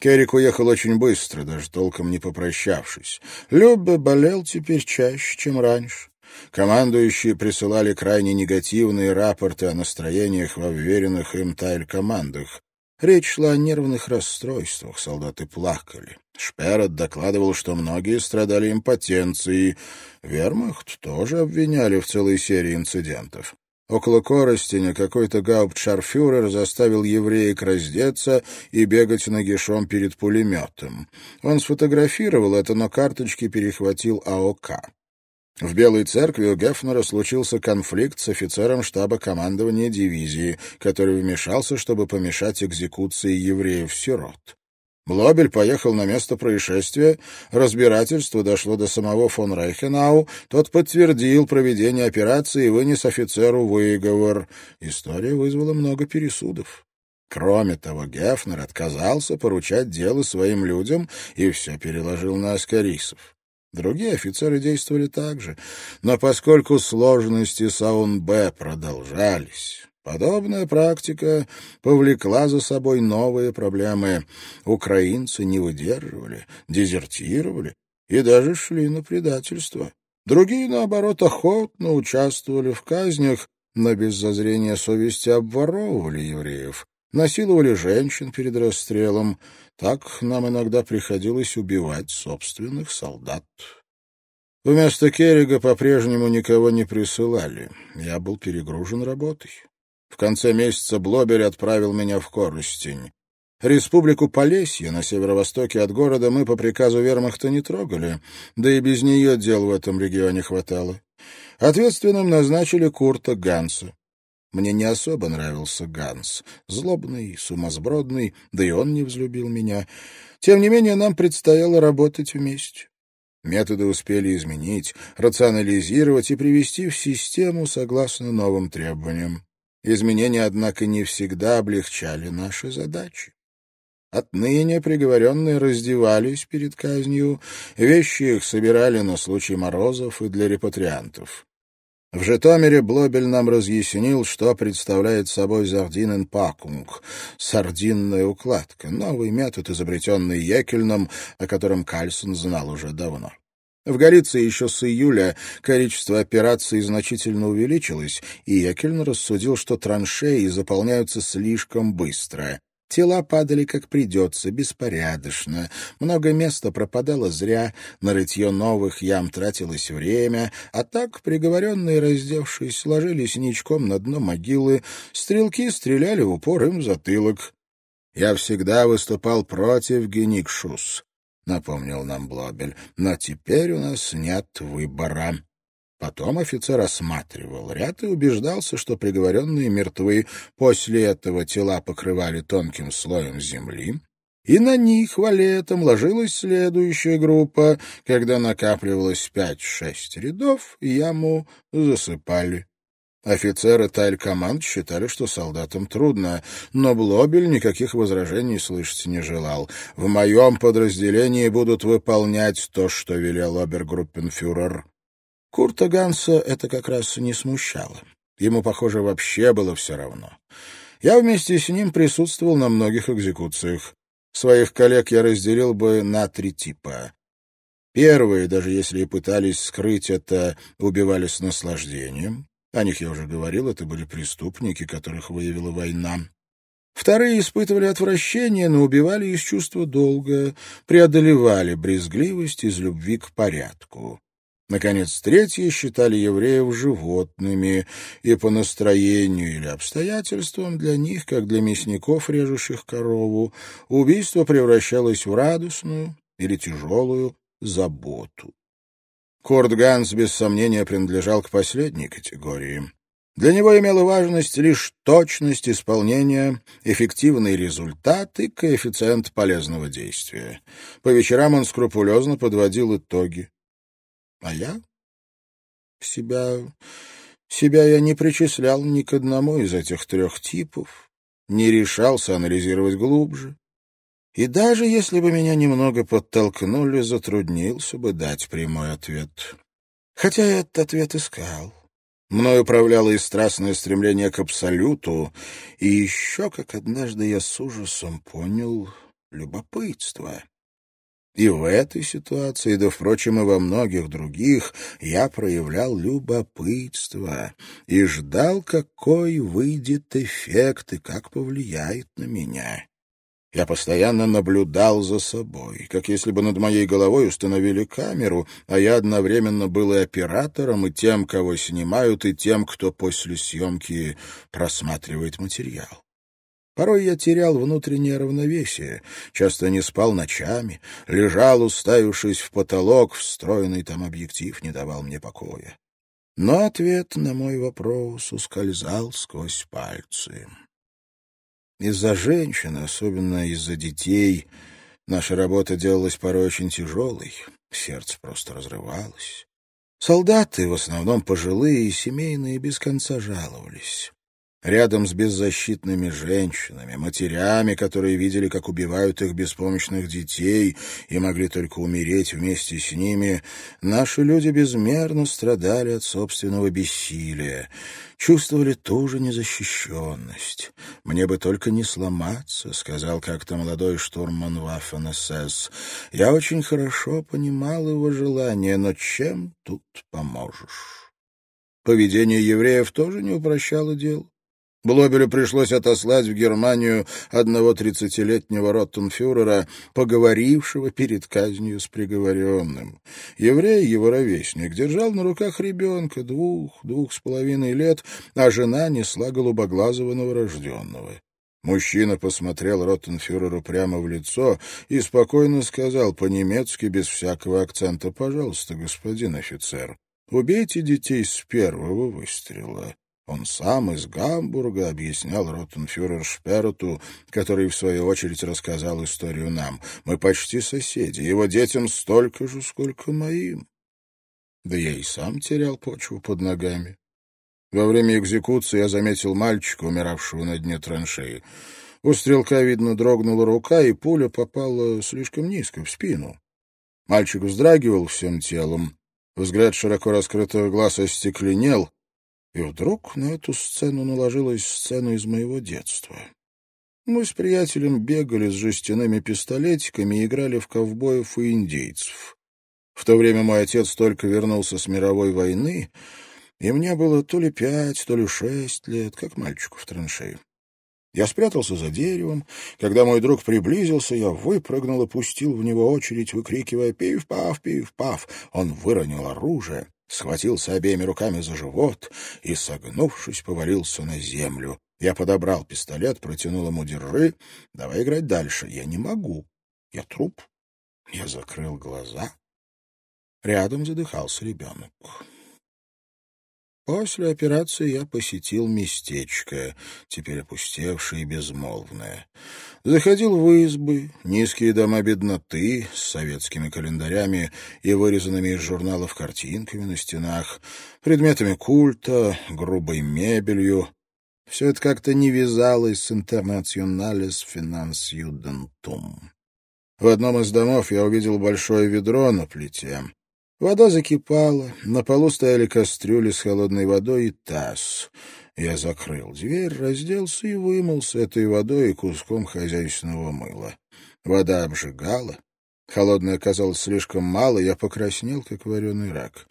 Керрик уехал очень быстро, даже толком не попрощавшись. Люббе болел теперь чаще, чем раньше. Командующие присылали крайне негативные рапорты о настроениях во вверенных им тайль-командах. Речь шла о нервных расстройствах, солдаты плакали. Шперот докладывал, что многие страдали импотенцией. Вермахт тоже обвиняли в целой серии инцидентов. Около Коростеня какой-то гауптшарфюрер заставил евреек раздеться и бегать нагишом перед пулеметом. Он сфотографировал это, но карточки перехватил АОК. В Белой церкви у Гефнера случился конфликт с офицером штаба командования дивизии, который вмешался, чтобы помешать экзекуции евреев-сирот. Блобель поехал на место происшествия, разбирательство дошло до самого фон Рейхенау, тот подтвердил проведение операции и вынес офицеру выговор. История вызвала много пересудов. Кроме того, Гефнер отказался поручать дело своим людям и все переложил на аскарисов. Другие офицеры действовали так же, но поскольку сложности Саун-Б продолжались, подобная практика повлекла за собой новые проблемы. Украинцы не выдерживали, дезертировали и даже шли на предательство. Другие, наоборот, охотно участвовали в казнях, но без зазрения совести обворовывали евреев, насиловали женщин перед расстрелом. Так нам иногда приходилось убивать собственных солдат. Вместо Керрига по-прежнему никого не присылали. Я был перегружен работой. В конце месяца Блобер отправил меня в Коростень. Республику Полесье на северо-востоке от города мы по приказу вермахта не трогали, да и без нее дел в этом регионе хватало. Ответственным назначили Курта Ганса. Мне не особо нравился Ганс. Злобный, сумасбродный, да и он не взлюбил меня. Тем не менее, нам предстояло работать вместе. Методы успели изменить, рационализировать и привести в систему согласно новым требованиям. Изменения, однако, не всегда облегчали наши задачи. Отныне приговоренные раздевались перед казнью, вещи их собирали на случай морозов и для репатриантов. В Житомире Блобель нам разъяснил, что представляет собой зардиненпакунг — сардинная укладка, новый метод, изобретенный Екельном, о котором Кальсон знал уже давно. В Галиции еще с июля количество операций значительно увеличилось, и Екельн рассудил, что траншеи заполняются слишком быстро. Тела падали как придется, беспорядочно. Много места пропадало зря, на рытье новых ям тратилось время, а так, приговоренные, раздевшись, ложились ничком на дно могилы, стрелки стреляли в упор им в затылок. «Я всегда выступал против Геникшус», — напомнил нам Блобель, — «но теперь у нас нет выбора». Потом офицер осматривал ряд и убеждался, что приговоренные мертвы. После этого тела покрывали тонким слоем земли, и на них валетом ложилась следующая группа. Когда накапливалось пять-шесть рядов, яму засыпали. Офицеры Тайль-команд считали, что солдатам трудно, но Блобель никаких возражений слышать не желал. «В моем подразделении будут выполнять то, что велел обергруппенфюрер». Курта Ганса это как раз не смущало. Ему, похоже, вообще было все равно. Я вместе с ним присутствовал на многих экзекуциях. Своих коллег я разделил бы на три типа. Первые, даже если и пытались скрыть это, убивали с наслаждением. О них я уже говорил, это были преступники, которых выявила война. Вторые испытывали отвращение, но убивали из чувства долга, преодолевали брезгливость из любви к порядку. Наконец, третьи считали евреев животными, и по настроению или обстоятельствам для них, как для мясников, режущих корову, убийство превращалось в радостную или тяжелую заботу. Корт Ганс, без сомнения, принадлежал к последней категории. Для него имела важность лишь точность исполнения, эффективный результат и коэффициент полезного действия. По вечерам он скрупулезно подводил итоги, а я? Себя... Себя я не причислял ни к одному из этих трех типов, не решался анализировать глубже. И даже если бы меня немного подтолкнули, затруднился бы дать прямой ответ. Хотя я этот ответ искал. Мною управляло и страстное стремление к абсолюту, и еще, как однажды я с ужасом понял, любопытство. И в этой ситуации, да, впрочем, и во многих других, я проявлял любопытство и ждал, какой выйдет эффект и как повлияет на меня. Я постоянно наблюдал за собой, как если бы над моей головой установили камеру, а я одновременно был и оператором, и тем, кого снимают, и тем, кто после съемки просматривает материал. Порой я терял внутреннее равновесие, часто не спал ночами, лежал, уставившись в потолок, встроенный там объектив не давал мне покоя. Но ответ на мой вопрос ускользал сквозь пальцы. Из-за женщин, особенно из-за детей, Наша работа делалась порой очень тяжелой, сердце просто разрывалось. Солдаты, в основном пожилые и семейные, без конца жаловались. Рядом с беззащитными женщинами, матерями, которые видели, как убивают их беспомощных детей и могли только умереть вместе с ними, наши люди безмерно страдали от собственного бессилия, чувствовали ту же незащищенность. «Мне бы только не сломаться», — сказал как-то молодой штурман Ваффен-СС. «Я очень хорошо понимал его желание, но чем тут поможешь?» Поведение евреев тоже не упрощало дело. Блобелю пришлось отослать в Германию одного тридцатилетнего роттенфюрера, поговорившего перед казнью с приговоренным. Еврей, его ровесник, держал на руках ребенка двух, двух с половиной лет, а жена несла голубоглазого новорожденного. Мужчина посмотрел Роттенфюреру прямо в лицо и спокойно сказал по-немецки без всякого акцента «Пожалуйста, господин офицер, убейте детей с первого выстрела». Он сам из Гамбурга объяснял ротенфюрер Шперту, который, в свою очередь, рассказал историю нам. Мы почти соседи, его детям столько же, сколько моим. Да я и сам терял почву под ногами. Во время экзекуции я заметил мальчика, умиравшего на дне траншеи. У стрелка, видно, дрогнула рука, и пуля попала слишком низко, в спину. Мальчик вздрагивал всем телом. Взгляд широко раскрытого глаз остекленел, и вдруг на эту сцену наложилась сцена из моего детства. Мы с приятелем бегали с жестяными пистолетиками и играли в ковбоев и индейцев. В то время мой отец только вернулся с мировой войны, и мне было то ли пять, то ли шесть лет, как мальчику в траншеи. Я спрятался за деревом. Когда мой друг приблизился, я выпрыгнул и пустил в него очередь, выкрикивая «Пив-пав, пив-пав!». Он выронил оружие схватился обеими руками за живот и, согнувшись, повалился на землю. Я подобрал пистолет, протянул ему «Держи, давай играть дальше». Я не могу. Я труп. Я закрыл глаза. Рядом задыхался ребенок. После операции я посетил местечко, теперь опустевшее и безмолвное. Заходил в избы, низкие дома бедноты с советскими календарями и вырезанными из журналов картинками на стенах, предметами культа, грубой мебелью. Все это как-то не вязалось с «Интернационалес Финанс Юдентум». В одном из домов я увидел большое ведро на плите. Вода закипала, на полу стояли кастрюли с холодной водой и таз. Я закрыл дверь, разделся и вымылся этой водой и куском хозяйственного мыла. Вода обжигала. Холодное оказалось слишком мало, я покраснел, как вареный рак.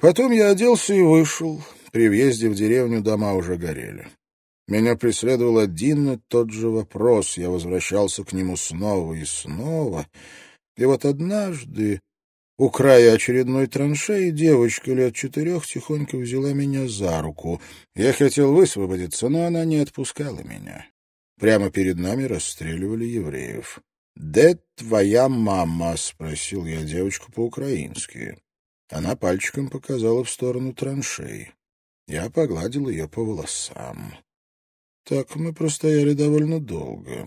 Потом я оделся и вышел. При въезде в деревню дома уже горели. Меня преследовал один и тот же вопрос. Я возвращался к нему снова и снова. И вот однажды у края очередной траншеи девочка лет четырех тихонько взяла меня за руку. Я хотел высвободиться, но она не отпускала меня. Прямо перед нами расстреливали евреев. «Де твоя мама?» — спросил я девочку по-украински. Она пальчиком показала в сторону траншеи. Я погладил ее по волосам. Так мы простояли довольно долго.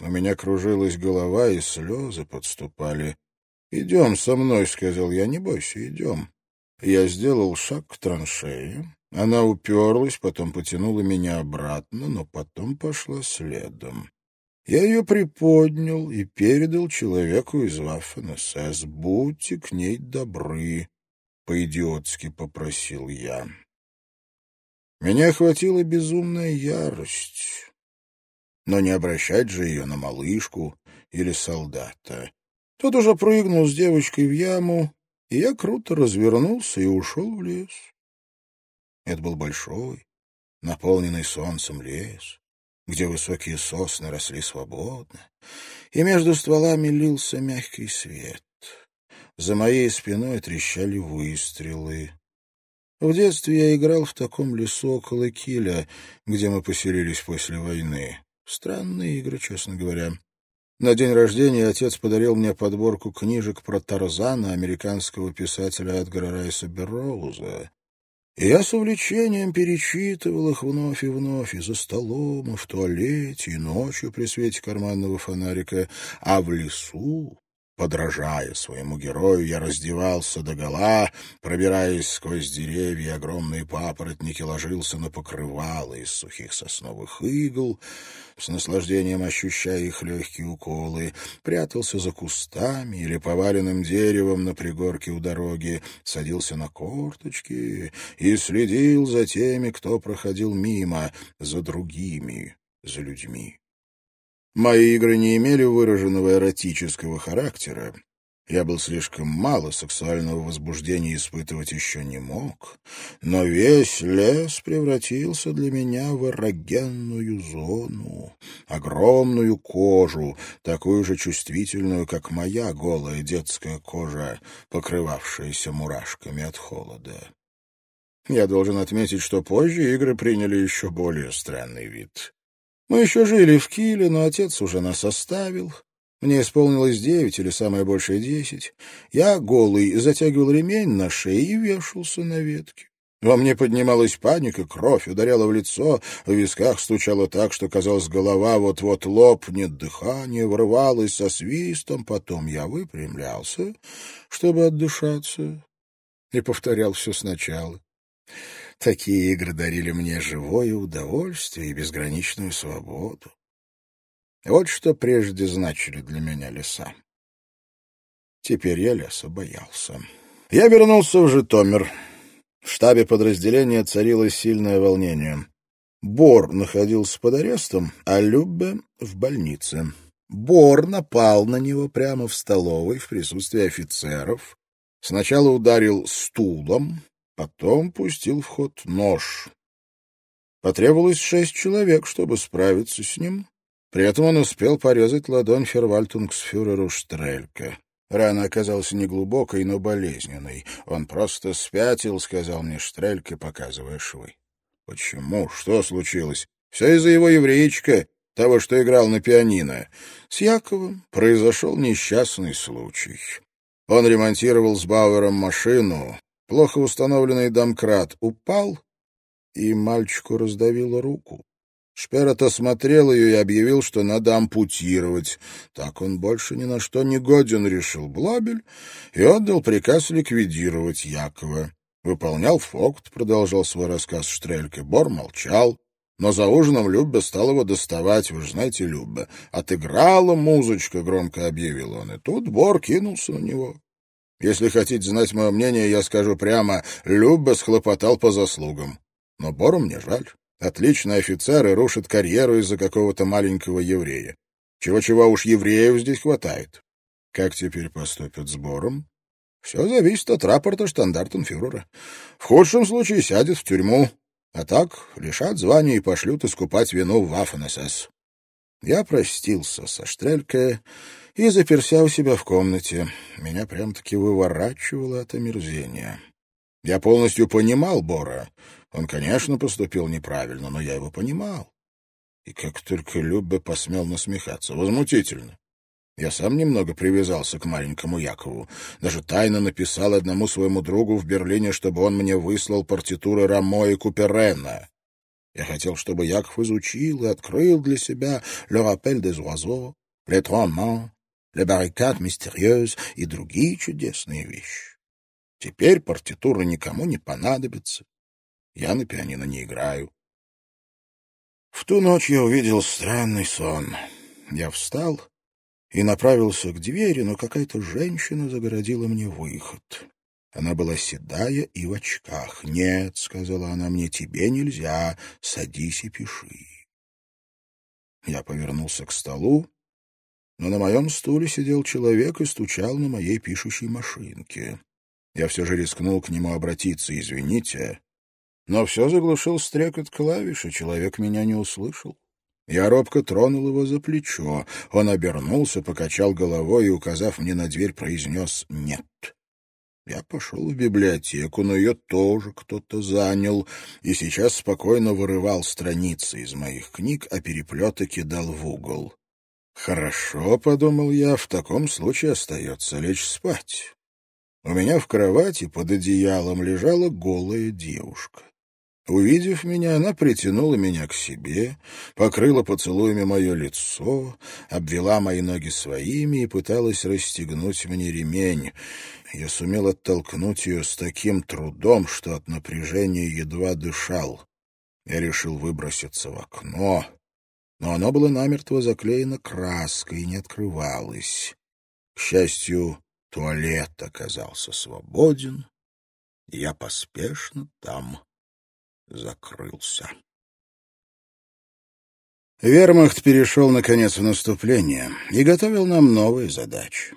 У меня кружилась голова, и слезы подступали. «Идем со мной», — сказал я, — «не бойся, идем». Я сделал шаг к траншее. Она уперлась, потом потянула меня обратно, но потом пошла следом. Я ее приподнял и передал человеку из Ваффен-СС. «Будьте к ней добры», — по-идиотски попросил я. Меня охватила безумная ярость. Но не обращать же ее на малышку или солдата. Тот уже прыгнул с девочкой в яму, и я круто развернулся и ушел в лес. Это был большой, наполненный солнцем лес, где высокие сосны росли свободно, и между стволами лился мягкий свет. За моей спиной трещали выстрелы. В детстве я играл в таком лесу около Киля, где мы поселились после войны. Странные игры, честно говоря. На день рождения отец подарил мне подборку книжек про Тарзана американского писателя Эдгара Райса Берроуза. И я с увлечением перечитывал их вновь и вновь и за столом, и в туалете, и ночью при свете карманного фонарика, а в лесу Подражая своему герою, я раздевался догола, пробираясь сквозь деревья, огромные папоротники ложился на покрывало из сухих сосновых игл, с наслаждением ощущая их легкие уколы, прятался за кустами или поваленным деревом на пригорке у дороги, садился на корточки и следил за теми, кто проходил мимо, за другими, за людьми. Мои игры не имели выраженного эротического характера. Я был слишком мало сексуального возбуждения испытывать еще не мог, но весь лес превратился для меня в эрогенную зону, огромную кожу, такую же чувствительную, как моя голая детская кожа, покрывавшаяся мурашками от холода. Я должен отметить, что позже игры приняли еще более странный вид. Мы еще жили в Киле, но отец уже нас оставил. Мне исполнилось девять или самое большее десять. Я, голый, затягивал ремень на шее и вешался на ветке. Во мне поднималась паника, кровь ударяла в лицо, в висках стучало так, что, казалось, голова вот-вот лопнет, дыхание врывалось со свистом. Потом я выпрямлялся, чтобы отдышаться, и повторял все сначала. Такие игры дарили мне живое удовольствие и безграничную свободу. Вот что прежде значили для меня леса. Теперь я леса боялся. Я вернулся в Житомир. В штабе подразделения царило сильное волнение. Бор находился под арестом, а Любе — в больнице. Бор напал на него прямо в столовой в присутствии офицеров. Сначала ударил стулом, Потом пустил в ход нож. Потребовалось шесть человек, чтобы справиться с ним. При этом он успел порезать ладонь фервальтунгсфюреру Штрельке. Рана оказалась неглубокой, но болезненной. Он просто спятил, — сказал мне Штрельке, показывая швы. — Почему? Что случилось? Все из-за его евреечка, того, что играл на пианино. С Яковом произошел несчастный случай. Он ремонтировал с Бауэром машину, Плохо установленный домкрат упал, и мальчику раздавило руку. Шперот осмотрел ее и объявил, что надо ампутировать. Так он больше ни на что не годен, решил Блабель, и отдал приказ ликвидировать Якова. Выполнял фокт, продолжал свой рассказ Штрельке. Бор молчал, но за ужином Любба стал его доставать. Вы же знаете, Любба. Отыграла музычка, громко объявил он, и тут Бор кинулся на него. Если хотите знать мое мнение, я скажу прямо, Любба схлопотал по заслугам. Но Бору мне жаль. Отличный офицер и рушит карьеру из-за какого-то маленького еврея. Чего-чего уж евреев здесь хватает. Как теперь поступят с Бором? Все зависит от рапорта штандартенфюрера. В худшем случае сядет в тюрьму, а так лишат звания и пошлют искупать вину в Вафен-СС. Я простился со Штрельке и заперся у себя в комнате. Меня прям-таки выворачивало от омерзения. Я полностью понимал Бора. Он, конечно, поступил неправильно, но я его понимал. И как только Любе посмел насмехаться. Возмутительно. Я сам немного привязался к маленькому Якову. Даже тайно написал одному своему другу в Берлине, чтобы он мне выслал партитуры Рамо и Куперена. Я хотел, чтобы Яков изучил и открыл для себя «Le rappel des oiseaux», «Les trois mains», «Les barricades mystérieuses» и другие чудесные вещи. Теперь партитура никому не понадобится. Я на пианино не играю. В ту ночь я увидел странный сон. Я встал и направился к двери, но какая-то женщина загородила мне выход. Она была седая и в очках. «Нет», — сказала она мне, — «тебе нельзя. Садись и пиши». Я повернулся к столу, но на моем стуле сидел человек и стучал на моей пишущей машинке. Я все же рискнул к нему обратиться, извините, но все заглушил стрекот клавиш, и человек меня не услышал. Я робко тронул его за плечо. Он обернулся, покачал головой и, указав мне на дверь, произнес «нет». Я пошел в библиотеку, но ее тоже кто-то занял, и сейчас спокойно вырывал страницы из моих книг, а переплеты кидал в угол. «Хорошо», — подумал я, — «в таком случае остается лечь спать». У меня в кровати под одеялом лежала голая девушка. Увидев меня, она притянула меня к себе, покрыла поцелуями мое лицо, обвела мои ноги своими и пыталась расстегнуть мне ремень. Я сумел оттолкнуть ее с таким трудом, что от напряжения едва дышал. Я решил выброситься в окно, но оно было намертво заклеено краской и не открывалось. К счастью, туалет оказался свободен, и я поспешно там закрылся. Вермахт перешел, наконец, в наступление и готовил нам новые задачи.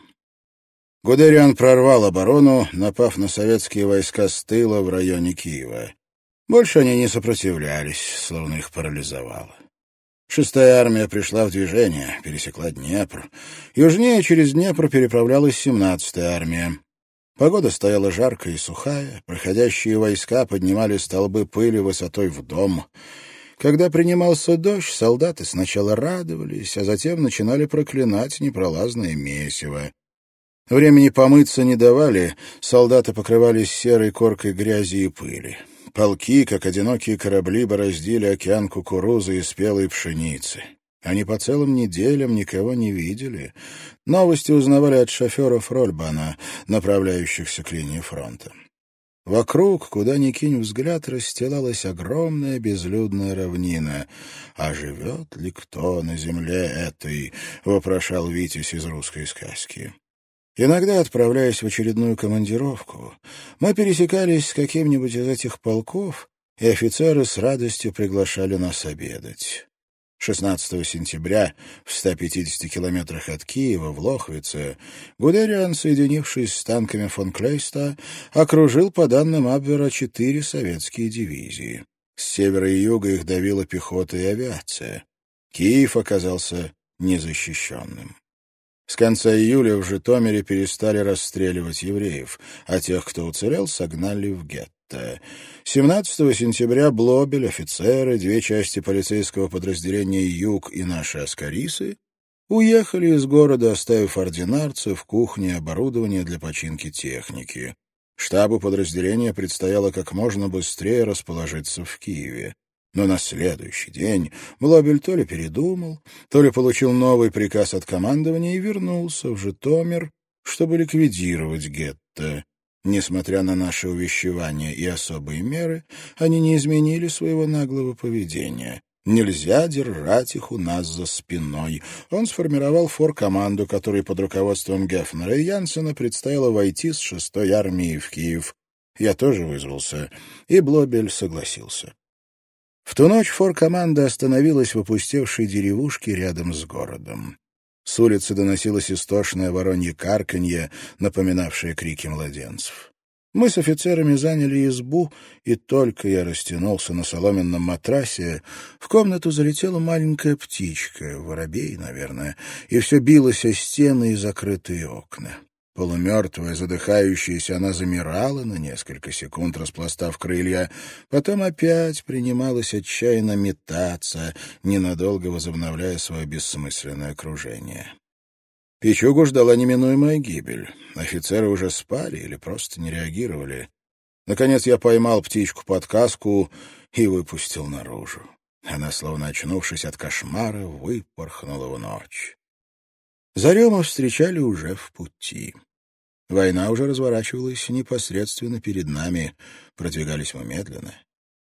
Гудериан прорвал оборону, напав на советские войска с тыла в районе Киева. Больше они не сопротивлялись, словно их парализовало. Шестая армия пришла в движение, пересекла Днепр. Южнее через Днепр переправлялась семнадцатая армия. Погода стояла жаркая и сухая, проходящие войска поднимали столбы пыли высотой в дом. Когда принимался дождь, солдаты сначала радовались, а затем начинали проклинать непролазное месиво. Времени помыться не давали, солдаты покрывались серой коркой грязи и пыли. Полки, как одинокие корабли, бороздили океан кукурузы и спелой пшеницы. Они по целым неделям никого не видели. Новости узнавали от шоферов Рольбана, направляющихся к линии фронта. Вокруг, куда ни кинь взгляд, расстилалась огромная безлюдная равнина. «А живет ли кто на земле этой?» — вопрошал Витязь из русской сказки. Иногда, отправляясь в очередную командировку, мы пересекались с каким-нибудь из этих полков, и офицеры с радостью приглашали нас обедать. 16 сентября в 150 километрах от Киева, в Лохвице, Гудериан, соединившись с танками фон Клейста, окружил, по данным Абвера, четыре советские дивизии. С севера и юга их давила пехота и авиация. Киев оказался незащищенным. С конца июля в Житомире перестали расстреливать евреев, а тех, кто уцелел, согнали в гетто. 17 сентября Блобель, офицеры, две части полицейского подразделения «Юг» и наши «Аскарисы» уехали из города, оставив ординарцев, кухни и оборудование для починки техники. Штабу подразделения предстояло как можно быстрее расположиться в Киеве. Но на следующий день Блобель то ли передумал, то ли получил новый приказ от командования и вернулся в Житомир, чтобы ликвидировать гетто. Несмотря на наши увещевания и особые меры, они не изменили своего наглого поведения. Нельзя держать их у нас за спиной. Он сформировал фор-команду, которой под руководством Гефнера и Янсена предстояло войти с шестой армией в Киев. Я тоже вызвался, и Блобель согласился. В ту ночь фор-команда остановилась в опустевшей деревушке рядом с городом. С улицы доносилось истошное воронье карканье, напоминавшее крики младенцев. Мы с офицерами заняли избу, и только я растянулся на соломенном матрасе, в комнату залетела маленькая птичка, воробей, наверное, и все билось о стены и закрытые окна. Полумертвая, задыхающаяся, она замирала на несколько секунд, распластав крылья, потом опять принималась отчаянно метаться, ненадолго возобновляя свое бессмысленное окружение. Пичугу ждала неминуемая гибель. Офицеры уже спали или просто не реагировали. Наконец я поймал птичку под каску и выпустил наружу. Она, словно очнувшись от кошмара, выпорхнула в ночь. Зарема встречали уже в пути. Война уже разворачивалась непосредственно перед нами, продвигались мы медленно.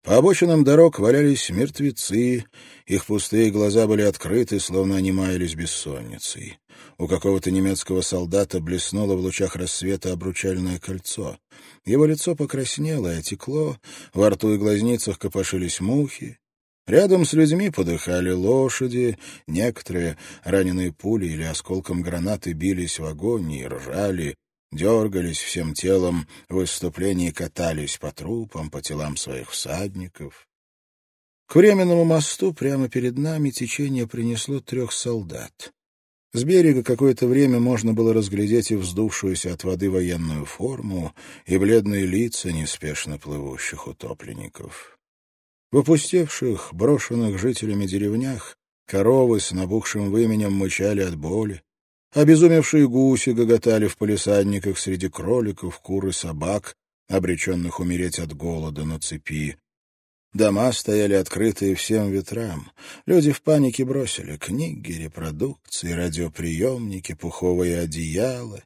По обочинам дорог валялись мертвецы, их пустые глаза были открыты, словно они маялись бессонницей. У какого-то немецкого солдата блеснуло в лучах рассвета обручальное кольцо. Его лицо покраснело и отекло, во рту и глазницах копошились мухи, Рядом с людьми подыхали лошади, некоторые, раненые пулей или осколком гранаты, бились в агонии, ржали, дергались всем телом, в выступлении катались по трупам, по телам своих всадников. К временному мосту прямо перед нами течение принесло трех солдат. С берега какое-то время можно было разглядеть и вздувшуюся от воды военную форму, и бледные лица неспешно плывущих утопленников. В опустевших, брошенных жителями деревнях коровы с набухшим выменем мычали от боли. Обезумевшие гуси гоготали в полисадниках среди кроликов, кур и собак, обреченных умереть от голода на цепи. Дома стояли открытые всем ветрам. Люди в панике бросили книги, репродукции, радиоприемники, пуховые одеяла.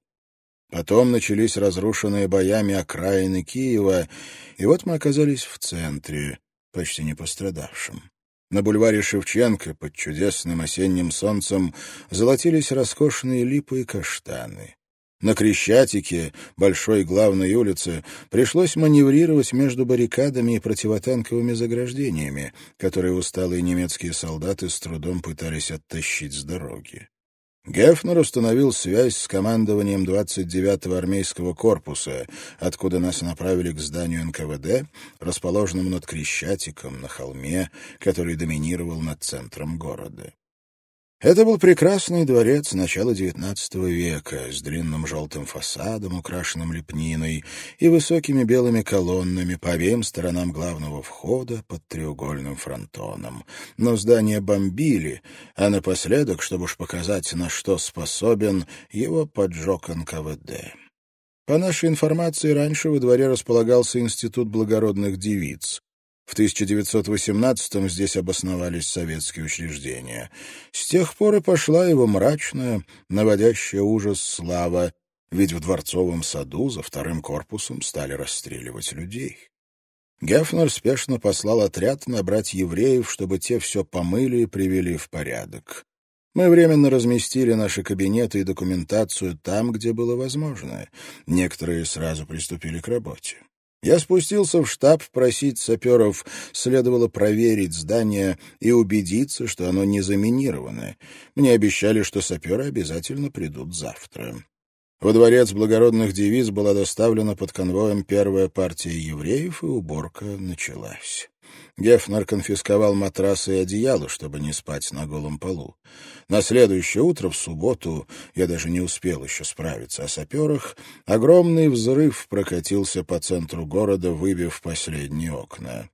Потом начались разрушенные боями окраины Киева, и вот мы оказались в центре, почти не пострадавшим. На бульваре Шевченко под чудесным осенним солнцем золотились роскошные липы и каштаны. На Крещатике, большой главной улице, пришлось маневрировать между баррикадами и противотанковыми заграждениями, которые усталые немецкие солдаты с трудом пытались оттащить с дороги. Гефнер установил связь с командованием 29-го армейского корпуса, откуда нас направили к зданию НКВД, расположенному над Крещатиком на холме, который доминировал над центром города. Это был прекрасный дворец начала XIX века с длинным желтым фасадом, украшенным лепниной, и высокими белыми колоннами по обеим сторонам главного входа под треугольным фронтоном. Но здание бомбили, а напоследок, чтобы уж показать, на что способен, его поджег НКВД. По нашей информации, раньше во дворе располагался Институт благородных девиц. В 1918-м здесь обосновались советские учреждения. С тех пор и пошла его мрачная, наводящая ужас слава, ведь в Дворцовом саду за вторым корпусом стали расстреливать людей. Гефнер спешно послал отряд набрать евреев, чтобы те все помыли и привели в порядок. Мы временно разместили наши кабинеты и документацию там, где было возможно. Некоторые сразу приступили к работе. Я спустился в штаб просить саперов. Следовало проверить здание и убедиться, что оно не заминировано. Мне обещали, что саперы обязательно придут завтра. Во дворец благородных девиц была доставлена под конвоем первая партия евреев, и уборка началась. Гефнер конфисковал матрасы и одеяло, чтобы не спать на голом полу. На следующее утро, в субботу, я даже не успел еще справиться о саперах, огромный взрыв прокатился по центру города, выбив последние окна.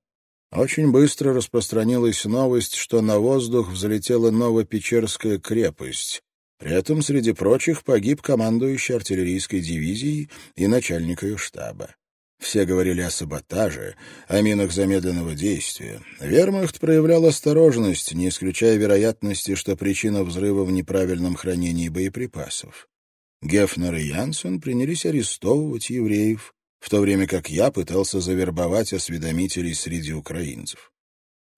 Очень быстро распространилась новость, что на воздух взлетела Новопечерская крепость. При этом, среди прочих, погиб командующий артиллерийской дивизией и начальник ее штаба. Все говорили о саботаже, о минах замедленного действия. Вермахт проявлял осторожность, не исключая вероятности, что причина взрыва в неправильном хранении боеприпасов. Гефнер и Янсен принялись арестовывать евреев, в то время как я пытался завербовать осведомителей среди украинцев.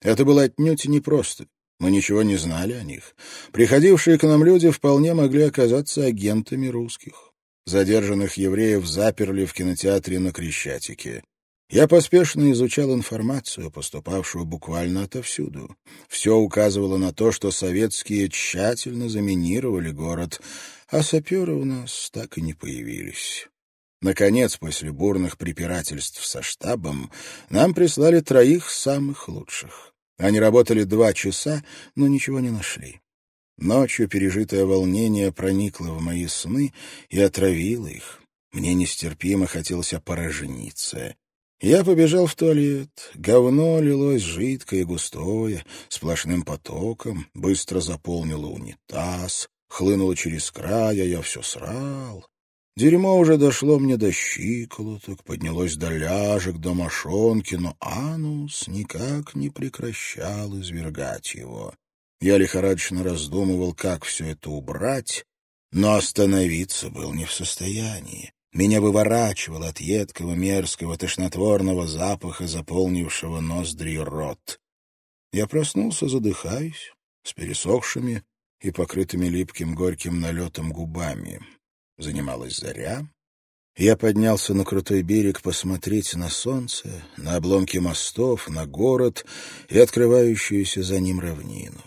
Это было отнюдь непросто. Мы ничего не знали о них. Приходившие к нам люди вполне могли оказаться агентами русских. Задержанных евреев заперли в кинотеатре на Крещатике. Я поспешно изучал информацию, поступавшую буквально отовсюду. Все указывало на то, что советские тщательно заминировали город, а саперы у нас так и не появились. Наконец, после бурных препирательств со штабом, нам прислали троих самых лучших. Они работали два часа, но ничего не нашли. Ночью пережитое волнение проникло в мои сны и отравило их. Мне нестерпимо хотелось опорожниться. Я побежал в туалет. Говно лилось жидкое и густое, сплошным потоком, быстро заполнило унитаз, хлынуло через край, а я все срал. Дерьмо уже дошло мне до щиколоток, поднялось до ляжек, до мошонки, но анус никак не прекращал извергать его. Я лихорадочно раздумывал, как все это убрать, но остановиться был не в состоянии. Меня выворачивало от едкого, мерзкого, тошнотворного запаха, заполнившего ноздри и рот. Я проснулся, задыхаясь, с пересохшими и покрытыми липким горьким налетом губами. Занималась заря. Я поднялся на крутой берег посмотреть на солнце, на обломки мостов, на город и открывающуюся за ним равнину.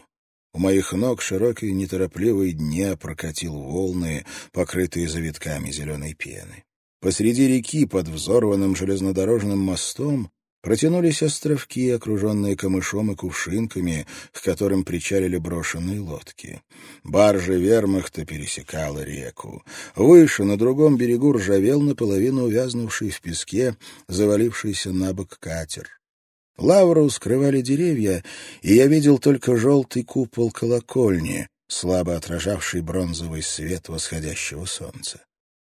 У моих ног широкий неторопливый дня прокатил волны, покрытые завитками зеленой пены. Посреди реки под взорванным железнодорожным мостом протянулись островки, окруженные камышом и кувшинками, к которым причалили брошенные лодки. Баржа вермахта пересекала реку. Выше, на другом берегу, ржавел наполовину увязнувший в песке, завалившийся на бок катер. Лавру скрывали деревья, и я видел только желтый купол колокольни, слабо отражавший бронзовый свет восходящего солнца.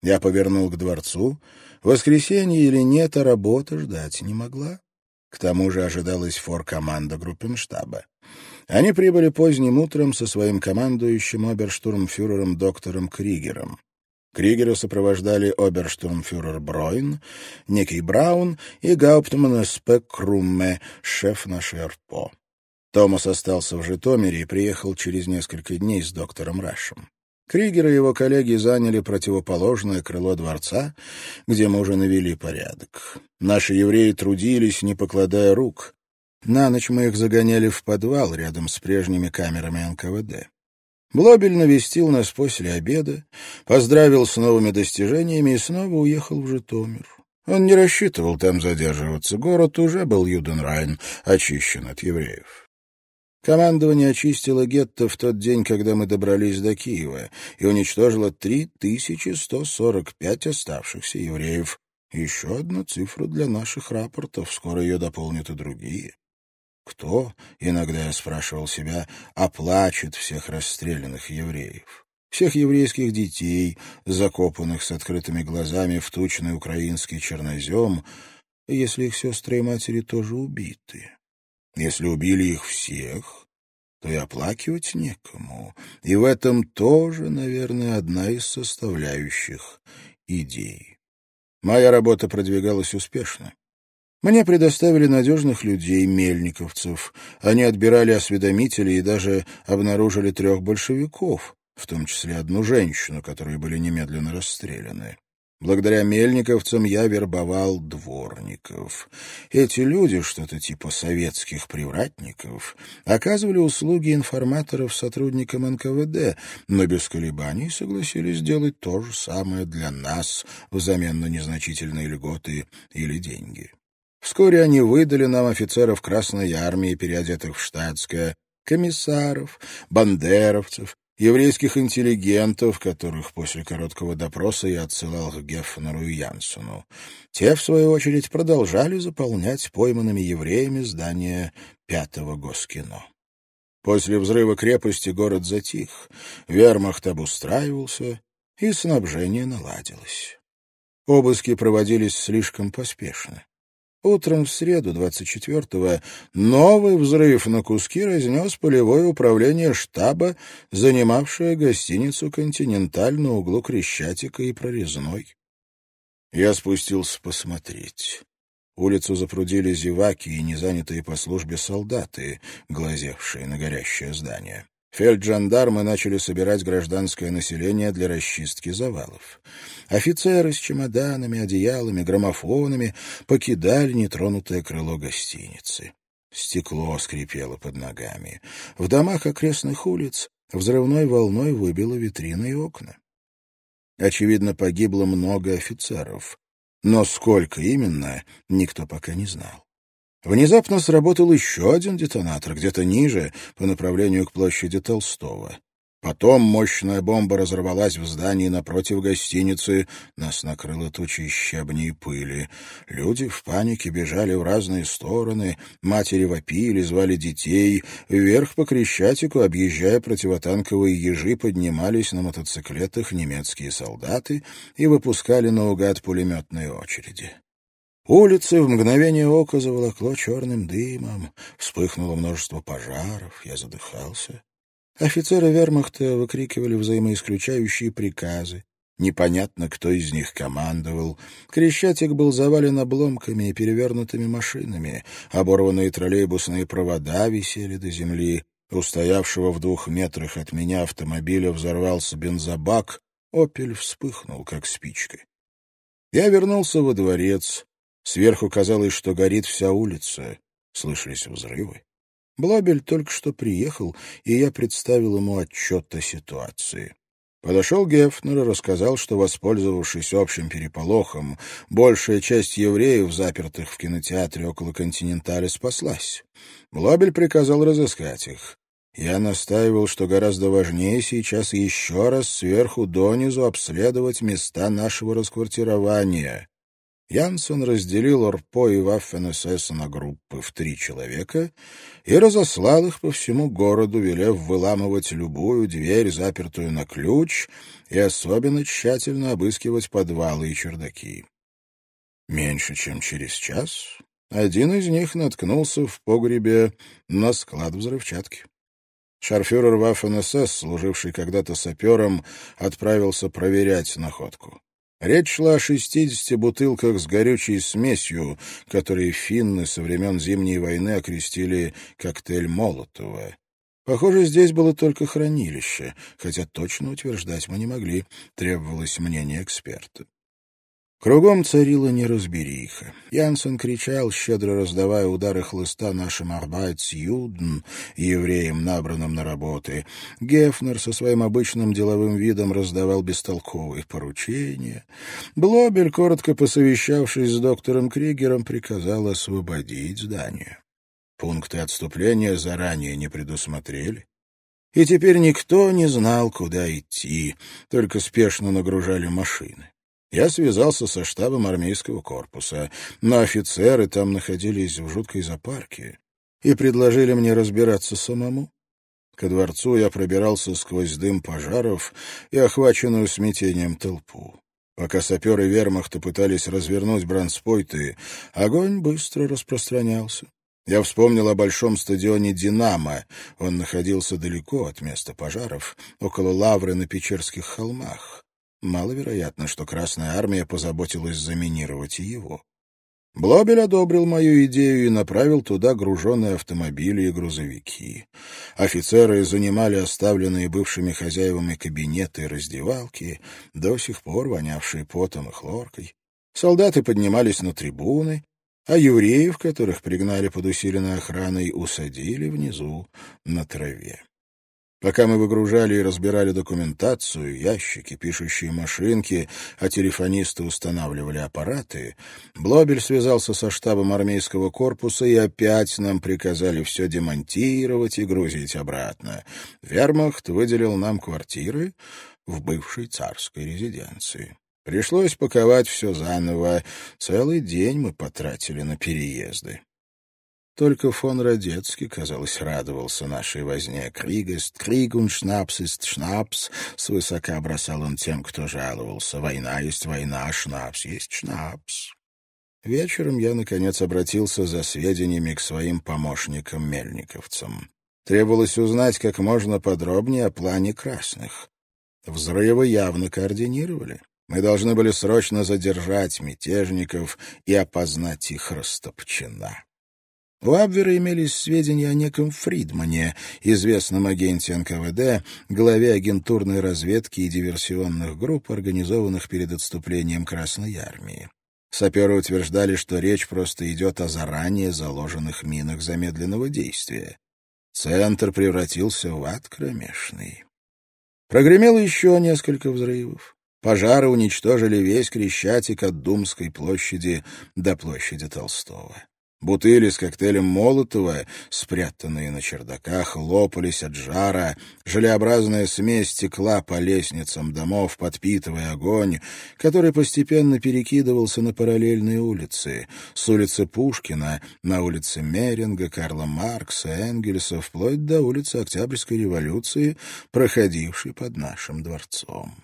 Я повернул к дворцу. Воскресенье или нет, а работа ждать не могла. К тому же ожидалась форкоманда группенштаба. Они прибыли поздним утром со своим командующим оберштурмфюрером доктором Кригером. Кригера сопровождали оберштурмфюрер Бройн, некий Браун и гауптман СП Крумме, шеф нашей РПО. Томас остался в Житомире и приехал через несколько дней с доктором Рашем. Кригер и его коллеги заняли противоположное крыло дворца, где мы уже навели порядок. Наши евреи трудились, не покладая рук. На ночь мы их загоняли в подвал рядом с прежними камерами НКВД. Блобель навестил нас после обеда, поздравил с новыми достижениями и снова уехал в Житомир. Он не рассчитывал там задерживаться. Город уже был Юденрайн, очищен от евреев. Командование очистило гетто в тот день, когда мы добрались до Киева, и уничтожило 3145 оставшихся евреев. Еще одна цифра для наших рапортов, скоро ее дополнят и другие. Кто, иногда я спрашивал себя, оплачет всех расстрелянных евреев? Всех еврейских детей, закопанных с открытыми глазами в тучный украинский чернозем, если их сестры и матери тоже убиты? Если убили их всех, то и оплакивать некому. И в этом тоже, наверное, одна из составляющих идей. Моя работа продвигалась успешно. Мне предоставили надежных людей, мельниковцев. Они отбирали осведомителей и даже обнаружили трех большевиков, в том числе одну женщину, которые были немедленно расстреляны. Благодаря мельниковцам я вербовал дворников. Эти люди, что-то типа советских привратников, оказывали услуги информаторов сотрудникам НКВД, но без колебаний согласились сделать то же самое для нас взамен на незначительные льготы или деньги. Вскоре они выдали нам офицеров Красной Армии, переодетых в штатское, комиссаров, бандеровцев, еврейских интеллигентов, которых после короткого допроса я отсылал к Гефнеру и Янсену. Те, в свою очередь, продолжали заполнять пойманными евреями здание пятого госкино. После взрыва крепости город затих, вермахт обустраивался, и снабжение наладилось. Обыски проводились слишком поспешно. Утром в среду, 24-го, новый взрыв на куски разнес полевое управление штаба, занимавшее гостиницу «Континенталь» на углу Крещатика и Прорезной. Я спустился посмотреть. Улицу запрудили зеваки и незанятые по службе солдаты, глазевшие на горящее здание. Фельджандармы начали собирать гражданское население для расчистки завалов. Офицеры с чемоданами, одеялами, граммофонами покидали нетронутое крыло гостиницы. Стекло скрипело под ногами. В домах окрестных улиц взрывной волной выбило витрины и окна. Очевидно, погибло много офицеров, но сколько именно, никто пока не знал. Внезапно сработал еще один детонатор, где-то ниже, по направлению к площади Толстого. Потом мощная бомба разорвалась в здании напротив гостиницы, нас накрыло тучей щебня и пыли. Люди в панике бежали в разные стороны, матери вопили, звали детей. Вверх по Крещатику, объезжая противотанковые ежи, поднимались на мотоциклетах немецкие солдаты и выпускали наугад пулеметные очереди. Улицы в мгновение ока заволокло черным дымом, вспыхнуло множество пожаров, я задыхался. Офицеры вермахта выкрикивали взаимоисключающие приказы. Непонятно, кто из них командовал. Крещатик был завален обломками и перевернутыми машинами. Оборванные троллейбусные провода висели до земли. У стоявшего в двух метрах от меня автомобиля взорвался бензобак. «Опель» вспыхнул, как спичка. Я вернулся во дворец. Сверху казалось, что горит вся улица. Слышались взрывы. Блабель только что приехал, и я представил ему отчет о ситуации. Подошел Гефнер и рассказал, что, воспользовавшись общим переполохом, большая часть евреев, запертых в кинотеатре около «Континенталя», спаслась. Блабель приказал разыскать их. Я настаивал, что гораздо важнее сейчас еще раз сверху донизу обследовать места нашего расквартирования. Янсен разделил РПО и Ваффен-СС на группы в три человека и разослал их по всему городу, велев выламывать любую дверь, запертую на ключ, и особенно тщательно обыскивать подвалы и чердаки. Меньше чем через час один из них наткнулся в погребе на склад взрывчатки. Шарфюрер Ваффен-СС, служивший когда-то сапером, отправился проверять находку. Речь шла о шестидесяти бутылках с горючей смесью, которые финны со времен Зимней войны окрестили «коктейль Молотова». Похоже, здесь было только хранилище, хотя точно утверждать мы не могли, требовалось мнение эксперта. Кругом царила неразбериха. Янсен кричал, щедро раздавая удары хлыста нашим арбайтсюден, евреям, набранным на работы. Гефнер со своим обычным деловым видом раздавал бестолковые поручения. Блобель, коротко посовещавшись с доктором Кригером, приказал освободить здание. Пункты отступления заранее не предусмотрели. И теперь никто не знал, куда идти, только спешно нагружали машины. Я связался со штабом армейского корпуса, но офицеры там находились в жуткой запарке и предложили мне разбираться самому. Ко дворцу я пробирался сквозь дым пожаров и охваченную смятением толпу. Пока саперы вермахта пытались развернуть бронспойты, огонь быстро распространялся. Я вспомнил о большом стадионе «Динамо». Он находился далеко от места пожаров, около лавры на Печерских холмах. Маловероятно, что Красная Армия позаботилась заминировать и его. Блобель одобрил мою идею и направил туда груженные автомобили и грузовики. Офицеры занимали оставленные бывшими хозяевами кабинеты и раздевалки, до сих пор вонявшие потом и хлоркой. Солдаты поднимались на трибуны, а евреев, которых пригнали под усиленной охраной, усадили внизу на траве. Пока мы выгружали и разбирали документацию, ящики, пишущие машинки, а телефонисты устанавливали аппараты, Блобель связался со штабом армейского корпуса, и опять нам приказали все демонтировать и грузить обратно. Вермахт выделил нам квартиры в бывшей царской резиденции. Пришлось паковать все заново. Целый день мы потратили на переезды. Только фон Радецкий, казалось, радовался нашей возне. «Криг ist Криг und Schnaps ist Schnaps», — свысока бросал он тем, кто жаловался. «Война есть война, Шнапс есть Шнапс». Вечером я, наконец, обратился за сведениями к своим помощникам-мельниковцам. Требовалось узнать как можно подробнее о плане красных. Взрывы явно координировали. Мы должны были срочно задержать мятежников и опознать их растопчена. У Абвера имелись сведения о неком Фридмане, известном агенте НКВД, главе агентурной разведки и диверсионных групп, организованных перед отступлением Красной Армии. Саперы утверждали, что речь просто идет о заранее заложенных минах замедленного действия. Центр превратился в ад кромешный. Прогремело еще несколько взрывов. Пожары уничтожили весь Крещатик от Думской площади до площади Толстого. Бутыли с коктейлем Молотова, спрятанные на чердаках, лопались от жара, желеобразная смесь текла по лестницам домов, подпитывая огонь, который постепенно перекидывался на параллельные улицы, с улицы Пушкина на улицы Меринга, Карла Маркса, Энгельса, вплоть до улицы Октябрьской революции, проходившей под нашим дворцом.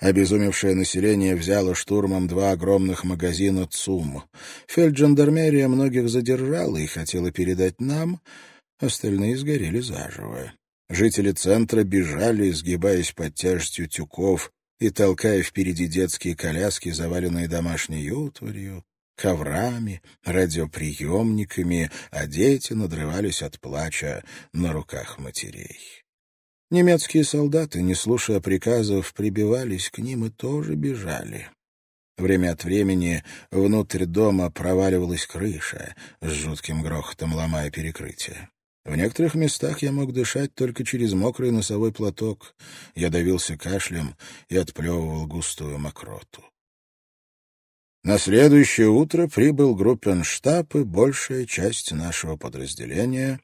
Обезумевшее население взяло штурмом два огромных магазина ЦУМ. Фельджандармерия многих задержала и хотела передать нам, остальные сгорели заживо. Жители центра бежали, сгибаясь под тяжестью тюков и толкая впереди детские коляски, заваленные домашней утварью, коврами, радиоприемниками, а дети надрывались от плача на руках матерей. Немецкие солдаты, не слушая приказов, прибивались к ним и тоже бежали. Время от времени внутрь дома проваливалась крыша, с жутким грохотом ломая перекрытие. В некоторых местах я мог дышать только через мокрый носовой платок. Я давился кашлем и отплевывал густую мокроту. На следующее утро прибыл группенштаб и большая часть нашего подразделения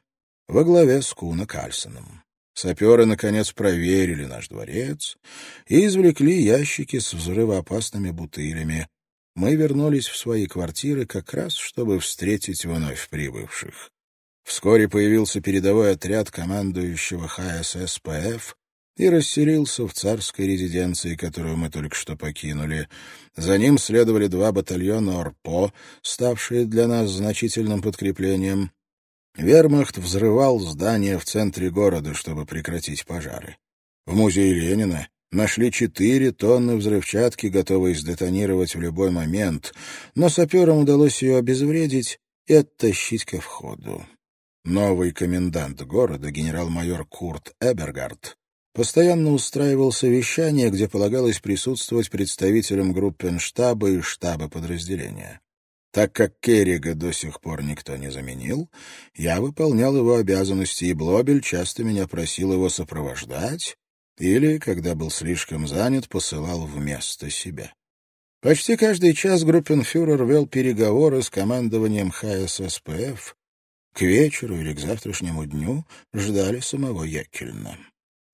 во главе с Куна Кальсоном. Саперы, наконец, проверили наш дворец и извлекли ящики с взрывоопасными бутылями. мы вернулись в свои квартиры как раз, чтобы встретить вновь прибывших. Вскоре появился передовой отряд командующего ХССПФ и расселился в царской резиденции, которую мы только что покинули. За ним следовали два батальона ОРПО, ставшие для нас значительным подкреплением. Вермахт взрывал здания в центре города, чтобы прекратить пожары. В музее Ленина нашли четыре тонны взрывчатки, готовые сдетонировать в любой момент, но саперам удалось ее обезвредить и оттащить ко входу. Новый комендант города, генерал-майор Курт Эбергард, постоянно устраивал совещания, где полагалось присутствовать представителям группенштаба и штаба подразделения. Так как Керрига до сих пор никто не заменил, я выполнял его обязанности, и Блобель часто меня просил его сопровождать или, когда был слишком занят, посылал вместо себя. Почти каждый час группенфюрер вел переговоры с командованием ХССПФ. К вечеру или к завтрашнему дню ждали самого Еккельна.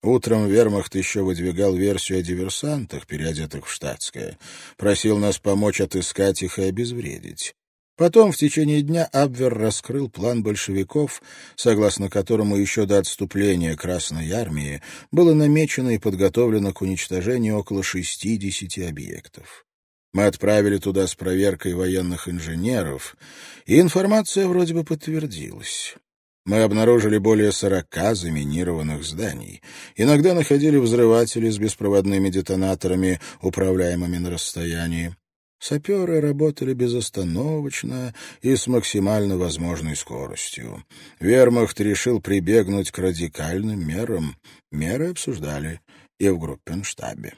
Утром вермахт еще выдвигал версию о диверсантах, переодетых в штатское. Просил нас помочь отыскать их и обезвредить. Потом в течение дня Абвер раскрыл план большевиков, согласно которому еще до отступления Красной Армии было намечено и подготовлено к уничтожению около 60 объектов. Мы отправили туда с проверкой военных инженеров, и информация вроде бы подтвердилась. Мы обнаружили более сорока заминированных зданий. Иногда находили взрыватели с беспроводными детонаторами, управляемыми на расстоянии. Саперы работали безостановочно и с максимально возможной скоростью. Вермахт решил прибегнуть к радикальным мерам. Меры обсуждали и в группенштабе.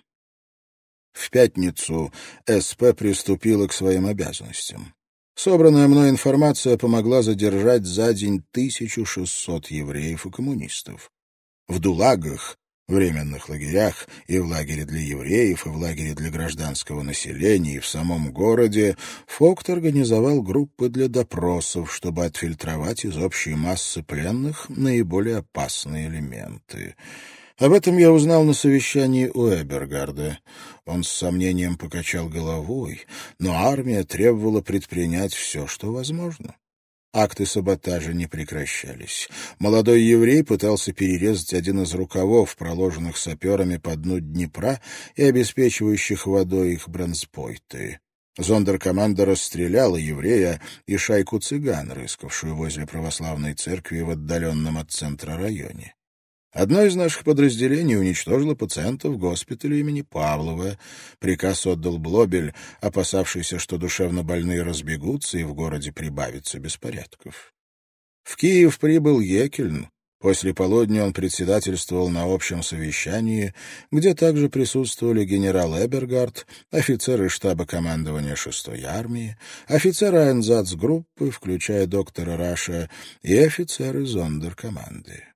В пятницу СП приступила к своим обязанностям. Собранная мной информация помогла задержать за день 1600 евреев и коммунистов. В Дулагах, временных лагерях, и в лагере для евреев, и в лагере для гражданского населения, и в самом городе Фокт организовал группы для допросов, чтобы отфильтровать из общей массы пленных наиболее опасные элементы. Об этом я узнал на совещании у Эбергарда. Он с сомнением покачал головой, но армия требовала предпринять все, что возможно. Акты саботажа не прекращались. Молодой еврей пытался перерезать один из рукавов, проложенных саперами по дну Днепра и обеспечивающих водой их бронспойты. Зондеркоманда расстреляла еврея и шайку цыган, рыскавшую возле православной церкви в отдаленном от центра районе. Одно из наших подразделений уничтожило пациента в госпитале имени Павлова. Приказ отдал Блобель, опасавшийся, что душевно больные разбегутся и в городе прибавится беспорядков. В Киев прибыл Екельн. После полудня он председательствовал на общем совещании, где также присутствовали генерал Эбергард, офицеры штаба командования 6-й армии, офицеры Айнзацгруппы, включая доктора Раша, и офицеры зондеркоманды.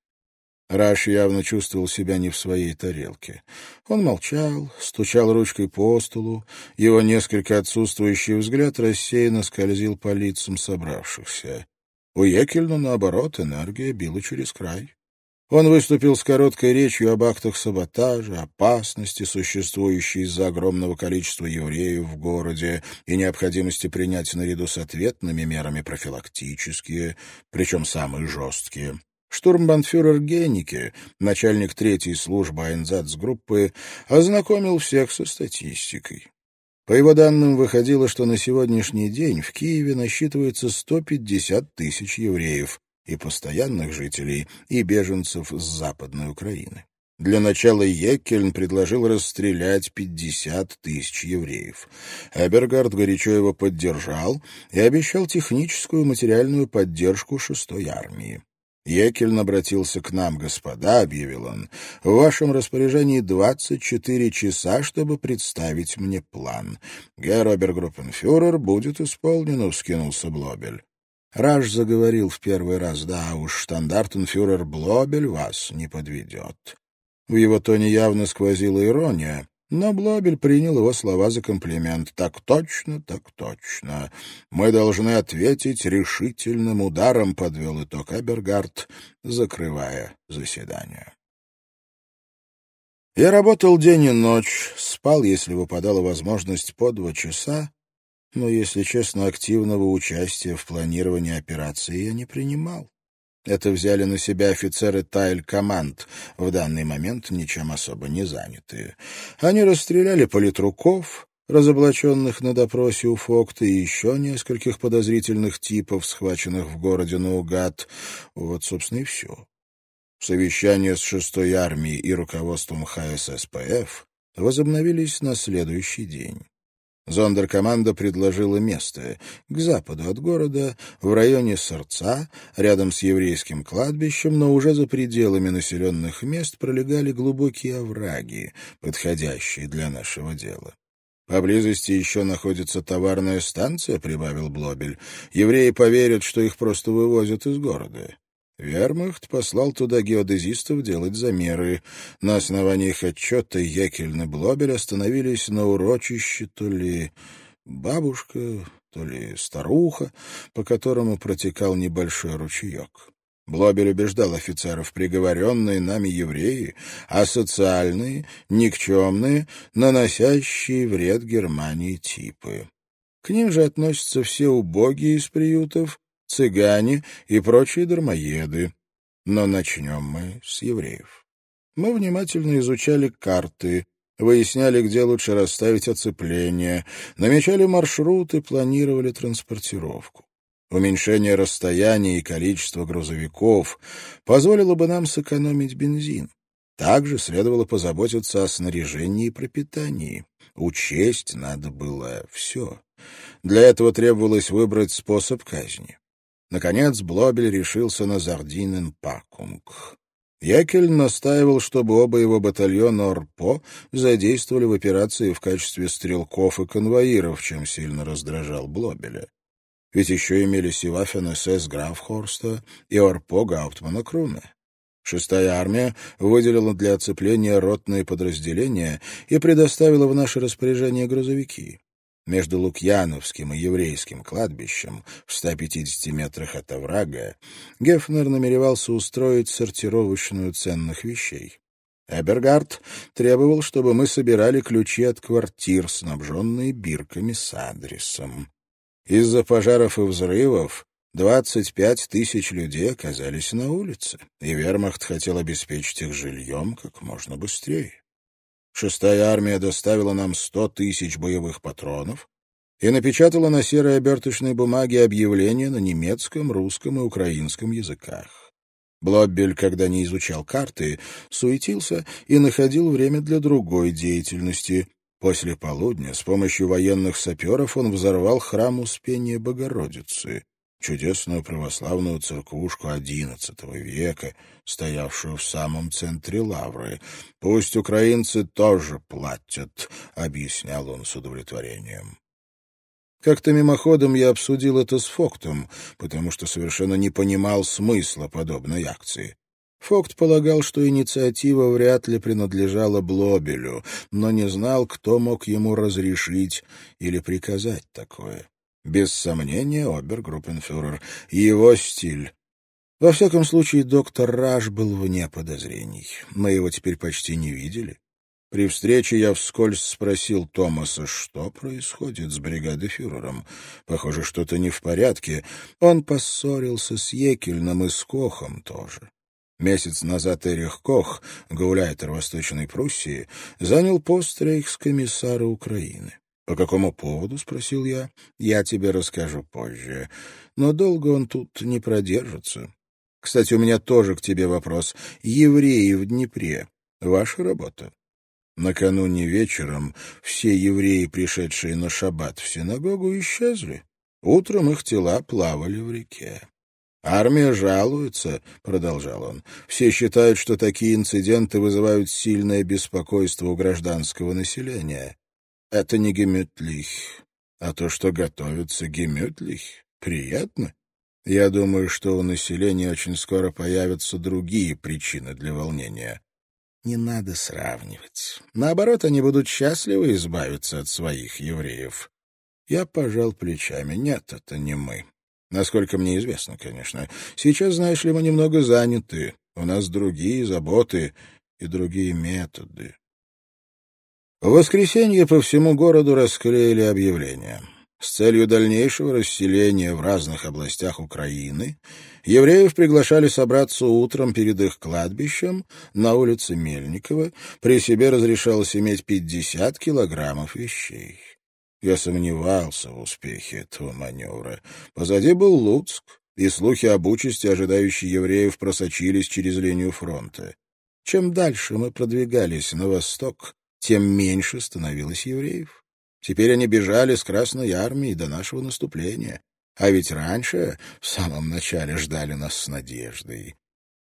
Раш явно чувствовал себя не в своей тарелке. Он молчал, стучал ручкой по столу, его несколько отсутствующий взгляд рассеянно скользил по лицам собравшихся. У Екельна, наоборот, энергия била через край. Он выступил с короткой речью об актах саботажа, опасности, существующей из-за огромного количества евреев в городе, и необходимости принять наряду с ответными мерами профилактические, причем самые жесткие. Штурмбанфюрер Геннике, начальник третьей службы Айнзацгруппы, ознакомил всех со статистикой. По его данным, выходило, что на сегодняшний день в Киеве насчитывается 150 тысяч евреев и постоянных жителей, и беженцев с Западной Украины. Для начала Еккельн предложил расстрелять 50 тысяч евреев. Эбергард горячо его поддержал и обещал техническую и материальную поддержку шестой армии. Екельн обратился к нам, господа, — объявил он, — в вашем распоряжении двадцать четыре часа, чтобы представить мне план. Герр Обергруппенфюрер будет исполнен, — вскинулся Блобель. Раш заговорил в первый раз, да уж, штандартенфюрер Блобель вас не подведет. В его тоне явно сквозила ирония, но Блобель принял его слова за комплимент. «Так точно, так точно. Мы должны ответить решительным ударом», — подвел итог Эбергард, закрывая заседание. Я работал день и ночь, спал, если выпадала возможность, по два часа, но, если честно, активного участия в планировании операции я не принимал. Это взяли на себя офицеры Тайль-команд, в данный момент ничем особо не занятые. Они расстреляли политруков, разоблаченных на допросе у Фокта и еще нескольких подозрительных типов, схваченных в городе наугад. Вот, собственно, и все. Совещания с шестой армией и руководством ХССПФ возобновились на следующий день. Зондеркоманда предложила место к западу от города, в районе Сорца, рядом с еврейским кладбищем, но уже за пределами населенных мест пролегали глубокие овраги, подходящие для нашего дела. «Поблизости еще находится товарная станция», — прибавил Блобель. «Евреи поверят, что их просто вывозят из города». Вермахт послал туда геодезистов делать замеры. На основании их отчета Екельн и Блобель остановились на урочище то ли бабушка, то ли старуха, по которому протекал небольшой ручеек. Блобель убеждал офицеров, приговоренные нами евреи, асоциальные, никчемные, наносящие вред Германии типы. К ним же относятся все убогие из приютов, цыгане и прочие дармоеды. Но начнем мы с евреев. Мы внимательно изучали карты, выясняли, где лучше расставить оцепление, намечали маршруты, планировали транспортировку. Уменьшение расстояния и количества грузовиков позволило бы нам сэкономить бензин. Также следовало позаботиться о снаряжении и пропитании. Учесть надо было все. Для этого требовалось выбрать способ казни. Наконец Блобель решился на Зардинен-Пакунг. Якель настаивал, чтобы оба его батальона ОРПО задействовали в операции в качестве стрелков и конвоиров, чем сильно раздражал Блобеля. Ведь еще имелись и Ваффен-СС Графхорста и ОРПО Гауптмана Круна. Шестая армия выделила для оцепления ротные подразделения и предоставила в наше распоряжение грузовики. Между Лукьяновским и еврейским кладбищем, в 150 метрах от оврага, Гефнер намеревался устроить сортировочную ценных вещей. Эбергард требовал, чтобы мы собирали ключи от квартир, снабженные бирками с адресом. Из-за пожаров и взрывов 25 тысяч людей оказались на улице, и вермахт хотел обеспечить их жильем как можно быстрее. Шестая армия доставила нам сто тысяч боевых патронов и напечатала на серой оберточной бумаге объявления на немецком, русском и украинском языках. Блоббель, когда не изучал карты, суетился и находил время для другой деятельности. После полудня с помощью военных саперов он взорвал храм Успения Богородицы чудесную православную церквушку XI века, стоявшую в самом центре лавры. «Пусть украинцы тоже платят», — объяснял он с удовлетворением. Как-то мимоходом я обсудил это с Фоктом, потому что совершенно не понимал смысла подобной акции. Фокт полагал, что инициатива вряд ли принадлежала Блобелю, но не знал, кто мог ему разрешить или приказать такое. Без сомнения, обергруппенфюрер. Его стиль. Во всяком случае, доктор Раш был вне подозрений. Мы его теперь почти не видели. При встрече я вскользь спросил Томаса, что происходит с бригадой-фюрером. Похоже, что-то не в порядке. Он поссорился с Екельном и с Кохом тоже. Месяц назад Эрих Кох, гауляйтер Восточной Пруссии, занял пост рейхскомиссара Украины. «По какому поводу?» — спросил я. «Я тебе расскажу позже. Но долго он тут не продержится. Кстати, у меня тоже к тебе вопрос. Евреи в Днепре. Ваша работа?» Накануне вечером все евреи, пришедшие на шаббат в синагогу, исчезли. Утром их тела плавали в реке. «Армия жалуется», — продолжал он. «Все считают, что такие инциденты вызывают сильное беспокойство у гражданского населения. Это не гемютлих, а то, что готовится гемютлих, приятно. Я думаю, что у населения очень скоро появятся другие причины для волнения. Не надо сравнивать. Наоборот, они будут счастливы избавиться от своих евреев. Я пожал плечами. Нет, это не мы. Насколько мне известно, конечно. Сейчас, знаешь ли, мы немного заняты. У нас другие заботы и другие методы. В воскресенье по всему городу расклеили объявления. С целью дальнейшего расселения в разных областях Украины евреев приглашали собраться утром перед их кладбищем на улице Мельникова. При себе разрешалось иметь 50 килограммов вещей. Я сомневался в успехе этого маневра. Позади был Луцк, и слухи об участи, ожидающей евреев, просочились через линию фронта. Чем дальше мы продвигались на восток, тем меньше становилось евреев. Теперь они бежали с Красной Армии до нашего наступления. А ведь раньше, в самом начале, ждали нас с надеждой.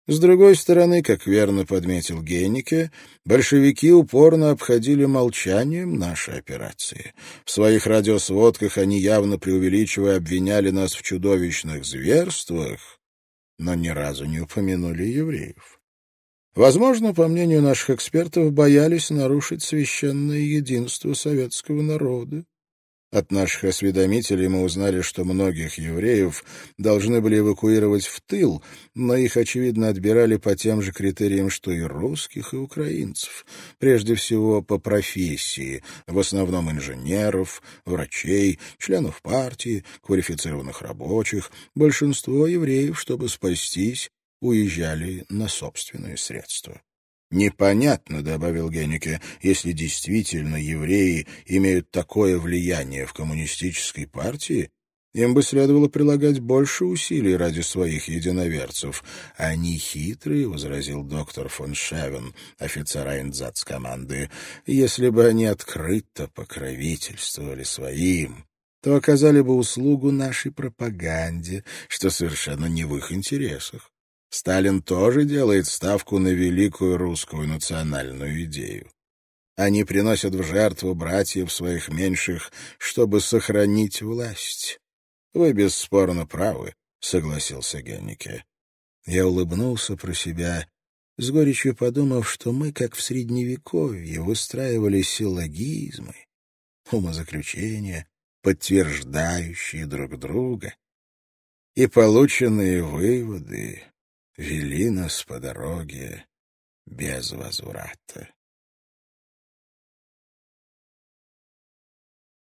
С другой стороны, как верно подметил Гейнике, большевики упорно обходили молчанием наши операции. В своих радиосводках они явно преувеличивая обвиняли нас в чудовищных зверствах, но ни разу не упомянули евреев. Возможно, по мнению наших экспертов, боялись нарушить священное единство советского народа. От наших осведомителей мы узнали, что многих евреев должны были эвакуировать в тыл, но их, очевидно, отбирали по тем же критериям, что и русских, и украинцев. Прежде всего, по профессии, в основном инженеров, врачей, членов партии, квалифицированных рабочих. Большинство евреев, чтобы спастись, уезжали на собственные средства. «Непонятно», — добавил Геннике, «если действительно евреи имеют такое влияние в коммунистической партии, им бы следовало прилагать больше усилий ради своих единоверцев. Они хитрые, — возразил доктор фон Шевен, офицер Айнзац-команды, — если бы они открыто покровительствовали своим, то оказали бы услугу нашей пропаганде, что совершенно не в их интересах. Сталин тоже делает ставку на великую русскую национальную идею. Они приносят в жертву братьев своих меньших, чтобы сохранить власть. Вы бесспорно правы, — согласился Геннике. Я улыбнулся про себя, с горечью подумав, что мы, как в Средневековье, выстраивали силлогизмы, умозаключения, подтверждающие друг друга, и полученные выводы вели нас по дороге без возврата.